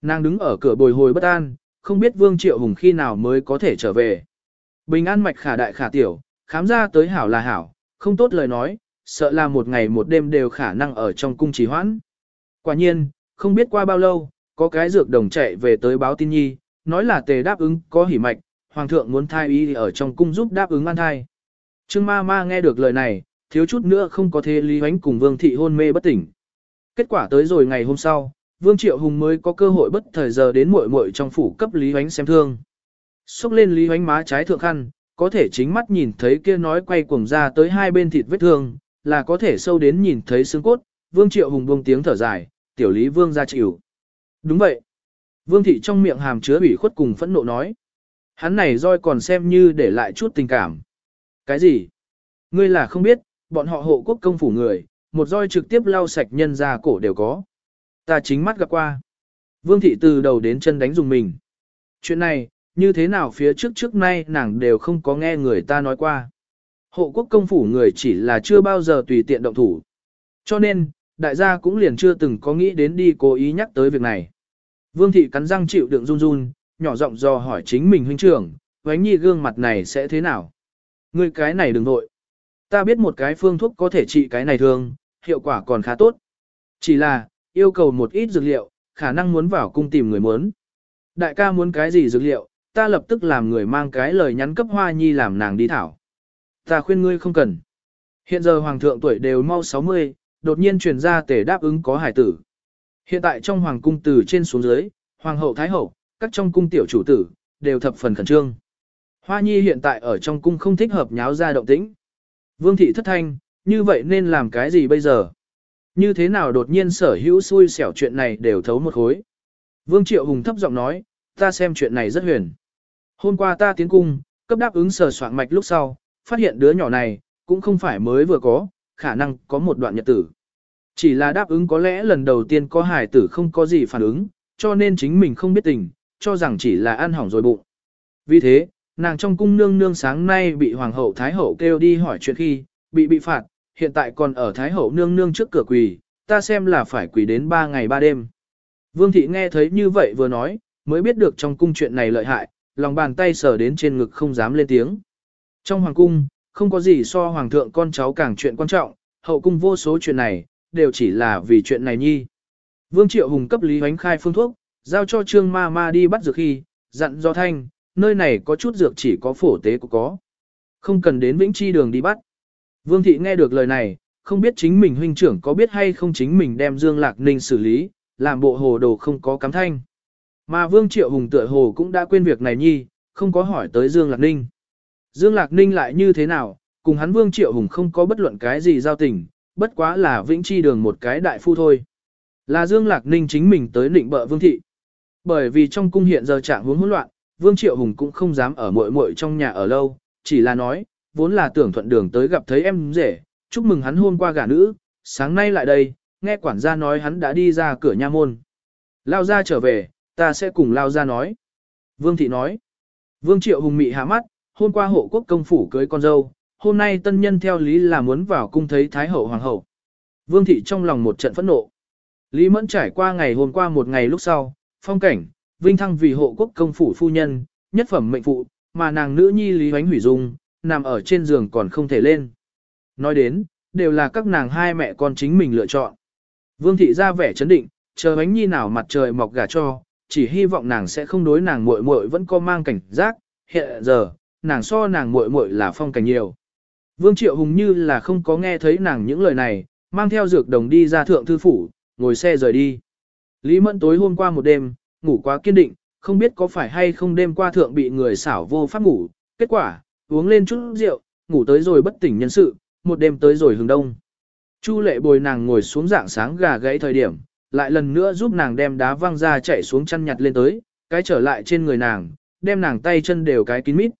Nàng đứng ở cửa bồi hồi bất an, không biết Vương Triệu Hùng khi nào mới có thể trở về. Bình an mạch khả đại khả tiểu, khám ra tới hảo là hảo, không tốt lời nói, sợ là một ngày một đêm đều khả năng ở trong cung trì hoãn. Quả nhiên, không biết qua bao lâu, có cái dược đồng chạy về tới báo tin nhi, nói là tề đáp ứng có hỉ mạch, hoàng thượng muốn thai y ở trong cung giúp đáp ứng an thai. Trương ma ma nghe được lời này, thiếu chút nữa không có thế Lý Huánh cùng Vương Thị hôn mê bất tỉnh. Kết quả tới rồi ngày hôm sau, Vương Triệu Hùng mới có cơ hội bất thời giờ đến muội muội trong phủ cấp Lý Huánh xem thương. Xúc lên Lý Huánh má trái thượng khăn, có thể chính mắt nhìn thấy kia nói quay cuồng ra tới hai bên thịt vết thương, là có thể sâu đến nhìn thấy xương cốt, Vương Triệu Hùng buông tiếng thở dài, tiểu Lý Vương ra chịu. Đúng vậy. Vương Thị trong miệng hàm chứa ủy khuất cùng phẫn nộ nói. Hắn này roi còn xem như để lại chút tình cảm. Cái gì? Ngươi là không biết, bọn họ hộ quốc công phủ người, một roi trực tiếp lau sạch nhân ra cổ đều có. Ta chính mắt gặp qua. Vương thị từ đầu đến chân đánh dùng mình. Chuyện này, như thế nào phía trước trước nay nàng đều không có nghe người ta nói qua. Hộ quốc công phủ người chỉ là chưa bao giờ tùy tiện động thủ. Cho nên, đại gia cũng liền chưa từng có nghĩ đến đi cố ý nhắc tới việc này. Vương thị cắn răng chịu đựng run run, nhỏ giọng dò hỏi chính mình huynh trưởng, vánh nhi gương mặt này sẽ thế nào? Ngươi cái này đừng nội. Ta biết một cái phương thuốc có thể trị cái này thường, hiệu quả còn khá tốt. Chỉ là, yêu cầu một ít dược liệu, khả năng muốn vào cung tìm người muốn. Đại ca muốn cái gì dược liệu, ta lập tức làm người mang cái lời nhắn cấp hoa nhi làm nàng đi thảo. Ta khuyên ngươi không cần. Hiện giờ hoàng thượng tuổi đều mau 60, đột nhiên truyền ra tể đáp ứng có hải tử. Hiện tại trong hoàng cung từ trên xuống dưới, hoàng hậu thái hậu, các trong cung tiểu chủ tử, đều thập phần khẩn trương. Hoa nhi hiện tại ở trong cung không thích hợp nháo ra động tĩnh. Vương thị thất thanh, như vậy nên làm cái gì bây giờ? Như thế nào đột nhiên sở hữu xui xẻo chuyện này đều thấu một khối? Vương Triệu Hùng thấp giọng nói, ta xem chuyện này rất huyền. Hôm qua ta tiến cung, cấp đáp ứng sờ soạn mạch lúc sau, phát hiện đứa nhỏ này, cũng không phải mới vừa có, khả năng có một đoạn nhật tử. Chỉ là đáp ứng có lẽ lần đầu tiên có hài tử không có gì phản ứng, cho nên chính mình không biết tình, cho rằng chỉ là ăn hỏng rồi bụng. Vì thế, nàng trong cung nương nương sáng nay bị hoàng hậu thái hậu kêu đi hỏi chuyện khi, bị bị phạt, hiện tại còn ở thái hậu nương nương trước cửa quỳ, ta xem là phải quỳ đến 3 ngày 3 đêm. Vương thị nghe thấy như vậy vừa nói, mới biết được trong cung chuyện này lợi hại, lòng bàn tay sờ đến trên ngực không dám lên tiếng. Trong hoàng cung, không có gì so hoàng thượng con cháu càng chuyện quan trọng, hậu cung vô số chuyện này, đều chỉ là vì chuyện này nhi. Vương Triệu Hùng cấp Lý Hoánh khai phương thuốc, giao cho Trương Ma Ma đi bắt dược khi, dặn do thanh, nơi này có chút dược chỉ có phổ tế cũng có. Không cần đến Vĩnh Chi đường đi bắt. Vương Thị nghe được lời này, không biết chính mình huynh trưởng có biết hay không chính mình đem Dương Lạc Ninh xử lý, làm bộ hồ đồ không có cắm thanh. Mà Vương Triệu Hùng tựa hồ cũng đã quên việc này nhi, không có hỏi tới Dương Lạc Ninh. Dương Lạc Ninh lại như thế nào, cùng hắn Vương Triệu Hùng không có bất luận cái gì giao tình, bất quá là Vĩnh Chi đường một cái đại phu thôi. Là Dương Lạc Ninh chính mình tới định bợ Vương Thị. Bởi vì trong cung hiện giờ trạng hướng hỗn loạn, Vương Triệu Hùng cũng không dám ở muội muội trong nhà ở lâu, chỉ là nói, vốn là tưởng thuận đường tới gặp thấy em rể, chúc mừng hắn hôm qua gả nữ, sáng nay lại đây, nghe quản gia nói hắn đã đi ra cửa nha môn. Lao ra trở về, ta sẽ cùng Lao ra nói. Vương Thị nói, Vương Triệu Hùng mị hạ mắt, hôm qua hộ quốc công phủ cưới con dâu, hôm nay tân nhân theo lý là muốn vào cung thấy Thái Hậu Hoàng Hậu. Vương Thị trong lòng một trận phẫn nộ. Lý Mẫn trải qua ngày hôm qua một ngày lúc sau, phong cảnh, vinh thăng vì hộ quốc công phủ phu nhân, nhất phẩm mệnh phụ, mà nàng nữ nhi Lý Hoánh Hủy Dung, nằm ở trên giường còn không thể lên. Nói đến, đều là các nàng hai mẹ con chính mình lựa chọn. Vương thị ra vẻ chấn định, chờ Hoánh Nhi nào mặt trời mọc gà cho, chỉ hy vọng nàng sẽ không đối nàng muội muội vẫn có mang cảnh giác, hiện giờ, nàng so nàng muội muội là phong cảnh nhiều. Vương Triệu Hùng như là không có nghe thấy nàng những lời này, mang theo dược đồng đi ra thượng thư phủ, ngồi xe rời đi. Lý Mẫn tối hôm qua một đêm, ngủ quá kiên định, không biết có phải hay không đêm qua thượng bị người xảo vô pháp ngủ, kết quả, uống lên chút rượu, ngủ tới rồi bất tỉnh nhân sự, một đêm tới rồi hướng đông. Chu lệ bồi nàng ngồi xuống dạng sáng gà gãy thời điểm, lại lần nữa giúp nàng đem đá văng ra chạy xuống chăn nhặt lên tới, cái trở lại trên người nàng, đem nàng tay chân đều cái kín mít.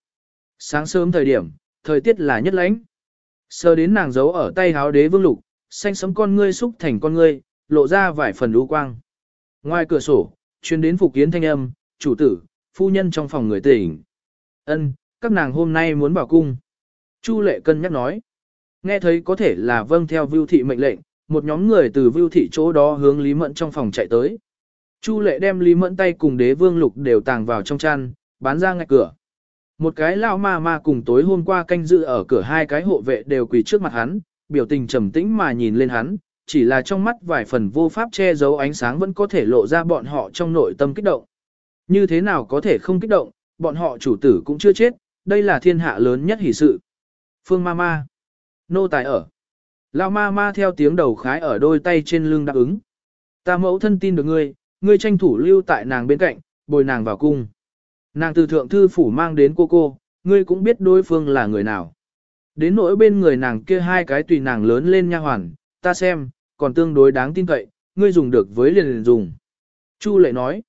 Sáng sớm thời điểm, thời tiết là nhất lãnh. Sờ đến nàng giấu ở tay háo đế vương lục, xanh sấm con ngươi xúc thành con ngươi, lộ ra vài phần lũ quang. Ngoài cửa sổ, chuyên đến phục kiến thanh âm, chủ tử, phu nhân trong phòng người tỉnh. Ân, các nàng hôm nay muốn bảo cung. Chu lệ cân nhắc nói. Nghe thấy có thể là vâng theo vưu thị mệnh lệnh, một nhóm người từ vưu thị chỗ đó hướng Lý Mẫn trong phòng chạy tới. Chu lệ đem Lý Mẫn tay cùng đế vương lục đều tàng vào trong chăn, bán ra ngay cửa. Một cái lao ma ma cùng tối hôm qua canh dự ở cửa hai cái hộ vệ đều quỳ trước mặt hắn, biểu tình trầm tĩnh mà nhìn lên hắn, chỉ là trong mắt vài phần vô pháp che giấu ánh sáng vẫn có thể lộ ra bọn họ trong nội tâm kích động. Như thế nào có thể không kích động, bọn họ chủ tử cũng chưa chết, đây là thiên hạ lớn nhất hỷ sự. Phương ma ma. Nô tài ở. Lao ma ma theo tiếng đầu khái ở đôi tay trên lưng đáp ứng. Ta mẫu thân tin được ngươi, ngươi tranh thủ lưu tại nàng bên cạnh, bồi nàng vào cung. Nàng từ thượng thư phủ mang đến cô cô, ngươi cũng biết đối phương là người nào. Đến nỗi bên người nàng kia hai cái tùy nàng lớn lên nha hoàn, ta xem, còn tương đối đáng tin cậy, ngươi dùng được với liền liền dùng. Chu lệ nói,